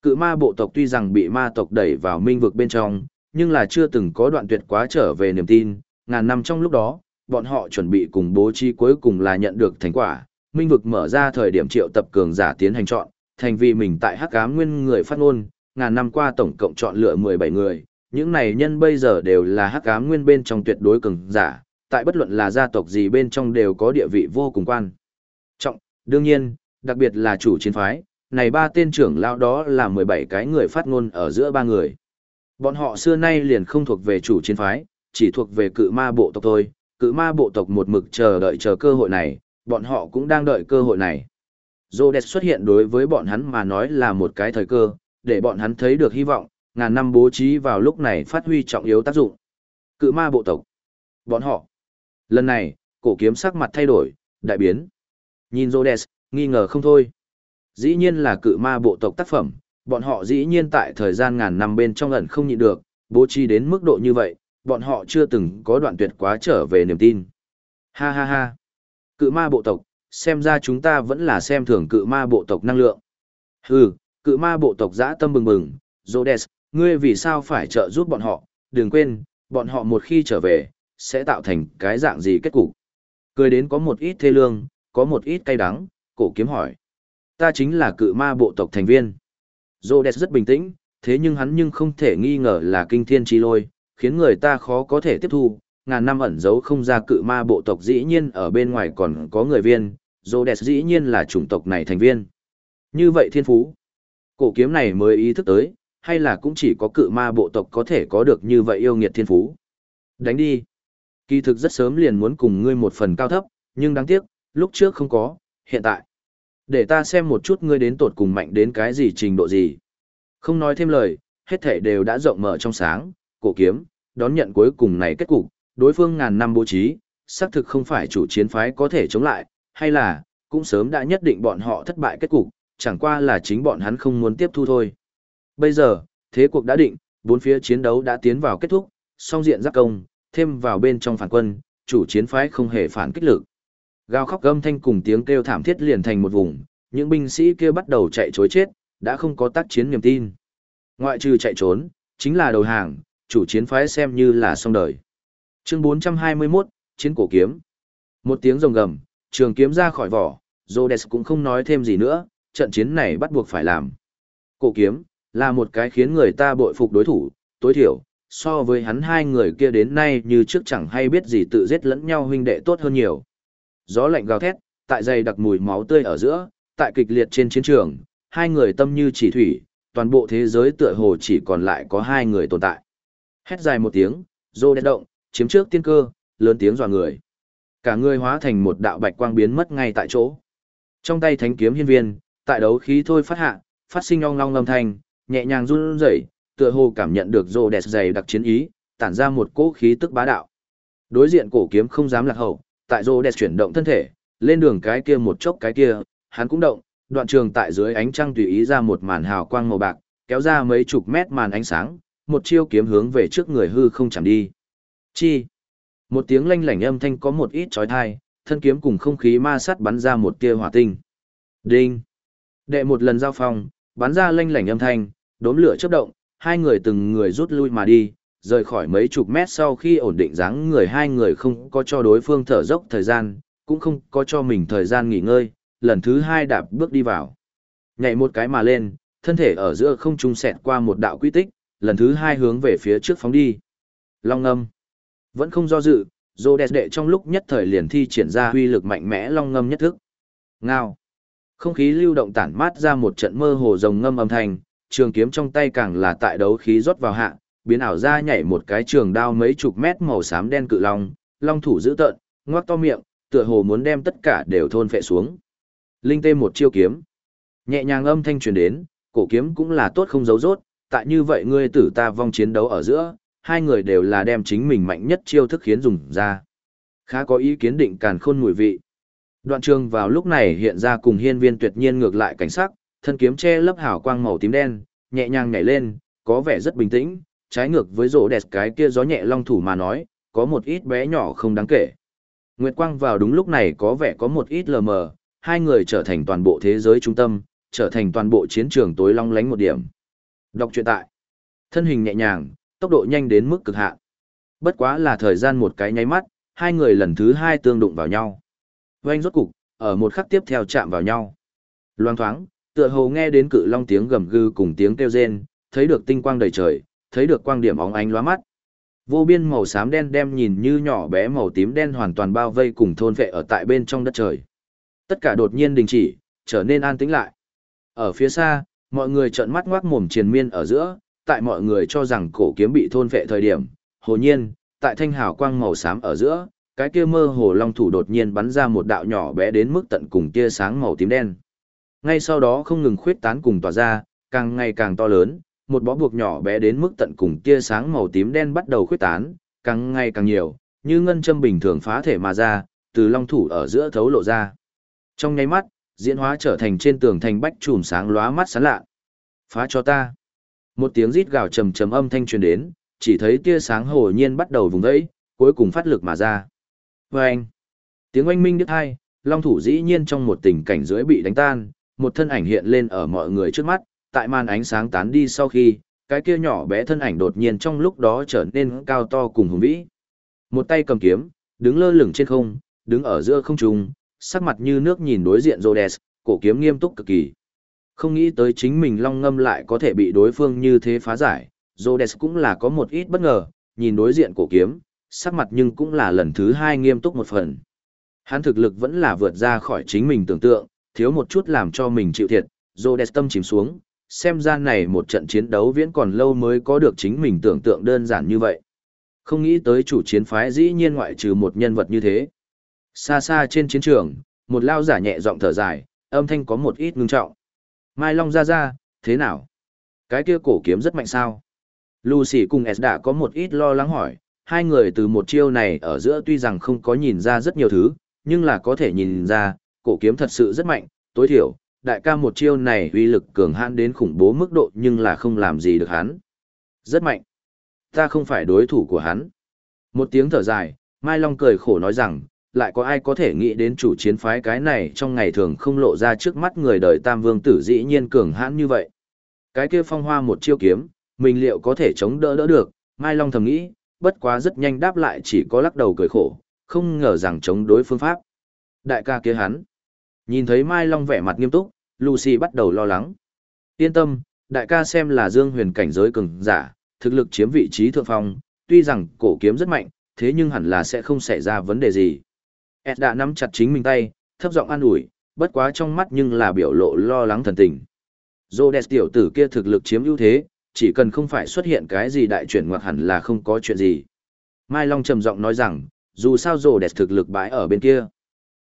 Cự ma bộ tộc tuy rằng bị ma tộc đẩy vào minh vực bên trong, nhưng là chưa từng có đoạn tuyệt quá trở về niềm tin, ngàn năm trong lúc đó, bọn họ chuẩn bị cùng bố trí cuối cùng là nhận được thành quả, minh vực mở ra thời điểm triệu tập cường giả tiến hành chọn, thành vì mình tại hắc ám nguyên người phát ngôn, ngàn năm qua tổng cộng chọn lựa 17 người, những này nhân bây giờ đều là hắc ám nguyên bên trong tuyệt đối cường giả, tại bất luận là gia tộc gì bên trong đều có địa vị vô cùng quan. Trọng, đương nhiên, đặc biệt là chủ chiến phái, này ba tên trưởng lão đó là 17 cái người phát ngôn ở giữa ba người. Bọn họ xưa nay liền không thuộc về chủ chiến phái, chỉ thuộc về cự ma bộ tộc thôi, cự ma bộ tộc một mực chờ đợi chờ cơ hội này, bọn họ cũng đang đợi cơ hội này. Rhodes xuất hiện đối với bọn hắn mà nói là một cái thời cơ, để bọn hắn thấy được hy vọng, ngàn năm bố trí vào lúc này phát huy trọng yếu tác dụng. Cự ma bộ tộc. Bọn họ. Lần này, cổ kiếm sắc mặt thay đổi, đại biến. Nhìn Rhodes, nghi ngờ không thôi. Dĩ nhiên là cự ma bộ tộc tác phẩm, bọn họ dĩ nhiên tại thời gian ngàn năm bên trong ẩn không nhịn được, bố trí đến mức độ như vậy, bọn họ chưa từng có đoạn tuyệt quá trở về niềm tin. Ha ha ha. Cự ma bộ tộc, xem ra chúng ta vẫn là xem thường cự ma bộ tộc năng lượng. Hừ, cự ma bộ tộc dã tâm bừng bừng, Rhodes, ngươi vì sao phải trợ giúp bọn họ, đừng quên, bọn họ một khi trở về, sẽ tạo thành cái dạng gì kết cục. Cười đến có một ít thê lương, có một ít cay đắng, cổ kiếm hỏi. Ta chính là cự ma bộ tộc thành viên. Rhodes rất bình tĩnh, thế nhưng hắn nhưng không thể nghi ngờ là kinh thiên chi lôi, khiến người ta khó có thể tiếp thu, ngàn năm ẩn giấu không ra cự ma bộ tộc dĩ nhiên ở bên ngoài còn có người viên, Rhodes dĩ nhiên là chủng tộc này thành viên. Như vậy thiên phú. Cổ kiếm này mới ý thức tới, hay là cũng chỉ có cự ma bộ tộc có thể có được như vậy yêu nghiệt thiên phú. Đánh đi. Kỳ thực rất sớm liền muốn cùng ngươi một phần cao thấp, nhưng đáng tiếc, lúc trước không có, hiện tại. Để ta xem một chút ngươi đến tột cùng mạnh đến cái gì trình độ gì. Không nói thêm lời, hết thể đều đã rộng mở trong sáng, cổ kiếm, đón nhận cuối cùng này kết cục, đối phương ngàn năm bố trí, xác thực không phải chủ chiến phái có thể chống lại, hay là, cũng sớm đã nhất định bọn họ thất bại kết cục, chẳng qua là chính bọn hắn không muốn tiếp thu thôi. Bây giờ, thế cuộc đã định, bốn phía chiến đấu đã tiến vào kết thúc, song diện giáp công, thêm vào bên trong phản quân, chủ chiến phái không hề phản kích lực. Gào khóc gầm thanh cùng tiếng kêu thảm thiết liền thành một vùng, những binh sĩ kia bắt đầu chạy chối chết, đã không có tác chiến niềm tin. Ngoại trừ chạy trốn, chính là đầu hàng, chủ chiến phái xem như là xong đời. Chương 421, Chiến cổ kiếm. Một tiếng rồng gầm, trường kiếm ra khỏi vỏ, Rhodes cũng không nói thêm gì nữa, trận chiến này bắt buộc phải làm. Cổ kiếm, là một cái khiến người ta bội phục đối thủ, tối thiểu, so với hắn hai người kia đến nay như trước chẳng hay biết gì tự giết lẫn nhau huynh đệ tốt hơn nhiều. Gió lạnh gào thét, tại dày đặc mùi máu tươi ở giữa, tại kịch liệt trên chiến trường, hai người tâm như chỉ thủy, toàn bộ thế giới tựa hồ chỉ còn lại có hai người tồn tại. Hét dài một tiếng, rô đen động, chiếm trước tiên cơ, lớn tiếng dọa người. Cả người hóa thành một đạo bạch quang biến mất ngay tại chỗ. Trong tay thánh kiếm hiên viên, tại đấu khí thôi phát hạ, phát sinh ong long âm thanh, nhẹ nhàng run rẩy, tựa hồ cảm nhận được rô đẹp dày đặc chiến ý, tản ra một cỗ khí tức bá đạo. Đối diện cổ kiếm không dám lạc hậu, tại rô đẹp chuyển động thân thể, lên đường cái kia một chốc cái kia, hắn cũng động, đoạn trường tại dưới ánh trăng tùy ý ra một màn hào quang màu bạc, kéo ra mấy chục mét màn ánh sáng, một chiêu kiếm hướng về trước người hư không chạm đi. Chi. Một tiếng lanh lảnh âm thanh có một ít chói tai, thân kiếm cùng không khí ma sát bắn ra một tia hỏa tinh. Đinh. Đệ một lần giao phong, bắn ra lanh lảnh âm thanh, đốm lửa chớp động, hai người từng người rút lui mà đi, rời khỏi mấy chục mét sau khi ổn định dáng người hai người không có cho đối phương thở dốc thời gian, cũng không có cho mình thời gian nghỉ ngơi, lần thứ hai đạp bước đi vào. Nhảy một cái mà lên, thân thể ở giữa không trung xẹt qua một đạo quy tích, lần thứ hai hướng về phía trước phóng đi. Long ngâm. Vẫn không do dự, Rhodes đệ trong lúc nhất thời liền thi triển ra huy lực mạnh mẽ long ngâm nhất thức. Ngao. Không khí lưu động tản mát ra một trận mơ hồ rồng ngâm âm thanh, trường kiếm trong tay càng là tại đấu khí rót vào hạ, biến ảo ra nhảy một cái trường đao mấy chục mét màu xám đen cự long, long thủ dữ tợn, ngoác to miệng, tựa hồ muốn đem tất cả đều thôn phệ xuống. Linh tê một chiêu kiếm. Nhẹ nhàng âm thanh truyền đến, cổ kiếm cũng là tốt không giấu rốt, tại như vậy ngươi tử ta vong chiến đấu ở giữa, hai người đều là đem chính mình mạnh nhất chiêu thức khiến dùng ra. Khá có ý kiến định càn khôn mùi vị. Đoạn trường vào lúc này hiện ra cùng hiên viên tuyệt nhiên ngược lại cảnh sắc, thân kiếm che lấp hào quang màu tím đen, nhẹ nhàng nhảy lên, có vẻ rất bình tĩnh, trái ngược với rỗ đẹp cái kia gió nhẹ long thủ mà nói, có một ít bé nhỏ không đáng kể. Nguyệt quang vào đúng lúc này có vẻ có một ít lờ mờ, hai người trở thành toàn bộ thế giới trung tâm, trở thành toàn bộ chiến trường tối long lánh một điểm. Đọc truyện tại. Thân hình nhẹ nhàng, tốc độ nhanh đến mức cực hạn. Bất quá là thời gian một cái nháy mắt, hai người lần thứ hai tương đụng vào nhau. Oanh rốt cục, ở một khắc tiếp theo chạm vào nhau. Loang thoáng, tựa hồ nghe đến cự long tiếng gầm gừ cùng tiếng kêu rên, thấy được tinh quang đầy trời, thấy được quang điểm óng ánh lóa mắt. Vô biên màu xám đen đem nhìn như nhỏ bé màu tím đen hoàn toàn bao vây cùng thôn vệ ở tại bên trong đất trời. Tất cả đột nhiên đình chỉ, trở nên an tĩnh lại. Ở phía xa, mọi người trợn mắt ngoác mồm triền miên ở giữa, tại mọi người cho rằng cổ kiếm bị thôn vệ thời điểm, hồ nhiên, tại thanh hào quang màu xám ở giữa, cái kia mơ hồ long thủ đột nhiên bắn ra một đạo nhỏ bé đến mức tận cùng tia sáng màu tím đen. Ngay sau đó không ngừng khuyết tán cùng tỏa ra, càng ngày càng to lớn, một bó buộc nhỏ bé đến mức tận cùng tia sáng màu tím đen bắt đầu khuyết tán, càng ngày càng nhiều, như ngân châm bình thường phá thể mà ra, từ long thủ ở giữa thấu lộ ra. Trong nháy mắt, diễn hóa trở thành trên tường thành bách chùm sáng lóa mắt sáng lạ. Phá cho ta. Một tiếng rít gào trầm trầm âm thanh truyền đến, chỉ thấy tia sáng hồ nhiên bắt đầu vùng vẫy, cuối cùng phát lực mà ra. Vâng! Tiếng oanh minh đứt hai, long thủ dĩ nhiên trong một tình cảnh dưới bị đánh tan, một thân ảnh hiện lên ở mọi người trước mắt, tại màn ánh sáng tán đi sau khi, cái kia nhỏ bé thân ảnh đột nhiên trong lúc đó trở nên cao to cùng hùng vĩ. Một tay cầm kiếm, đứng lơ lửng trên không, đứng ở giữa không trung, sắc mặt như nước nhìn đối diện Rhodes, cổ kiếm nghiêm túc cực kỳ. Không nghĩ tới chính mình long ngâm lại có thể bị đối phương như thế phá giải, Rhodes cũng là có một ít bất ngờ, nhìn đối diện cổ kiếm, sắc mặt nhưng cũng là lần thứ hai nghiêm túc một phần. Hắn thực lực vẫn là vượt ra khỏi chính mình tưởng tượng, thiếu một chút làm cho mình chịu thiệt, Rhodes tâm chìm xuống, xem ra này một trận chiến đấu viễn còn lâu mới có được chính mình tưởng tượng đơn giản như vậy. Không nghĩ tới chủ chiến phái dĩ nhiên ngoại trừ một nhân vật như thế. Xa xa trên chiến trường, một lao giả nhẹ giọng thở dài, âm thanh có một ít ngưng trọng. Mai Long ra ra, thế nào? Cái kia cổ kiếm rất mạnh sao? Lucy cùng S đã có một ít lo lắng hỏi, hai người từ một chiêu này ở giữa tuy rằng không có nhìn ra rất nhiều thứ, nhưng là có thể nhìn ra, cổ kiếm thật sự rất mạnh, tối thiểu, đại ca một chiêu này uy lực cường hãn đến khủng bố mức độ nhưng là không làm gì được hắn. Rất mạnh. Ta không phải đối thủ của hắn. Một tiếng thở dài, Mai Long cười khổ nói rằng, lại có ai có thể nghĩ đến chủ chiến phái cái này trong ngày thường không lộ ra trước mắt người đời Tam Vương tử dĩ nhiên cường hãn như vậy. Cái kia phong hoa một chiêu kiếm, mình liệu có thể chống đỡ đỡ được, Mai Long thầm nghĩ, bất quá rất nhanh đáp lại chỉ có lắc đầu cười khổ, không ngờ rằng chống đối phương pháp. Đại ca kia hắn. Nhìn thấy Mai Long vẻ mặt nghiêm túc, Lucy bắt đầu lo lắng. Yên tâm, đại ca xem là Dương Huyền cảnh giới cường giả, thực lực chiếm vị trí thượng phong, tuy rằng cổ kiếm rất mạnh, thế nhưng hẳn là sẽ không xảy ra vấn đề gì. Ed đã nắm chặt chính mình tay, thấp giọng an ủi, bất quá trong mắt nhưng là biểu lộ lo lắng thần tình. Rhodes tiểu tử kia thực lực chiếm ưu thế, chỉ cần không phải xuất hiện cái gì đại chuyển ngoặc hẳn là không có chuyện gì. Mai Long trầm giọng nói rằng, dù sao Rhodes thực lực bãi ở bên kia.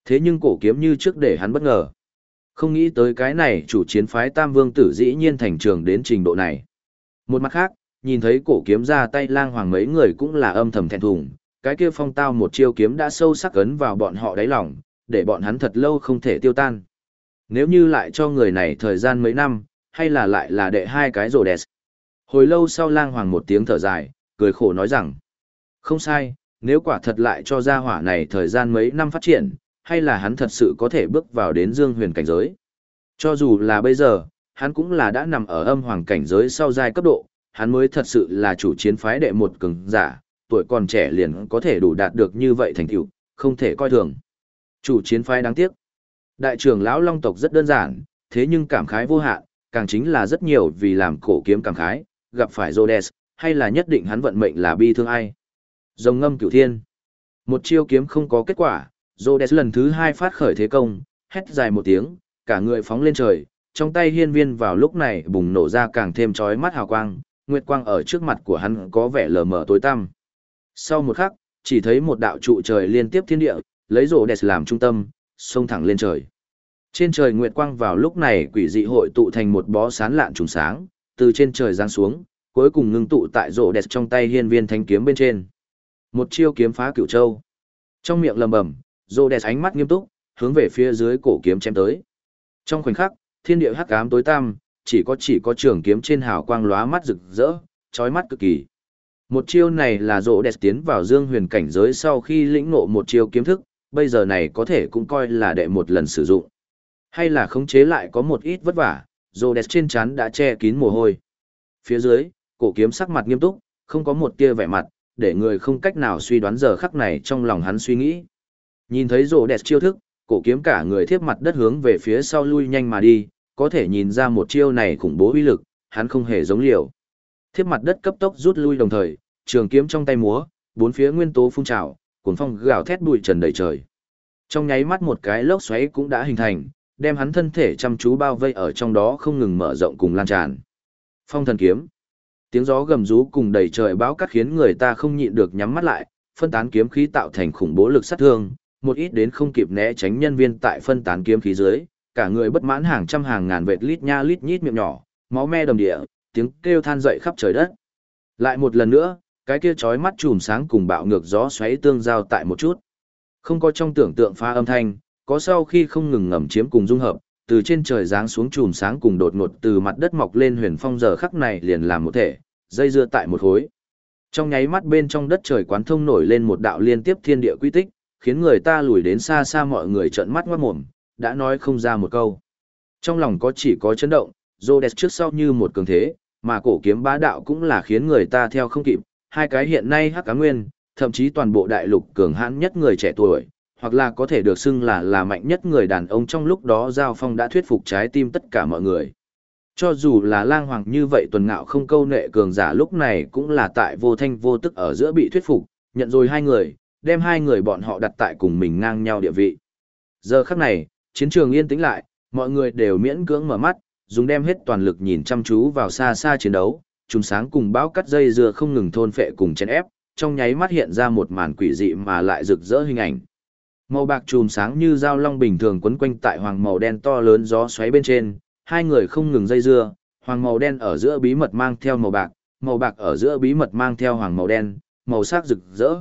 Thế nhưng cổ kiếm như trước để hắn bất ngờ. Không nghĩ tới cái này chủ chiến phái Tam Vương tử dĩ nhiên thành trường đến trình độ này. Một mặt khác, nhìn thấy cổ kiếm ra tay lang hoàng mấy người cũng là âm thầm thẹn thùng, cái kia phong tao một chiêu kiếm đã sâu sắc ấn vào bọn họ đáy lòng, để bọn hắn thật lâu không thể tiêu tan. Nếu như lại cho người này thời gian mấy năm, hay là lại là đệ hai cái rồ đẹp. Hồi lâu sau lang hoàng một tiếng thở dài, cười khổ nói rằng, không sai, nếu quả thật lại cho gia hỏa này thời gian mấy năm phát triển, hay là hắn thật sự có thể bước vào đến dương huyền cảnh giới. Cho dù là bây giờ, hắn cũng là đã nằm ở âm hoàng cảnh giới sau giai cấp độ, hắn mới thật sự là chủ chiến phái đệ một cường giả, tuổi còn trẻ liền có thể đủ đạt được như vậy thành tựu, không thể coi thường. Chủ chiến phái đáng tiếc. Đại trưởng lão Long tộc rất đơn giản, thế nhưng cảm khái vô hạn, càng chính là rất nhiều vì làm cổ kiếm cảm khái, gặp phải Rhodes, hay là nhất định hắn vận mệnh là bi thương ai. Rồng ngâm cửu thiên. Một chiêu kiếm không có kết quả, Rhodes lần thứ hai phát khởi thế công, hét dài một tiếng, cả người phóng lên trời, trong tay hiên viên vào lúc này bùng nổ ra càng thêm chói mắt hào quang, nguyệt quang ở trước mặt của hắn có vẻ lờ mờ tối tăm. Sau một khắc, chỉ thấy một đạo trụ trời liên tiếp thiên địa, lấy rổ đẹp làm trung tâm, xông thẳng lên trời. Trên trời nguyệt quang vào lúc này quỷ dị hội tụ thành một bó sán lạn trùng sáng, từ trên trời giáng xuống, cuối cùng ngưng tụ tại rổ đẹp trong tay hiên viên thanh kiếm bên trên. Một chiêu kiếm phá cửu châu. Trong miệng lầm bầm, rổ đẹp ánh mắt nghiêm túc, hướng về phía dưới cổ kiếm chém tới. Trong khoảnh khắc, thiên địa hắc ám tối tăm, chỉ có chỉ có trường kiếm trên hào quang lóa mắt rực rỡ, chói mắt cực kỳ. Một chiêu này là rộ đẹp tiến vào dương huyền cảnh giới sau khi lĩnh ngộ một chiêu kiếm thức, bây giờ này có thể cũng coi là đệ một lần sử dụng. Hay là khống chế lại có một ít vất vả, Rô đẹp trên chắn đã che kín mồ hôi. Phía dưới, cổ kiếm sắc mặt nghiêm túc, không có một tia vẻ mặt, để người không cách nào suy đoán giờ khắc này trong lòng hắn suy nghĩ. Nhìn thấy Rô đẹp chiêu thức, cổ kiếm cả người thiếp mặt đất hướng về phía sau lui nhanh mà đi, có thể nhìn ra một chiêu này khủng bố uy lực, hắn không hề giống liều. Thiếp mặt đất cấp tốc rút lui đồng thời, trường kiếm trong tay múa, bốn phía nguyên tố phun trào, cuồng phong gào thét bụi trần đầy trời. Trong nháy mắt một cái lốc xoáy cũng đã hình thành, đem hắn thân thể chăm chú bao vây ở trong đó không ngừng mở rộng cùng lan tràn. Phong thần kiếm. Tiếng gió gầm rú cùng đầy trời bão cắt khiến người ta không nhịn được nhắm mắt lại, phân tán kiếm khí tạo thành khủng bố lực sát thương, một ít đến không kịp né tránh nhân viên tại phân tán kiếm khí dưới, cả người bất mãn hàng trăm hàng ngàn vệt lít nha lít nhít miệng nhỏ, máu me đầm địa, tiếng kêu than dậy khắp trời đất. Lại một lần nữa, cái kia chói mắt chùm sáng cùng bạo ngược gió xoáy tương giao tại một chút. Không có trong tưởng tượng pha âm thanh, có sau khi không ngừng ngầm chiếm cùng dung hợp, từ trên trời giáng xuống chùm sáng cùng đột ngột từ mặt đất mọc lên huyền phong giờ khắc này liền làm một thể, dây dưa tại một khối. Trong nháy mắt bên trong đất trời quán thông nổi lên một đạo liên tiếp thiên địa quy tích, khiến người ta lùi đến xa xa mọi người trợn mắt ngoát mồm, đã nói không ra một câu. Trong lòng có chỉ có chấn động, Rhodes trước sau như một cường thế, mà cổ kiếm bá đạo cũng là khiến người ta theo không kịp, hai cái hiện nay hắc cá nguyên, thậm chí toàn bộ đại lục cường hãn nhất người trẻ tuổi, hoặc là có thể được xưng là là mạnh nhất người đàn ông trong lúc đó giao phong đã thuyết phục trái tim tất cả mọi người. Cho dù là lang hoàng như vậy tuần ngạo không câu nệ cường giả lúc này cũng là tại vô thanh vô tức ở giữa bị thuyết phục, nhận rồi hai người, đem hai người bọn họ đặt tại cùng mình ngang nhau địa vị. Giờ khắc này, chiến trường yên tĩnh lại, mọi người đều miễn cưỡng mở mắt, dùng đem hết toàn lực nhìn chăm chú vào xa xa chiến đấu, trùng sáng cùng bão cắt dây dưa không ngừng thôn phệ cùng chèn ép, trong nháy mắt hiện ra một màn quỷ dị mà lại rực rỡ hình ảnh. Màu bạc chùm sáng như dao long bình thường quấn quanh tại hoàng màu đen to lớn gió xoáy bên trên, hai người không ngừng dây dưa, hoàng màu đen ở giữa bí mật mang theo màu bạc, màu bạc ở giữa bí mật mang theo hoàng màu đen, màu sắc rực rỡ,